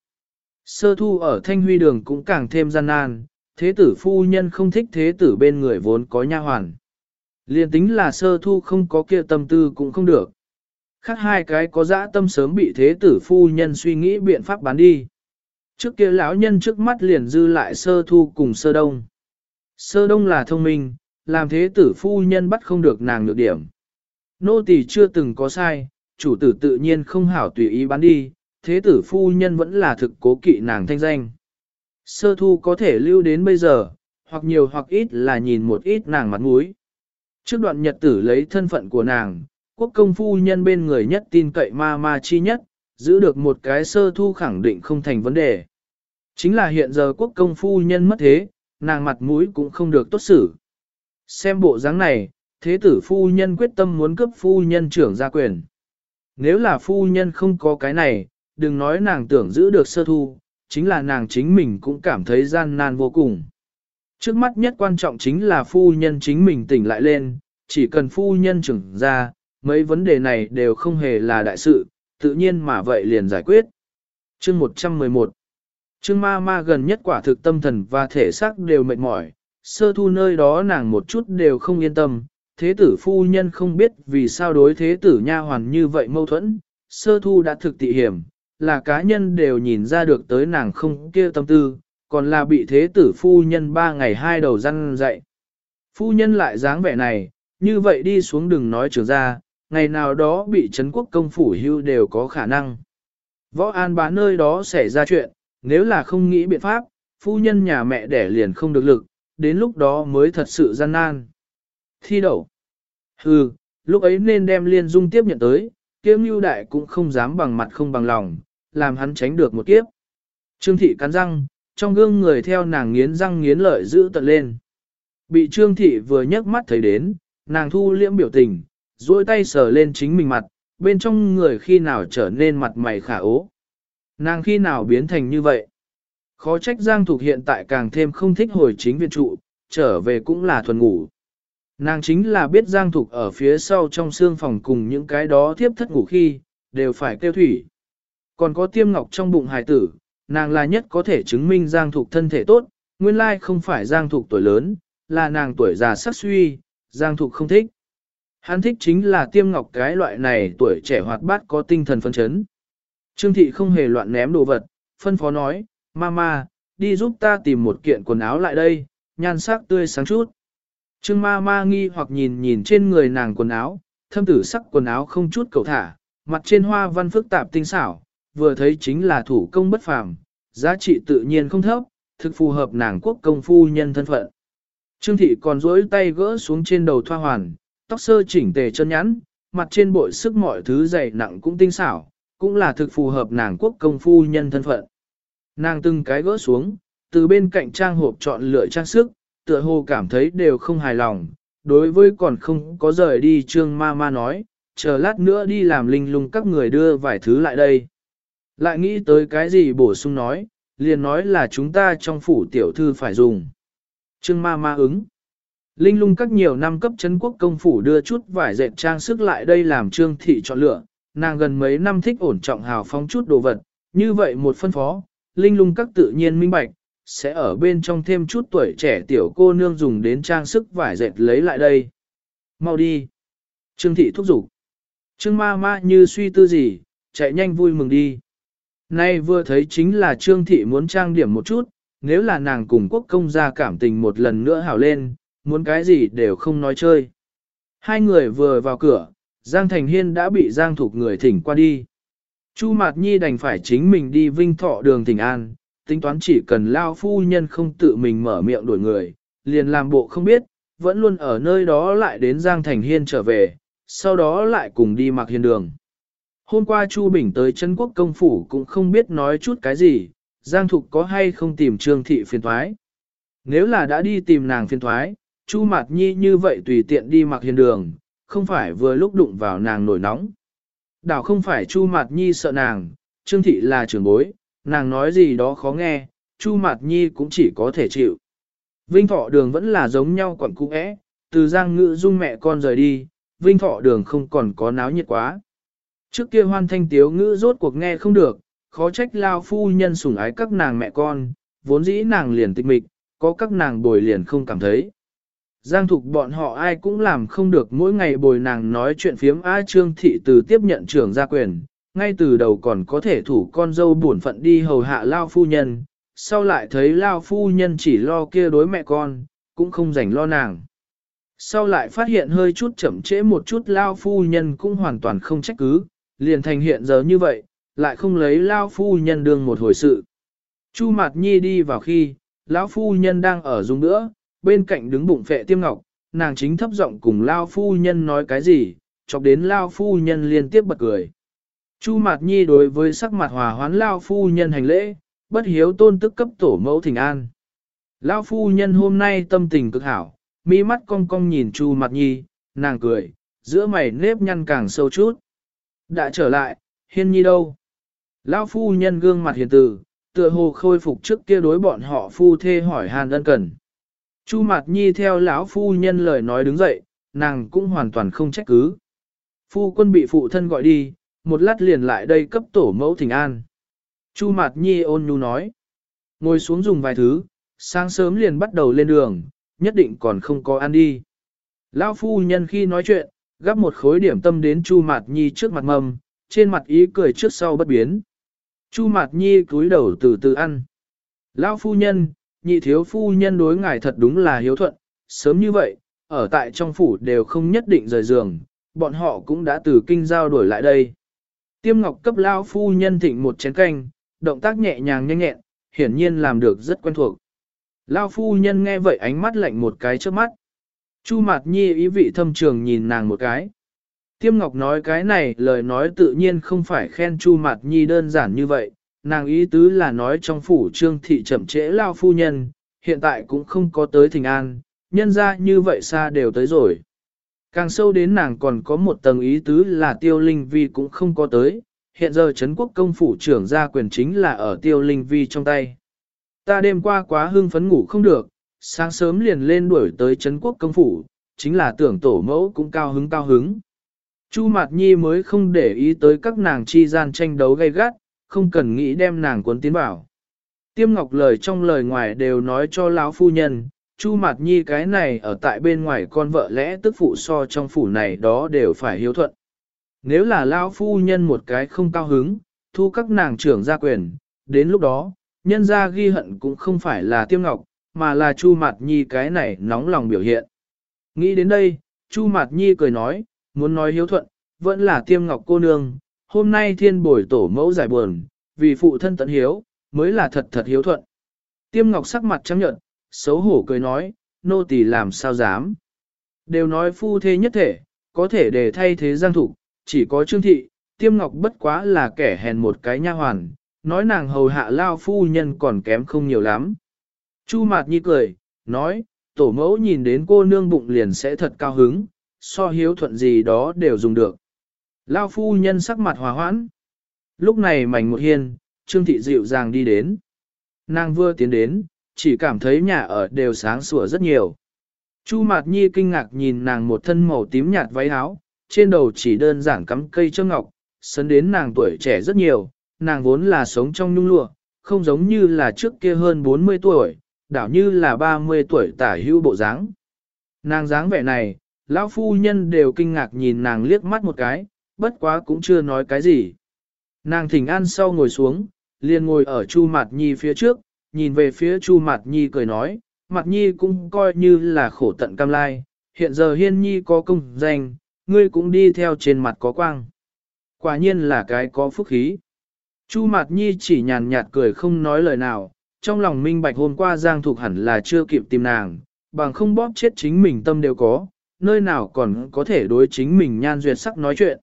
Sơ thu ở thanh huy đường cũng càng thêm gian nan, thế tử phu nhân không thích thế tử bên người vốn có nha hoàn. Liên tính là sơ thu không có kia tâm tư cũng không được. Khác hai cái có dã tâm sớm bị thế tử phu nhân suy nghĩ biện pháp bán đi. Trước kia lão nhân trước mắt liền dư lại sơ thu cùng sơ đông. Sơ đông là thông minh, làm thế tử phu nhân bắt không được nàng nhược điểm. Nô tỳ chưa từng có sai, chủ tử tự nhiên không hảo tùy ý bán đi, thế tử phu nhân vẫn là thực cố kỵ nàng thanh danh. Sơ thu có thể lưu đến bây giờ, hoặc nhiều hoặc ít là nhìn một ít nàng mặt mũi. Trước đoạn nhật tử lấy thân phận của nàng, quốc công phu nhân bên người nhất tin cậy ma ma chi nhất, giữ được một cái sơ thu khẳng định không thành vấn đề. Chính là hiện giờ quốc công phu nhân mất thế, nàng mặt mũi cũng không được tốt xử. Xem bộ dáng này, thế tử phu nhân quyết tâm muốn cướp phu nhân trưởng gia quyền. Nếu là phu nhân không có cái này, đừng nói nàng tưởng giữ được sơ thu, chính là nàng chính mình cũng cảm thấy gian nan vô cùng. Trước mắt nhất quan trọng chính là phu nhân chính mình tỉnh lại lên, chỉ cần phu nhân trưởng ra, mấy vấn đề này đều không hề là đại sự, tự nhiên mà vậy liền giải quyết. Chương 111 Chương ma ma gần nhất quả thực tâm thần và thể xác đều mệt mỏi, sơ thu nơi đó nàng một chút đều không yên tâm, thế tử phu nhân không biết vì sao đối thế tử nha hoàn như vậy mâu thuẫn, sơ thu đã thực tị hiểm, là cá nhân đều nhìn ra được tới nàng không kia tâm tư, còn là bị thế tử phu nhân ba ngày hai đầu răn dậy. Phu nhân lại dáng vẻ này, như vậy đi xuống đừng nói trường ra, ngày nào đó bị Trấn quốc công phủ hưu đều có khả năng. Võ an bá nơi đó xảy ra chuyện, nếu là không nghĩ biện pháp, phu nhân nhà mẹ đẻ liền không được lực, đến lúc đó mới thật sự gian nan. Thi đậu. Hừ, lúc ấy nên đem liên dung tiếp nhận tới, kia mưu đại cũng không dám bằng mặt không bằng lòng, làm hắn tránh được một kiếp. Trương thị cắn răng, trong gương người theo nàng nghiến răng nghiến lợi giữ tận lên. Bị trương thị vừa nhấc mắt thấy đến, nàng thu liễm biểu tình, duỗi tay sờ lên chính mình mặt, bên trong người khi nào trở nên mặt mày khả ố. Nàng khi nào biến thành như vậy? Khó trách Giang Thục hiện tại càng thêm không thích hồi chính viện trụ, trở về cũng là thuần ngủ. Nàng chính là biết Giang Thục ở phía sau trong xương phòng cùng những cái đó tiếp thất ngủ khi, đều phải kêu thủy. Còn có tiêm ngọc trong bụng hài tử, nàng là nhất có thể chứng minh Giang Thục thân thể tốt, nguyên lai không phải Giang Thục tuổi lớn, là nàng tuổi già sắc suy, Giang Thục không thích. Hắn thích chính là tiêm ngọc cái loại này tuổi trẻ hoạt bát có tinh thần phấn chấn. Trương thị không hề loạn ném đồ vật, phân phó nói, Mama, đi giúp ta tìm một kiện quần áo lại đây, nhan sắc tươi sáng chút. Trương ma ma nghi hoặc nhìn nhìn trên người nàng quần áo, thâm tử sắc quần áo không chút cầu thả, mặt trên hoa văn phức tạp tinh xảo, vừa thấy chính là thủ công bất phàm, giá trị tự nhiên không thấp, thực phù hợp nàng quốc công phu nhân thân phận. Trương thị còn duỗi tay gỡ xuống trên đầu thoa hoàn, tóc sơ chỉnh tề chân nhắn, mặt trên bội sức mọi thứ dày nặng cũng tinh xảo, cũng là thực phù hợp nàng quốc công phu nhân thân phận. Nàng từng cái gỡ xuống, từ bên cạnh trang hộp chọn lựa trang sức, tựa hồ cảm thấy đều không hài lòng, đối với còn không có rời đi trương ma ma nói, chờ lát nữa đi làm linh lung các người đưa vài thứ lại đây. Lại nghĩ tới cái gì bổ sung nói, liền nói là chúng ta trong phủ tiểu thư phải dùng. Trương ma ma ứng. Linh lung các nhiều năm cấp chấn quốc công phủ đưa chút vải dệt trang sức lại đây làm trương thị chọn lựa, nàng gần mấy năm thích ổn trọng hào phóng chút đồ vật, như vậy một phân phó, linh lung các tự nhiên minh bạch, sẽ ở bên trong thêm chút tuổi trẻ tiểu cô nương dùng đến trang sức vải dệt lấy lại đây. Mau đi. Trương thị thúc giục. Trương ma ma như suy tư gì, chạy nhanh vui mừng đi. Nay vừa thấy chính là Trương thị muốn trang điểm một chút, nếu là nàng cùng quốc công gia cảm tình một lần nữa hảo lên, muốn cái gì đều không nói chơi. Hai người vừa vào cửa, Giang Thành Hiên đã bị Giang Thục người thỉnh qua đi. Chu Mạt Nhi đành phải chính mình đi vinh thọ đường thỉnh an, tính toán chỉ cần lao phu nhân không tự mình mở miệng đổi người, liền làm bộ không biết, vẫn luôn ở nơi đó lại đến Giang Thành Hiên trở về, sau đó lại cùng đi mặc hiên đường. Hôm qua Chu Bình tới Trấn quốc công phủ cũng không biết nói chút cái gì, Giang Thục có hay không tìm Trương Thị phiền thoái. Nếu là đã đi tìm nàng phiền thoái, Chu Mạt Nhi như vậy tùy tiện đi mặc hiên đường, không phải vừa lúc đụng vào nàng nổi nóng. Đảo không phải Chu Mạt Nhi sợ nàng, Trương Thị là trưởng bối, nàng nói gì đó khó nghe, Chu Mạt Nhi cũng chỉ có thể chịu. Vinh Thọ Đường vẫn là giống nhau quẩn cũ ẽ, từ Giang Ngự Dung mẹ con rời đi, Vinh Thọ Đường không còn có náo nhiệt quá. Trước kia hoan thanh tiếu ngữ rốt cuộc nghe không được, khó trách lao phu nhân sủng ái các nàng mẹ con, vốn dĩ nàng liền tịch mịch, có các nàng bồi liền không cảm thấy. Giang thục bọn họ ai cũng làm không được mỗi ngày bồi nàng nói chuyện phiếm A Trương Thị từ tiếp nhận trưởng gia quyền, ngay từ đầu còn có thể thủ con dâu buồn phận đi hầu hạ Lao Phu Nhân, sau lại thấy Lao Phu Nhân chỉ lo kia đối mẹ con, cũng không rảnh lo nàng. Sau lại phát hiện hơi chút chậm trễ một chút Lao Phu Nhân cũng hoàn toàn không trách cứ, liền thành hiện giờ như vậy, lại không lấy Lao Phu Nhân đương một hồi sự. Chu Mạt Nhi đi vào khi, lão Phu Nhân đang ở dùng nữa, bên cạnh đứng bụng phệ tiêm ngọc, nàng chính thấp giọng cùng Lao Phu Nhân nói cái gì, chọc đến Lao Phu Nhân liên tiếp bật cười. Chu Mạt Nhi đối với sắc mặt hòa hoán Lao Phu Nhân hành lễ, bất hiếu tôn tức cấp tổ mẫu thỉnh an. Lao Phu Nhân hôm nay tâm tình cực hảo, mi mắt cong cong nhìn Chu Mạt Nhi, nàng cười, giữa mày nếp nhăn càng sâu chút. Đã trở lại, Hiên Nhi đâu? Lao Phu Nhân gương mặt hiền từ, tựa hồ khôi phục trước kia đối bọn họ phu thê hỏi hàn ân cần. Chu Mạt Nhi theo lão phu nhân lời nói đứng dậy, nàng cũng hoàn toàn không trách cứ. Phu quân bị phụ thân gọi đi, một lát liền lại đây cấp tổ mẫu thỉnh an. Chu Mạt Nhi ôn nhu nói. Ngồi xuống dùng vài thứ, sáng sớm liền bắt đầu lên đường, nhất định còn không có ăn đi. Lão phu nhân khi nói chuyện, gắp một khối điểm tâm đến Chu Mạt Nhi trước mặt mầm, trên mặt ý cười trước sau bất biến. Chu Mạt Nhi cúi đầu từ từ ăn. Lão phu nhân, nhị thiếu phu nhân đối ngài thật đúng là hiếu thuận, sớm như vậy, ở tại trong phủ đều không nhất định rời giường, bọn họ cũng đã từ kinh giao đổi lại đây. Tiêm ngọc cấp lao phu nhân thịnh một chén canh, động tác nhẹ nhàng nhanh nhẹn, hiển nhiên làm được rất quen thuộc. Lao phu nhân nghe vậy ánh mắt lạnh một cái trước mắt. Chu Mạt Nhi ý vị thâm trường nhìn nàng một cái. Tiêm Ngọc nói cái này lời nói tự nhiên không phải khen Chu Mạt Nhi đơn giản như vậy, nàng ý tứ là nói trong phủ trương thị chậm trễ lao phu nhân, hiện tại cũng không có tới thình an, nhân ra như vậy xa đều tới rồi. Càng sâu đến nàng còn có một tầng ý tứ là tiêu linh vi cũng không có tới, hiện giờ Trấn quốc công phủ trưởng gia quyền chính là ở tiêu linh vi trong tay. Ta đêm qua quá hưng phấn ngủ không được, sáng sớm liền lên đuổi tới Trấn quốc công phủ, chính là tưởng tổ mẫu cũng cao hứng cao hứng. Chu Mạt Nhi mới không để ý tới các nàng chi gian tranh đấu gay gắt, không cần nghĩ đem nàng cuốn tiến bảo. Tiêm Ngọc lời trong lời ngoài đều nói cho lão phu nhân, Chu Mạt Nhi cái này ở tại bên ngoài con vợ lẽ tức phụ so trong phủ này đó đều phải hiếu thuận. Nếu là lão phu nhân một cái không cao hứng, thu các nàng trưởng gia quyền, đến lúc đó, nhân gia ghi hận cũng không phải là Tiêm Ngọc, mà là Chu Mạt Nhi cái này nóng lòng biểu hiện. Nghĩ đến đây, Chu Mạt Nhi cười nói, muốn nói hiếu thuận, vẫn là Tiêm Ngọc cô nương, hôm nay thiên bồi tổ mẫu giải buồn, vì phụ thân tận hiếu, mới là thật thật hiếu thuận. Tiêm ngọc sắc mặt trắng nhợt, xấu hổ cười nói, nô tỳ làm sao dám. Đều nói phu thế nhất thể, có thể để thay thế giang thủ, chỉ có trương thị, tiêm ngọc bất quá là kẻ hèn một cái nha hoàn, nói nàng hầu hạ lao phu nhân còn kém không nhiều lắm. Chu mạt nhi cười, nói, tổ mẫu nhìn đến cô nương bụng liền sẽ thật cao hứng, so hiếu thuận gì đó đều dùng được. Lao phu nhân sắc mặt hòa hoãn. Lúc này mảnh một hiên, Trương Thị dịu dàng đi đến. Nàng vừa tiến đến, chỉ cảm thấy nhà ở đều sáng sủa rất nhiều. Chu Mạt Nhi kinh ngạc nhìn nàng một thân màu tím nhạt váy áo, trên đầu chỉ đơn giản cắm cây châm ngọc, sấn đến nàng tuổi trẻ rất nhiều, nàng vốn là sống trong nhung lụa, không giống như là trước kia hơn 40 tuổi, đảo như là 30 tuổi tả hữu bộ dáng. Nàng dáng vẻ này, lão phu nhân đều kinh ngạc nhìn nàng liếc mắt một cái, bất quá cũng chưa nói cái gì. Nàng thỉnh an sau ngồi xuống, liền ngồi ở Chu Mạt Nhi phía trước, nhìn về phía Chu Mạt Nhi cười nói, Mạt Nhi cũng coi như là khổ tận cam lai, hiện giờ Hiên Nhi có công danh, ngươi cũng đi theo trên mặt có quang. Quả nhiên là cái có phúc khí. Chu Mạt Nhi chỉ nhàn nhạt cười không nói lời nào, trong lòng minh bạch hôm qua Giang Thục hẳn là chưa kịp tìm nàng, bằng không bóp chết chính mình tâm đều có, nơi nào còn có thể đối chính mình nhan duyệt sắc nói chuyện.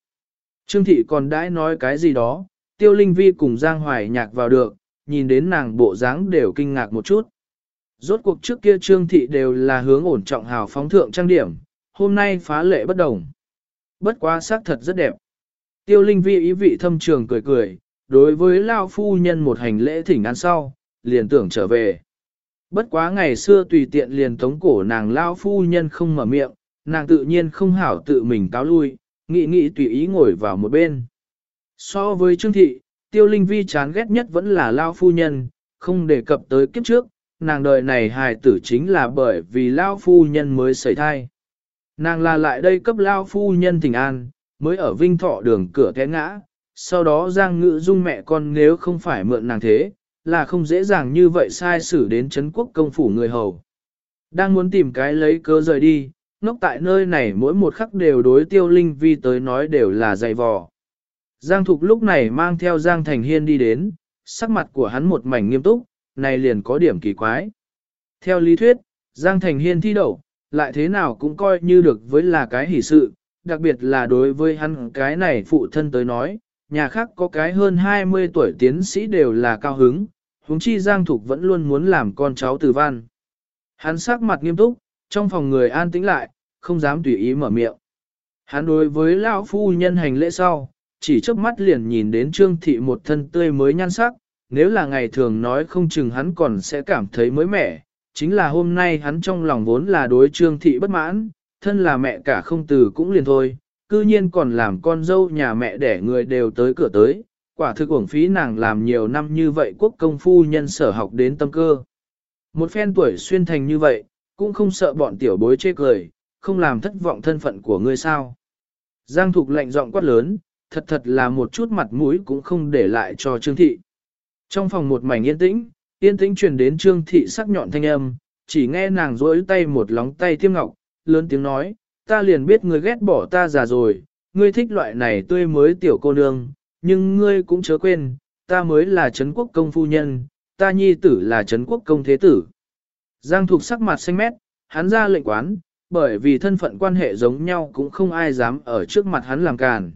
Trương Thị còn đãi nói cái gì đó, Tiêu Linh Vi cùng Giang Hoài nhạc vào được, nhìn đến nàng bộ dáng đều kinh ngạc một chút. Rốt cuộc trước kia Trương Thị đều là hướng ổn trọng hào phóng thượng trang điểm, hôm nay phá lệ bất đồng. Bất quá sắc thật rất đẹp. Tiêu Linh Vi ý vị thâm trường cười cười, đối với Lao Phu Nhân một hành lễ thỉnh ăn sau, liền tưởng trở về. Bất quá ngày xưa tùy tiện liền tống cổ nàng Lao Phu Nhân không mở miệng, nàng tự nhiên không hảo tự mình cáo lui, nghị nghị tùy ý ngồi vào một bên. So với Trương Thị, Tiêu Linh Vi chán ghét nhất vẫn là Lao Phu Nhân, không đề cập tới kiếp trước, nàng đời này hài tử chính là bởi vì Lao Phu Nhân mới xảy thai. Nàng là lại đây cấp Lao Phu Nhân thỉnh an, mới ở Vinh Thọ đường cửa té ngã, sau đó Giang Ngự Dung mẹ con nếu không phải mượn nàng thế, là không dễ dàng như vậy sai xử đến Trấn quốc công phủ người hầu. Đang muốn tìm cái lấy cớ rời đi, ngốc tại nơi này mỗi một khắc đều đối tiêu linh vi tới nói đều là dày vò. Giang Thục lúc này mang theo Giang Thành Hiên đi đến, sắc mặt của hắn một mảnh nghiêm túc, này liền có điểm kỳ quái. Theo lý thuyết, Giang Thành Hiên thi đậu, lại thế nào cũng coi như được với là cái hỷ sự, đặc biệt là đối với hắn cái này phụ thân tới nói, nhà khác có cái hơn 20 tuổi tiến sĩ đều là cao hứng, huống chi Giang Thục vẫn luôn muốn làm con cháu từ văn. Hắn sắc mặt nghiêm túc, trong phòng người an tĩnh lại, không dám tùy ý mở miệng. Hắn đối với lão phu nhân hành lễ sau, chỉ trước mắt liền nhìn đến Trương Thị một thân tươi mới nhan sắc, nếu là ngày thường nói không chừng hắn còn sẽ cảm thấy mới mẻ, chính là hôm nay hắn trong lòng vốn là đối Trương Thị bất mãn, thân là mẹ cả không từ cũng liền thôi, cư nhiên còn làm con dâu nhà mẹ để người đều tới cửa tới, quả thực uổng phí nàng làm nhiều năm như vậy quốc công phu nhân sở học đến tâm cơ. Một phen tuổi xuyên thành như vậy, cũng không sợ bọn tiểu bối chê cười, không làm thất vọng thân phận của ngươi sao. Giang Thục lạnh giọng quát lớn, thật thật là một chút mặt mũi cũng không để lại cho Trương Thị. Trong phòng một mảnh yên tĩnh, yên tĩnh truyền đến Trương Thị sắc nhọn thanh âm, chỉ nghe nàng rỗi tay một lóng tay tiêm ngọc, lớn tiếng nói, ta liền biết ngươi ghét bỏ ta già rồi, ngươi thích loại này tươi mới tiểu cô nương, nhưng ngươi cũng chớ quên, ta mới là Trấn quốc công phu nhân, ta nhi tử là Trấn quốc công thế tử. Giang Thục sắc mặt xanh mét, hắn ra lệnh quán, bởi vì thân phận quan hệ giống nhau cũng không ai dám ở trước mặt hắn làm càn.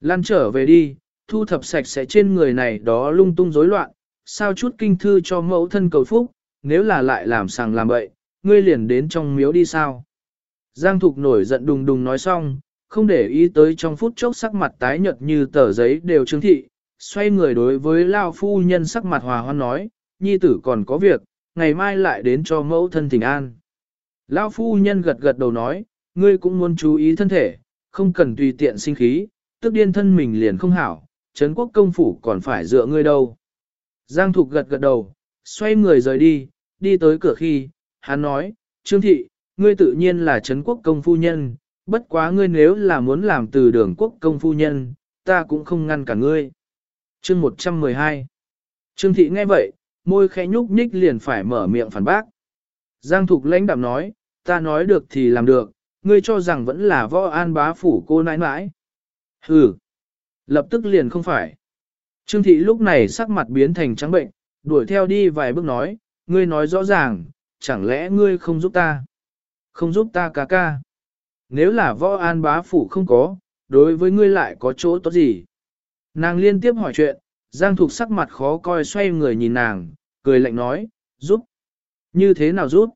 Lan trở về đi, thu thập sạch sẽ trên người này đó lung tung rối loạn, sao chút kinh thư cho mẫu thân cầu phúc, nếu là lại làm sàng làm bậy, ngươi liền đến trong miếu đi sao. Giang Thục nổi giận đùng đùng nói xong, không để ý tới trong phút chốc sắc mặt tái nhợt như tờ giấy đều chứng thị, xoay người đối với Lao Phu Nhân sắc mặt hòa hoan nói, nhi tử còn có việc, ngày mai lại đến cho mẫu thân thỉnh an. Lao Phu Nhân gật gật đầu nói, ngươi cũng muốn chú ý thân thể, không cần tùy tiện sinh khí, tức điên thân mình liền không hảo, Trấn quốc công phủ còn phải dựa ngươi đâu. Giang Thục gật gật đầu, xoay người rời đi, đi tới cửa khi, hắn nói, Trương Thị, ngươi tự nhiên là Trấn quốc công phu nhân, bất quá ngươi nếu là muốn làm từ đường quốc công phu nhân, ta cũng không ngăn cả ngươi. Chương 112 Trương Thị nghe vậy, môi khẽ nhúc nhích liền phải mở miệng phản bác. Giang Thục lãnh đạm nói, ta nói được thì làm được, ngươi cho rằng vẫn là võ an bá phủ cô nãi nãi. Hừ, lập tức liền không phải. Trương Thị lúc này sắc mặt biến thành trắng bệnh, đuổi theo đi vài bước nói, ngươi nói rõ ràng, chẳng lẽ ngươi không giúp ta? Không giúp ta ca ca. Nếu là võ an bá phủ không có, đối với ngươi lại có chỗ tốt gì? Nàng liên tiếp hỏi chuyện, Giang Thục sắc mặt khó coi xoay người nhìn nàng, cười lạnh nói, giúp. Như thế nào giúp?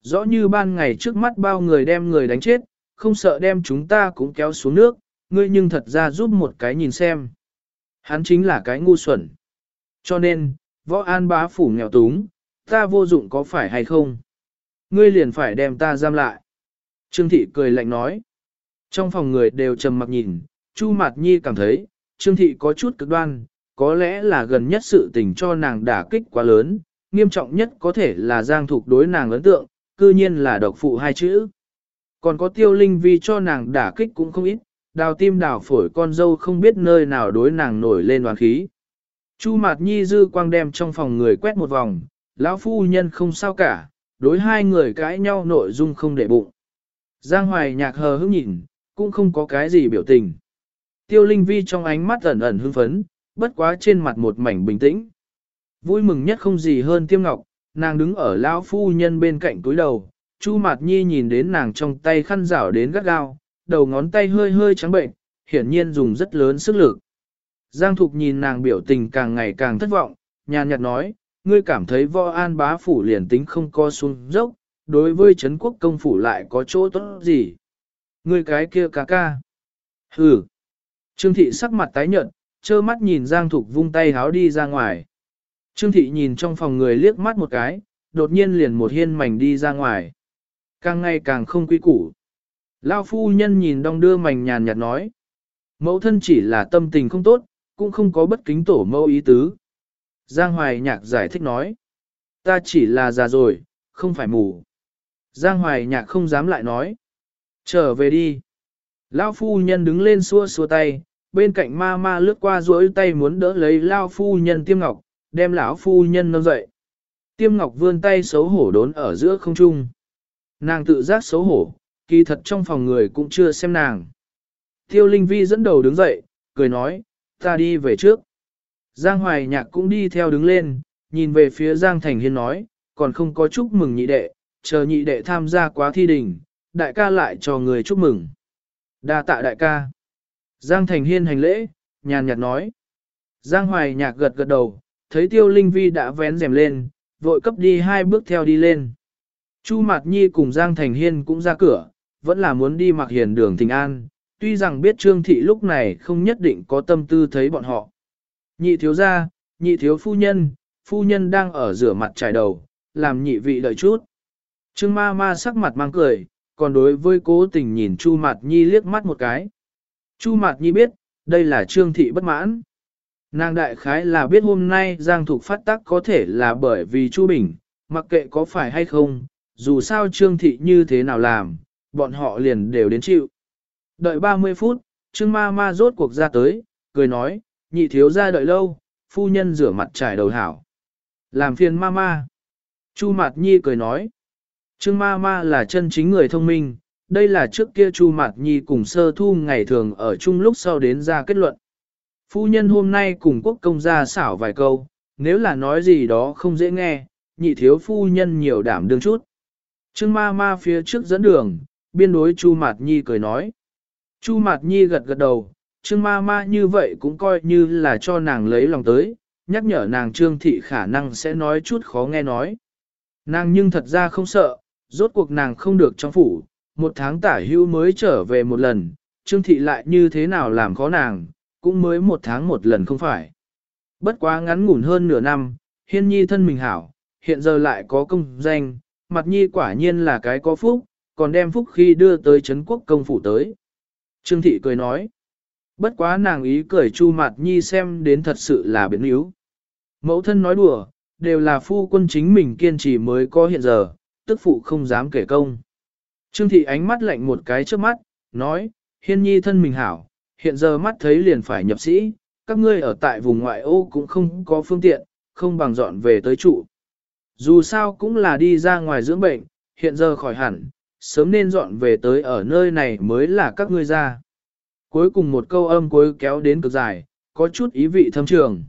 Rõ như ban ngày trước mắt bao người đem người đánh chết, không sợ đem chúng ta cũng kéo xuống nước, ngươi nhưng thật ra giúp một cái nhìn xem. Hắn chính là cái ngu xuẩn. Cho nên, võ an bá phủ nghèo túng, ta vô dụng có phải hay không? Ngươi liền phải đem ta giam lại. Trương Thị cười lạnh nói. Trong phòng người đều trầm mặc nhìn, Chu Mạt Nhi cảm thấy, Trương Thị có chút cực đoan, có lẽ là gần nhất sự tình cho nàng đả kích quá lớn, nghiêm trọng nhất có thể là giang thục đối nàng ấn tượng, cư nhiên là độc phụ hai chữ. Còn có tiêu linh vi cho nàng đả kích cũng không ít, đào tim đào phổi con dâu không biết nơi nào đối nàng nổi lên đoàn khí. Chu Mạt Nhi dư quang đem trong phòng người quét một vòng, lão phu nhân không sao cả, đối hai người cãi nhau nội dung không để bụng. Giang Hoài nhạc hờ hững nhìn, cũng không có cái gì biểu tình. Tiêu Linh Vi trong ánh mắt ẩn ẩn hưng phấn, bất quá trên mặt một mảnh bình tĩnh. Vui mừng nhất không gì hơn Tiêm Ngọc, nàng đứng ở lão phu nhân bên cạnh túi đầu, Chu Mạt Nhi nhìn đến nàng trong tay khăn rảo đến gắt gao, đầu ngón tay hơi hơi trắng bệnh, hiển nhiên dùng rất lớn sức lực. Giang Thục nhìn nàng biểu tình càng ngày càng thất vọng, nhàn nhạt nói, ngươi cảm thấy võ an bá phủ liền tính không co xuống dốc, đối với Trấn quốc công phủ lại có chỗ tốt gì? Ngươi cái kia ca ca. Hừ. Trương thị sắc mặt tái nhợt, trơ mắt nhìn Giang Thục vung tay háo đi ra ngoài. Trương thị nhìn trong phòng người liếc mắt một cái, đột nhiên liền một hiên mảnh đi ra ngoài. Càng ngày càng không quy củ. Lao phu nhân nhìn đong đưa mảnh nhàn nhạt nói. Mẫu thân chỉ là tâm tình không tốt, cũng không có bất kính tổ mẫu ý tứ. Giang Hoài Nhạc giải thích nói. Ta chỉ là già rồi, không phải mù. Giang Hoài Nhạc không dám lại nói. Trở về đi. Lao phu nhân đứng lên xua xua tay, bên cạnh ma ma lướt qua duỗi tay muốn đỡ lấy Lao phu nhân tiêm ngọc, đem lão phu nhân nâng dậy. Tiêm ngọc vươn tay xấu hổ đốn ở giữa không trung. Nàng tự giác xấu hổ, kỳ thật trong phòng người cũng chưa xem nàng. Tiêu Linh Vi dẫn đầu đứng dậy, cười nói, ta đi về trước. Giang Hoài Nhạc cũng đi theo đứng lên, nhìn về phía Giang Thành Hiên nói, còn không có chúc mừng nhị đệ, chờ nhị đệ tham gia quá thi đình, đại ca lại cho người chúc mừng. đa tạ đại ca. Giang Thành Hiên hành lễ, nhàn nhạt nói. Giang Hoài Nhạc gật gật đầu, thấy Tiêu Linh Vi đã vén rèm lên, vội cấp đi hai bước theo đi lên. Chu Mạt Nhi cùng Giang Thành Hiên cũng ra cửa, vẫn là muốn đi mặc hiền đường Thịnh an, tuy rằng biết Trương Thị lúc này không nhất định có tâm tư thấy bọn họ. Nhị thiếu gia, nhị thiếu phu nhân, phu nhân đang ở rửa mặt trải đầu, làm nhị vị đợi chút. Trương ma ma sắc mặt mang cười, còn đối với cố tình nhìn Chu Mạt Nhi liếc mắt một cái. Chu Mạt Nhi biết, đây là Trương Thị bất mãn. Nàng đại khái là biết hôm nay Giang Thục phát tác có thể là bởi vì Chu Bình, mặc kệ có phải hay không, dù sao Trương Thị như thế nào làm, bọn họ liền đều đến chịu. Đợi 30 phút, Trương ma ma rốt cuộc ra tới, cười nói, nhị thiếu ra đợi lâu, phu nhân rửa mặt trải đầu hảo. Làm phiền ma ma. Chu Mạt Nhi cười nói. Trương ma ma là chân chính người thông minh, đây là trước kia Chu Mạt Nhi cùng sơ thu ngày thường ở chung lúc sau đến ra kết luận. Phu nhân hôm nay cùng quốc công gia xảo vài câu, nếu là nói gì đó không dễ nghe, nhị thiếu phu nhân nhiều đảm đương chút. Trương ma ma phía trước dẫn đường, biên đối Chu Mạt Nhi cười nói. Chu Mạt Nhi gật gật đầu, Trương ma ma như vậy cũng coi như là cho nàng lấy lòng tới, nhắc nhở nàng Trương Thị khả năng sẽ nói chút khó nghe nói. Nàng nhưng thật ra không sợ, rốt cuộc nàng không được trong phủ, một tháng tả hưu mới trở về một lần, Trương Thị lại như thế nào làm khó nàng, cũng mới một tháng một lần không phải. Bất quá ngắn ngủn hơn nửa năm, hiên nhi thân mình hảo, hiện giờ lại có công danh, mặt nhi quả nhiên là cái có phúc, còn đem phúc khi đưa tới Trấn quốc công phủ tới. Trương Thị cười nói, bất quá nàng ý cười chu mặt nhi xem đến thật sự là biến yếu. Mẫu thân nói đùa, đều là phu quân chính mình kiên trì mới có hiện giờ, tức phụ không dám kể công. Trương thị ánh mắt lạnh một cái trước mắt, nói, hiên nhi thân mình hảo, hiện giờ mắt thấy liền phải nhập sĩ, các ngươi ở tại vùng ngoại ô cũng không có phương tiện, không bằng dọn về tới trụ. Dù sao cũng là đi ra ngoài dưỡng bệnh, hiện giờ khỏi hẳn, sớm nên dọn về tới ở nơi này mới là các ngươi ra. Cuối cùng một câu âm cuối kéo đến cực dài, có chút ý vị thâm trường.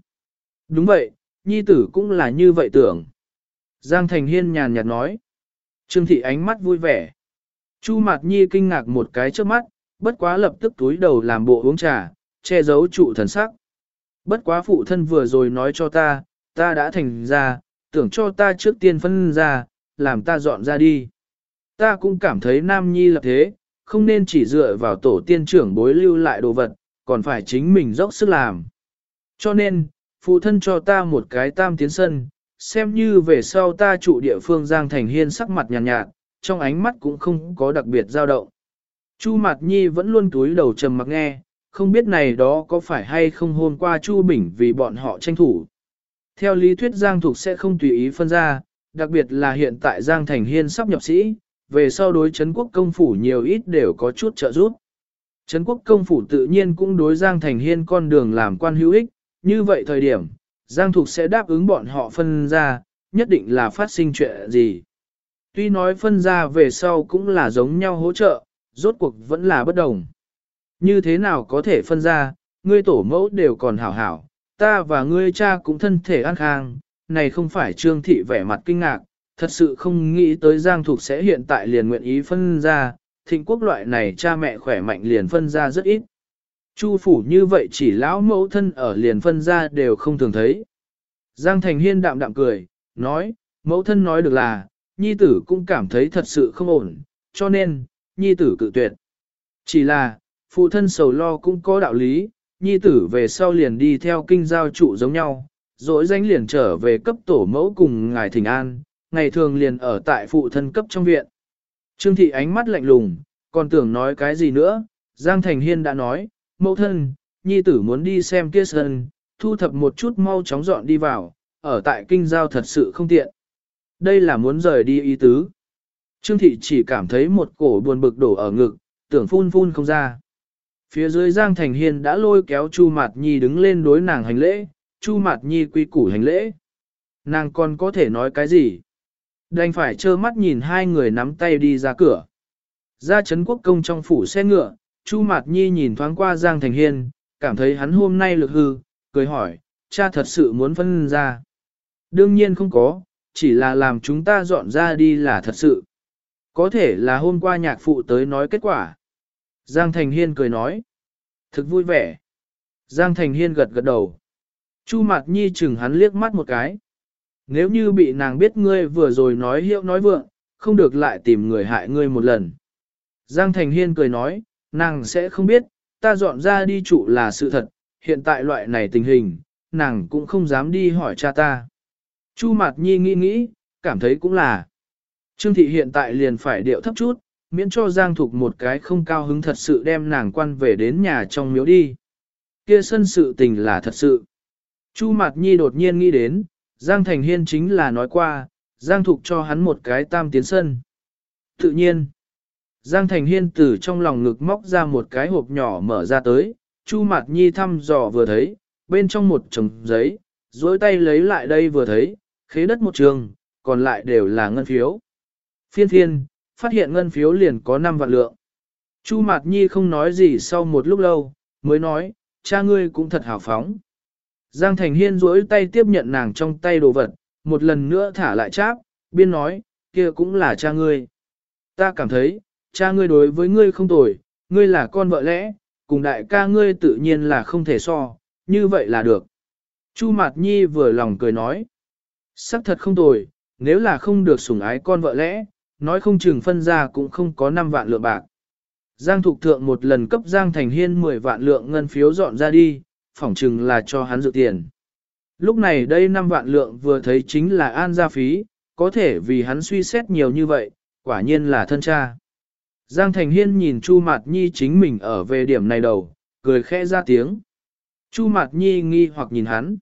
Đúng vậy, nhi tử cũng là như vậy tưởng. Giang Thành Hiên nhàn nhạt nói. Trương Thị ánh mắt vui vẻ. Chu Mạt Nhi kinh ngạc một cái trước mắt, bất quá lập tức túi đầu làm bộ uống trà, che giấu trụ thần sắc. Bất quá phụ thân vừa rồi nói cho ta, ta đã thành ra, tưởng cho ta trước tiên phân ra, làm ta dọn ra đi. Ta cũng cảm thấy Nam Nhi là thế, không nên chỉ dựa vào tổ tiên trưởng bối lưu lại đồ vật, còn phải chính mình dốc sức làm. Cho nên, phụ thân cho ta một cái tam tiến sân, xem như về sau ta trụ địa phương Giang Thành Hiên sắc mặt nhàn nhạt, nhạt, trong ánh mắt cũng không có đặc biệt dao động. Chu Mạt Nhi vẫn luôn túi đầu trầm mặc nghe, không biết này đó có phải hay không hôm qua Chu Bình vì bọn họ tranh thủ. Theo lý thuyết Giang Thục sẽ không tùy ý phân ra, đặc biệt là hiện tại Giang Thành Hiên sắp nhập sĩ, về sau đối Trấn quốc công phủ nhiều ít đều có chút trợ giúp. Trấn quốc công phủ tự nhiên cũng đối Giang Thành Hiên con đường làm quan hữu ích, như vậy thời điểm, Giang Thục sẽ đáp ứng bọn họ phân ra, nhất định là phát sinh chuyện gì. Tuy nói phân ra về sau cũng là giống nhau hỗ trợ, rốt cuộc vẫn là bất đồng. Như thế nào có thể phân ra, ngươi tổ mẫu đều còn hảo hảo, ta và ngươi cha cũng thân thể an khang, này không phải trương thị vẻ mặt kinh ngạc, thật sự không nghĩ tới Giang Thục sẽ hiện tại liền nguyện ý phân ra, thịnh quốc loại này cha mẹ khỏe mạnh liền phân ra rất ít. Chu phủ như vậy chỉ lão mẫu thân ở liền phân ra đều không thường thấy. Giang Thành Hiên đạm đạm cười, nói, mẫu thân nói được là, nhi tử cũng cảm thấy thật sự không ổn, cho nên, nhi tử cự tuyệt. Chỉ là, phụ thân sầu lo cũng có đạo lý, nhi tử về sau liền đi theo kinh giao trụ giống nhau, rồi danh liền trở về cấp tổ mẫu cùng ngài thỉnh an, ngày thường liền ở tại phụ thân cấp trong viện. Trương thị ánh mắt lạnh lùng, còn tưởng nói cái gì nữa, Giang Thành Hiên đã nói, mẫu thân, nhi tử muốn đi xem kia sân, thu thập một chút mau chóng dọn đi vào, ở tại kinh giao thật sự không tiện. Đây là muốn rời đi ý tứ. Trương thị chỉ cảm thấy một cổ buồn bực đổ ở ngực, tưởng phun phun không ra. Phía dưới Giang Thành Hiên đã lôi kéo Chu Mạt Nhi đứng lên đối nàng hành lễ, Chu Mạt Nhi quy củ hành lễ. Nàng còn có thể nói cái gì? Đành phải trơ mắt nhìn hai người nắm tay đi ra cửa. Ra Trấn Quốc Công trong phủ xe ngựa, Chu Mạt Nhi nhìn thoáng qua Giang Thành Hiên, cảm thấy hắn hôm nay lực hư, cười hỏi, cha thật sự muốn phân ra. Đương nhiên không có, chỉ là làm chúng ta dọn ra đi là thật sự. Có thể là hôm qua nhạc phụ tới nói kết quả. Giang Thành Hiên cười nói. Thực vui vẻ. Giang Thành Hiên gật gật đầu. Chu Mạt Nhi chừng hắn liếc mắt một cái. Nếu như bị nàng biết ngươi vừa rồi nói hiệu nói vượng, không được lại tìm người hại ngươi một lần. Giang Thành Hiên cười nói, nàng sẽ không biết, ta dọn ra đi trụ là sự thật, hiện tại loại này tình hình, nàng cũng không dám đi hỏi cha ta. Chu Mạt Nhi nghĩ nghĩ, cảm thấy cũng là. Trương Thị hiện tại liền phải điệu thấp chút, miễn cho Giang Thục một cái không cao hứng thật sự đem nàng quan về đến nhà trong miếu đi. Kia sân sự tình là thật sự. Chu Mạt Nhi đột nhiên nghĩ đến, Giang Thành Hiên chính là nói qua, Giang Thục cho hắn một cái tam tiến sân. Tự nhiên, Giang Thành Hiên từ trong lòng ngực móc ra một cái hộp nhỏ mở ra tới, Chu Mạt Nhi thăm dò vừa thấy, bên trong một chồng giấy, dối tay lấy lại đây vừa thấy, khế đất một trường, còn lại đều là ngân phiếu. Phiên Thiên phát hiện ngân phiếu liền có 5 vạn lượng. Chu Mạt Nhi không nói gì sau một lúc lâu, mới nói, cha ngươi cũng thật hào phóng. Giang Thành Hiên duỗi tay tiếp nhận nàng trong tay đồ vật, một lần nữa thả lại cháp, biên nói, kia cũng là cha ngươi. Ta cảm thấy, cha ngươi đối với ngươi không tồi, ngươi là con vợ lẽ, cùng đại ca ngươi tự nhiên là không thể so, như vậy là được. Chu Mạt Nhi vừa lòng cười nói, sắc thật không tồi, nếu là không được sủng ái con vợ lẽ, nói không chừng phân ra cũng không có 5 vạn lượng bạc. Giang Thục Thượng một lần cấp Giang Thành Hiên 10 vạn lượng ngân phiếu dọn ra đi, phỏng chừng là cho hắn dự tiền. Lúc này đây 5 vạn lượng vừa thấy chính là an gia phí, có thể vì hắn suy xét nhiều như vậy, quả nhiên là thân cha. Giang Thành Hiên nhìn Chu Mạt Nhi chính mình ở về điểm này đầu, cười khẽ ra tiếng. Chu Mạt Nhi nghi hoặc nhìn hắn.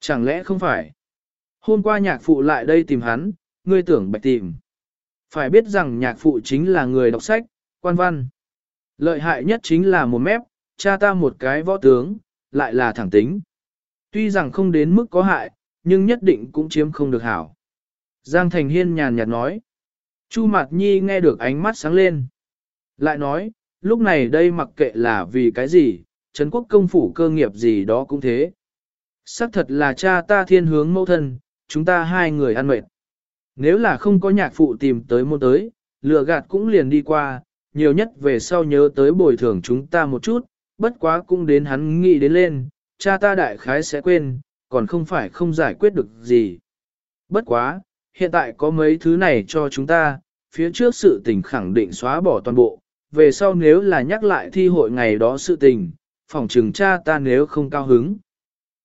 Chẳng lẽ không phải? Hôm qua nhạc phụ lại đây tìm hắn, ngươi tưởng bạch tìm. Phải biết rằng nhạc phụ chính là người đọc sách, quan văn. Lợi hại nhất chính là một mép, cha ta một cái võ tướng, lại là thẳng tính. Tuy rằng không đến mức có hại, nhưng nhất định cũng chiếm không được hảo. Giang Thành Hiên nhàn nhạt nói. Chu Mạt Nhi nghe được ánh mắt sáng lên. Lại nói, lúc này đây mặc kệ là vì cái gì, Trấn quốc công phủ cơ nghiệp gì đó cũng thế. Sắc thật là cha ta thiên hướng mẫu thân, chúng ta hai người ăn mệt. Nếu là không có nhạc phụ tìm tới môn tới, lừa gạt cũng liền đi qua, nhiều nhất về sau nhớ tới bồi thường chúng ta một chút, bất quá cũng đến hắn nghĩ đến lên, cha ta đại khái sẽ quên, còn không phải không giải quyết được gì. Bất quá, hiện tại có mấy thứ này cho chúng ta, phía trước sự tình khẳng định xóa bỏ toàn bộ, về sau nếu là nhắc lại thi hội ngày đó sự tình, phòng trừng cha ta nếu không cao hứng.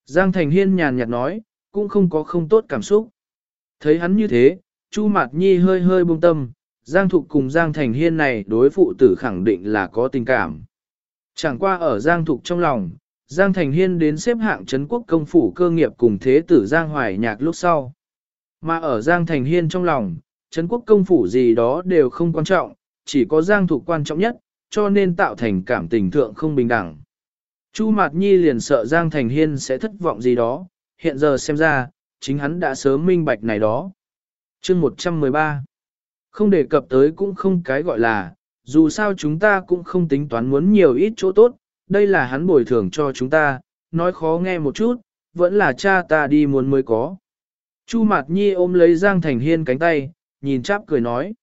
Giang Thành Hiên nhàn nhạt nói, cũng không có không tốt cảm xúc. Thấy hắn như thế, Chu Mạt Nhi hơi hơi buông tâm, Giang Thục cùng Giang Thành Hiên này đối phụ tử khẳng định là có tình cảm. Chẳng qua ở Giang Thục trong lòng, Giang Thành Hiên đến xếp hạng Trấn quốc công phủ cơ nghiệp cùng thế tử Giang Hoài Nhạc lúc sau. Mà ở Giang Thành Hiên trong lòng, Trấn quốc công phủ gì đó đều không quan trọng, chỉ có Giang Thục quan trọng nhất, cho nên tạo thành cảm tình thượng không bình đẳng. Chu Mạt Nhi liền sợ Giang Thành Hiên sẽ thất vọng gì đó, hiện giờ xem ra, chính hắn đã sớm minh bạch này đó. Chương 113 Không đề cập tới cũng không cái gọi là, dù sao chúng ta cũng không tính toán muốn nhiều ít chỗ tốt, đây là hắn bồi thường cho chúng ta, nói khó nghe một chút, vẫn là cha ta đi muốn mới có. Chu Mạt Nhi ôm lấy Giang Thành Hiên cánh tay, nhìn cháp cười nói.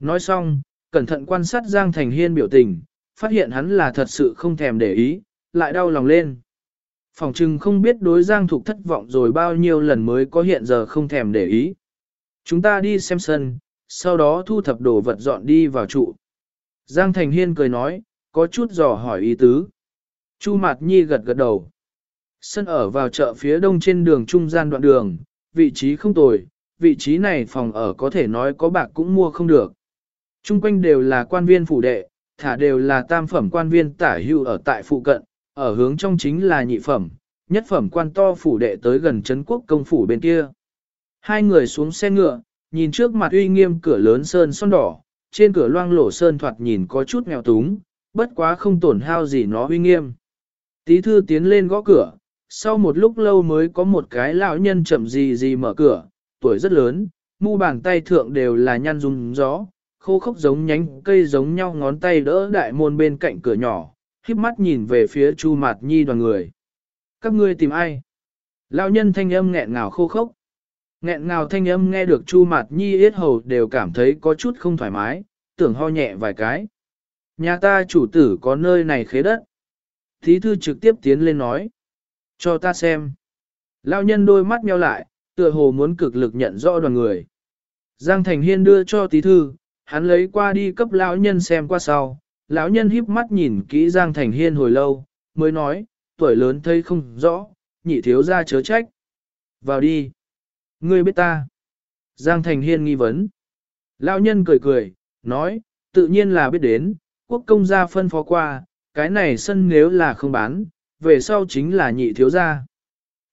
Nói xong, cẩn thận quan sát Giang Thành Hiên biểu tình, phát hiện hắn là thật sự không thèm để ý, lại đau lòng lên. Phòng trừng không biết đối Giang Thục thất vọng rồi bao nhiêu lần mới có hiện giờ không thèm để ý. Chúng ta đi xem sân, sau đó thu thập đồ vật dọn đi vào trụ. Giang Thành Hiên cười nói, có chút dò hỏi ý tứ. Chu Mạt Nhi gật gật đầu. Sân ở vào chợ phía đông trên đường trung gian đoạn đường, vị trí không tồi, vị trí này phòng ở có thể nói có bạc cũng mua không được. Trung quanh đều là quan viên phủ đệ, thả đều là tam phẩm quan viên tả hưu ở tại phụ cận, ở hướng trong chính là nhị phẩm, nhất phẩm quan to phủ đệ tới gần Trấn quốc công phủ bên kia. Hai người xuống xe ngựa, nhìn trước mặt uy nghiêm cửa lớn sơn son đỏ, trên cửa loang lổ sơn thoạt nhìn có chút nghèo túng, bất quá không tổn hao gì nó uy nghiêm. Tí thư tiến lên gõ cửa, sau một lúc lâu mới có một cái lão nhân chậm gì gì mở cửa, tuổi rất lớn, mu bàn tay thượng đều là nhăn rung gió, khô khốc giống nhánh cây giống nhau ngón tay đỡ đại môn bên cạnh cửa nhỏ, híp mắt nhìn về phía Chu Mạt Nhi đoàn người. Các ngươi tìm ai? Lão nhân thanh âm nghẹn ngào khô khốc. Nghẹn ngào thanh âm nghe được Chu Mạt Nhi yết hầu đều cảm thấy có chút không thoải mái, tưởng ho nhẹ vài cái. Nhà ta chủ tử có nơi này khế đất. Thí thư trực tiếp tiến lên nói. Cho ta xem. Lão nhân đôi mắt meo lại, tựa hồ muốn cực lực nhận rõ đoàn người. Giang Thành Hiên đưa cho tí thư, hắn lấy qua đi cấp lão nhân xem qua sau. Lão nhân híp mắt nhìn kỹ Giang Thành Hiên hồi lâu, mới nói, tuổi lớn thấy không rõ, nhị thiếu ra chớ trách. Vào đi. Ngươi biết ta. Giang Thành Hiên nghi vấn. Lão nhân cười cười, nói, tự nhiên là biết đến, quốc công gia phân phó qua, cái này sân nếu là không bán, về sau chính là nhị thiếu gia.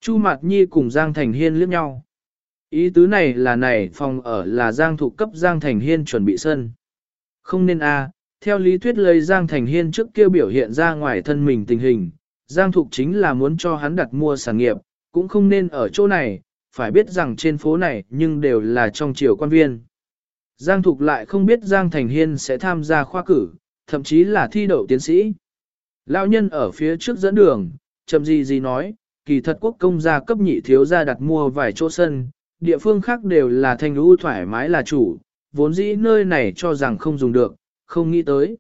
Chu Mạt Nhi cùng Giang Thành Hiên liếc nhau. Ý tứ này là này phòng ở là Giang thụ cấp Giang Thành Hiên chuẩn bị sân. Không nên a, theo lý thuyết lấy Giang Thành Hiên trước kia biểu hiện ra ngoài thân mình tình hình, Giang Thục chính là muốn cho hắn đặt mua sản nghiệp, cũng không nên ở chỗ này, phải biết rằng trên phố này nhưng đều là trong triều quan viên. Giang Thục lại không biết Giang Thành Hiên sẽ tham gia khoa cử, thậm chí là thi đậu tiến sĩ. Lão nhân ở phía trước dẫn đường, chậm gì gì nói, kỳ thật quốc công gia cấp nhị thiếu gia đặt mua vài chỗ sân, địa phương khác đều là thanh lũ thoải mái là chủ, vốn dĩ nơi này cho rằng không dùng được, không nghĩ tới.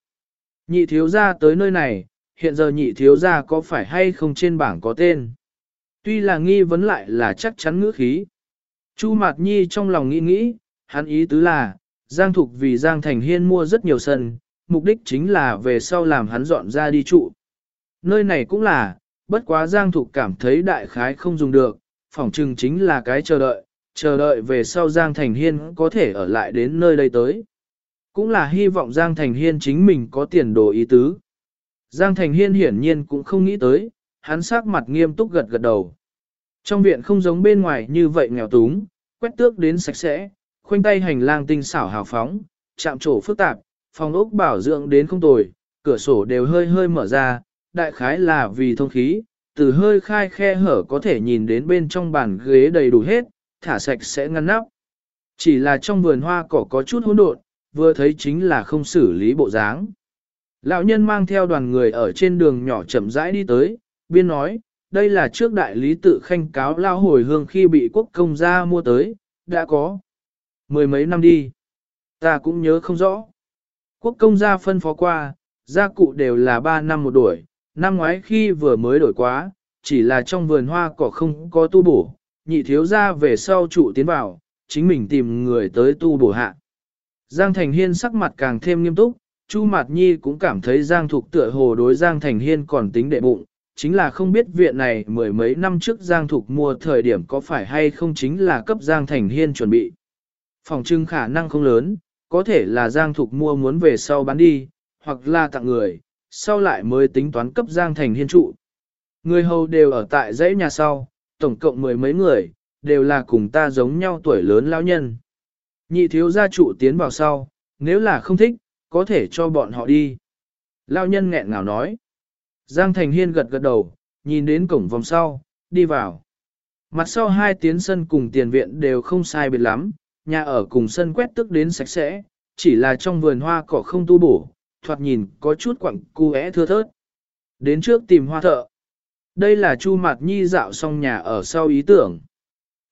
Nhị thiếu gia tới nơi này, hiện giờ nhị thiếu gia có phải hay không trên bảng có tên. Tuy là nghi vấn lại là chắc chắn ngữ khí. Chu Mạt Nhi trong lòng nghĩ nghĩ, hắn ý tứ là, Giang Thục vì Giang Thành Hiên mua rất nhiều sân, mục đích chính là về sau làm hắn dọn ra đi trụ. Nơi này cũng là, bất quá Giang Thục cảm thấy đại khái không dùng được, phỏng chừng chính là cái chờ đợi, chờ đợi về sau Giang Thành Hiên có thể ở lại đến nơi đây tới. Cũng là hy vọng Giang Thành Hiên chính mình có tiền đồ ý tứ. Giang Thành Hiên hiển nhiên cũng không nghĩ tới, hắn sắc mặt nghiêm túc gật gật đầu. Trong viện không giống bên ngoài như vậy nghèo túng, quét tước đến sạch sẽ, khoanh tay hành lang tinh xảo hào phóng, chạm trổ phức tạp, phòng ốc bảo dưỡng đến không tồi, cửa sổ đều hơi hơi mở ra, đại khái là vì thông khí, từ hơi khai khe hở có thể nhìn đến bên trong bàn ghế đầy đủ hết, thả sạch sẽ ngăn nắp. Chỉ là trong vườn hoa cỏ có chút hỗn độn, vừa thấy chính là không xử lý bộ dáng. Lão nhân mang theo đoàn người ở trên đường nhỏ chậm rãi đi tới, biên nói, đây là trước đại lý tự khanh cáo lao hồi hương khi bị quốc công gia mua tới, đã có. Mười mấy năm đi. Ta cũng nhớ không rõ. Quốc công gia phân phó qua, gia cụ đều là ba năm một đổi, năm ngoái khi vừa mới đổi quá, chỉ là trong vườn hoa cỏ không có tu bổ, nhị thiếu gia về sau trụ tiến vào, chính mình tìm người tới tu bổ hạ. Giang Thành Hiên sắc mặt càng thêm nghiêm túc, Chu Mạt Nhi cũng cảm thấy Giang Thục tựa hồ đối Giang Thành Hiên còn tính đệ bụng, chính là không biết viện này mười mấy năm trước Giang Thục mua thời điểm có phải hay không chính là cấp Giang Thành Hiên chuẩn bị. Phòng trưng khả năng không lớn, có thể là Giang Thục mua muốn về sau bán đi, hoặc là tặng người, sau lại mới tính toán cấp Giang Thành Hiên trụ. Người hầu đều ở tại dãy nhà sau, tổng cộng mười mấy người, đều là cùng ta giống nhau tuổi lớn lão nhân. Nhị thiếu gia trụ tiến vào sau, nếu là không thích, có thể cho bọn họ đi. Lão nhân nghẹn ngào nói. Giang Thành Hiên gật gật đầu, nhìn đến cổng vòng sau, đi vào. Mặt sau hai tiến sân cùng tiền viện đều không sai biệt lắm, nhà ở cùng sân quét tức đến sạch sẽ, chỉ là trong vườn hoa cỏ không tu bổ, thoạt nhìn có chút quặng cu é thưa thớt. Đến trước tìm hoa thợ. Đây là Chu Mạt Nhi dạo xong nhà ở sau ý tưởng.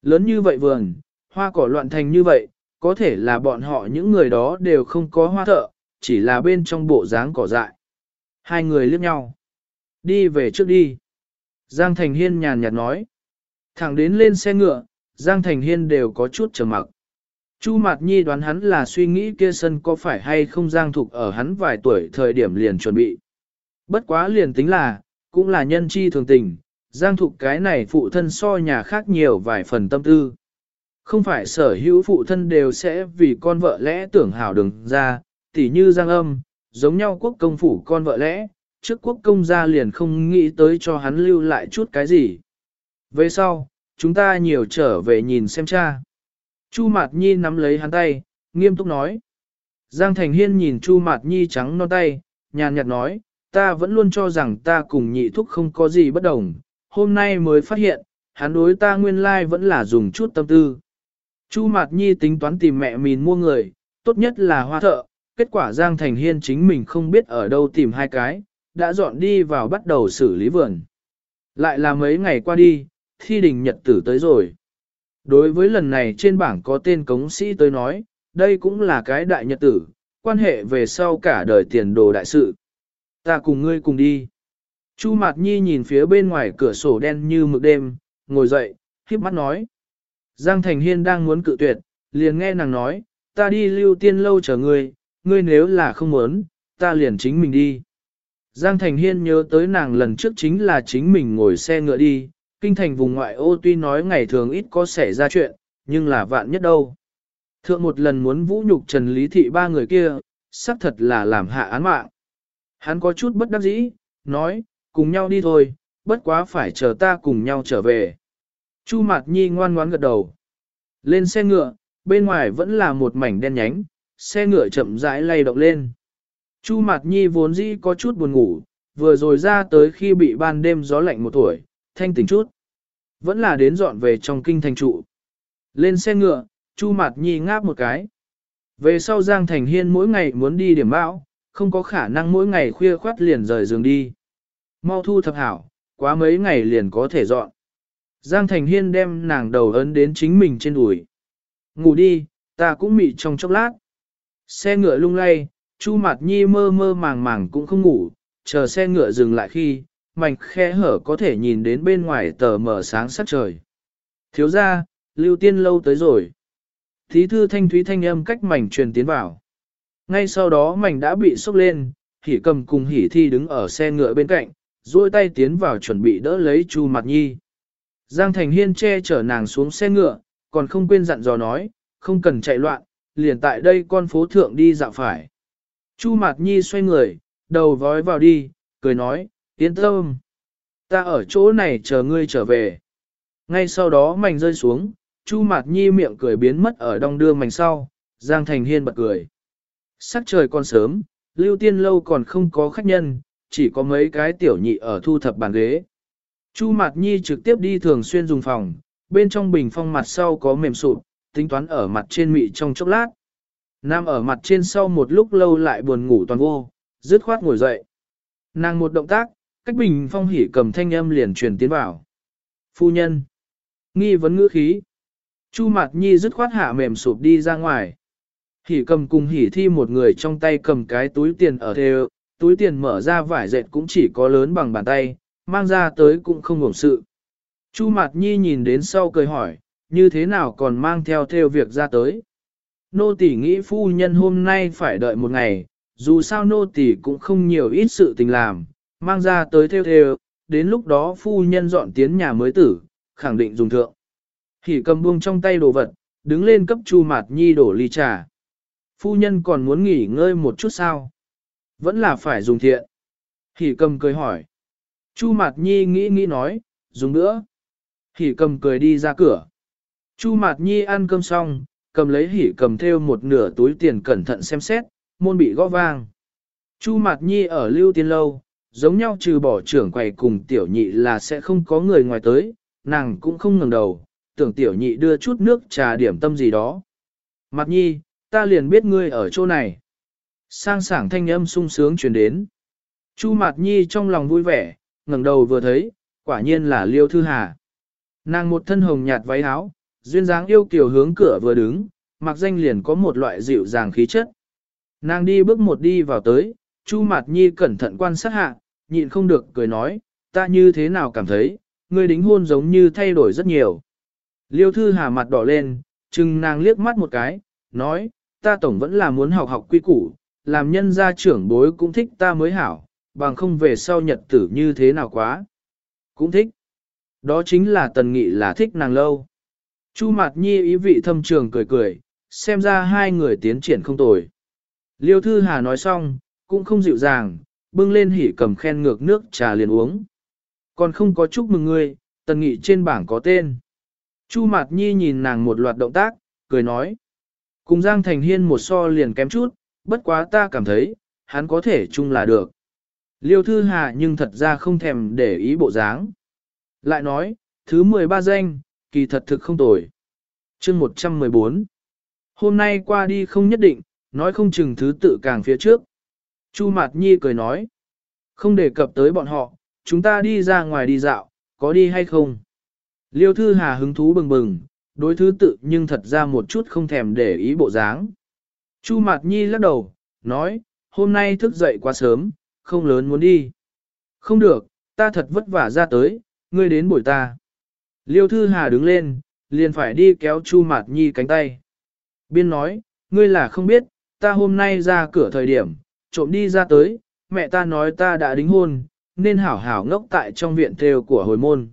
Lớn như vậy vườn, hoa cỏ loạn thành như vậy, có thể là bọn họ những người đó đều không có hoa thợ, chỉ là bên trong bộ dáng cỏ dại. Hai người liếc nhau. Đi về trước đi. Giang Thành Hiên nhàn nhạt nói. Thẳng đến lên xe ngựa, Giang Thành Hiên đều có chút trầm mặc. Chu Mạt Nhi đoán hắn là suy nghĩ kia sân có phải hay không Giang Thục ở hắn vài tuổi thời điểm liền chuẩn bị. Bất quá liền tính là, cũng là nhân chi thường tình, Giang Thục cái này phụ thân so nhà khác nhiều vài phần tâm tư. Không phải sở hữu phụ thân đều sẽ vì con vợ lẽ tưởng hảo đừng ra, tỉ như Giang Âm, giống nhau quốc công phủ con vợ lẽ, trước quốc công gia liền không nghĩ tới cho hắn lưu lại chút cái gì. Về sau, chúng ta nhiều trở về nhìn xem cha. Chu Mạt Nhi nắm lấy hắn tay, nghiêm túc nói. Giang Thành Hiên nhìn Chu Mạt Nhi trắng non tay, nhàn nhạt nói, ta vẫn luôn cho rằng ta cùng nhị thúc không có gì bất đồng, hôm nay mới phát hiện, hắn đối ta nguyên lai vẫn là dùng chút tâm tư. Chu Mạt Nhi tính toán tìm mẹ mình mua người, tốt nhất là hoa thợ, kết quả Giang Thành Hiên chính mình không biết ở đâu tìm hai cái, đã dọn đi vào bắt đầu xử lý vườn. Lại là mấy ngày qua đi, thi đình nhật tử tới rồi. Đối với lần này trên bảng có tên cống sĩ tới nói, đây cũng là cái đại nhật tử, quan hệ về sau cả đời tiền đồ đại sự. Ta cùng ngươi cùng đi. Chu Mạt Nhi nhìn phía bên ngoài cửa sổ đen như mực đêm, ngồi dậy, khiếp mắt nói. Giang Thành Hiên đang muốn cự tuyệt, liền nghe nàng nói, ta đi lưu tiên lâu chờ ngươi, ngươi nếu là không muốn, ta liền chính mình đi. Giang Thành Hiên nhớ tới nàng lần trước chính là chính mình ngồi xe ngựa đi, kinh thành vùng ngoại ô tuy nói ngày thường ít có xảy ra chuyện, nhưng là vạn nhất đâu. Thượng một lần muốn vũ nhục Trần Lý Thị ba người kia, xác thật là làm hạ án mạng. Hắn có chút bất đắc dĩ, nói, cùng nhau đi thôi, bất quá phải chờ ta cùng nhau trở về. Chu Mạt Nhi ngoan ngoãn gật đầu. Lên xe ngựa, bên ngoài vẫn là một mảnh đen nhánh, xe ngựa chậm rãi lay động lên. Chu Mạt Nhi vốn dĩ có chút buồn ngủ, vừa rồi ra tới khi bị ban đêm gió lạnh một tuổi, thanh tỉnh chút. Vẫn là đến dọn về trong kinh thành trụ. Lên xe ngựa, Chu Mạt Nhi ngáp một cái. Về sau Giang Thành Hiên mỗi ngày muốn đi điểm bão, không có khả năng mỗi ngày khuya khoát liền rời giường đi. Mau thu thập hảo, quá mấy ngày liền có thể dọn. Giang Thành Hiên đem nàng đầu ấn đến chính mình trên đùi. Ngủ đi, ta cũng mị trong chốc lát. Xe ngựa lung lay, Chu Mạt Nhi mơ mơ màng màng cũng không ngủ, chờ xe ngựa dừng lại khi, mảnh khe hở có thể nhìn đến bên ngoài tờ mở sáng sắc trời. Thiếu ra, lưu tiên lâu tới rồi. Thí thư thanh thúy thanh âm cách mảnh truyền tiến vào. Ngay sau đó mảnh đã bị sốc lên, hỉ cầm cùng hỉ thi đứng ở xe ngựa bên cạnh, duỗi tay tiến vào chuẩn bị đỡ lấy Chu Mạt Nhi. Giang Thành Hiên che chở nàng xuống xe ngựa, còn không quên dặn dò nói, không cần chạy loạn, liền tại đây con phố thượng đi dạo phải. Chu Mạt Nhi xoay người, đầu vói vào đi, cười nói, yên tâm. Ta ở chỗ này chờ ngươi trở về. Ngay sau đó mảnh rơi xuống, Chu Mạt Nhi miệng cười biến mất ở đong đưa mảnh sau, Giang Thành Hiên bật cười. Sắc trời còn sớm, lưu tiên lâu còn không có khách nhân, chỉ có mấy cái tiểu nhị ở thu thập bàn ghế. Chu Mạt Nhi trực tiếp đi thường xuyên dùng phòng, bên trong bình phong mặt sau có mềm sụp, tính toán ở mặt trên mị trong chốc lát. Nam ở mặt trên sau một lúc lâu lại buồn ngủ toàn vô, dứt khoát ngồi dậy. Nàng một động tác, cách bình phong hỉ cầm thanh âm liền truyền tiến vào. Phu nhân. Nghi vấn ngữ khí. Chu Mạt Nhi dứt khoát hạ mềm sụp đi ra ngoài. Hỉ cầm cùng hỉ thi một người trong tay cầm cái túi tiền ở thề, túi tiền mở ra vải dệt cũng chỉ có lớn bằng bàn tay, mang ra tới cũng không ngủng sự. Chu Mạt Nhi nhìn đến sau cười hỏi, như thế nào còn mang theo theo việc ra tới. Nô tỷ nghĩ phu nhân hôm nay phải đợi một ngày, dù sao nô tỷ cũng không nhiều ít sự tình làm, mang ra tới theo theo, đến lúc đó phu nhân dọn tiến nhà mới tử, khẳng định dùng thượng. Hỉ cầm buông trong tay đồ vật, đứng lên cấp Chu Mạt Nhi đổ ly trà. Phu nhân còn muốn nghỉ ngơi một chút sao? Vẫn là phải dùng thiện. Hỉ cầm cười hỏi. Chu Mạt Nhi nghĩ nghĩ nói, dùng nữa. Hỉ cầm cười đi ra cửa. Chu Mạt Nhi ăn cơm xong, cầm lấy hỉ cầm theo một nửa túi tiền cẩn thận xem xét, môn bị gõ vang. Chu Mạt Nhi ở lưu tiên lâu, giống nhau trừ bỏ trưởng quầy cùng tiểu nhị là sẽ không có người ngoài tới, nàng cũng không ngừng đầu, tưởng tiểu nhị đưa chút nước trà điểm tâm gì đó. Mạt Nhi, ta liền biết ngươi ở chỗ này. Sang sảng thanh âm sung sướng truyền đến. Chu Mạt Nhi trong lòng vui vẻ, ngẩng đầu vừa thấy, quả nhiên là Liêu Thư Hà. Nàng một thân hồng nhạt váy áo, duyên dáng yêu kiều hướng cửa vừa đứng, mặc danh liền có một loại dịu dàng khí chất. Nàng đi bước một đi vào tới, Chu Mạt Nhi cẩn thận quan sát hạ, nhịn không được cười nói, ta như thế nào cảm thấy, người đính hôn giống như thay đổi rất nhiều. Liêu Thư Hà mặt đỏ lên, chừng nàng liếc mắt một cái, nói, ta tổng vẫn là muốn học học quy củ, làm nhân gia trưởng bối cũng thích ta mới hảo, bằng không về sau nhật tử như thế nào quá. Cũng thích. Đó chính là tần nghị là thích nàng lâu. Chu Mạt Nhi ý vị thâm trường cười cười, xem ra hai người tiến triển không tồi. Liêu Thư Hà nói xong, cũng không dịu dàng, bưng lên hỉ cầm khen ngược nước trà liền uống. Còn không có chúc mừng ngươi, tần nghị trên bảng có tên. Chu Mạt Nhi nhìn nàng một loạt động tác, cười nói. Cùng Giang Thành Hiên một so liền kém chút, bất quá ta cảm thấy, hắn có thể chung là được. Liêu Thư Hà nhưng thật ra không thèm để ý bộ dáng. Lại nói, thứ 13 danh, kỳ thật thực không tồi. chương 114. Hôm nay qua đi không nhất định, nói không chừng thứ tự càng phía trước. Chu Mạt Nhi cười nói. Không đề cập tới bọn họ, chúng ta đi ra ngoài đi dạo, có đi hay không? Liêu Thư Hà hứng thú bừng bừng, đối thứ tự nhưng thật ra một chút không thèm để ý bộ dáng. Chu Mạt Nhi lắc đầu, nói, hôm nay thức dậy quá sớm, không lớn muốn đi. Không được, ta thật vất vả ra tới, ngươi đến buổi ta. Liêu Thư Hà đứng lên, liền phải đi kéo Chu Mạt Nhi cánh tay. Biên nói, ngươi là không biết, ta hôm nay ra cửa thời điểm, trộm đi ra tới, mẹ ta nói ta đã đính hôn, nên hảo hảo ngốc tại trong viện theo của hồi môn.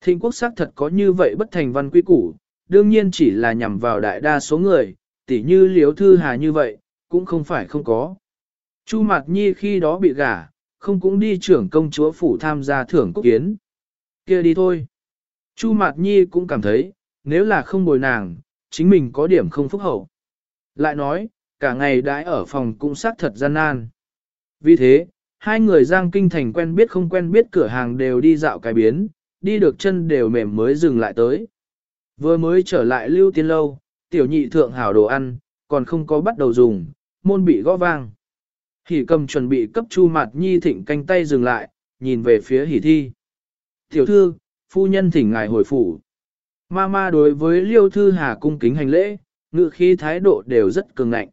Thịnh quốc xác thật có như vậy bất thành văn quy củ, đương nhiên chỉ là nhằm vào đại đa số người, tỉ như Liêu thư hà như vậy, cũng không phải không có. Chu Mạt Nhi khi đó bị gả, không cũng đi trưởng công chúa phủ tham gia thưởng quốc kiến. kia đi thôi. Chu Mạt Nhi cũng cảm thấy, nếu là không bồi nàng, chính mình có điểm không phúc hậu. Lại nói, cả ngày đãi ở phòng cũng xác thật gian nan. Vì thế, hai người giang kinh thành quen biết không quen biết cửa hàng đều đi dạo cái biến, đi được chân đều mềm mới dừng lại tới. Vừa mới trở lại lưu tiên lâu, tiểu nhị thượng hảo đồ ăn, còn không có bắt đầu dùng, môn bị gõ vang. Hỷ cầm chuẩn bị cấp chu mặt nhi thỉnh canh tay dừng lại, nhìn về phía hỷ thi. Tiểu thư, phu nhân thỉnh ngài hồi phủ. Ma ma đối với liêu thư hà cung kính hành lễ, ngự khí thái độ đều rất cường ngạnh.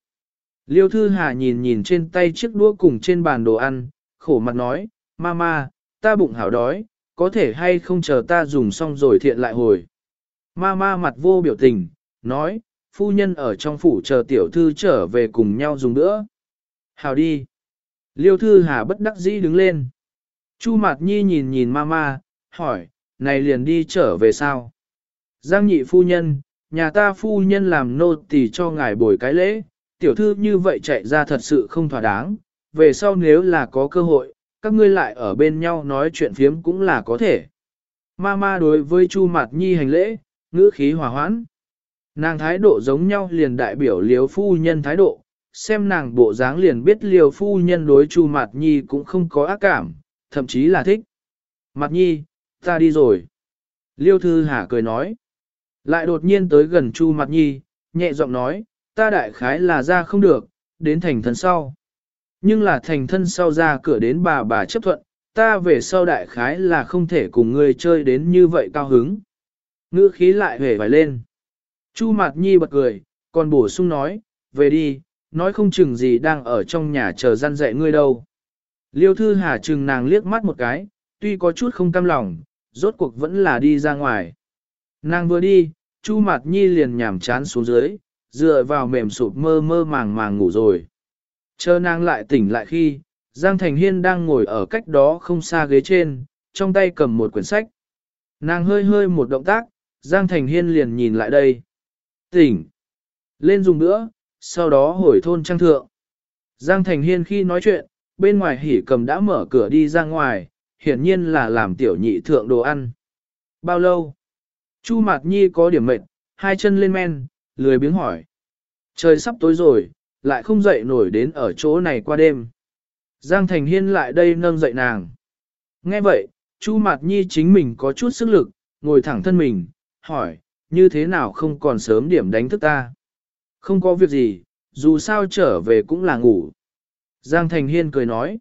Liêu thư hà nhìn nhìn trên tay chiếc đũa cùng trên bàn đồ ăn, khổ mặt nói, ma ma, ta bụng hảo đói, có thể hay không chờ ta dùng xong rồi thiện lại hồi. Ma ma mặt vô biểu tình, nói, phu nhân ở trong phủ chờ tiểu thư trở về cùng nhau dùng nữa. Hào đi. Liêu thư hà bất đắc dĩ đứng lên. Chu Mạt Nhi nhìn nhìn Mama, hỏi, này liền đi trở về sao? Giang nhị phu nhân, nhà ta phu nhân làm nô tỳ cho ngài bồi cái lễ, tiểu thư như vậy chạy ra thật sự không thỏa đáng, về sau nếu là có cơ hội, các ngươi lại ở bên nhau nói chuyện phiếm cũng là có thể. Mama đối với Chu Mạt Nhi hành lễ, ngữ khí hòa hoãn. Nàng thái độ giống nhau liền đại biểu liếu phu nhân thái độ, xem nàng bộ dáng liền biết liều phu nhân đối Chu Mạt Nhi cũng không có ác cảm, thậm chí là thích. Mạt Nhi, ta đi rồi. Liêu Thư Hà cười nói. Lại đột nhiên tới gần Chu Mạt Nhi, nhẹ giọng nói, ta đại khái là ra không được, đến thành thân sau. Nhưng là thành thân sau ra cửa đến bà bà chấp thuận, ta về sau đại khái là không thể cùng ngươi chơi đến như vậy cao hứng. Ngữ khí lại hề vải lên. Chu Mạt Nhi bật cười, còn bổ sung nói, về đi, nói không chừng gì đang ở trong nhà chờ gian dạy ngươi đâu. Liêu Thư Hà chừng nàng liếc mắt một cái, tuy có chút không cam lòng, rốt cuộc vẫn là đi ra ngoài. Nàng vừa đi, Chu Mạt Nhi liền nhảm chán xuống dưới, dựa vào mềm sụp mơ mơ màng màng ngủ rồi. Chờ nàng lại tỉnh lại khi, Giang Thành Hiên đang ngồi ở cách đó không xa ghế trên, trong tay cầm một quyển sách. Nàng hơi hơi một động tác, Giang Thành Hiên liền nhìn lại đây. Tỉnh! Lên dùng nữa, sau đó hồi thôn trang thượng. Giang Thành Hiên khi nói chuyện, bên ngoài hỉ cầm đã mở cửa đi ra ngoài, hiển nhiên là làm tiểu nhị thượng đồ ăn. Bao lâu? Chu Mạt Nhi có điểm mệt, hai chân lên men, lười biếng hỏi. Trời sắp tối rồi, lại không dậy nổi đến ở chỗ này qua đêm. Giang Thành Hiên lại đây nâng dậy nàng. Nghe vậy, Chu Mạt Nhi chính mình có chút sức lực, ngồi thẳng thân mình, hỏi, như thế nào không còn sớm điểm đánh thức ta? Không có việc gì, dù sao trở về cũng là ngủ. Giang Thành Hiên cười nói.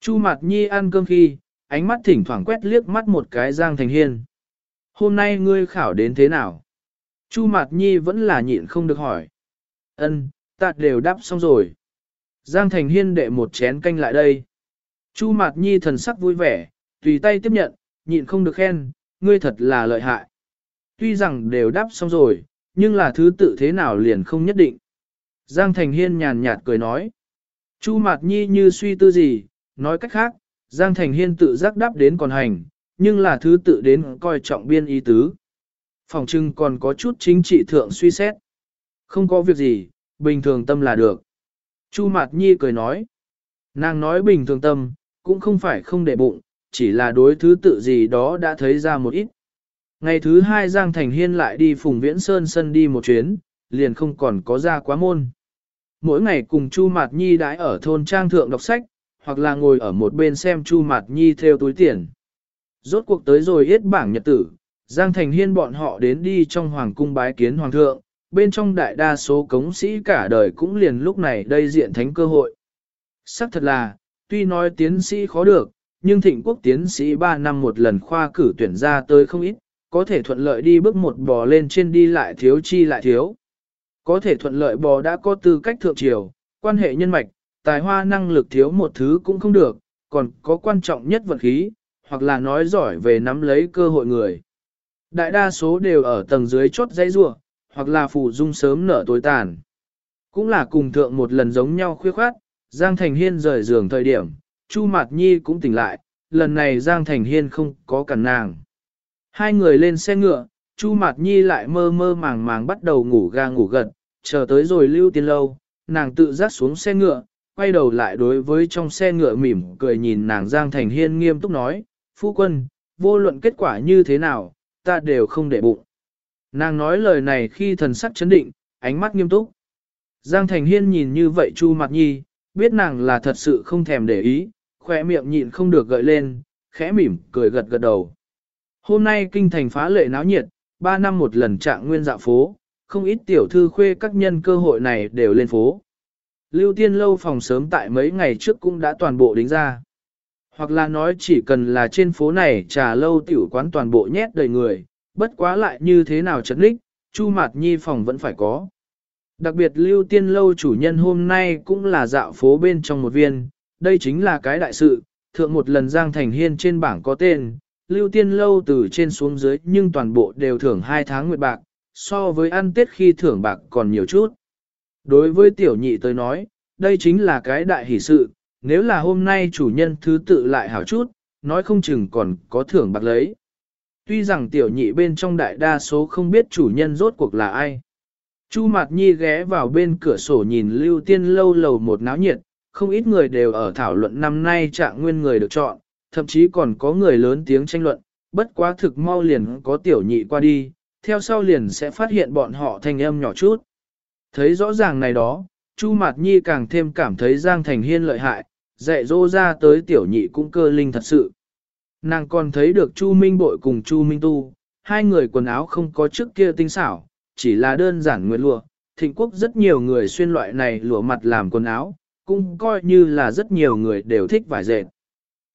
Chu Mạt Nhi ăn cơm khi, ánh mắt thỉnh thoảng quét liếc mắt một cái Giang Thành Hiên. Hôm nay ngươi khảo đến thế nào? Chu Mạt Nhi vẫn là nhịn không được hỏi. Ân, ta đều đáp xong rồi. Giang Thành Hiên đệ một chén canh lại đây. Chu Mạt Nhi thần sắc vui vẻ, tùy tay tiếp nhận, nhịn không được khen, ngươi thật là lợi hại. Tuy rằng đều đáp xong rồi, nhưng là thứ tự thế nào liền không nhất định. Giang Thành Hiên nhàn nhạt cười nói. Chu Mạt Nhi như suy tư gì, nói cách khác, Giang Thành Hiên tự giác đáp đến còn hành, nhưng là thứ tự đến coi trọng biên ý tứ. Phòng trưng còn có chút chính trị thượng suy xét. Không có việc gì, bình thường tâm là được. Chu Mạt Nhi cười nói. Nàng nói bình thường tâm, cũng không phải không để bụng, chỉ là đối thứ tự gì đó đã thấy ra một ít. Ngày thứ hai Giang Thành Hiên lại đi Phùng Viễn Sơn sân đi một chuyến, liền không còn có ra quá môn. Mỗi ngày cùng Chu Mạt Nhi đãi ở thôn trang thượng đọc sách, hoặc là ngồi ở một bên xem Chu Mạt Nhi theo túi tiền. Rốt cuộc tới rồi hết bảng nhật tử, Giang Thành Hiên bọn họ đến đi trong hoàng cung bái kiến hoàng thượng, bên trong đại đa số cống sĩ cả đời cũng liền lúc này đây diện thánh cơ hội. Sắc thật là, tuy nói tiến sĩ khó được, nhưng thịnh quốc tiến sĩ 3 năm một lần khoa cử tuyển ra tới không ít, có thể thuận lợi đi bước một bò lên trên đi lại thiếu chi lại thiếu. Có thể thuận lợi bò đã có tư cách thượng triều, quan hệ nhân mạch, tài hoa năng lực thiếu một thứ cũng không được, còn có quan trọng nhất vận khí, hoặc là nói giỏi về nắm lấy cơ hội người. Đại đa số đều ở tầng dưới chốt dãy rua, hoặc là phụ dung sớm nở tối tàn. Cũng là cùng thượng một lần giống nhau khuyết khoát, Giang Thành Hiên rời giường thời điểm, Chu Mạt Nhi cũng tỉnh lại, lần này Giang Thành Hiên không có cản nàng. Hai người lên xe ngựa, Chu Mạt Nhi lại mơ mơ màng màng bắt đầu ngủ ga ngủ gật, chờ tới rồi lưu tiên lâu, nàng tự giác xuống xe ngựa, quay đầu lại đối với trong xe ngựa mỉm cười nhìn nàng Giang Thành Hiên nghiêm túc nói, Phu quân, vô luận kết quả như thế nào, ta đều không để bụng. Nàng nói lời này khi thần sắc chấn định, ánh mắt nghiêm túc. Giang Thành Hiên nhìn như vậy Chu Mạt Nhi, biết nàng là thật sự không thèm để ý, khỏe miệng nhịn không được gợi lên, khẽ mỉm, cười gật gật đầu. Hôm nay kinh thành phá lệ náo nhiệt, ba năm một lần trạng nguyên dạo phố, không ít tiểu thư khuê các nhân cơ hội này đều lên phố. Lưu tiên lâu phòng sớm tại mấy ngày trước cũng đã toàn bộ đính ra. Hoặc là nói chỉ cần là trên phố này trà lâu tiểu quán toàn bộ nhét đầy người, bất quá lại như thế nào chấn lích, Chu Mạt Nhi phòng vẫn phải có. Đặc biệt lưu tiên lâu chủ nhân hôm nay cũng là dạo phố bên trong một viên, đây chính là cái đại sự, thượng một lần Giang Thành Hiên trên bảng có tên, lưu tiên lâu từ trên xuống dưới nhưng toàn bộ đều thưởng hai tháng nguyệt bạc, so với ăn tết khi thưởng bạc còn nhiều chút. Đối với tiểu nhị tới nói, đây chính là cái đại hỷ sự, nếu là hôm nay chủ nhân thứ tự lại hảo chút, nói không chừng còn có thưởng bạc lấy. Tuy rằng tiểu nhị bên trong đại đa số không biết chủ nhân rốt cuộc là ai. Chu Mạt Nhi ghé vào bên cửa sổ nhìn lưu tiên lâu lầu một náo nhiệt, không ít người đều ở thảo luận năm nay trạng nguyên người được chọn, thậm chí còn có người lớn tiếng tranh luận, bất quá thực mau liền có tiểu nhị qua đi, theo sau liền sẽ phát hiện bọn họ thanh âm nhỏ chút. Thấy rõ ràng này đó, Chu Mạt Nhi càng thêm cảm thấy Giang Thành Hiên lợi hại, dạy dỗ ra tới tiểu nhị cũng cơ linh thật sự. Nàng còn thấy được Chu Minh Bội cùng Chu Minh Tu, hai người quần áo không có trước kia tinh xảo, chỉ là đơn giản nguyện lụa. Thịnh quốc rất nhiều người xuyên loại này lụa mặt làm quần áo, cũng coi như là rất nhiều người đều thích vải dệt.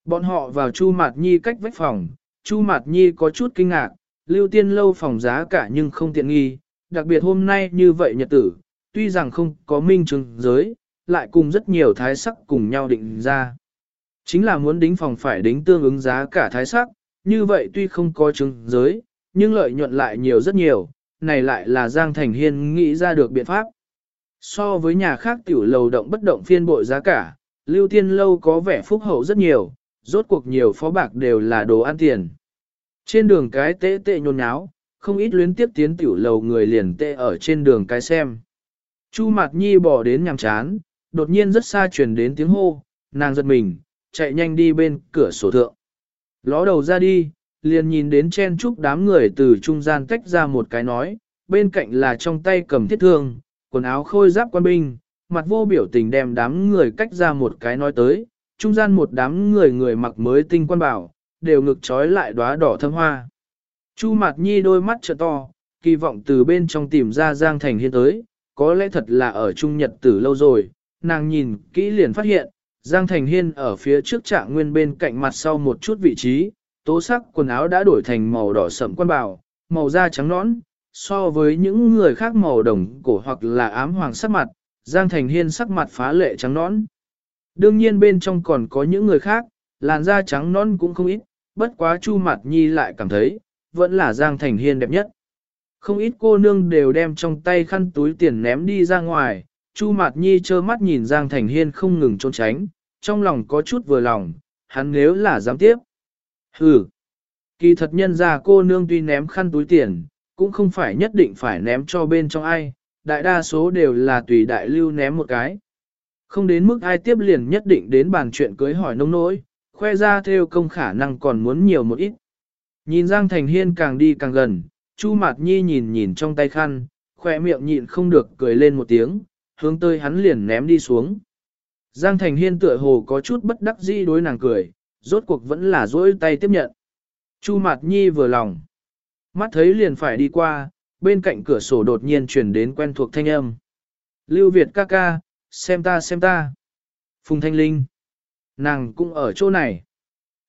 Bọn họ vào Chu Mạt Nhi cách vách phòng, Chu Mạt Nhi có chút kinh ngạc, lưu tiên lâu phòng giá cả nhưng không tiện nghi, đặc biệt hôm nay như vậy nhật tử, tuy rằng không có minh chứng giới, lại cùng rất nhiều thái sắc cùng nhau định ra. Chính là muốn đính phòng phải đính tương ứng giá cả thái sắc, như vậy tuy không có chứng giới, nhưng lợi nhuận lại nhiều rất nhiều, này lại là Giang Thành Hiên nghĩ ra được biện pháp. So với nhà khác tiểu lầu động bất động phiên bội giá cả, lưu tiên lâu có vẻ phúc hậu rất nhiều, rốt cuộc nhiều phó bạc đều là đồ ăn tiền. Trên đường cái tệ tệ nhôn nháo, không ít luyến tiếp tiến tiểu lầu người liền tệ ở trên đường cái xem. Chu Mạt Nhi bỏ đến nhằm chán, đột nhiên rất xa truyền đến tiếng hô, nàng giật mình, chạy nhanh đi bên cửa sổ thượng. Ló đầu ra đi, liền nhìn đến chen chúc đám người từ trung gian tách ra một cái nói, bên cạnh là trong tay cầm thiết thương, quần áo khôi giáp quan binh, mặt vô biểu tình đem đám người cách ra một cái nói tới, trung gian một đám người người mặc mới tinh quan bảo, đều ngực trói lại đóa đỏ thâm hoa. Chu Mạt Nhi đôi mắt trợ to, kỳ vọng từ bên trong tìm ra Giang Thành Hiên tới, có lẽ thật là ở Trung Nhật tử lâu rồi, nàng nhìn kỹ liền phát hiện, Giang Thành Hiên ở phía trước trạng nguyên bên cạnh mặt sau một chút vị trí, tố sắc quần áo đã đổi thành màu đỏ sẫm quan bào, màu da trắng nõn, so với những người khác màu đồng cổ hoặc là ám hoàng sắc mặt, Giang Thành Hiên sắc mặt phá lệ trắng nõn. Đương nhiên bên trong còn có những người khác, làn da trắng non cũng không ít, bất quá Chu Mạt Nhi lại cảm thấy, vẫn là Giang Thành Hiên đẹp nhất. Không ít cô nương đều đem trong tay khăn túi tiền ném đi ra ngoài, Chu Mạt Nhi trơ mắt nhìn Giang Thành Hiên không ngừng trốn tránh, trong lòng có chút vừa lòng, hắn nếu là dám tiếp. Hừ, kỳ thật nhân ra cô nương tuy ném khăn túi tiền, cũng không phải nhất định phải ném cho bên trong ai, đại đa số đều là tùy đại lưu ném một cái. Không đến mức ai tiếp liền nhất định đến bàn chuyện cưới hỏi nông nỗi, khoe ra theo công khả năng còn muốn nhiều một ít. Nhìn Giang Thành Hiên càng đi càng gần, Chu Mạt Nhi nhìn nhìn trong tay khăn, khoe miệng nhịn không được cười lên một tiếng, hướng tới hắn liền ném đi xuống. Giang Thành Hiên tựa hồ có chút bất đắc dĩ đối nàng cười, rốt cuộc vẫn là dỗi tay tiếp nhận. Chu Mạt Nhi vừa lòng. Mắt thấy liền phải đi qua, bên cạnh cửa sổ đột nhiên truyền đến quen thuộc thanh âm. Lưu Việt ca ca, xem ta xem ta. Phùng Thanh Linh. Nàng cũng ở chỗ này.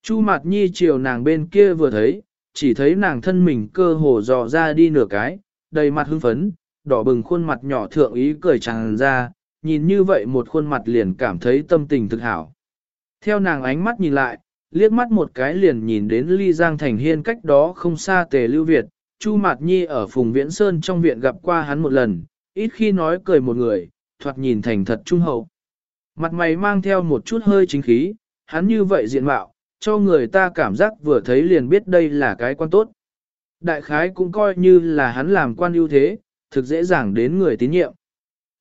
Chu Mạt Nhi chiều nàng bên kia vừa thấy, chỉ thấy nàng thân mình cơ hồ dò ra đi nửa cái, đầy mặt hưng phấn, đỏ bừng khuôn mặt nhỏ thượng ý cười tràn ra, nhìn như vậy một khuôn mặt liền cảm thấy tâm tình thực hảo. Theo nàng ánh mắt nhìn lại, liếc mắt một cái liền nhìn đến ly giang thành hiên cách đó không xa tề lưu Việt, Chu Mạt Nhi ở Phùng Viễn Sơn trong viện gặp qua hắn một lần, ít khi nói cười một người, thoạt nhìn thành thật trung hậu. Mặt mày mang theo một chút hơi chính khí, hắn như vậy diện mạo, cho người ta cảm giác vừa thấy liền biết đây là cái quan tốt. Đại khái cũng coi như là hắn làm quan ưu thế, thực dễ dàng đến người tín nhiệm.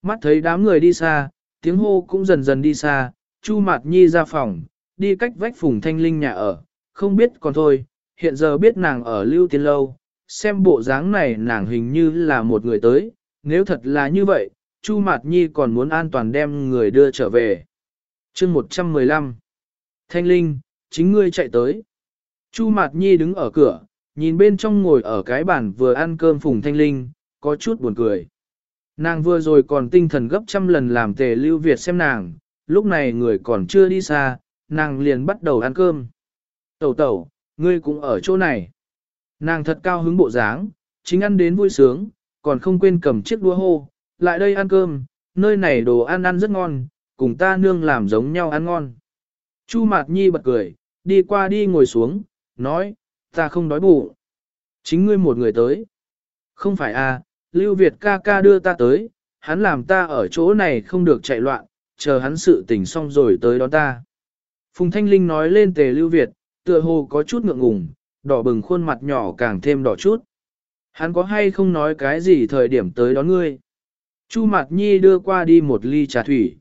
Mắt thấy đám người đi xa, tiếng hô cũng dần dần đi xa, Chu Mạt Nhi ra phòng, đi cách vách Phùng Thanh Linh nhà ở, không biết còn thôi, hiện giờ biết nàng ở Lưu Tiên Lâu, xem bộ dáng này nàng hình như là một người tới, nếu thật là như vậy, Chu Mạt Nhi còn muốn an toàn đem người đưa trở về. chương 115 Thanh Linh, chính ngươi chạy tới. Chu Mạt Nhi đứng ở cửa, nhìn bên trong ngồi ở cái bàn vừa ăn cơm Phùng Thanh Linh, có chút buồn cười. Nàng vừa rồi còn tinh thần gấp trăm lần làm tề lưu Việt xem nàng, lúc này người còn chưa đi xa, nàng liền bắt đầu ăn cơm. Tẩu tẩu, ngươi cũng ở chỗ này. Nàng thật cao hứng bộ dáng, chính ăn đến vui sướng, còn không quên cầm chiếc đũa hô, lại đây ăn cơm, nơi này đồ ăn ăn rất ngon, cùng ta nương làm giống nhau ăn ngon. Chu Mạt Nhi bật cười, đi qua đi ngồi xuống, nói, ta không đói bụng. Chính ngươi một người tới. Không phải à, Lưu Việt ca ca đưa ta tới, hắn làm ta ở chỗ này không được chạy loạn, chờ hắn sự tỉnh xong rồi tới đón ta. Phùng Thanh Linh nói lên tề Lưu Việt, tựa hồ có chút ngượng ngùng, đỏ bừng khuôn mặt nhỏ càng thêm đỏ chút. Hắn có hay không nói cái gì thời điểm tới đón ngươi? Chu Mạt Nhi đưa qua đi một ly trà thủy.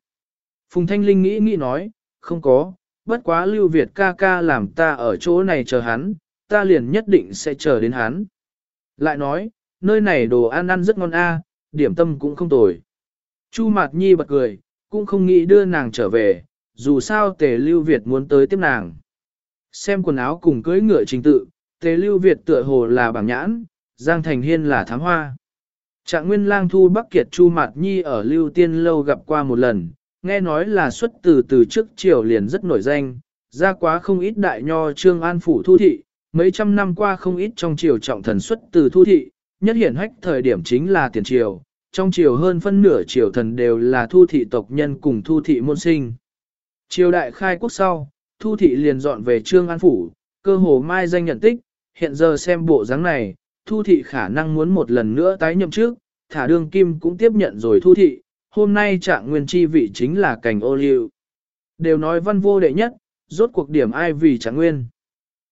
Phùng Thanh Linh nghĩ nghĩ nói, không có, bất quá Lưu Việt ca ca làm ta ở chỗ này chờ hắn, ta liền nhất định sẽ chờ đến hắn. Lại nói, nơi này đồ ăn ăn rất ngon a, điểm tâm cũng không tồi. Chu Mạt Nhi bật cười, cũng không nghĩ đưa nàng trở về, dù sao Tề Lưu Việt muốn tới tiếp nàng. Xem quần áo cùng cưỡi ngựa trình tự, Tề Lưu Việt tựa hồ là bảng nhãn, Giang Thành Hiên là thám hoa. Trạng Nguyên Lang Thu Bắc Kiệt Chu Mạt Nhi ở Lưu Tiên Lâu gặp qua một lần, nghe nói là xuất từ từ trước triều liền rất nổi danh, ra quá không ít đại nho trương an phủ thu thị, mấy trăm năm qua không ít trong triều trọng thần xuất từ thu thị, nhất hiển hách thời điểm chính là tiền triều, trong triều hơn phân nửa triều thần đều là thu thị tộc nhân cùng thu thị môn sinh. Triều đại khai quốc sau, thu thị liền dọn về trương an phủ, cơ hồ mai danh nhận tích, hiện giờ xem bộ dáng này, thu thị khả năng muốn một lần nữa tái nhậm trước, thả đương kim cũng tiếp nhận rồi thu thị, hôm nay trạng nguyên chi vị chính là cảnh ô liu. Đều nói văn vô đệ nhất, Rốt cuộc điểm ai vì trạng nguyên.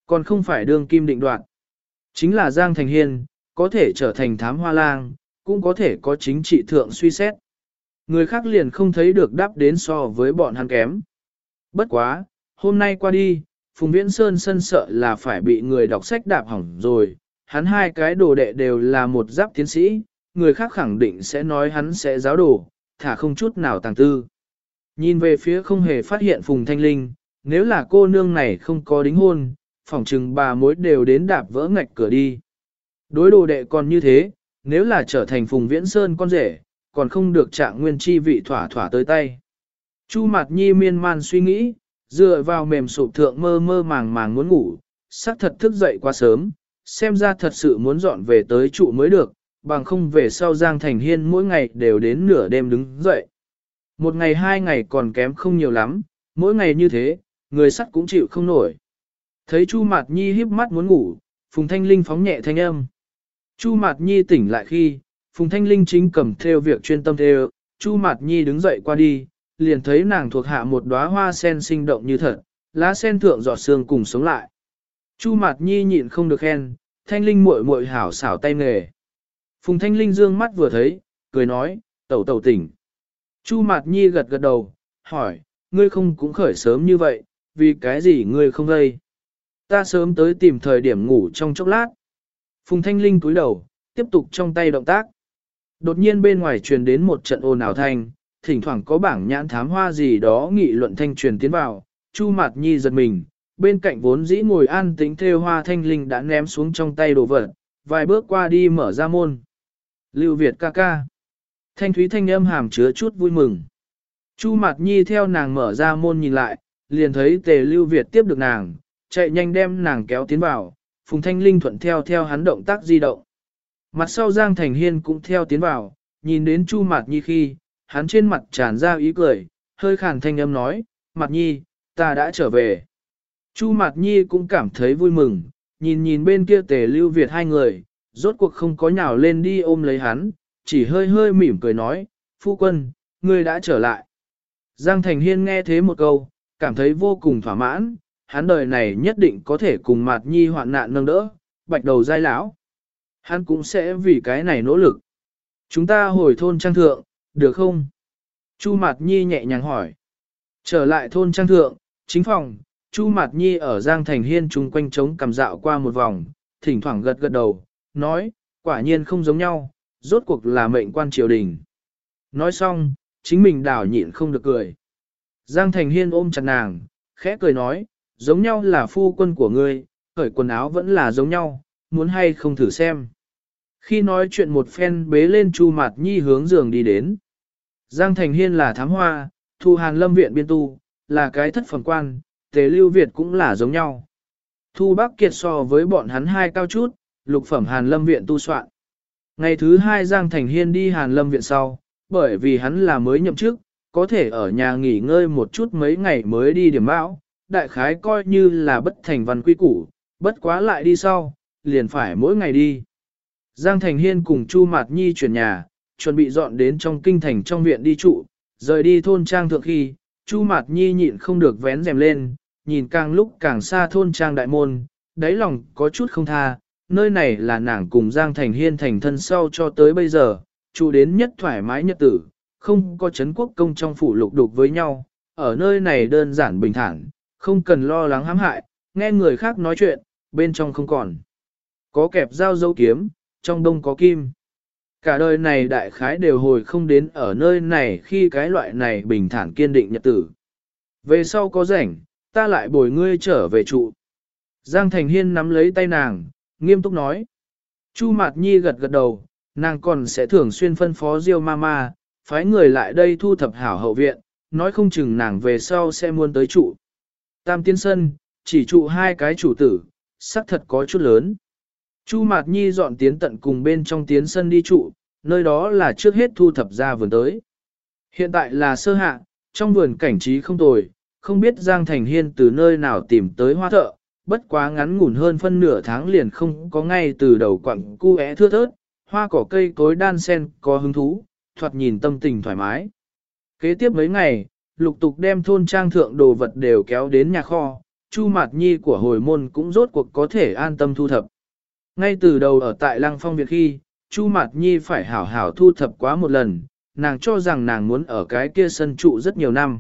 Còn không phải đương kim định đoạn. Chính là Giang Thành Hiên, có thể trở thành thám hoa lang, cũng có thể có chính trị thượng suy xét. Người khác liền không thấy được đáp đến so với bọn hắn kém. Bất quá, hôm nay qua đi, Phùng Viễn Sơn sân sợ là phải bị người đọc sách đạp hỏng rồi, hắn hai cái đồ đệ đều là một giáp tiến sĩ, người khác khẳng định sẽ nói hắn sẽ giáo đồ, thả không chút nào tàng tư. Nhìn về phía không hề phát hiện Phùng Thanh Linh, nếu là cô nương này không có đính hôn, phỏng chừng bà mối đều đến đạp vỡ ngạch cửa đi. Đối đồ đệ còn như thế, nếu là trở thành Phùng Viễn Sơn con rể, còn không được trạng nguyên chi vị thỏa thỏa tới tay. Chu Mạt Nhi miên man suy nghĩ, dựa vào mềm sụp thượng mơ mơ màng màng muốn ngủ, sắc thật thức dậy quá sớm, xem ra thật sự muốn dọn về tới trụ mới được, bằng không về sau Giang Thành Hiên mỗi ngày đều đến nửa đêm đứng dậy. Một ngày hai ngày còn kém không nhiều lắm, mỗi ngày như thế, người sắt cũng chịu không nổi. Thấy Chu Mạt Nhi híp mắt muốn ngủ, Phùng Thanh Linh phóng nhẹ thanh âm. Chu Mạt Nhi tỉnh lại khi, Phùng Thanh Linh chính cầm theo việc chuyên tâm theo, Chu Mạt Nhi đứng dậy qua đi, liền thấy nàng thuộc hạ một đóa hoa sen sinh động như thật, lá sen thượng giọt sương cùng sống lại. Chu Mạt Nhi nhịn không được khen, Thanh Linh muội muội hảo xảo tay nghề. Phùng Thanh Linh dương mắt vừa thấy, cười nói, tẩu tẩu tỉnh. Chu Mạt Nhi gật gật đầu, hỏi, ngươi không cũng khởi sớm như vậy, vì cái gì ngươi không gây? Ta sớm tới tìm thời điểm ngủ trong chốc lát. Phùng Thanh Linh cúi đầu, tiếp tục trong tay động tác. Đột nhiên bên ngoài truyền đến một trận ồn ào thanh, thỉnh thoảng có bảng nhãn thám hoa gì đó nghị luận thanh truyền tiến vào, Chu Mạt Nhi giật mình, bên cạnh vốn dĩ ngồi an tính theo hoa thanh linh đã ném xuống trong tay đồ vật, vài bước qua đi mở ra môn. Lưu Việt ca ca. Thanh thúy thanh âm hàm chứa chút vui mừng. Chu Mạt Nhi theo nàng mở ra môn nhìn lại, liền thấy tề Lưu Việt tiếp được nàng, chạy nhanh đem nàng kéo tiến vào, Phùng Thanh Linh thuận theo theo hắn động tác di động. Mặt sau Giang Thành Hiên cũng theo tiến vào, nhìn đến Chu Mạt Nhi khi, hắn trên mặt tràn ra ý cười, hơi khàn thanh âm nói, Mạt Nhi, ta đã trở về. Chu Mạt Nhi cũng cảm thấy vui mừng, nhìn nhìn bên kia tề lưu Việt hai người, rốt cuộc không có nhào lên đi ôm lấy hắn, chỉ hơi hơi mỉm cười nói, phu quân, ngươi đã trở lại. Giang Thành Hiên nghe thế một câu, cảm thấy vô cùng thỏa mãn, hắn đời này nhất định có thể cùng Mạt Nhi hoạn nạn nâng đỡ, bạch đầu dai lão. Hắn cũng sẽ vì cái này nỗ lực. Chúng ta hồi thôn trang thượng, được không? Chu Mạt Nhi nhẹ nhàng hỏi. Trở lại thôn trang thượng, chính phòng, Chu Mạt Nhi ở Giang Thành Hiên chung quanh trống cầm dạo qua một vòng, thỉnh thoảng gật gật đầu, nói, quả nhiên không giống nhau, rốt cuộc là mệnh quan triều đình. Nói xong, chính mình đảo nhịn không được cười. Giang Thành Hiên ôm chặt nàng, khẽ cười nói, giống nhau là phu quân của ngươi, khởi quần áo vẫn là giống nhau, muốn hay không thử xem. Khi nói chuyện một phen bế lên Chu Mạt Nhi hướng giường đi đến. Giang Thành Hiên là thám hoa, thu hàn lâm viện biên tu, là cái thất phẩm quan, tề lưu Việt cũng là giống nhau. Thu Bắc Kiệt so với bọn hắn hai cao chút, lục phẩm hàn lâm viện tu soạn. Ngày thứ hai Giang Thành Hiên đi hàn lâm viện sau, bởi vì hắn là mới nhậm chức, có thể ở nhà nghỉ ngơi một chút mấy ngày mới đi điểm bão, đại khái coi như là bất thành văn quy củ, bất quá lại đi sau, liền phải mỗi ngày đi. Giang Thành Hiên cùng Chu Mạt Nhi chuyển nhà, chuẩn bị dọn đến trong kinh thành trong viện đi trụ, rời đi thôn trang thượng khi, Chu Mạt Nhi nhịn không được vén rèm lên, nhìn càng lúc càng xa thôn trang đại môn, đáy lòng có chút không tha, nơi này là nàng cùng Giang Thành Hiên thành thân sau cho tới bây giờ, chu đến nhất thoải mái nhất tử, không có chấn quốc công trong phủ lục đục với nhau, ở nơi này đơn giản bình thản, không cần lo lắng hãm hại, nghe người khác nói chuyện, bên trong không còn. Có kẹp dao dấu kiếm, trong đông có kim. Cả đời này đại khái đều hồi không đến ở nơi này khi cái loại này bình thản kiên định nhật tử. Về sau có rảnh, ta lại bồi ngươi trở về trụ. Giang Thành Hiên nắm lấy tay nàng, nghiêm túc nói. Chu Mạt Nhi gật gật đầu, nàng còn sẽ thường xuyên phân phó Diêu Mama, phái người lại đây thu thập hảo hậu viện, nói không chừng nàng về sau sẽ muốn tới trụ. Tam Tiên Sân, chỉ trụ hai cái chủ tử, xác thật có chút lớn. Chu Mạt Nhi dọn tiến tận cùng bên trong tiến sân đi trụ, nơi đó là trước hết thu thập ra vườn tới. Hiện tại là sơ hạ, trong vườn cảnh trí không tồi, không biết Giang Thành Hiên từ nơi nào tìm tới hoa thợ, bất quá ngắn ngủn hơn phân nửa tháng liền không có ngay từ đầu quặng cu é thưa thớt, hoa cỏ cây cối đan sen có hứng thú, thoạt nhìn tâm tình thoải mái. Kế tiếp mấy ngày, lục tục đem thôn trang thượng đồ vật đều kéo đến nhà kho, Chu Mạt Nhi của hồi môn cũng rốt cuộc có thể an tâm thu thập. Ngay từ đầu ở tại Lăng Phong Việt khi, Chu Mạt Nhi phải hảo hảo thu thập quá một lần, nàng cho rằng nàng muốn ở cái kia sân trụ rất nhiều năm.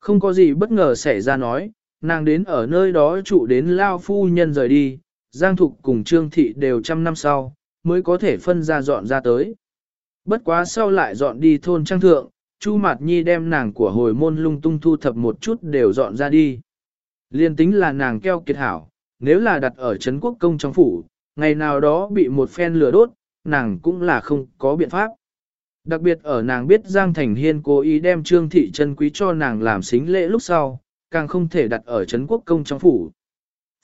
Không có gì bất ngờ xảy ra nói, nàng đến ở nơi đó trụ đến Lao Phu Nhân rời đi, Giang Thục cùng Trương Thị đều trăm năm sau, mới có thể phân ra dọn ra tới. Bất quá sau lại dọn đi thôn trang thượng, Chu Mạt Nhi đem nàng của hồi môn lung tung thu thập một chút đều dọn ra đi. Liên tính là nàng keo kiệt hảo, nếu là đặt ở Trấn Quốc Công trong phủ, ngày nào đó bị một phen lửa đốt, nàng cũng là không có biện pháp. Đặc biệt ở nàng biết Giang Thành Hiên cố ý đem Trương Thị chân quý cho nàng làm xính lễ lúc sau, càng không thể đặt ở Trấn Quốc Công trong phủ.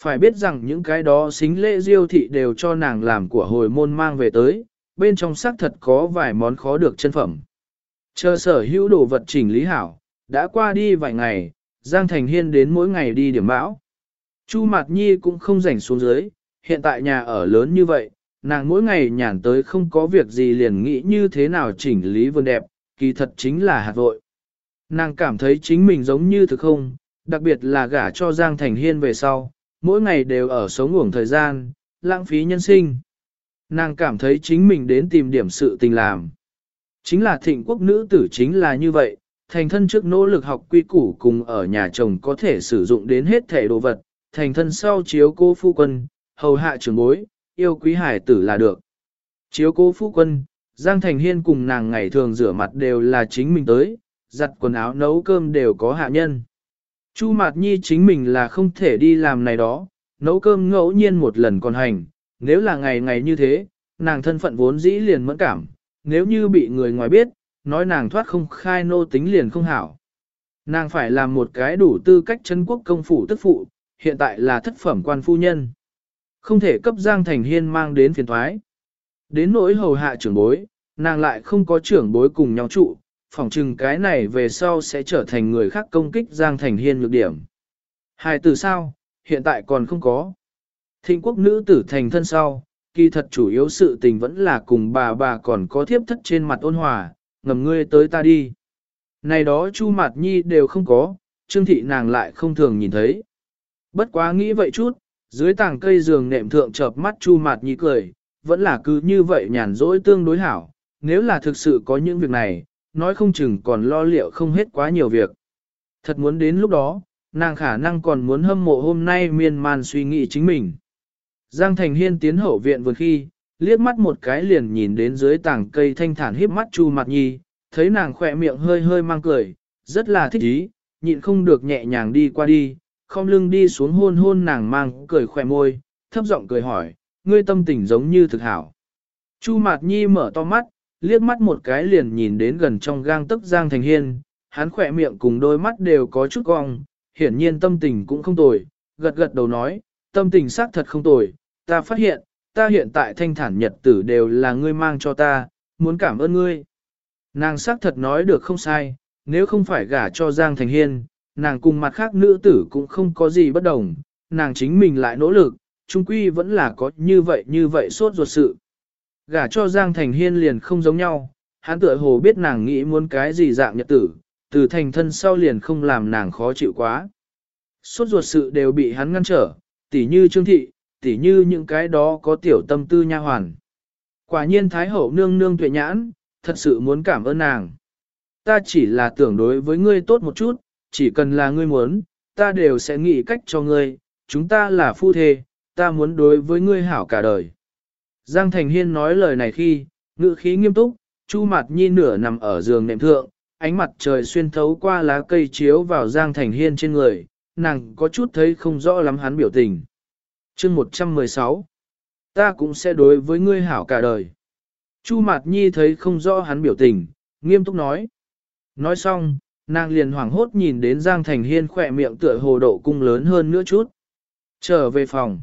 Phải biết rằng những cái đó xính lễ diêu thị đều cho nàng làm của hồi môn mang về tới, bên trong xác thật có vài món khó được chân phẩm. Chờ sở hữu đồ vật chỉnh lý hảo, đã qua đi vài ngày, Giang Thành Hiên đến mỗi ngày đi điểm bão. Chu Mạt Nhi cũng không rảnh xuống dưới, hiện tại nhà ở lớn như vậy, nàng mỗi ngày nhàn tới không có việc gì liền nghĩ như thế nào chỉnh lý vườn đẹp, kỳ thật chính là hạt vội. Nàng cảm thấy chính mình giống như thực không, đặc biệt là gả cho Giang Thành Hiên về sau, mỗi ngày đều ở sống uổng thời gian, lãng phí nhân sinh. Nàng cảm thấy chính mình đến tìm điểm sự tình làm. Chính là thịnh quốc nữ tử chính là như vậy, thành thân trước nỗ lực học quy củ cùng ở nhà chồng có thể sử dụng đến hết thể đồ vật, thành thân sau chiếu cô phu quân, hầu hạ trưởng bối, yêu quý hải tử là được. Chiếu cố phu quân, Giang Thành Hiên cùng nàng ngày thường rửa mặt đều là chính mình tới, giặt quần áo nấu cơm đều có hạ nhân. Chu Mạt Nhi chính mình là không thể đi làm này đó, nấu cơm ngẫu nhiên một lần còn hành, nếu là ngày ngày như thế, nàng thân phận vốn dĩ liền mẫn cảm, nếu như bị người ngoài biết, nói nàng thoát không khai nô tính liền không hảo. Nàng phải làm một cái đủ tư cách chân quốc công phủ tức phụ, hiện tại là thất phẩm quan phu nhân. Không thể cấp Giang Thành Hiên mang đến phiền thoái. Đến nỗi hầu hạ trưởng bối, nàng lại không có trưởng bối cùng nhau trụ, phỏng chừng cái này về sau sẽ trở thành người khác công kích Giang Thành Hiên nhược điểm. Hai từ sao, hiện tại còn không có. Thịnh quốc nữ tử thành thân sau, kỳ thật chủ yếu sự tình vẫn là cùng bà bà còn có thiếp thất trên mặt ôn hòa, ngầm ngươi tới ta đi. Này đó Chu Mạt Nhi đều không có, Trương Thị nàng lại không thường nhìn thấy. Bất quá nghĩ vậy chút, dưới tảng cây giường nệm thượng chợp mắt Chu Mạt Nhi cười, vẫn là cứ như vậy nhàn rỗi tương đối hảo, nếu là thực sự có những việc này, nói không chừng còn lo liệu không hết quá nhiều việc. Thật muốn đến lúc đó, nàng khả năng còn muốn hâm mộ hôm nay miên man suy nghĩ chính mình. Giang Thành Hiên tiến hậu viện vừa khi, liếc mắt một cái liền nhìn đến dưới tảng cây thanh thản híp mắt Chu Mạt Nhi, thấy nàng khỏe miệng hơi hơi mang cười, rất là thích ý, nhịn không được nhẹ nhàng đi qua đi, không lưng đi xuống hôn hôn nàng mang cười khỏe môi, thấp giọng cười hỏi, ngươi tâm tình giống như thực hảo. Chu Mạt Nhi mở to mắt, liếc mắt một cái liền nhìn đến gần trong gang tức Giang Thành Hiên, hắn khỏe miệng cùng đôi mắt đều có chút cong, hiển nhiên tâm tình cũng không tồi, gật gật đầu nói, tâm tình xác thật không tồi, ta phát hiện, ta hiện tại thanh thản nhật tử đều là ngươi mang cho ta, muốn cảm ơn ngươi. Nàng xác thật nói được không sai, nếu không phải gả cho Giang Thành Hiên, nàng cùng mặt khác nữ tử cũng không có gì bất đồng, nàng chính mình lại nỗ lực, chung quy vẫn là có như vậy như vậy suốt ruột sự. Gả cho Giang Thành Hiên liền không giống nhau, hắn tựa hồ biết nàng nghĩ muốn cái gì dạng nhật tử, từ thành thân sau liền không làm nàng khó chịu quá. Suốt ruột sự đều bị hắn ngăn trở, tỉ như Trương Thị, tỉ như những cái đó có tiểu tâm tư nha hoàn. Quả nhiên Thái Hậu nương nương tuệ nhãn, thật sự muốn cảm ơn nàng. Ta chỉ là tưởng đối với ngươi tốt một chút, chỉ cần là ngươi muốn, ta đều sẽ nghĩ cách cho ngươi, chúng ta là phu thê, ta muốn đối với ngươi hảo cả đời. Giang Thành Hiên nói lời này khi, ngữ khí nghiêm túc, Chu Mạt Nhi nửa nằm ở giường nệm thượng, ánh mặt trời xuyên thấu qua lá cây chiếu vào Giang Thành Hiên trên người, nàng có chút thấy không rõ lắm hắn biểu tình. chương 116 Ta cũng sẽ đối với ngươi hảo cả đời. Chu Mạt Nhi thấy không rõ hắn biểu tình, nghiêm túc nói. Nói xong, nàng liền hoảng hốt nhìn đến Giang Thành Hiên khỏe miệng tựa hồ độ cung lớn hơn nữa chút. Trở về phòng.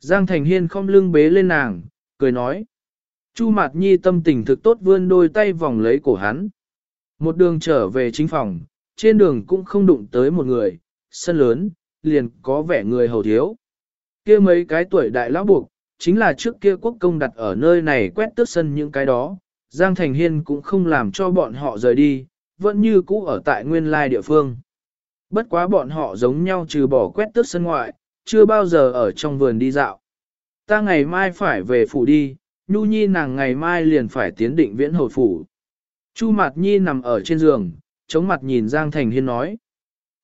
Giang Thành Hiên không lưng bế lên nàng, cười nói. Chu Mạt Nhi tâm tình thực tốt vươn đôi tay vòng lấy cổ hắn. Một đường trở về chính phòng, trên đường cũng không đụng tới một người, sân lớn, liền có vẻ người hầu thiếu. kia mấy cái tuổi đại lão buộc, chính là trước kia quốc công đặt ở nơi này quét tước sân những cái đó, Giang Thành Hiên cũng không làm cho bọn họ rời đi, vẫn như cũ ở tại nguyên lai địa phương. Bất quá bọn họ giống nhau trừ bỏ quét tước sân ngoại, chưa bao giờ ở trong vườn đi dạo. Ta ngày mai phải về phủ đi, Nhu Nhi nàng ngày mai liền phải tiến định viễn hồi phủ. Chu Mạt Nhi nằm ở trên giường, chống mặt nhìn Giang Thành Hiên nói.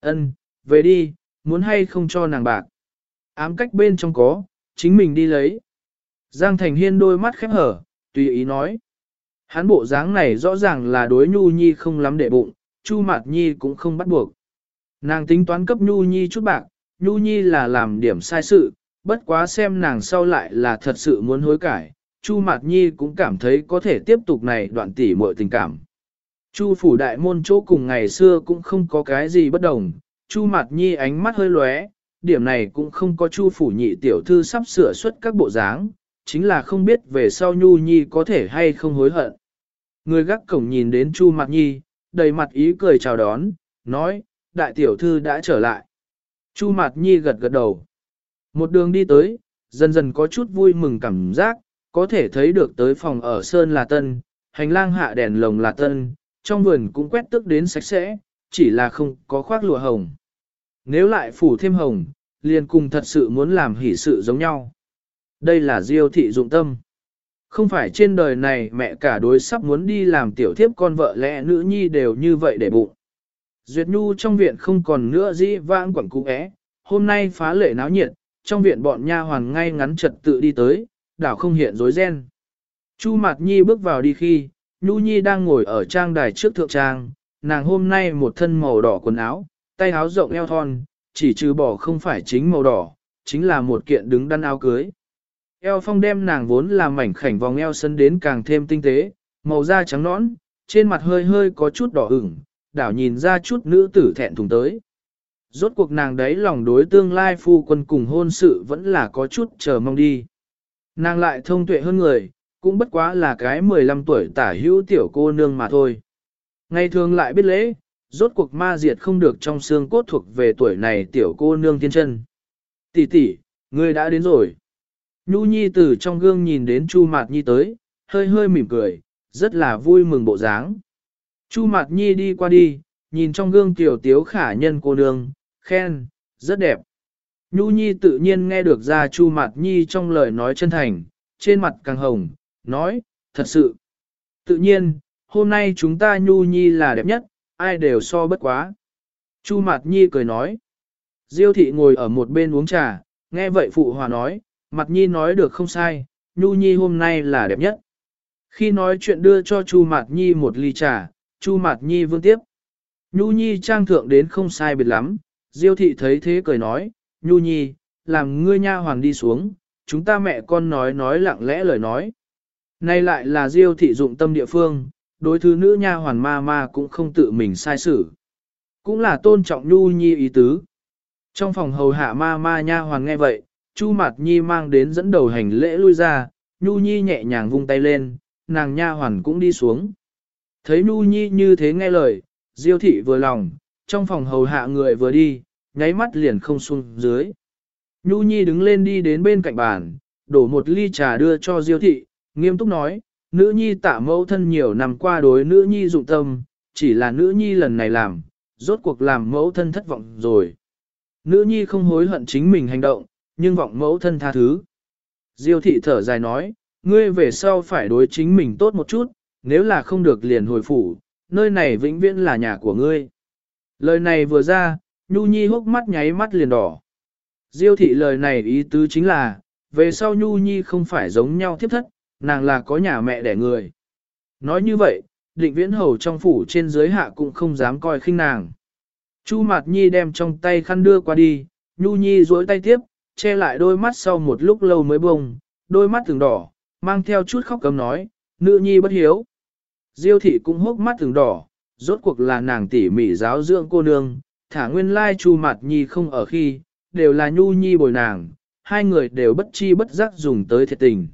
ân, về đi, muốn hay không cho nàng bạc. Ám cách bên trong có, chính mình đi lấy. Giang Thành Hiên đôi mắt khép hở, tùy ý nói. Hắn bộ dáng này rõ ràng là đối Nhu Nhi không lắm để bụng, Chu Mạt Nhi cũng không bắt buộc. Nàng tính toán cấp Nhu Nhi chút bạc, Nhu Nhi là làm điểm sai sự, bất quá xem nàng sau lại là thật sự muốn hối cải. Chu Mạt Nhi cũng cảm thấy có thể tiếp tục này đoạn tỉ muội tình cảm. Chu phủ đại môn chỗ cùng ngày xưa cũng không có cái gì bất đồng, Chu Mạt Nhi ánh mắt hơi lóe, điểm này cũng không có Chu phủ nhị tiểu thư sắp sửa xuất các bộ dáng, chính là không biết về sau Nhu Nhi có thể hay không hối hận. Người gác cổng nhìn đến Chu Mạt Nhi, đầy mặt ý cười chào đón, nói, đại tiểu thư đã trở lại. Chu Mạt Nhi gật gật đầu. Một đường đi tới, dần dần có chút vui mừng cảm giác, có thể thấy được tới phòng ở Sơn là Tân, hành lang hạ đèn lồng là Tân, trong vườn cũng quét tức đến sạch sẽ, chỉ là không có khoác lụa hồng. Nếu lại phủ thêm hồng, liền cùng thật sự muốn làm hỷ sự giống nhau. Đây là diêu thị dụng tâm. Không phải trên đời này mẹ cả đối sắp muốn đi làm tiểu thiếp con vợ lẽ nữ nhi đều như vậy để bụng. Duyệt Nhu trong viện không còn nữa dĩ vãng quẩn cú é, hôm nay phá lệ náo nhiệt, trong viện bọn nha hoàn ngay ngắn trật tự đi tới, đảo không hiện rối ren. Chu Mạt Nhi bước vào đi khi, Nhu Nhi đang ngồi ở trang đài trước thượng trang, nàng hôm nay một thân màu đỏ quần áo, tay áo rộng eo thon, chỉ trừ bỏ không phải chính màu đỏ, chính là một kiện đứng đăn áo cưới. Eo phong đem nàng vốn làm mảnh khảnh vòng eo sân đến càng thêm tinh tế, màu da trắng nõn, trên mặt hơi hơi có chút đỏ ửng, đảo nhìn ra chút nữ tử thẹn thùng tới. Rốt cuộc nàng đấy lòng đối tương lai phu quân cùng hôn sự vẫn là có chút chờ mong đi. Nàng lại thông tuệ hơn người, cũng bất quá là cái 15 tuổi tả hữu tiểu cô nương mà thôi. Ngày thường lại biết lễ, rốt cuộc ma diệt không được trong xương cốt thuộc về tuổi này tiểu cô nương tiên chân. Tỷ tỷ, ngươi đã đến rồi. Nhu Nhi từ trong gương nhìn đến Chu Mạt Nhi tới, hơi hơi mỉm cười, rất là vui mừng bộ dáng. Chu Mạt Nhi đi qua đi, nhìn trong gương tiểu tiếu khả nhân cô nương, khen, rất đẹp. Nhu Nhi tự nhiên nghe được ra Chu Mạt Nhi trong lời nói chân thành, trên mặt càng hồng, nói, thật sự. Tự nhiên, hôm nay chúng ta Nhu Nhi là đẹp nhất, ai đều so bất quá. Chu Mạt Nhi cười nói. Diêu thị ngồi ở một bên uống trà, nghe vậy phụ hòa nói, Mặt Nhi nói được không sai, Nhu Nhi hôm nay là đẹp nhất. Khi nói chuyện đưa cho Chu Mạt Nhi một ly trà, Chu Mạt Nhi vương tiếp. Nhu Nhi trang thượng đến không sai biệt lắm, Diêu thị thấy thế cười nói, Nhu Nhi, làm ngươi nha hoàng đi xuống, chúng ta mẹ con nói nói lặng lẽ lời nói. Nay lại là Diêu thị dụng tâm địa phương, đối thứ nữ nha hoàn ma ma cũng không tự mình sai xử. Cũng là tôn trọng Nhu Nhi ý tứ. Trong phòng hầu hạ ma ma nha hoàn nghe vậy, Chu Mạt Nhi mang đến dẫn đầu hành lễ lui ra, Nhu Nhi nhẹ nhàng vung tay lên, nàng nha hoàn cũng đi xuống. Thấy Nhu Nhi như thế nghe lời, Diêu thị vừa lòng, trong phòng hầu hạ người vừa đi, nháy mắt liền không xuống dưới. Nhu Nhi đứng lên đi đến bên cạnh bàn, đổ một ly trà đưa cho Diêu thị, nghiêm túc nói, nữ nhi tạ mẫu thân nhiều năm qua đối nữ nhi dụng tâm, chỉ là nữ nhi lần này làm, rốt cuộc làm mẫu thân thất vọng rồi. Nữ nhi không hối hận chính mình hành động, nhưng vọng mẫu thân tha thứ. Diêu thị thở dài nói, ngươi về sau phải đối chính mình tốt một chút, nếu là không được liền hồi phủ, nơi này vĩnh viễn là nhà của ngươi. Lời này vừa ra, Nhu Nhi hốc mắt nháy mắt liền đỏ. Diêu thị lời này ý tứ chính là, về sau Nhu Nhi không phải giống nhau tiếp thất, nàng là có nhà mẹ đẻ người. Nói như vậy, định viễn hầu trong phủ trên dưới hạ cũng không dám coi khinh nàng. Chu Mạt Nhi đem trong tay khăn đưa qua đi, Nhu Nhi duỗi tay tiếp, che lại đôi mắt sau một lúc lâu mới bông, đôi mắt từng đỏ, mang theo chút khóc cầm nói, nữ nhi bất hiếu. Diêu thị cũng hốc mắt từng đỏ, rốt cuộc là nàng tỉ mỉ giáo dưỡng cô nương, thả nguyên lai chu mặt nhi không ở khi, đều là nhu nhi bồi nàng, hai người đều bất chi bất giác dùng tới thiệt tình.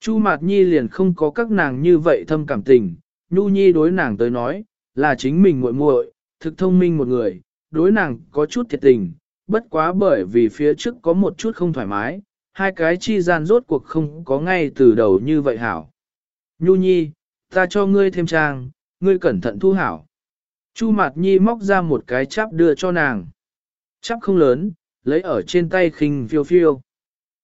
Chu Mạt Nhi liền không có các nàng như vậy thâm cảm tình, Nhu Nhi đối nàng tới nói, là chính mình muội muội, thực thông minh một người, đối nàng có chút thiệt tình, bất quá bởi vì phía trước có một chút không thoải mái, hai cái chi gian rốt cuộc không có ngay từ đầu như vậy hảo. Nhu nhi, ta cho ngươi thêm trang, ngươi cẩn thận thu hảo. Chu Mạt Nhi móc ra một cái cháp đưa cho nàng. Cháp không lớn, lấy ở trên tay khinh phiêu phiêu.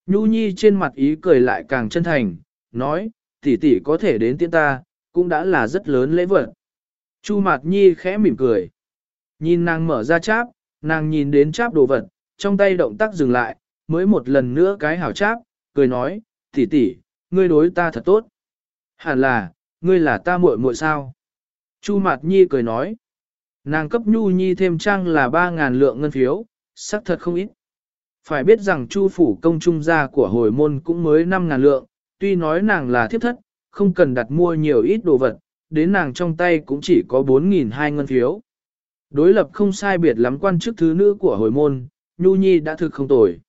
Nhu Nhi trên mặt ý cười lại càng chân thành, nói, tỷ tỷ có thể đến tiễn ta, cũng đã là rất lớn lễ vật. Chu Mạt Nhi khẽ mỉm cười. Nhìn nàng mở ra cháp, nàng nhìn đến cháp đồ vật, trong tay động tác dừng lại, mới một lần nữa cái hảo cháp, cười nói, tỷ tỷ, ngươi đối ta thật tốt. Hẳn là, ngươi là ta muội muội sao? Chu Mạt Nhi cười nói, nàng cấp Nhu Nhi thêm trang là 3.000 lượng ngân phiếu, sắc thật không ít. Phải biết rằng Chu phủ công trung gia của hồi môn cũng mới 5.000 lượng, tuy nói nàng là thiếp thất, không cần đặt mua nhiều ít đồ vật, đến nàng trong tay cũng chỉ có 4.200 ngân phiếu. Đối lập không sai biệt lắm quan chức thứ nữ của hồi môn, Nhu Nhi đã thực không tồi.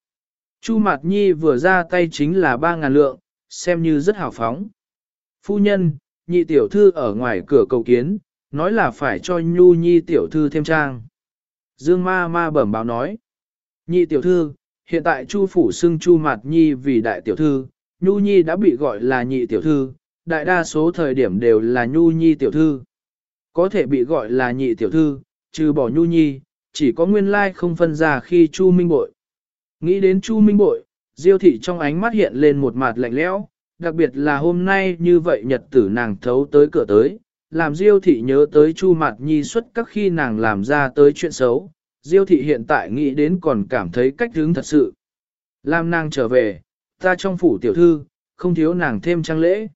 Chu Mạt Nhi vừa ra tay chính là 3.000 lượng, xem như rất hào phóng. Phu nhân, nhị tiểu thư ở ngoài cửa cầu kiến, nói là phải cho Nhu Nhi tiểu thư thêm trang. Dương ma ma bẩm báo nói. Nhị tiểu thư, hiện tại Chu phủ xưng Chu Mạt Nhi vì đại tiểu thư, Nhu Nhi đã bị gọi là nhị tiểu thư, đại đa số thời điểm đều là Nhu Nhi tiểu thư. Có thể bị gọi là nhị tiểu thư, trừ bỏ Nhu Nhi, chỉ có nguyên lai không phân ra khi Chu Minh Bội. Nghĩ đến Chu Minh Bội, Diêu thị trong ánh mắt hiện lên một mặt lạnh lẽo, đặc biệt là hôm nay như vậy nhật tử nàng thấu tới cửa tới, làm Diêu thị nhớ tới Chu Mạt Nhi xuất các khi nàng làm ra tới chuyện xấu. Diêu thị hiện tại nghĩ đến còn cảm thấy cách hướng thật sự. Làm nàng trở về, ta trong phủ tiểu thư, không thiếu nàng thêm trang lễ.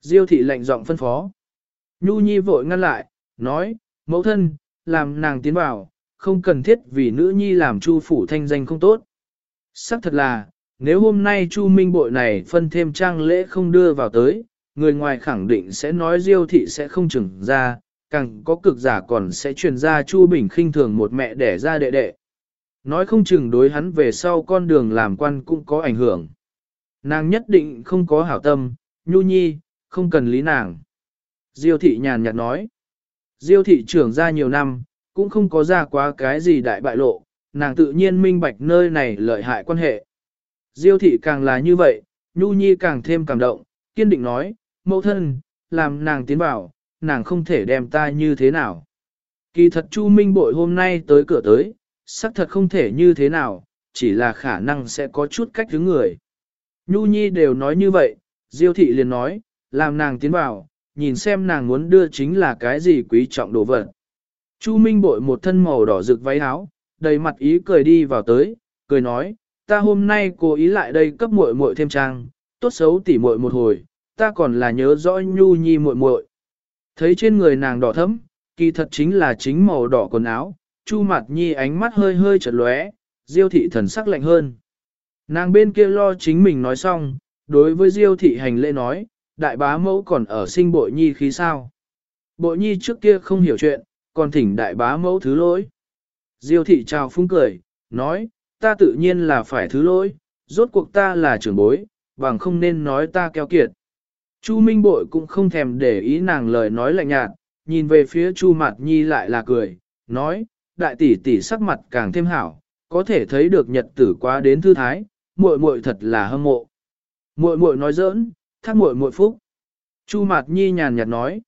Diêu thị lạnh giọng phân phó. Nhu Nhi vội ngăn lại, nói, mẫu thân, làm nàng tiến vào, không cần thiết vì nữ nhi làm chu phủ thanh danh không tốt. Sắc thật là, nếu hôm nay chu minh bội này phân thêm trang lễ không đưa vào tới, người ngoài khẳng định sẽ nói diêu thị sẽ không chừng ra, càng có cực giả còn sẽ truyền ra chu bình khinh thường một mẹ đẻ ra đệ đệ. Nói không chừng đối hắn về sau con đường làm quan cũng có ảnh hưởng. Nàng nhất định không có hảo tâm, nhu nhi, không cần lý nàng. Diêu thị nhàn nhạt nói. Diêu thị trưởng ra nhiều năm, cũng không có ra quá cái gì đại bại lộ, nàng tự nhiên minh bạch nơi này lợi hại quan hệ. Diêu thị càng là như vậy, Nhu Nhi càng thêm cảm động, kiên định nói, mẫu thân, làm nàng tiến vào, nàng không thể đem ta như thế nào. Kỳ thật Chu Minh bội hôm nay tới cửa tới, xác thật không thể như thế nào, chỉ là khả năng sẽ có chút cách thứ người. Nhu Nhi đều nói như vậy, Diêu thị liền nói, làm nàng tiến vào, nhìn xem nàng muốn đưa chính là cái gì quý trọng đồ vật. Chu Minh bội một thân màu đỏ rực váy áo, đầy mặt ý cười đi vào tới, cười nói, ta hôm nay cố ý lại đây cấp muội muội thêm trang, tốt xấu tỉ muội một hồi, ta còn là nhớ rõ nhu nhi muội muội. Thấy trên người nàng đỏ thẫm, kỳ thật chính là chính màu đỏ quần áo, Chu Mạt Nhi ánh mắt hơi hơi chợt lóe, Diêu thị thần sắc lạnh hơn. Nàng bên kia lo chính mình nói xong, đối với Diêu thị hành lễ nói, đại bá mẫu còn ở sinh bội nhi khí sao. Bội nhi trước kia không hiểu chuyện, còn thỉnh đại bá mẫu thứ lỗi. Diêu thị trao phúng cười, nói, ta tự nhiên là phải thứ lỗi, rốt cuộc ta là trưởng bối, bằng không nên nói ta keo kiệt. Chu Minh Bội cũng không thèm để ý nàng lời nói lạnh nhạt, nhìn về phía Chu Mạt Nhi lại là cười, nói, đại tỷ tỷ sắc mặt càng thêm hảo, có thể thấy được nhật tử quá đến thư thái, muội muội thật là hâm mộ. Muội muội nói giỡn, thác muội muội phúc. Chu Mạt Nhi nhàn nhạt nói,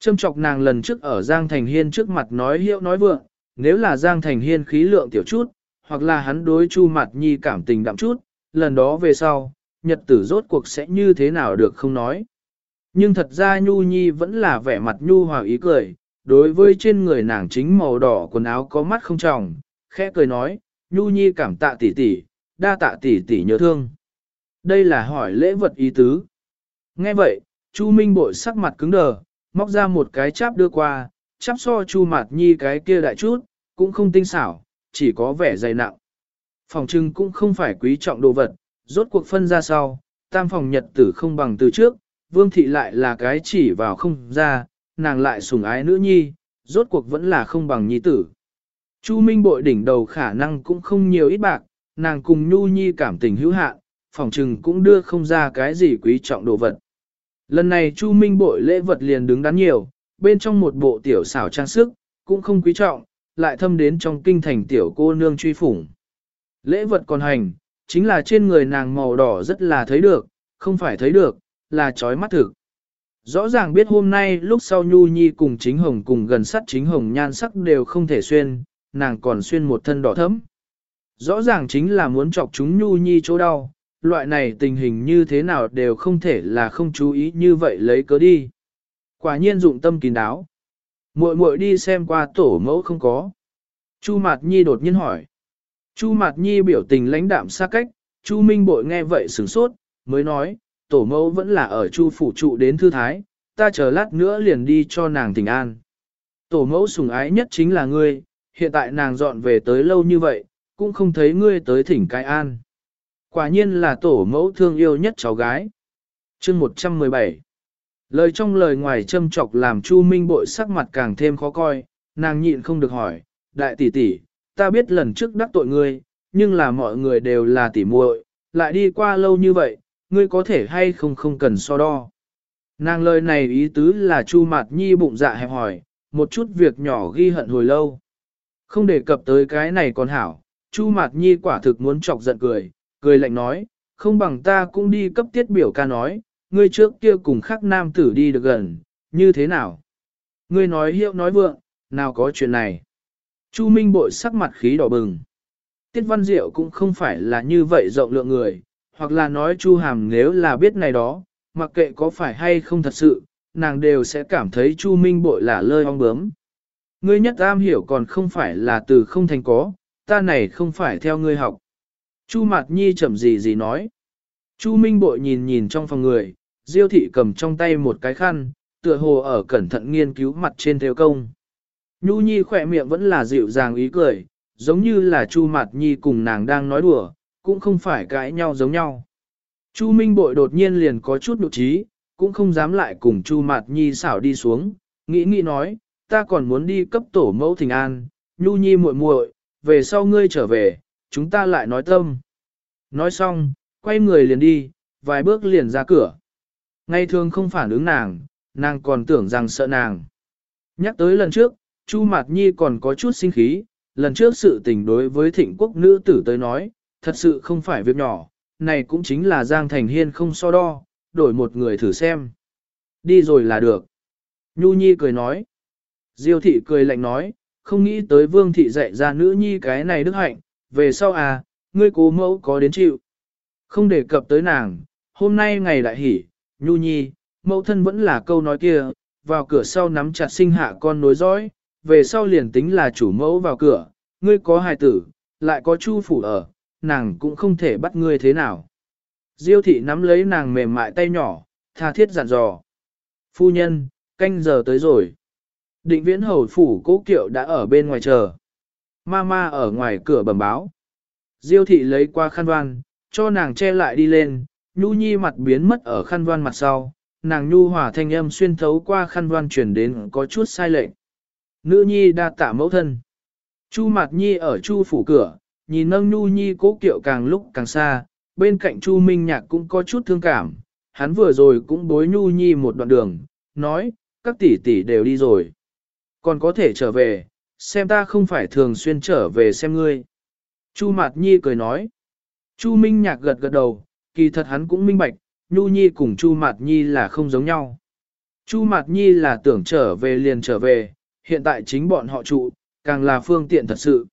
Châm chọc nàng lần trước ở Giang Thành Hiên trước mặt nói hiệu nói vượng, nếu là Giang Thành Hiên khí lượng tiểu chút, hoặc là hắn đối Chu Mạt Nhi cảm tình đậm chút, lần đó về sau, nhật tử rốt cuộc sẽ như thế nào được không nói. Nhưng thật ra Nhu Nhi vẫn là vẻ mặt Nhu hòa ý cười, đối với trên người nàng chính màu đỏ quần áo có mắt không tròng, khẽ cười nói, Nhu Nhi cảm tạ tỷ tỷ, đa tạ tỷ tỷ nhớ thương. Đây là hỏi lễ vật ý tứ. Nghe vậy, Chu Minh bội sắc mặt cứng đờ, móc ra một cái cháp đưa qua, cháp so chu mạt nhi cái kia đại chút, cũng không tinh xảo, chỉ có vẻ dày nặng. Phòng trưng cũng không phải quý trọng đồ vật, rốt cuộc phân ra sau, tam phòng nhật tử không bằng từ trước, vương thị lại là cái chỉ vào không ra, nàng lại sủng ái nữ nhi, rốt cuộc vẫn là không bằng nhi tử. Chu Minh bội đỉnh đầu khả năng cũng không nhiều ít bạc, nàng cùng Nhu Nhi cảm tình hữu hạn, phòng trừng cũng đưa không ra cái gì quý trọng đồ vật. Lần này Chu Minh bội lễ vật liền đứng đắn nhiều, bên trong một bộ tiểu xảo trang sức, cũng không quý trọng, lại thâm đến trong kinh thành tiểu cô nương truy phủng. Lễ vật còn hành, chính là trên người nàng màu đỏ rất là thấy được, không phải thấy được, là trói mắt thực. Rõ ràng biết hôm nay lúc sau Nhu Nhi cùng chính hồng cùng gần sát chính hồng nhan sắc đều không thể xuyên, nàng còn xuyên một thân đỏ thẫm. Rõ ràng chính là muốn chọc chúng Nhu Nhi chỗ đau, loại này tình hình như thế nào đều không thể là không chú ý như vậy lấy cớ đi. Quả nhiên dụng tâm kín đáo. Muội muội đi xem qua tổ mẫu không có. Chu Mạt Nhi đột nhiên hỏi. Chu Mạt Nhi biểu tình lãnh đạm xa cách, Chu Minh Bội nghe vậy sửng sốt, mới nói, tổ mẫu vẫn là ở Chu phủ trụ đến thư thái, ta chờ lát nữa liền đi cho nàng tình an. Tổ mẫu sủng ái nhất chính là ngươi, hiện tại nàng dọn về tới lâu như vậy, cũng không thấy ngươi tới thỉnh cái an. Quả nhiên là tổ mẫu thương yêu nhất cháu gái. chương 117 Lời trong lời ngoài châm chọc làm Chu Minh Bội sắc mặt càng thêm khó coi, nàng nhịn không được hỏi, đại tỷ tỷ, ta biết lần trước đắc tội ngươi, nhưng là mọi người đều là tỷ muội, lại đi qua lâu như vậy, ngươi có thể hay không không cần so đo. Nàng lời này ý tứ là Chu Mạt Nhi bụng dạ hẹp hỏi, một chút việc nhỏ ghi hận hồi lâu. Không đề cập tới cái này còn hảo, Chu Mạt Nhi quả thực muốn chọc giận cười, cười lạnh nói, không bằng ta cũng đi cấp tiết biểu ca nói, ngươi trước kia cùng khắc nam tử đi được gần, như thế nào? Ngươi nói hiệu nói vượng, nào có chuyện này? Chu Minh bội sắc mặt khí đỏ bừng. Tiết Văn Diệu cũng không phải là như vậy rộng lượng người, hoặc là nói Chu Hàm nếu là biết này đó, mặc kệ có phải hay không thật sự, nàng đều sẽ cảm thấy Chu Minh bội là lơi ong bướm. Ngươi nhất am hiểu còn không phải là từ không thành có, ta này không phải theo ngươi học. Chu Mạt Nhi chậm gì gì nói. Chu Minh bội nhìn nhìn trong phòng người, Diêu thị cầm trong tay một cái khăn, tựa hồ ở cẩn thận nghiên cứu mặt trên theo công. Nhu Nhi khỏe miệng vẫn là dịu dàng ý cười, giống như là Chu Mạt Nhi cùng nàng đang nói đùa, cũng không phải cãi nhau giống nhau. Chu Minh Bội đột nhiên liền có chút nụ trí, cũng không dám lại cùng Chu Mạt Nhi xảo đi xuống, nghĩ nghĩ nói, ta còn muốn đi cấp tổ mẫu thình an, Nhu Nhi muội muội, về sau ngươi trở về, chúng ta lại nói tâm. Nói xong, quay người liền đi, vài bước liền ra cửa. Ngày thường không phản ứng nàng, nàng còn tưởng rằng sợ nàng. Nhắc tới lần trước, Chu Mạt Nhi còn có chút sinh khí, lần trước sự tình đối với thịnh quốc nữ tử tới nói, thật sự không phải việc nhỏ, này cũng chính là Giang Thành Hiên không so đo, đổi một người thử xem. Đi rồi là được. Nhu Nhi cười nói. Diêu thị cười lạnh nói, không nghĩ tới vương thị dạy ra nữ nhi cái này đức hạnh, về sau à, ngươi cố mẫu có đến chịu. Không đề cập tới nàng, hôm nay ngày đại hỉ, Nhu Nhi, mẫu thân vẫn là câu nói kia, vào cửa sau nắm chặt sinh hạ con nối dõi, về sau liền tính là chủ mẫu vào cửa, ngươi có hài tử, lại có chu phủ ở, nàng cũng không thể bắt ngươi thế nào. Diêu thị nắm lấy nàng mềm mại tay nhỏ, tha thiết dặn dò. Phu nhân, canh giờ tới rồi. Định viễn hầu phủ cố kiệu đã ở bên ngoài chờ. Mama ở ngoài cửa bẩm báo. Diêu thị lấy qua khăn văn, cho nàng che lại đi lên, nhu nhi mặt biến mất ở khăn văn mặt sau, nàng nhu hòa thanh âm xuyên thấu qua khăn văn chuyển đến có chút sai lệch. Nữ nhi đa tạ mẫu thân. Chu mặt nhi ở chu phủ cửa, nhìn nâng nhu nhi cố kiệu càng lúc càng xa, bên cạnh chu minh nhạc cũng có chút thương cảm, hắn vừa rồi cũng bối nhu nhi một đoạn đường, nói, các tỷ tỷ đều đi rồi. Còn có thể trở về, xem ta không phải thường xuyên trở về xem ngươi. Chu Mạt Nhi cười nói. Chu Minh Nhạc gật gật đầu, kỳ thật hắn cũng minh bạch, Nhu Nhi cùng Chu Mạt Nhi là không giống nhau. Chu Mạt Nhi là tưởng trở về liền trở về, hiện tại chính bọn họ trụ, càng là phương tiện thật sự.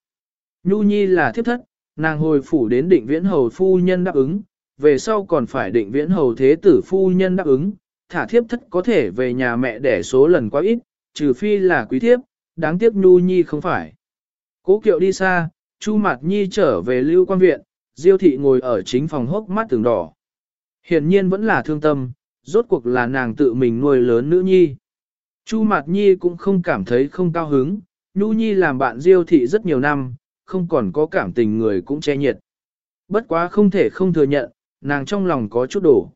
Nhu Nhi là thiếp thất, nàng hồi phủ đến định viễn hầu phu nhân đáp ứng, về sau còn phải định viễn hầu thế tử phu nhân đáp ứng, thả thiếp thất có thể về nhà mẹ đẻ số lần quá ít, trừ phi là quý thiếp, đáng tiếc Nhu Nhi không phải. Cố kiệu đi xa, Chu Mạt Nhi trở về lưu quan viện, Diêu thị ngồi ở chính phòng hốc mắt từng đỏ. Hiển nhiên vẫn là thương tâm, rốt cuộc là nàng tự mình nuôi lớn nữ nhi. Chu Mạt Nhi cũng không cảm thấy không cao hứng, Nhu Nhi làm bạn Diêu thị rất nhiều năm, không còn có cảm tình người cũng che nhiệt. Bất quá không thể không thừa nhận, nàng trong lòng có chút đổ.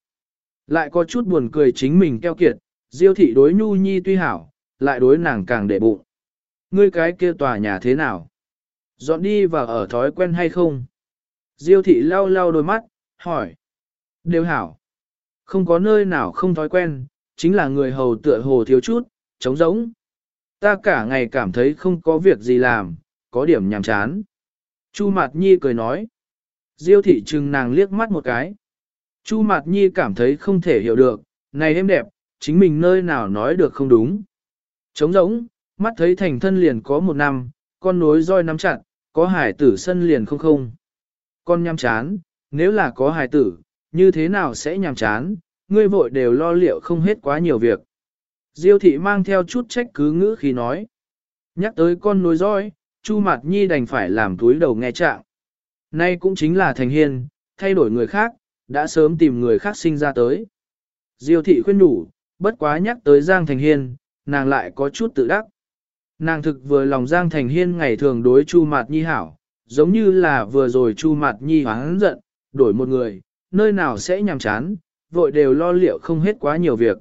Lại có chút buồn cười chính mình keo kiệt, Diêu thị đối Nhu Nhi tuy hảo, lại đối nàng càng để bụng. Ngươi cái kia tòa nhà thế nào? Dọn đi và ở thói quen hay không? Diêu thị lau lau đôi mắt, hỏi. Đều hảo. Không có nơi nào không thói quen, chính là người hầu tựa hồ thiếu chút, trống rỗng. Ta cả ngày cảm thấy không có việc gì làm, có điểm nhàm chán. Chu Mạt Nhi cười nói. Diêu thị trừng nàng liếc mắt một cái. Chu Mạt Nhi cảm thấy không thể hiểu được, này em đẹp, chính mình nơi nào nói được không đúng. Trống rỗng, mắt thấy thành thân liền có một năm, con nối roi nắm chặt, có hải tử sân liền không không. Con nhằm chán, nếu là có hải tử, như thế nào sẽ nhằm chán, ngươi vội đều lo liệu không hết quá nhiều việc. Diêu thị mang theo chút trách cứ ngữ khi nói. Nhắc tới con nối roi, Chu Mạt Nhi đành phải làm túi đầu nghe trạng. Nay cũng chính là thành hiên, thay đổi người khác, đã sớm tìm người khác sinh ra tới. Diêu thị khuyên đủ, bất quá nhắc tới Giang Thành Hiên, nàng lại có chút tự đắc. Nàng thực vừa lòng Giang Thành Hiên ngày thường đối Chu Mạt Nhi hảo, giống như là vừa rồi Chu Mạt Nhi hoáng giận, đổi một người, nơi nào sẽ nhàm chán, vội đều lo liệu không hết quá nhiều việc.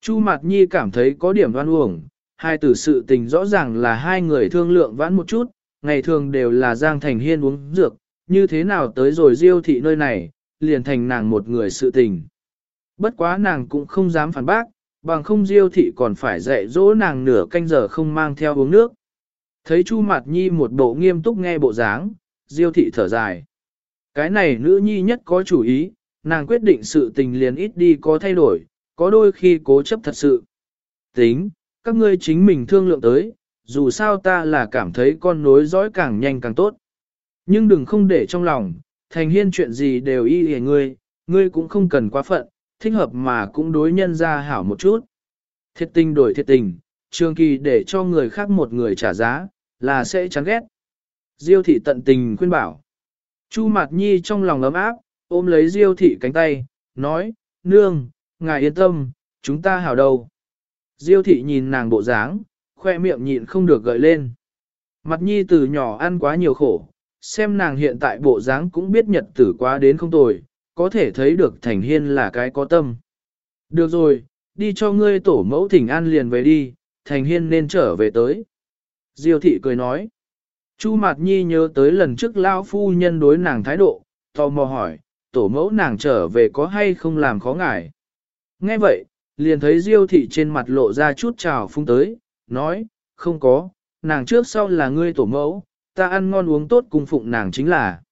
Chu Mạt Nhi cảm thấy có điểm đoan uổng, hai tử sự tình rõ ràng là hai người thương lượng vãn một chút, ngày thường đều là Giang Thành Hiên uống dược, như thế nào tới rồi diêu thị nơi này, liền thành nàng một người sự tình. Bất quá nàng cũng không dám phản bác, bằng không diêu thị còn phải dạy dỗ nàng nửa canh giờ không mang theo uống nước. Thấy Chu Mạt Nhi một bộ nghiêm túc nghe bộ dáng, diêu thị thở dài. Cái này nữ nhi nhất có chủ ý, nàng quyết định sự tình liền ít đi có thay đổi, có đôi khi cố chấp thật sự. Tính, các ngươi chính mình thương lượng tới, dù sao ta là cảm thấy con nối dõi càng nhanh càng tốt. Nhưng đừng không để trong lòng, thành hiên chuyện gì đều y hề ngươi, ngươi cũng không cần quá phận, thích hợp mà cũng đối nhân ra hảo một chút. Thiệt tình đổi thiệt tình, trường kỳ để cho người khác một người trả giá, là sẽ chán ghét. Diêu thị tận tình khuyên bảo. Chu Mạt Nhi trong lòng ấm áp, ôm lấy Diêu thị cánh tay, nói, nương, ngài yên tâm, chúng ta hảo đâu. Diêu thị nhìn nàng bộ dáng, khoe miệng nhịn không được gợi lên. Mặt Nhi từ nhỏ ăn quá nhiều khổ, xem nàng hiện tại bộ dáng cũng biết nhật tử quá đến không tồi, có thể thấy được thành hiên là cái có tâm. Được rồi, đi cho ngươi tổ mẫu thỉnh an liền về đi, thành hiên nên trở về tới. Diêu thị cười nói. Chu Mạt Nhi nhớ tới lần trước lao phu nhân đối nàng thái độ, tò mò hỏi, tổ mẫu nàng trở về có hay không làm khó ngại. Nghe vậy, liền thấy Diêu thị trên mặt lộ ra chút trào phung tới, nói, không có, nàng trước sau là ngươi tổ mẫu, ta ăn ngon uống tốt cùng phụng nàng chính là.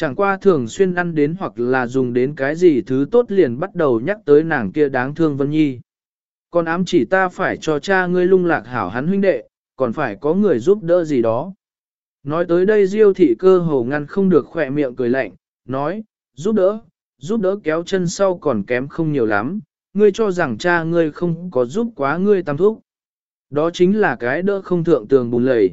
Chẳng qua thường xuyên ăn đến hoặc là dùng đến cái gì thứ tốt liền bắt đầu nhắc tới nàng kia đáng thương Vân Nhi. Còn ám chỉ ta phải cho cha ngươi lung lạc hảo hắn huynh đệ, còn phải có người giúp đỡ gì đó. Nói tới đây Diêu thị cơ hồ ngăn không được khỏe miệng cười lạnh, nói, giúp đỡ, giúp đỡ kéo chân sau còn kém không nhiều lắm, ngươi cho rằng cha ngươi không có giúp quá ngươi tam thúc. Đó chính là cái đỡ không thượng tường bùn lầy.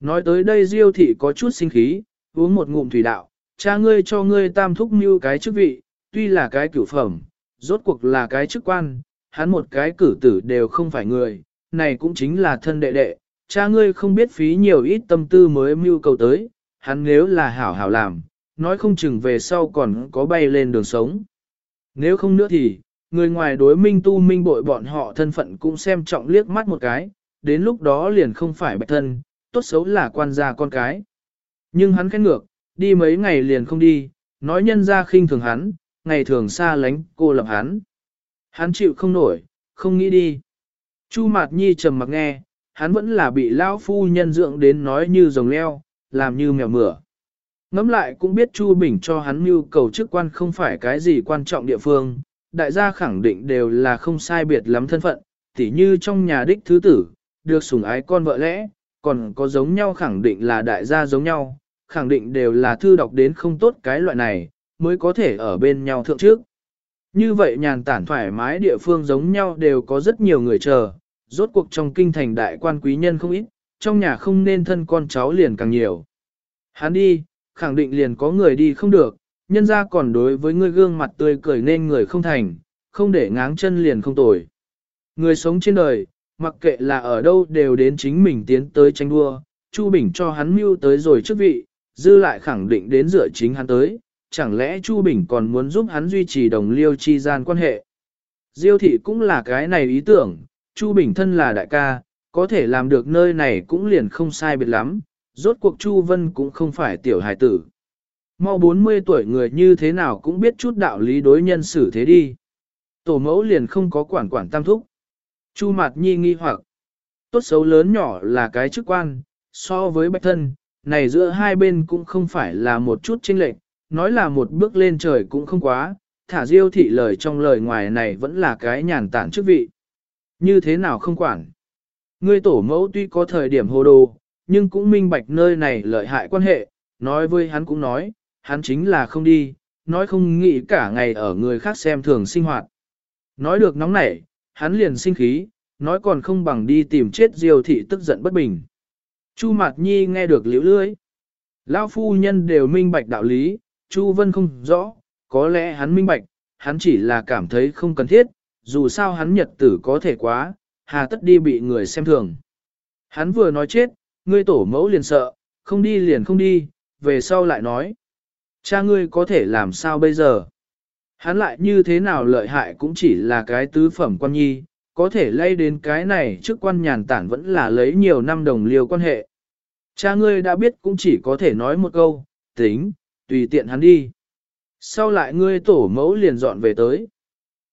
Nói tới đây Diêu thị có chút sinh khí, uống một ngụm thủy đạo, cha ngươi cho ngươi tam thúc mưu cái chức vị, tuy là cái cửu phẩm, rốt cuộc là cái chức quan, hắn một cái cử tử đều không phải người, này cũng chính là thân đệ đệ, cha ngươi không biết phí nhiều ít tâm tư mới mưu cầu tới, hắn nếu là hảo hảo làm, nói không chừng về sau còn có bay lên đường sống. Nếu không nữa thì, người ngoài đối minh tu minh bội bọn họ thân phận cũng xem trọng liếc mắt một cái, đến lúc đó liền không phải bạch thân, tốt xấu là quan gia con cái. Nhưng hắn khét ngược, đi mấy ngày liền không đi, nói nhân ra khinh thường hắn, ngày thường xa lánh cô lập hắn. Hắn chịu không nổi, không nghĩ đi. Chu Mạt Nhi trầm mặc nghe, hắn vẫn là bị lão phu nhân dưỡng đến nói như rồng leo, làm như mèo mửa. Ngắm lại cũng biết Chu Bình cho hắn mưu cầu chức quan không phải cái gì quan trọng địa phương, đại gia khẳng định đều là không sai biệt lắm thân phận, tỉ như trong nhà đích thứ tử, được sủng ái con vợ lẽ, còn có giống nhau khẳng định là đại gia giống nhau, khẳng định đều là thư đọc đến không tốt cái loại này, mới có thể ở bên nhau thượng trước. Như vậy nhàn tản thoải mái địa phương giống nhau đều có rất nhiều người chờ, rốt cuộc trong kinh thành đại quan quý nhân không ít, trong nhà không nên thân con cháu liền càng nhiều. Hắn đi, khẳng định liền có người đi không được, nhân ra còn đối với người gương mặt tươi cười nên người không thành, không để ngáng chân liền không tồi. Người sống trên đời, mặc kệ là ở đâu đều đến chính mình tiến tới tranh đua, Chu Bình cho hắn mưu tới rồi chức vị, dư lại khẳng định đến dựa chính hắn tới, chẳng lẽ Chu Bình còn muốn giúp hắn duy trì đồng liêu chi gian quan hệ. Diêu thị cũng là cái này ý tưởng, Chu Bình thân là đại ca, có thể làm được nơi này cũng liền không sai biệt lắm, rốt cuộc Chu Vân cũng không phải tiểu hài tử. Mau 40 tuổi người như thế nào cũng biết chút đạo lý đối nhân xử thế đi. Tổ mẫu liền không có quản quản tam thúc. Chu Mạt Nhi nghi hoặc, tốt xấu lớn nhỏ là cái chức quan, so với bạch thân, này giữa hai bên cũng không phải là một chút chênh lệch, nói là một bước lên trời cũng không quá, thả diêu thị lời trong lời ngoài này vẫn là cái nhàn tản chức vị. Như thế nào không quản. Ngươi tổ mẫu tuy có thời điểm hồ đồ, nhưng cũng minh bạch nơi này lợi hại quan hệ, nói với hắn cũng nói, hắn chính là không đi, nói không nghĩ cả ngày ở người khác xem thường sinh hoạt. Nói được nóng nảy, hắn liền sinh khí, nói còn không bằng đi tìm chết diêu thị tức giận bất bình. Chu Mạt Nhi nghe được liễu lưới. Lão phu nhân đều minh bạch đạo lý, Chu Vân không rõ, có lẽ hắn minh bạch, hắn chỉ là cảm thấy không cần thiết, dù sao hắn nhật tử có thể quá, hà tất đi bị người xem thường. Hắn vừa nói chết, ngươi tổ mẫu liền sợ, không đi liền không đi, về sau lại nói. Cha ngươi có thể làm sao bây giờ? Hắn lại như thế nào lợi hại cũng chỉ là cái tứ phẩm quan nhi, có thể lay đến cái này trước quan nhàn tản vẫn là lấy nhiều năm đồng liều quan hệ. Cha ngươi đã biết cũng chỉ có thể nói một câu, tính, tùy tiện hắn đi. Sau lại ngươi tổ mẫu liền dọn về tới.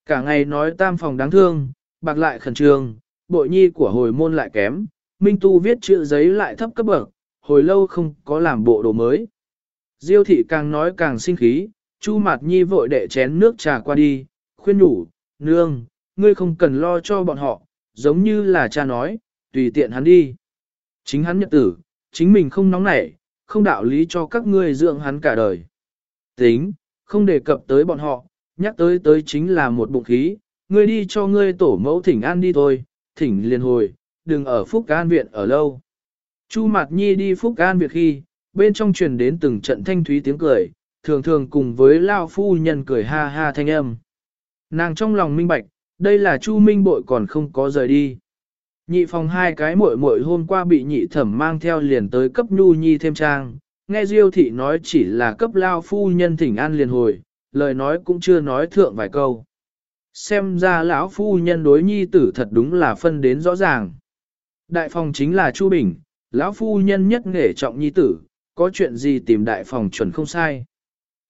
Cả ngày nói tam phòng đáng thương, bạc lại khẩn trương, bội nhi của hồi môn lại kém, Minh Tu viết chữ giấy lại thấp cấp bậc, hồi lâu không có làm bộ đồ mới. Diêu thị càng nói càng sinh khí, Chu Mạt Nhi vội đệ chén nước trà qua đi, khuyên nhủ, nương, ngươi không cần lo cho bọn họ, giống như là cha nói, tùy tiện hắn đi. Chính hắn nhận tử, chính mình không nóng nảy, không đạo lý cho các ngươi dưỡng hắn cả đời. Tính, không đề cập tới bọn họ, nhắc tới tới chính là một bụng khí, ngươi đi cho ngươi tổ mẫu thỉnh an đi thôi, thỉnh liền hồi, đừng ở Phúc An Viện ở lâu. Chu Mạt Nhi đi Phúc An Viện khi, bên trong truyền đến từng trận thanh thúy tiếng cười, thường thường cùng với Lao Phu Nhân cười ha ha thanh âm. Nàng trong lòng minh bạch, đây là Chu Minh Bội còn không có rời đi. Nhị phòng hai cái muội muội hôm qua bị nhị thẩm mang theo liền tới cấp nhu nhi thêm trang, nghe Diêu thị nói chỉ là cấp lao phu nhân thỉnh an liền hồi, lời nói cũng chưa nói thượng vài câu. Xem ra lão phu nhân đối nhi tử thật đúng là phân đến rõ ràng. Đại phòng chính là Chu Bình, lão phu nhân nhất nghề trọng nhi tử, có chuyện gì tìm đại phòng chuẩn không sai.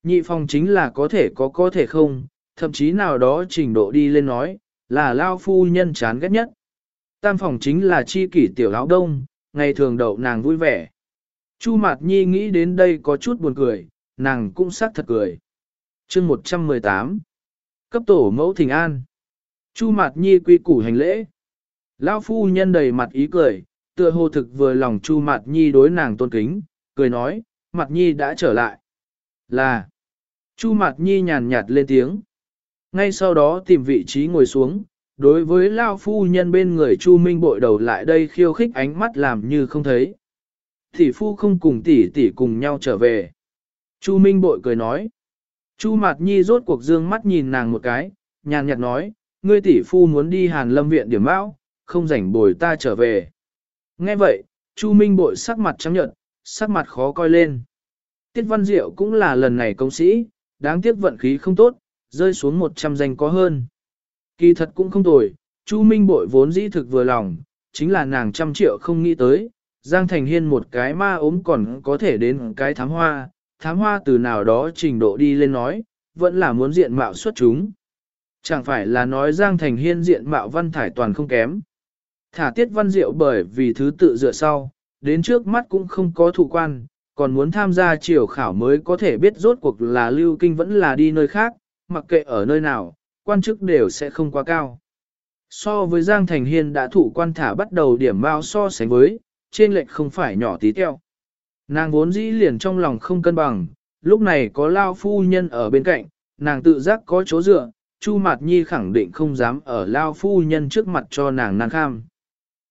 Nhị phòng chính là có thể có có thể không, thậm chí nào đó trình độ đi lên nói, là lao phu nhân chán ghét nhất. Tam phòng chính là chi kỷ tiểu áo đông, ngày thường đậu nàng vui vẻ. Chu Mạt Nhi nghĩ đến đây có chút buồn cười, nàng cũng xác thật cười. chương 118 Cấp tổ mẫu thỉnh an Chu Mạt Nhi quy củ hành lễ. Lão phu nhân đầy mặt ý cười, tựa hồ thực vừa lòng Chu Mạt Nhi đối nàng tôn kính, cười nói, Mạt Nhi đã trở lại. Là Chu Mạt Nhi nhàn nhạt lên tiếng. Ngay sau đó tìm vị trí ngồi xuống, đối với Lao phu nhân bên người Chu Minh bội đầu lại đây khiêu khích ánh mắt làm như không thấy. Tỷ phu không cùng tỷ tỷ cùng nhau trở về. Chu Minh bội cười nói. Chu Mạt Nhi rốt cuộc dương mắt nhìn nàng một cái, nhàn nhạt nói, ngươi tỷ phu muốn đi Hàn Lâm viện điểm bão, không rảnh bồi ta trở về. Nghe vậy, Chu Minh bội sắc mặt trắng nhợt, sắc mặt khó coi lên. Tiết Văn Diệu cũng là lần này công sĩ, đáng tiếc vận khí không tốt, rơi xuống 100 danh có hơn. Kỳ thật cũng không tồi, Chu Minh bội vốn dĩ thực vừa lòng, chính là nàng trăm triệu không nghĩ tới, Giang Thành Hiên một cái ma ốm còn có thể đến cái thám hoa, thám hoa từ nào đó trình độ đi lên nói, vẫn là muốn diện mạo xuất chúng. Chẳng phải là nói Giang Thành Hiên diện mạo văn thải toàn không kém. Thả tiết văn diệu bởi vì thứ tự dựa sau, đến trước mắt cũng không có thủ quan, còn muốn tham gia triều khảo mới có thể biết rốt cuộc là lưu kinh vẫn là đi nơi khác, mặc kệ ở nơi nào, quan chức đều sẽ không quá cao. So với Giang Thành Hiên đã thủ quan thả bắt đầu điểm bao so sánh với, trên lệch không phải nhỏ tí teo. Nàng vốn dĩ liền trong lòng không cân bằng, lúc này có lao phu nhân ở bên cạnh, nàng tự giác có chỗ dựa, Chu Mạt Nhi khẳng định không dám ở lao phu nhân trước mặt cho nàng nàng kham.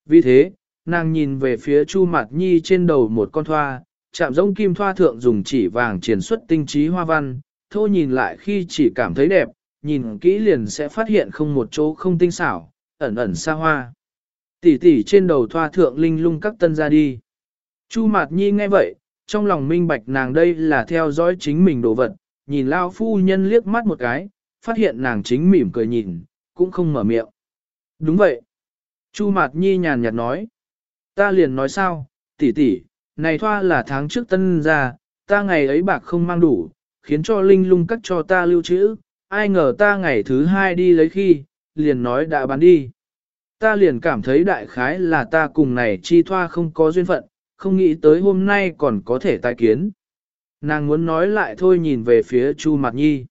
Vì thế, nàng nhìn về phía Chu Mạt Nhi trên đầu một con thoa, chạm giống kim thoa thượng dùng chỉ vàng triển xuất tinh trí hoa văn, thô nhìn lại khi chỉ cảm thấy đẹp, nhìn kỹ liền sẽ phát hiện không một chỗ không tinh xảo, ẩn ẩn xa hoa. Tỷ tỷ trên đầu thoa thượng linh lung các tân ra đi. Chu Mạt Nhi nghe vậy, trong lòng minh bạch nàng đây là theo dõi chính mình đồ vật, nhìn Lao phu nhân liếc mắt một cái, phát hiện nàng chính mỉm cười nhìn, cũng không mở miệng. Đúng vậy. Chu Mạt Nhi nhàn nhạt nói. Ta liền nói sao, tỷ tỷ, này thoa là tháng trước tân ra, ta ngày ấy bạc không mang đủ, khiến cho linh lung cắt cho ta lưu trữ, ai ngờ ta ngày thứ hai đi lấy khi, liền nói đã bán đi. Ta liền cảm thấy đại khái là ta cùng này chi thoa không có duyên phận, không nghĩ tới hôm nay còn có thể tai kiến. Nàng muốn nói lại thôi nhìn về phía Chu Mạt Nhi.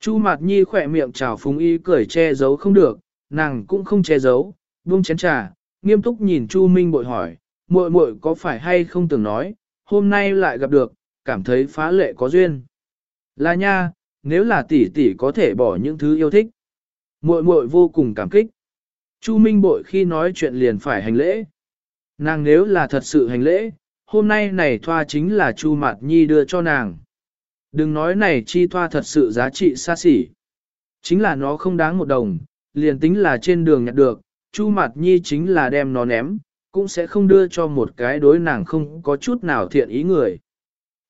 Chu Mạt Nhi khỏe miệng trào phúng y cười che giấu không được, nàng cũng không che giấu, buông chén trà, nghiêm túc nhìn Chu Minh bội hỏi, muội muội có phải hay không từng nói, hôm nay lại gặp được, cảm thấy phá lệ có duyên. Là nha, nếu là tỷ tỷ có thể bỏ những thứ yêu thích. Muội muội vô cùng cảm kích. Chu Minh bội khi nói chuyện liền phải hành lễ. Nàng nếu là thật sự hành lễ, hôm nay này thoa chính là Chu Mạt Nhi đưa cho nàng. Đừng nói này chi thoa thật sự giá trị xa xỉ. Chính là nó không đáng một đồng, liền tính là trên đường nhặt được, Chu Mạt Nhi chính là đem nó ném, cũng sẽ không đưa cho một cái đối nàng không có chút nào thiện ý người.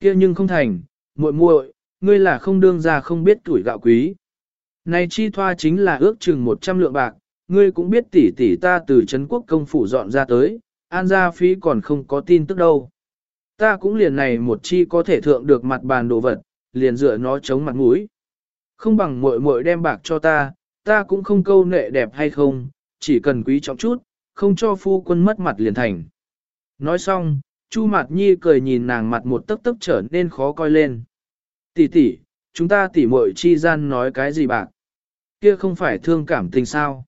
kia nhưng không thành, muội muội, ngươi là không đương ra không biết tuổi gạo quý. Này chi thoa chính là ước chừng 100 lượng bạc, ngươi cũng biết tỷ tỷ ta từ Trấn quốc công phủ dọn ra tới, an gia phí còn không có tin tức đâu. Ta cũng liền này một chi có thể thượng được mặt bàn đồ vật, liền dựa nó chống mặt mũi. Không bằng muội muội đem bạc cho ta, ta cũng không câu nệ đẹp hay không, chỉ cần quý trọng chút, không cho phu quân mất mặt liền thành. Nói xong, Chu Mạt Nhi cười nhìn nàng mặt một tấc tấc trở nên khó coi lên. Tỷ tỷ, chúng ta tỷ muội chi gian nói cái gì bạc? Kia không phải thương cảm tình sao?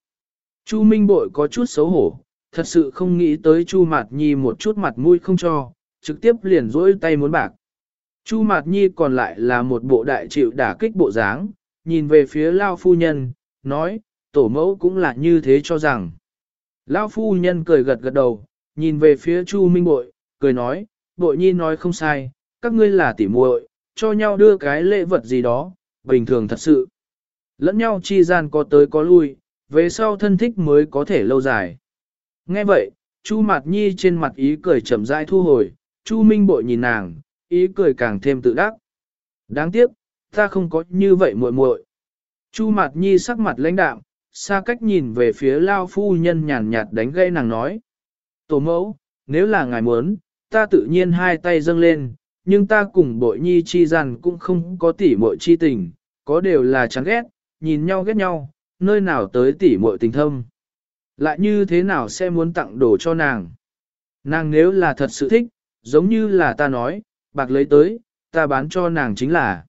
Chu Minh Bội có chút xấu hổ, thật sự không nghĩ tới Chu Mạt Nhi một chút mặt mũi không cho, trực tiếp liền rỗi tay muốn bạc. Chu Mạt Nhi còn lại là một bộ đại chịu đả kích bộ dáng, nhìn về phía Lao Phu Nhân, nói, tổ mẫu cũng là như thế cho rằng. Lao Phu Nhân cười gật gật đầu, nhìn về phía Chu Minh Bội, cười nói, Bội Nhi nói không sai, các ngươi là tỉ muội, cho nhau đưa cái lễ vật gì đó, bình thường thật sự. Lẫn nhau chi gian có tới có lui, về sau thân thích mới có thể lâu dài. Nghe vậy, Chu Mạt Nhi trên mặt ý cười chậm rãi thu hồi, Chu Minh Bội nhìn nàng, ý cười càng thêm tự đắc. Đáng tiếc, ta không có như vậy muội muội. Chu Mạt Nhi sắc mặt lãnh đạm, xa cách nhìn về phía Lao Phu Nhân nhàn nhạt đánh gây nàng nói. Tổ mẫu, nếu là ngài muốn, ta tự nhiên hai tay dâng lên, nhưng ta cùng bội nhi chi rằng cũng không có tỉ muội chi tình, có đều là chán ghét, nhìn nhau ghét nhau, nơi nào tới tỉ muội tình thâm. Lại như thế nào sẽ muốn tặng đồ cho nàng? Nàng nếu là thật sự thích, giống như là ta nói, bạc lấy tới, ta bán cho nàng chính là.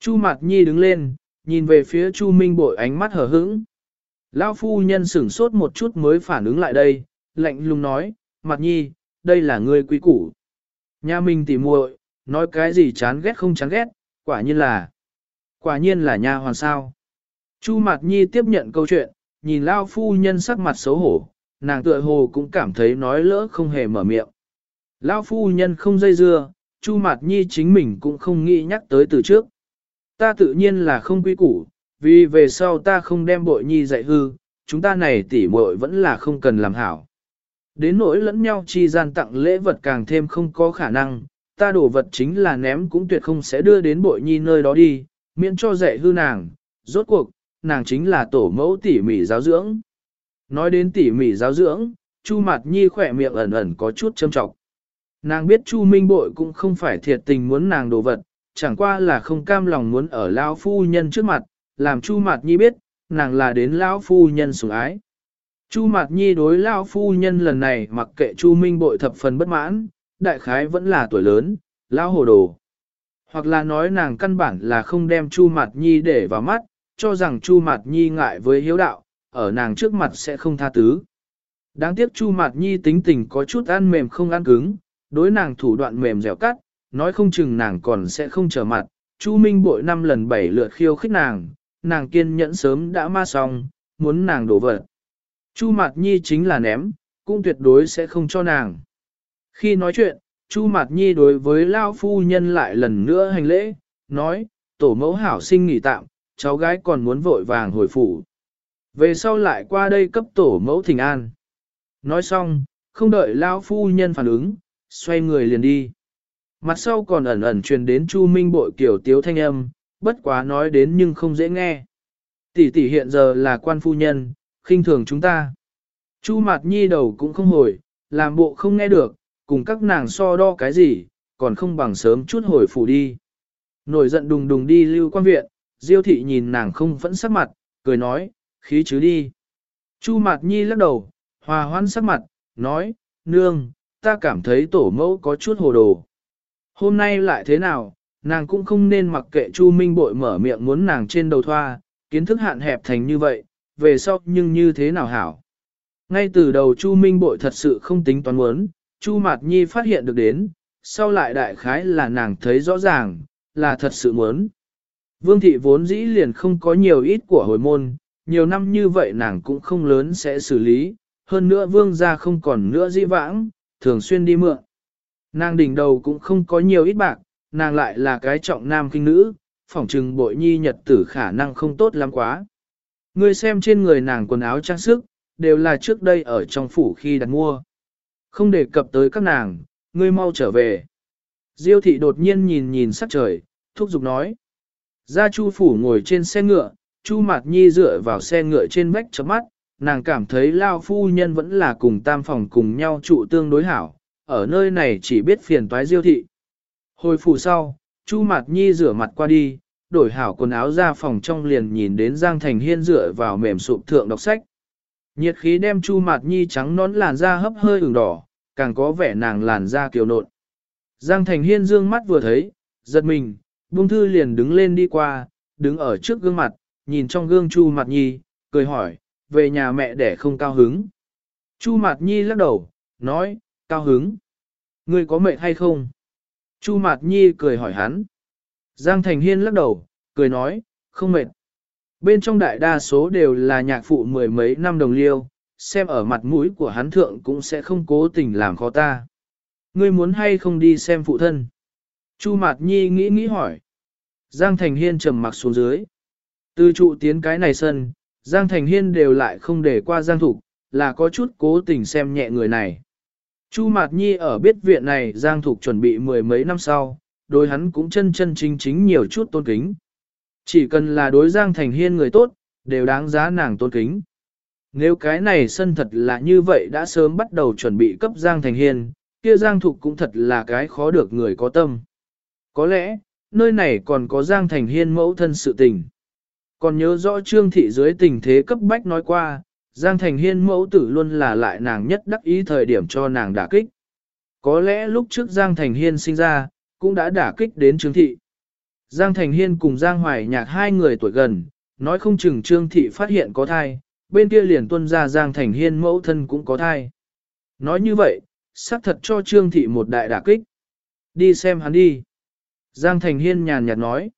Chu Mạt Nhi đứng lên, nhìn về phía Chu Minh Bội ánh mắt hở hững. Lão phu nhân sửng sốt một chút mới phản ứng lại đây, lạnh lùng nói, Mạt Nhi, đây là ngươi quý củ. Nhà mình tỉ muội, nói cái gì chán ghét không chán ghét, quả nhiên là, quả nhiên là nha hoàn sao. Chu Mạt Nhi tiếp nhận câu chuyện, nhìn Lao phu nhân sắc mặt xấu hổ, nàng tựa hồ cũng cảm thấy nói lỡ không hề mở miệng. Lao phu nhân không dây dưa, Chu Mạt Nhi chính mình cũng không nghĩ nhắc tới từ trước. Ta tự nhiên là không quy củ, vì về sau ta không đem bội nhi dạy hư, chúng ta này tỉ muội vẫn là không cần làm hảo. Đến nỗi lẫn nhau chi gian tặng lễ vật càng thêm không có khả năng, ta đổ vật chính là ném cũng tuyệt không sẽ đưa đến bội nhi nơi đó đi, miễn cho dạy hư nàng, rốt cuộc, nàng chính là tổ mẫu tỉ mỉ giáo dưỡng. Nói đến tỉ mỉ giáo dưỡng, Chu Mạt Nhi khỏe miệng ẩn ẩn có chút châm trọng. Nàng biết Chu Minh Bội cũng không phải thiệt tình muốn nàng đồ vật, chẳng qua là không cam lòng muốn ở Lao Phu Nhân trước mặt, làm Chu Mạt Nhi biết, nàng là đến Lão Phu Nhân sủng ái. Chu Mạt Nhi đối Lão Phu Nhân lần này mặc kệ Chu Minh Bội thập phần bất mãn, đại khái vẫn là tuổi lớn, Lão hồ đồ. Hoặc là nói nàng căn bản là không đem Chu Mạt Nhi để vào mắt, cho rằng Chu Mạt Nhi ngại với hiếu đạo, ở nàng trước mặt sẽ không tha tứ. Đáng tiếc Chu Mạt Nhi tính tình có chút ăn mềm không ăn cứng, đối nàng thủ đoạn mềm dẻo cắt, nói không chừng nàng còn sẽ không trở mặt. Chu Minh bội năm lần bảy lượt khiêu khích nàng, nàng kiên nhẫn sớm đã ma xong, muốn nàng đổ vật. Chu Mạt Nhi chính là ném, cũng tuyệt đối sẽ không cho nàng. Khi nói chuyện, Chu Mạt Nhi đối với Lao Phu Nhân lại lần nữa hành lễ, nói, tổ mẫu hảo sinh nghỉ tạm, cháu gái còn muốn vội vàng hồi phủ. Về sau lại qua đây cấp tổ mẫu thỉnh an. Nói xong, không đợi Lao Phu Nhân phản ứng, xoay người liền đi. Mặt sau còn ẩn ẩn truyền đến Chu Minh bội kiểu tiếu thanh âm, bất quá nói đến nhưng không dễ nghe. Tỷ tỷ hiện giờ là quan phu nhân, khinh thường chúng ta. Chu Mạt Nhi đầu cũng không hồi, làm bộ không nghe được, cùng các nàng so đo cái gì, còn không bằng sớm chút hồi phủ đi. Nổi giận đùng đùng đi lưu quan viện, Diêu thị nhìn nàng không vẫn sắc mặt, cười nói, khí chứ đi. Chu Mạt Nhi lắc đầu, hòa hoãn sắc mặt, nói, nương, ta cảm thấy tổ mẫu có chút hồ đồ. Hôm nay lại thế nào, nàng cũng không nên mặc kệ Chu Minh bội mở miệng muốn nàng trên đầu thoa, kiến thức hạn hẹp thành như vậy, về sau nhưng như thế nào hảo. Ngay từ đầu Chu Minh bội thật sự không tính toán muốn, Chu Mạt Nhi phát hiện được đến, sau lại đại khái là nàng thấy rõ ràng, là thật sự muốn. Vương thị vốn dĩ liền không có nhiều ít của hồi môn, nhiều năm như vậy nàng cũng không lớn sẽ xử lý, hơn nữa vương gia không còn nữa dĩ vãng, thường xuyên đi mượn. Nàng đỉnh đầu cũng không có nhiều ít bạc, nàng lại là cái trọng nam kinh nữ, phỏng trừng bội nhi nhật tử khả năng không tốt lắm quá. Ngươi xem trên người nàng quần áo trang sức, đều là trước đây ở trong phủ khi đặt mua. Không đề cập tới các nàng, ngươi mau trở về. Diêu thị đột nhiên nhìn nhìn sắc trời, thúc giục nói. Gia Chu phủ ngồi trên xe ngựa, Chu Mạt Nhi dựa vào xe ngựa trên vách chấm mắt, nàng cảm thấy Lao phu nhân vẫn là cùng tam phòng cùng nhau trụ tương đối hảo, ở nơi này chỉ biết phiền toái Diêu thị. Hồi phủ sau, Chu Mạt Nhi rửa mặt qua đi, đổi hảo quần áo ra phòng trong liền nhìn đến Giang Thành Hiên dựa vào mềm sụp thượng đọc sách. Nhiệt khí đem Chu Mạt Nhi trắng nón làn da hấp hơi ửng đỏ, càng có vẻ nàng làn da kiều nộn. Giang Thành Hiên dương mắt vừa thấy, giật mình, buông thư liền đứng lên đi qua, đứng ở trước gương mặt, nhìn trong gương Chu Mạt Nhi, cười hỏi, về nhà mẹ để không cao hứng. Chu Mạt Nhi lắc đầu, nói, cao hứng. Ngươi có mệt hay không? Chu Mạt Nhi cười hỏi hắn. Giang Thành Hiên lắc đầu, cười nói, không mệt. Bên trong đại đa số đều là nhạc phụ mười mấy năm đồng liêu, xem ở mặt mũi của hắn thượng cũng sẽ không cố tình làm khó ta. Ngươi muốn hay không đi xem phụ thân? Chu Mạt Nhi nghĩ nghĩ hỏi. Giang Thành Hiên trầm mặc xuống dưới. Từ trụ tiến cái này sân, Giang Thành Hiên đều lại không để qua Giang Thục, là có chút cố tình xem nhẹ người này. Chu Mạt Nhi ở biết viện này Giang Thục chuẩn bị mười mấy năm sau, đối hắn cũng chân chân chính chính nhiều chút tôn kính. Chỉ cần là đối Giang Thành Hiên người tốt, đều đáng giá nàng tôn kính. Nếu cái này sân thật là như vậy đã sớm bắt đầu chuẩn bị cấp Giang Thành Hiên, kia Giang Thục cũng thật là cái khó được người có tâm. Có lẽ, nơi này còn có Giang Thành Hiên mẫu thân sự tình. Còn nhớ rõ Trương Thị dưới tình thế cấp bách nói qua, Giang Thành Hiên mẫu tử luôn là lại nàng nhất đắc ý thời điểm cho nàng đả kích. Có lẽ lúc trước Giang Thành Hiên sinh ra, cũng đã đả kích đến Trương Thị. Giang Thành Hiên cùng Giang Hoài Nhạc hai người tuổi gần, nói không chừng Trương Thị phát hiện có thai, bên kia liền tuân ra Giang Thành Hiên mẫu thân cũng có thai. Nói như vậy, xác thật cho Trương Thị một đại đả kích. Đi xem hắn đi. Giang Thành Hiên nhàn nhạt nói.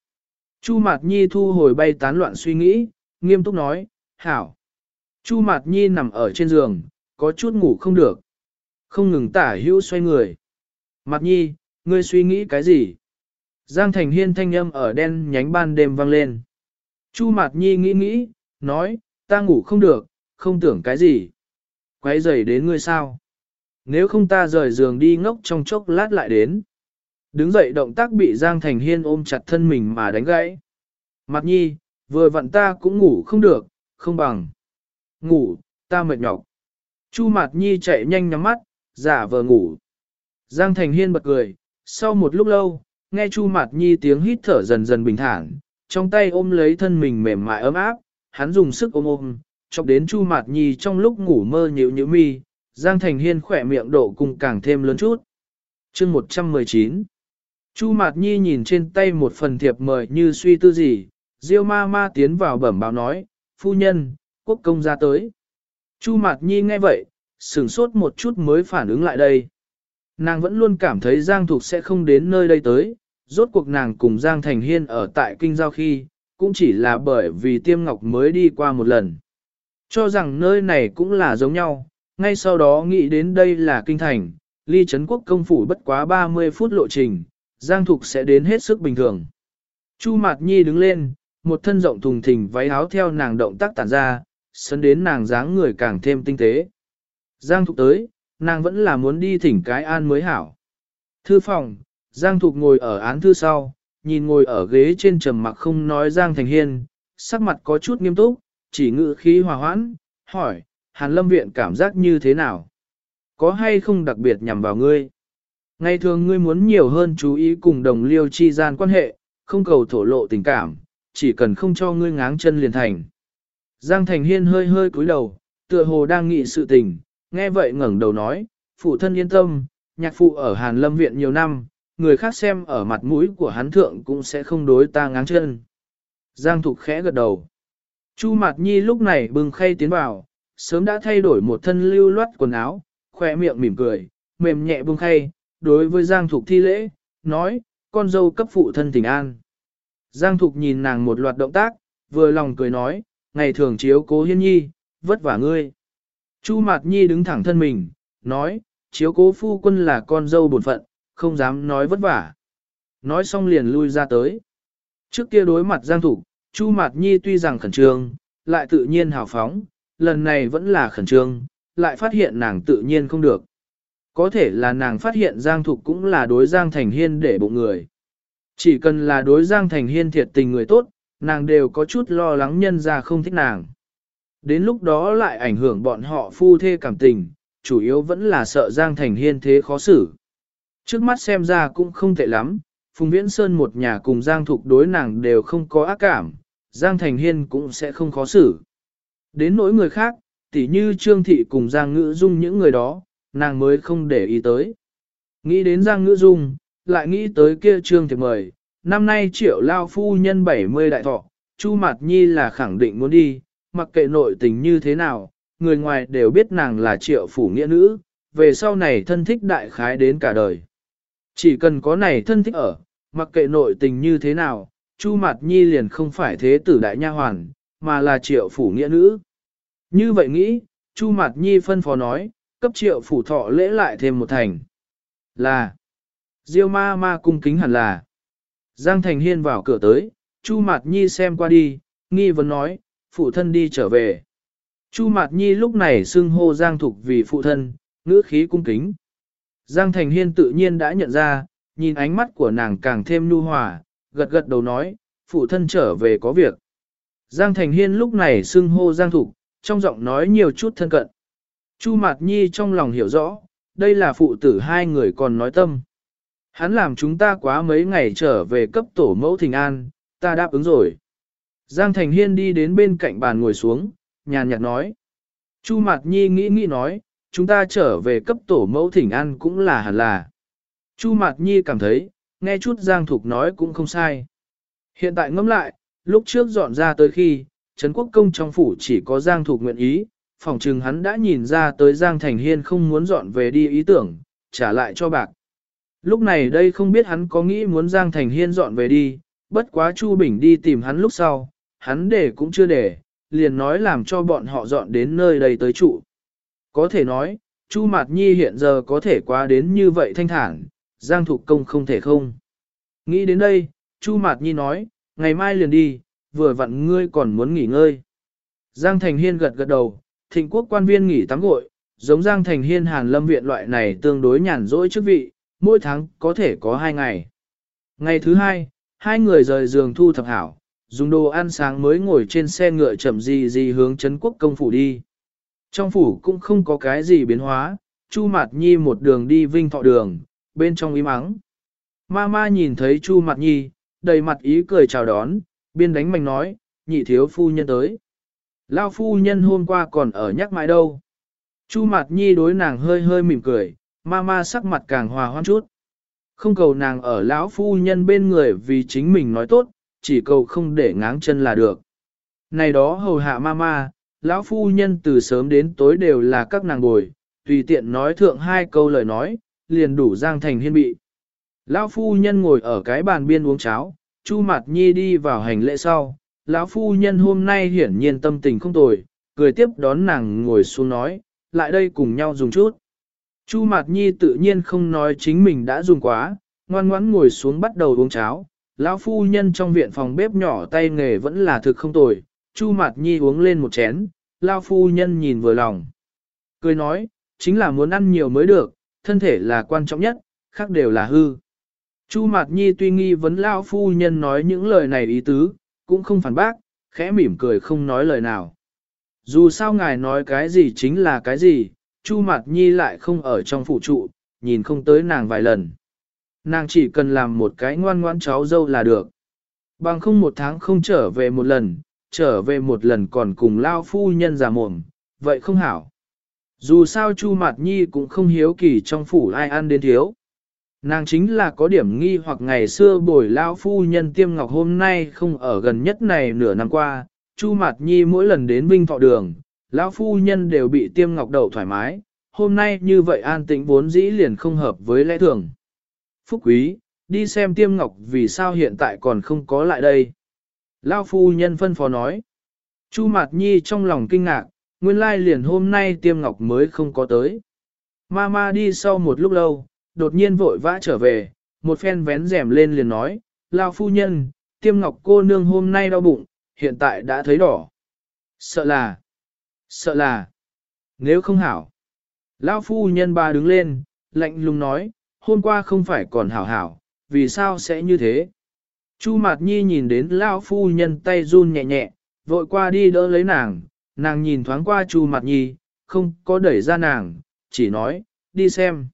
Chu Mạt Nhi thu hồi bay tán loạn suy nghĩ, nghiêm túc nói, hảo. Chu Mạt Nhi nằm ở trên giường, có chút ngủ không được. Không ngừng tả hữu xoay người. Mạt Nhi, ngươi suy nghĩ cái gì? Giang Thành Hiên thanh âm ở đen nhánh ban đêm vang lên. Chu Mạt Nhi nghĩ nghĩ, nói, ta ngủ không được, không tưởng cái gì. Quấy rầy đến ngươi sao? Nếu không ta rời giường đi ngốc trong chốc lát lại đến. Đứng dậy động tác bị Giang Thành Hiên ôm chặt thân mình mà đánh gãy. Mạt nhi, vừa vặn ta cũng ngủ không được, không bằng. Ngủ, ta mệt nhọc. Chu Mạt Nhi chạy nhanh nhắm mắt, giả vờ ngủ. Giang Thành Hiên bật cười, sau một lúc lâu, nghe Chu Mạt Nhi tiếng hít thở dần dần bình thản, trong tay ôm lấy thân mình mềm mại ấm áp, hắn dùng sức ôm ôm, chọc đến Chu Mạt Nhi trong lúc ngủ mơ nhịu nhịu mi, Giang Thành Hiên khỏe miệng độ cùng càng thêm lớn chút. chương 119 Chu Mạt Nhi nhìn trên tay một phần thiệp mời như suy tư gì, Diêu ma ma tiến vào bẩm báo nói, phu nhân, quốc công ra tới. Chu Mạt Nhi nghe vậy, sửng sốt một chút mới phản ứng lại đây. Nàng vẫn luôn cảm thấy Giang Thục sẽ không đến nơi đây tới, rốt cuộc nàng cùng Giang Thành Hiên ở tại kinh giao khi, cũng chỉ là bởi vì tiêm ngọc mới đi qua một lần. Cho rằng nơi này cũng là giống nhau, ngay sau đó nghĩ đến đây là kinh thành, ly Trấn quốc công phủ bất quá 30 phút lộ trình, Giang Thục sẽ đến hết sức bình thường. Chu Mạt Nhi đứng lên, một thân rộng thùng thình váy áo theo nàng động tác tản ra, sân đến nàng dáng người càng thêm tinh tế. Giang Thục tới, nàng vẫn là muốn đi thỉnh cái an mới hảo. Thư phòng, Giang Thục ngồi ở án thư sau, nhìn ngồi ở ghế trên trầm mặc không nói Giang Thành Hiên, sắc mặt có chút nghiêm túc, chỉ ngự khí hòa hoãn, hỏi, Hàn Lâm Viện cảm giác như thế nào? Có hay không đặc biệt nhằm vào ngươi? Ngày thường ngươi muốn nhiều hơn chú ý cùng đồng liêu chi gian quan hệ, không cầu thổ lộ tình cảm, chỉ cần không cho ngươi ngáng chân liền thành. Giang Thành Hiên hơi hơi cúi đầu, tựa hồ đang nghĩ sự tình, nghe vậy ngẩng đầu nói, phụ thân yên tâm, nhạc phụ ở Hàn Lâm Viện nhiều năm, người khác xem ở mặt mũi của hắn thượng cũng sẽ không đối ta ngáng chân. Giang Thục khẽ gật đầu. Chu Mạt Nhi lúc này bưng khay tiến vào, sớm đã thay đổi một thân lưu loát quần áo, khỏe miệng mỉm cười, mềm nhẹ bưng khay, đối với Giang Thục thi lễ, nói, con dâu cấp phụ thân tình an. Giang Thục nhìn nàng một loạt động tác, vừa lòng cười nói, ngày thường chiếu cố hiên nhi, vất vả ngươi. Chu Mạt Nhi đứng thẳng thân mình, nói, chiếu cố phu quân là con dâu bổn phận, không dám nói vất vả. Nói xong liền lui ra tới. Trước kia đối mặt Giang Thục, Chu Mạt Nhi tuy rằng khẩn trương, lại tự nhiên hào phóng, lần này vẫn là khẩn trương, lại phát hiện nàng tự nhiên không được. Có thể là nàng phát hiện Giang Thục cũng là đối Giang Thành Hiên để bụng người. Chỉ cần là đối Giang Thành Hiên thiệt tình người tốt, nàng đều có chút lo lắng nhân ra không thích nàng. Đến lúc đó lại ảnh hưởng bọn họ phu thê cảm tình, chủ yếu vẫn là sợ Giang Thành Hiên thế khó xử. Trước mắt xem ra cũng không tệ lắm, Phùng Viễn Sơn một nhà cùng Giang Thục đối nàng đều không có ác cảm, Giang Thành Hiên cũng sẽ không khó xử. Đến nỗi người khác, tỉ như Trương Thị cùng Giang Ngữ Dung những người đó, nàng mới không để ý tới. Nghĩ đến Giang Ngữ Dung, lại nghĩ tới kia Trương Thị mời, năm nay triệu lao phu nhân 70 đại thọ, Chu Mạt Nhi là khẳng định muốn đi, mặc kệ nội tình như thế nào, người ngoài đều biết nàng là triệu phủ nghĩa nữ, về sau này thân thích đại khái đến cả đời. Chỉ cần có này thân thích ở, mặc kệ nội tình như thế nào, Chu Mạt Nhi liền không phải thế tử đại nha hoàn, mà là triệu phủ nghĩa nữ. Như vậy nghĩ, Chu Mạt Nhi phân phó nói, cấp triệu phủ thọ lễ lại thêm một thành. Là, Diêu ma ma cung kính hẳn là. Giang Thành Hiên vào cửa tới, Chu Mạt Nhi xem qua đi, nghi vấn nói, phụ thân đi trở về. Chu Mạt Nhi lúc này xưng hô Giang Thục vì phụ thân, ngữ khí cung kính. Giang Thành Hiên tự nhiên đã nhận ra, nhìn ánh mắt của nàng càng thêm nhu hòa, gật gật đầu nói, phụ thân trở về có việc. Giang Thành Hiên lúc này xưng hô Giang Thục, trong giọng nói nhiều chút thân cận. Chu Mạt Nhi trong lòng hiểu rõ, đây là phụ tử hai người còn nói tâm. Hắn làm chúng ta quá mấy ngày trở về cấp tổ mẫu thình an, ta đáp ứng rồi. Giang Thành Hiên đi đến bên cạnh bàn ngồi xuống, nhàn nhạt nói. Chu Mạt Nhi nghĩ nghĩ nói, chúng ta trở về cấp tổ mẫu thỉnh an cũng là hẳn là. Chu Mạt Nhi cảm thấy, nghe chút Giang Thục nói cũng không sai. Hiện tại ngẫm lại, lúc trước dọn ra tới khi, Trấn Quốc Công trong phủ chỉ có Giang Thục nguyện ý, phòng trừng hắn đã nhìn ra tới Giang Thành Hiên không muốn dọn về đi ý tưởng, trả lại cho bạc. Lúc này đây không biết hắn có nghĩ muốn Giang Thành Hiên dọn về đi, bất quá Chu Bình đi tìm hắn lúc sau, hắn để cũng chưa để, liền nói làm cho bọn họ dọn đến nơi đây tới trụ. Có thể nói, Chu Mạt Nhi hiện giờ có thể qua đến như vậy thanh thản, Giang Thục Công không thể không. Nghĩ đến đây, Chu Mạt Nhi nói, ngày mai liền đi, vừa vặn ngươi còn muốn nghỉ ngơi. Giang Thành Hiên gật gật đầu, thịnh quốc quan viên nghỉ tắm gội, giống Giang Thành Hiên Hàn Lâm Viện loại này tương đối nhàn rỗi chức vị, mỗi tháng có thể có hai ngày. Ngày thứ hai, hai người rời giường thu thập hảo, dùng đồ ăn sáng mới ngồi trên xe ngựa chậm gì gì hướng Trấn quốc công phủ đi. Trong phủ cũng không có cái gì biến hóa, Chu Mạt Nhi một đường đi vinh thọ đường, bên trong im mắng, Ma ma nhìn thấy Chu Mạt Nhi, đầy mặt ý cười chào đón, biên đánh mạnh nói, nhị thiếu phu nhân tới. Lao phu nhân hôm qua còn ở nhắc mãi đâu. Chu Mạt Nhi đối nàng hơi hơi mỉm cười, ma ma sắc mặt càng hòa hoan chút. Không cầu nàng ở lão phu nhân bên người vì chính mình nói tốt, chỉ cầu không để ngáng chân là được. Này đó hầu hạ ma ma, lão phu nhân từ sớm đến tối đều là các nàng bồi, tùy tiện nói thượng hai câu lời nói, liền đủ giang thành hiên bị. Lão phu nhân ngồi ở cái bàn biên uống cháo, Chu Mạt Nhi đi vào hành lễ sau, lão phu nhân hôm nay hiển nhiên tâm tình không tồi, cười tiếp đón nàng ngồi xuống nói, lại đây cùng nhau dùng chút. Chu Mạt Nhi tự nhiên không nói chính mình đã dùng quá, ngoan ngoãn ngồi xuống bắt đầu uống cháo. Lão phu nhân trong viện phòng bếp nhỏ tay nghề vẫn là thực không tồi, Chu Mạt Nhi uống lên một chén, Lão phu nhân nhìn vừa lòng. Cười nói, chính là muốn ăn nhiều mới được, thân thể là quan trọng nhất, khác đều là hư. Chu Mạt Nhi tuy nghi vấn Lão phu nhân nói những lời này ý tứ, cũng không phản bác, khẽ mỉm cười không nói lời nào. Dù sao ngài nói cái gì chính là cái gì, Chu Mạt Nhi lại không ở trong phụ trụ, nhìn không tới nàng vài lần. Nàng chỉ cần làm một cái ngoan ngoãn cháu dâu là được. Bằng không một tháng không trở về một lần, trở về một lần còn cùng lao phu nhân già mồm, vậy không hảo. Dù sao Chu Mạt Nhi cũng không hiếu kỳ trong phủ ai ăn đến thiếu. Nàng chính là có điểm nghi hoặc ngày xưa bồi lao phu nhân tiêm ngọc hôm nay không ở gần nhất này nửa năm qua, Chu Mạt Nhi mỗi lần đến Vinh Thọ Đường, lão phu nhân đều bị tiêm ngọc đậu thoải mái, hôm nay như vậy an tĩnh vốn dĩ liền không hợp với lẽ thường. Phúc quý, đi xem tiêm ngọc vì sao hiện tại còn không có lại đây. Lão phu nhân phân phó nói. Chu Mạt Nhi trong lòng kinh ngạc, nguyên lai liền hôm nay tiêm ngọc mới không có tới. Mama đi sau một lúc lâu, đột nhiên vội vã trở về, một phen vén rèm lên liền nói, Lao phu nhân, tiêm ngọc cô nương hôm nay đau bụng, hiện tại đã thấy đỏ. Sợ là, sợ là, nếu không hảo. Lao phu nhân ba đứng lên, lạnh lùng nói, hôm qua không phải còn hảo hảo, vì sao sẽ như thế? Chu Mạt Nhi nhìn đến Lão phu nhân tay run nhẹ nhẹ, vội qua đi đỡ lấy nàng, nàng nhìn thoáng qua Chu Mạt Nhi, không có đẩy ra nàng, chỉ nói, đi xem.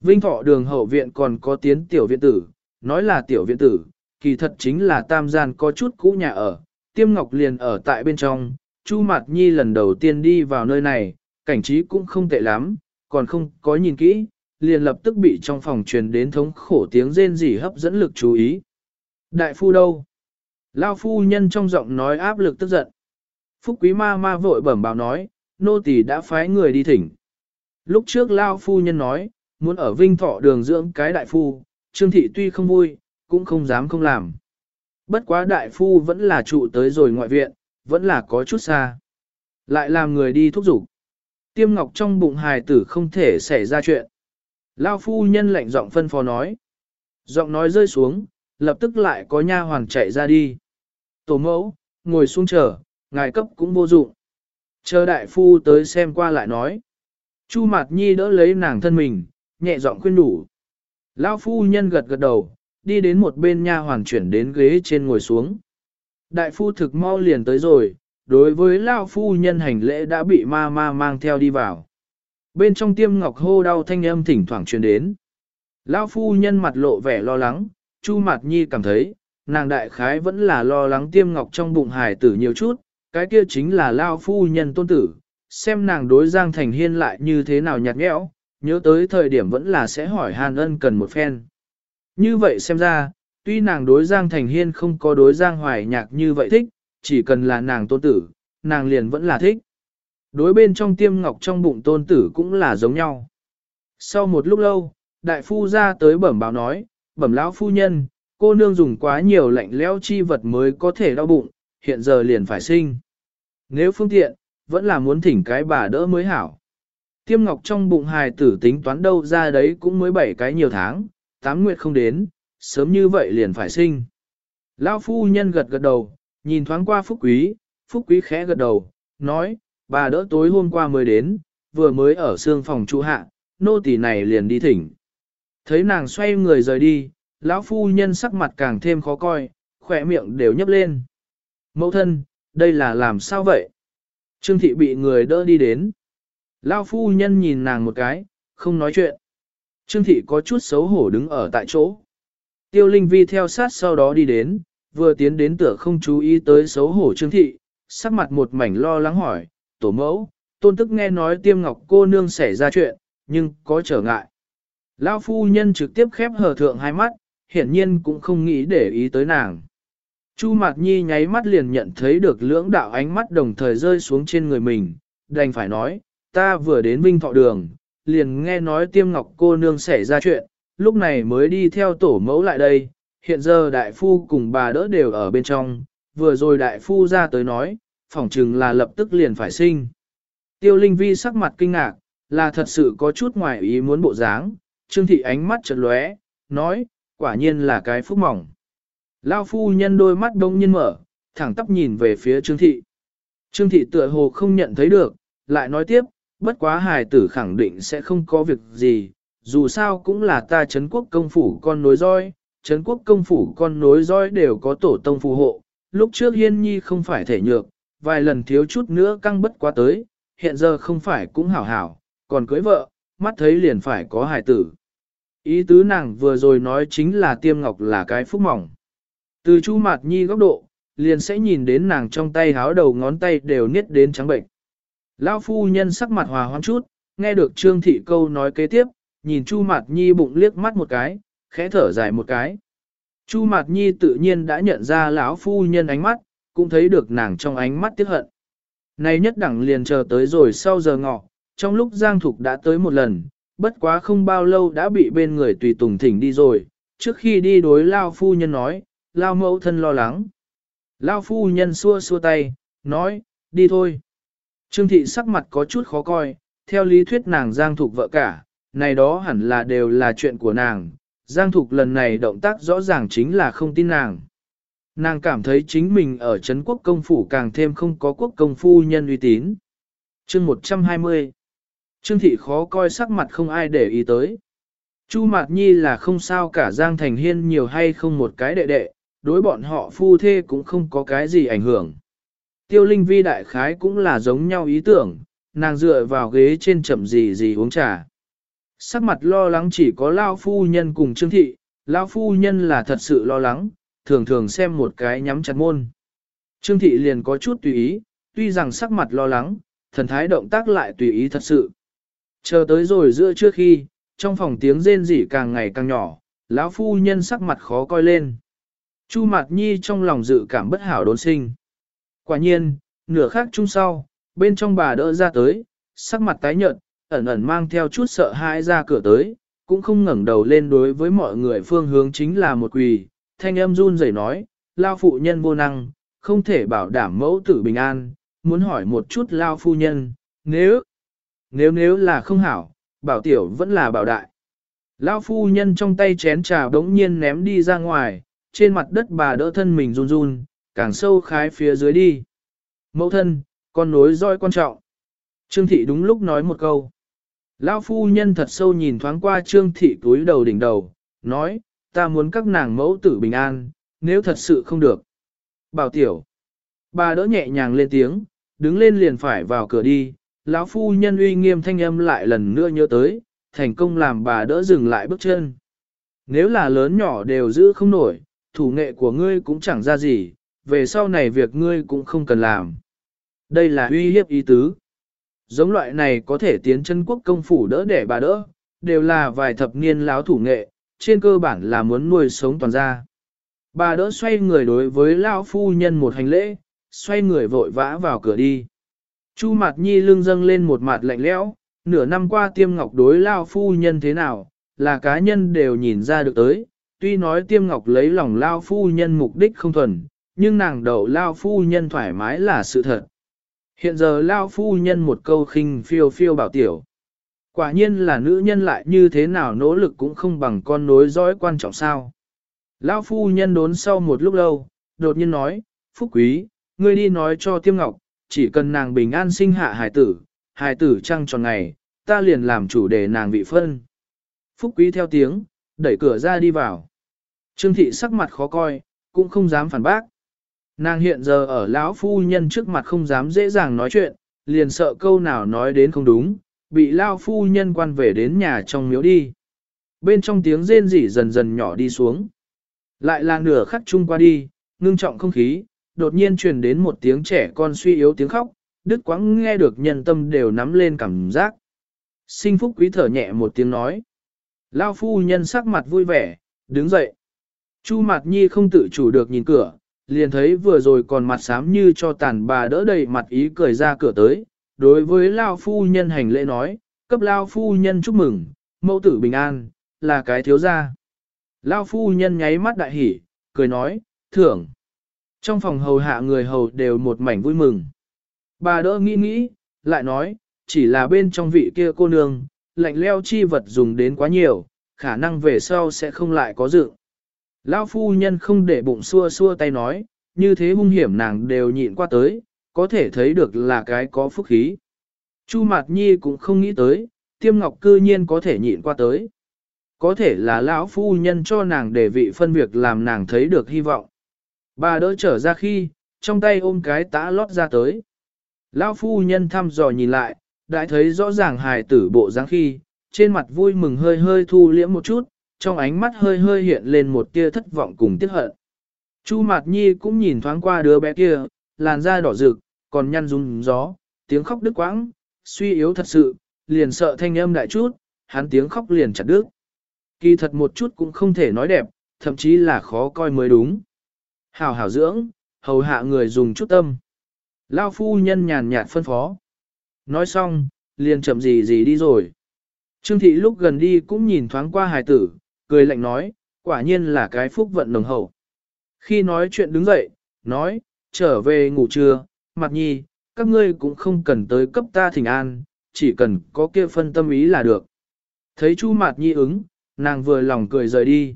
Vinh thọ đường hậu viện còn có tiến tiểu viện tử, nói là tiểu viện tử, kỳ thật chính là tam gian có chút cũ nhà ở, tiêm ngọc liền ở tại bên trong, Chu Mạt Nhi lần đầu tiên đi vào nơi này, cảnh trí cũng không tệ lắm, còn không có nhìn kỹ, liền lập tức bị trong phòng truyền đến thống khổ tiếng rên rỉ hấp dẫn lực chú ý. Đại phu đâu? Lao phu nhân trong giọng nói áp lực tức giận. Phúc quý ma ma vội bẩm báo nói, nô tỳ đã phái người đi thỉnh. Lúc trước Lao phu nhân nói, muốn ở Vinh Thọ đường dưỡng cái đại phu, Trương Thị tuy không vui, cũng không dám không làm. Bất quá đại phu vẫn là trụ tới rồi ngoại viện, vẫn là có chút xa. Lại làm người đi thúc giục. Tiêm ngọc trong bụng hài tử không thể xảy ra chuyện. Lao phu nhân lệnh giọng phân phó nói. Giọng nói rơi xuống, lập tức lại có nha hoàng chạy ra đi. Tổ mẫu, ngồi xuống chờ, ngài cấp cũng vô dụng. Chờ đại phu tới xem qua lại nói. Chu Mạt Nhi đỡ lấy nàng thân mình, nhẹ giọng khuyên đủ. Lão phu nhân gật gật đầu, đi đến một bên nha hoàn chuyển đến ghế trên ngồi xuống. Đại phu thực mau liền tới rồi, đối với lão phu nhân hành lễ đã bị ma ma mang theo đi vào. Bên trong tiêm ngọc hô đau thanh âm thỉnh thoảng truyền đến. Lão phu nhân mặt lộ vẻ lo lắng, Chu Mạt Nhi cảm thấy, nàng đại khái vẫn là lo lắng tiêm ngọc trong bụng hài tử nhiều chút, cái kia chính là lão phu nhân tôn tử, xem nàng đối Giang Thành Hiên lại như thế nào nhạt nhẽo, nhớ tới thời điểm vẫn là sẽ hỏi Hàn ân cần một phen. Như vậy xem ra, tuy nàng đối Giang Thành Hiên không có đối Giang Hoài Nhạc như vậy thích, chỉ cần là nàng tôn tử, nàng liền vẫn là thích. Đối bên trong tiêm ngọc trong bụng tôn tử cũng là giống nhau. Sau một lúc lâu, đại phu ra tới bẩm báo nói, bẩm lão phu nhân, cô nương dùng quá nhiều lạnh lẽo chi vật mới có thể đau bụng, hiện giờ liền phải sinh. Nếu phương tiện, vẫn là muốn thỉnh cái bà đỡ mới hảo. Tiêm ngọc trong bụng hài tử tính toán đâu ra đấy cũng mới bảy cái nhiều tháng, tám nguyệt không đến, sớm như vậy liền phải sinh. Lão phu nhân gật gật đầu, nhìn thoáng qua phúc quý, phúc quý khẽ gật đầu, nói, bà đỡ tối hôm qua mới đến, vừa mới ở xương phòng trụ hạ, nô tỳ này liền đi thỉnh. Thấy nàng xoay người rời đi, lão phu nhân sắc mặt càng thêm khó coi, khỏe miệng đều nhấp lên. Mẫu thân, đây là làm sao vậy? Trương thị bị người đỡ đi đến. lão phu nhân nhìn nàng một cái, không nói chuyện. Trương thị có chút xấu hổ đứng ở tại chỗ. Tiêu Linh Vi theo sát sau đó đi đến, vừa tiến đến tựa không chú ý tới xấu hổ Trương thị, sắc mặt một mảnh lo lắng hỏi, tổ mẫu, tôn tức nghe nói tiêm ngọc cô nương xảy ra chuyện, nhưng có trở ngại. Lão phu nhân trực tiếp khép hờ thượng hai mắt, hiển nhiên cũng không nghĩ để ý tới nàng. Chu Mạc Nhi nháy mắt liền nhận thấy được lưỡng đạo ánh mắt đồng thời rơi xuống trên người mình, đành phải nói, ta vừa đến Vinh Thọ Đường, liền nghe nói tiêm ngọc cô nương xảy ra chuyện, lúc này mới đi theo tổ mẫu lại đây, hiện giờ đại phu cùng bà đỡ đều ở bên trong, vừa rồi đại phu ra tới nói, phỏng chừng là lập tức liền phải sinh. Tiêu Linh Vi sắc mặt kinh ngạc, là thật sự có chút ngoài ý muốn bộ dáng, Trương Thị ánh mắt chợt lóe, nói, quả nhiên là cái phúc mỏng. Lao phu nhân đôi mắt đông nhiên mở, thẳng tắp nhìn về phía Trương Thị. Trương Thị tựa hồ không nhận thấy được, lại nói tiếp, bất quá hài tử khẳng định sẽ không có việc gì, dù sao cũng là ta Trấn quốc công phủ con nối roi, Trấn quốc công phủ con nối roi đều có tổ tông phù hộ, lúc trước hiên nhi không phải thể nhược, vài lần thiếu chút nữa căng bất quá tới, hiện giờ không phải cũng hảo hảo, còn cưới vợ, mắt thấy liền phải có hài tử. Ý tứ nàng vừa rồi nói chính là tiêm ngọc là cái phúc mỏng. Từ chu mặt nhi góc độ, liền sẽ nhìn đến nàng trong tay háo đầu ngón tay đều niết đến trắng bệnh. Lão phu nhân sắc mặt hòa hoãn chút, nghe được Trương Thị câu nói kế tiếp, nhìn Chu Mạt Nhi bụng liếc mắt một cái, khẽ thở dài một cái. Chu Mạt Nhi tự nhiên đã nhận ra lão phu nhân ánh mắt, cũng thấy được nàng trong ánh mắt tiếc hận. Này nhất đẳng liền chờ tới rồi sau giờ ngọ, trong lúc Giang Thục đã tới một lần, bất quá không bao lâu đã bị bên người tùy tùng thỉnh đi rồi, trước khi đi đối Lao phu nhân nói, Lao mẫu thân lo lắng. Lao phu nhân xua xua tay, nói, đi thôi. Trương thị sắc mặt có chút khó coi, theo lý thuyết nàng Giang Thục vợ cả, này đó hẳn là đều là chuyện của nàng. Giang Thục lần này động tác rõ ràng chính là không tin nàng. Nàng cảm thấy chính mình ở Trấn quốc công phủ càng thêm không có quốc công phu nhân uy tín. chương 120 Trương thị khó coi sắc mặt không ai để ý tới. Chu Mạt Nhi là không sao cả Giang Thành Hiên nhiều hay không một cái đệ đệ, đối bọn họ phu thê cũng không có cái gì ảnh hưởng. Tiêu Linh Vi đại khái cũng là giống nhau ý tưởng, nàng dựa vào ghế trên chậm gì gì uống trà. Sắc mặt lo lắng chỉ có Lao Phu Nhân cùng Trương Thị, Lao Phu Nhân là thật sự lo lắng, thường thường xem một cái nhắm chặt môn. Trương Thị liền có chút tùy ý, tuy rằng sắc mặt lo lắng, thần thái động tác lại tùy ý thật sự. Chờ tới rồi giữa trước khi, trong phòng tiếng rên rỉ càng ngày càng nhỏ, lão phu nhân sắc mặt khó coi lên. Chu Mạt Nhi trong lòng dự cảm bất hảo đốn sinh. Quả nhiên, nửa khắc chung sau, bên trong bà đỡ ra tới, sắc mặt tái nhợt, ẩn ẩn mang theo chút sợ hãi ra cửa tới, cũng không ngẩng đầu lên đối với mọi người phương hướng chính là một quỳ, thanh âm run rẩy nói, lao phụ nhân vô năng, không thể bảo đảm mẫu tử bình an, muốn hỏi một chút lao phu nhân, nếu, nếu nếu là không hảo, bảo tiểu vẫn là bảo đại. lão phu nhân trong tay chén trà đống nhiên ném đi ra ngoài, trên mặt đất bà đỡ thân mình run run, càng sâu khái phía dưới đi. Mẫu thân, con nối roi quan trọng. Trương thị đúng lúc nói một câu. Lão phu nhân thật sâu nhìn thoáng qua trương thị túi đầu đỉnh đầu, nói, ta muốn các nàng mẫu tử bình an, nếu thật sự không được. Bảo tiểu. Bà đỡ nhẹ nhàng lên tiếng, đứng lên liền phải vào cửa đi, lão phu nhân uy nghiêm thanh âm lại lần nữa nhớ tới, thành công làm bà đỡ dừng lại bước chân. Nếu là lớn nhỏ đều giữ không nổi, thủ nghệ của ngươi cũng chẳng ra gì, về sau này việc ngươi cũng không cần làm. Đây là uy hiếp ý tứ. Giống loại này có thể tiến chân quốc công phủ đỡ để bà đỡ, đều là vài thập niên láo thủ nghệ, trên cơ bản là muốn nuôi sống toàn gia. Bà đỡ xoay người đối với lão phu nhân một hành lễ, xoay người vội vã vào cửa đi. Chu mặt nhi lưng dâng lên một mặt lạnh lẽo, nửa năm qua tiêm ngọc đối lao phu nhân thế nào, là cá nhân đều nhìn ra được tới, tuy nói tiêm ngọc lấy lòng lao phu nhân mục đích không thuần, nhưng nàng đầu lao phu nhân thoải mái là sự thật. Hiện giờ lao phu nhân một câu khinh phiêu phiêu bảo tiểu. Quả nhiên là nữ nhân lại như thế nào nỗ lực cũng không bằng con nối dõi quan trọng sao. Lao phu nhân đốn sau một lúc lâu, đột nhiên nói, Phúc Quý, ngươi đi nói cho Tiêm Ngọc, chỉ cần nàng bình an sinh hạ hài tử, hài tử trăng tròn ngày, ta liền làm chủ để nàng vị phân. Phúc Quý theo tiếng, đẩy cửa ra đi vào. Trương thị sắc mặt khó coi, cũng không dám phản bác. Nàng hiện giờ ở lão phu nhân trước mặt không dám dễ dàng nói chuyện, liền sợ câu nào nói đến không đúng, bị lão phu nhân quan về đến nhà trong miếu đi. Bên trong tiếng rên rỉ dần dần nhỏ đi xuống. Lại là nửa khắc chung qua đi, ngưng trọng không khí, đột nhiên truyền đến một tiếng trẻ con suy yếu tiếng khóc, đứt quãng nghe được nhân tâm đều nắm lên cảm giác. Sinh phúc quý thở nhẹ một tiếng nói. Lao phu nhân sắc mặt vui vẻ, đứng dậy. Chu Mạt Nhi không tự chủ được nhìn cửa, liền thấy vừa rồi còn mặt xám như cho tàn bà đỡ đầy mặt ý cười ra cửa tới, đối với Lao Phu Nhân hành lễ nói, cấp Lao Phu Nhân chúc mừng, mẫu tử bình an, là cái thiếu gia. Lao Phu Nhân nháy mắt đại hỉ, cười nói, thưởng. Trong phòng hầu hạ người hầu đều một mảnh vui mừng. Bà đỡ nghĩ nghĩ, lại nói, chỉ là bên trong vị kia cô nương, lạnh leo chi vật dùng đến quá nhiều, khả năng về sau sẽ không lại có dự. Lão phu nhân không để bụng xua xua tay nói, như thế hung hiểm nàng đều nhịn qua tới, có thể thấy được là cái có phúc khí. Chu Mạt Nhi cũng không nghĩ tới, tiêm ngọc cư nhiên có thể nhịn qua tới. Có thể là lão phu nhân cho nàng để vị phân việc làm nàng thấy được hy vọng. Bà đỡ trở ra khi, trong tay ôm cái tã lót ra tới. Lão phu nhân thăm dò nhìn lại, đã thấy rõ ràng hài tử bộ dáng khi, trên mặt vui mừng hơi hơi thu liễm một chút, trong ánh mắt hơi hơi hiện lên một tia thất vọng cùng tiếc hận. Chu Mạt Nhi cũng nhìn thoáng qua đứa bé kia, làn da đỏ rực, còn nhăn rung gió, tiếng khóc đứt quãng, suy yếu thật sự, liền sợ thanh âm đại chút, hắn tiếng khóc liền chặt đứt. Kỳ thật một chút cũng không thể nói đẹp, thậm chí là khó coi mới đúng. Hảo hảo dưỡng, hầu hạ người dùng chút tâm. Lao phu nhân nhàn nhạt phân phó. Nói xong, liền chậm gì gì đi rồi. Trương thị lúc gần đi cũng nhìn thoáng qua hài tử, cười lạnh nói, quả nhiên là cái phúc vận nồng hậu. Khi nói chuyện đứng dậy, nói, trở về ngủ trưa, mặt nhi, các ngươi cũng không cần tới cấp ta thỉnh an, chỉ cần có kia phân tâm ý là được. Thấy Chu mặt Nhi ứng, nàng vừa lòng cười rời đi.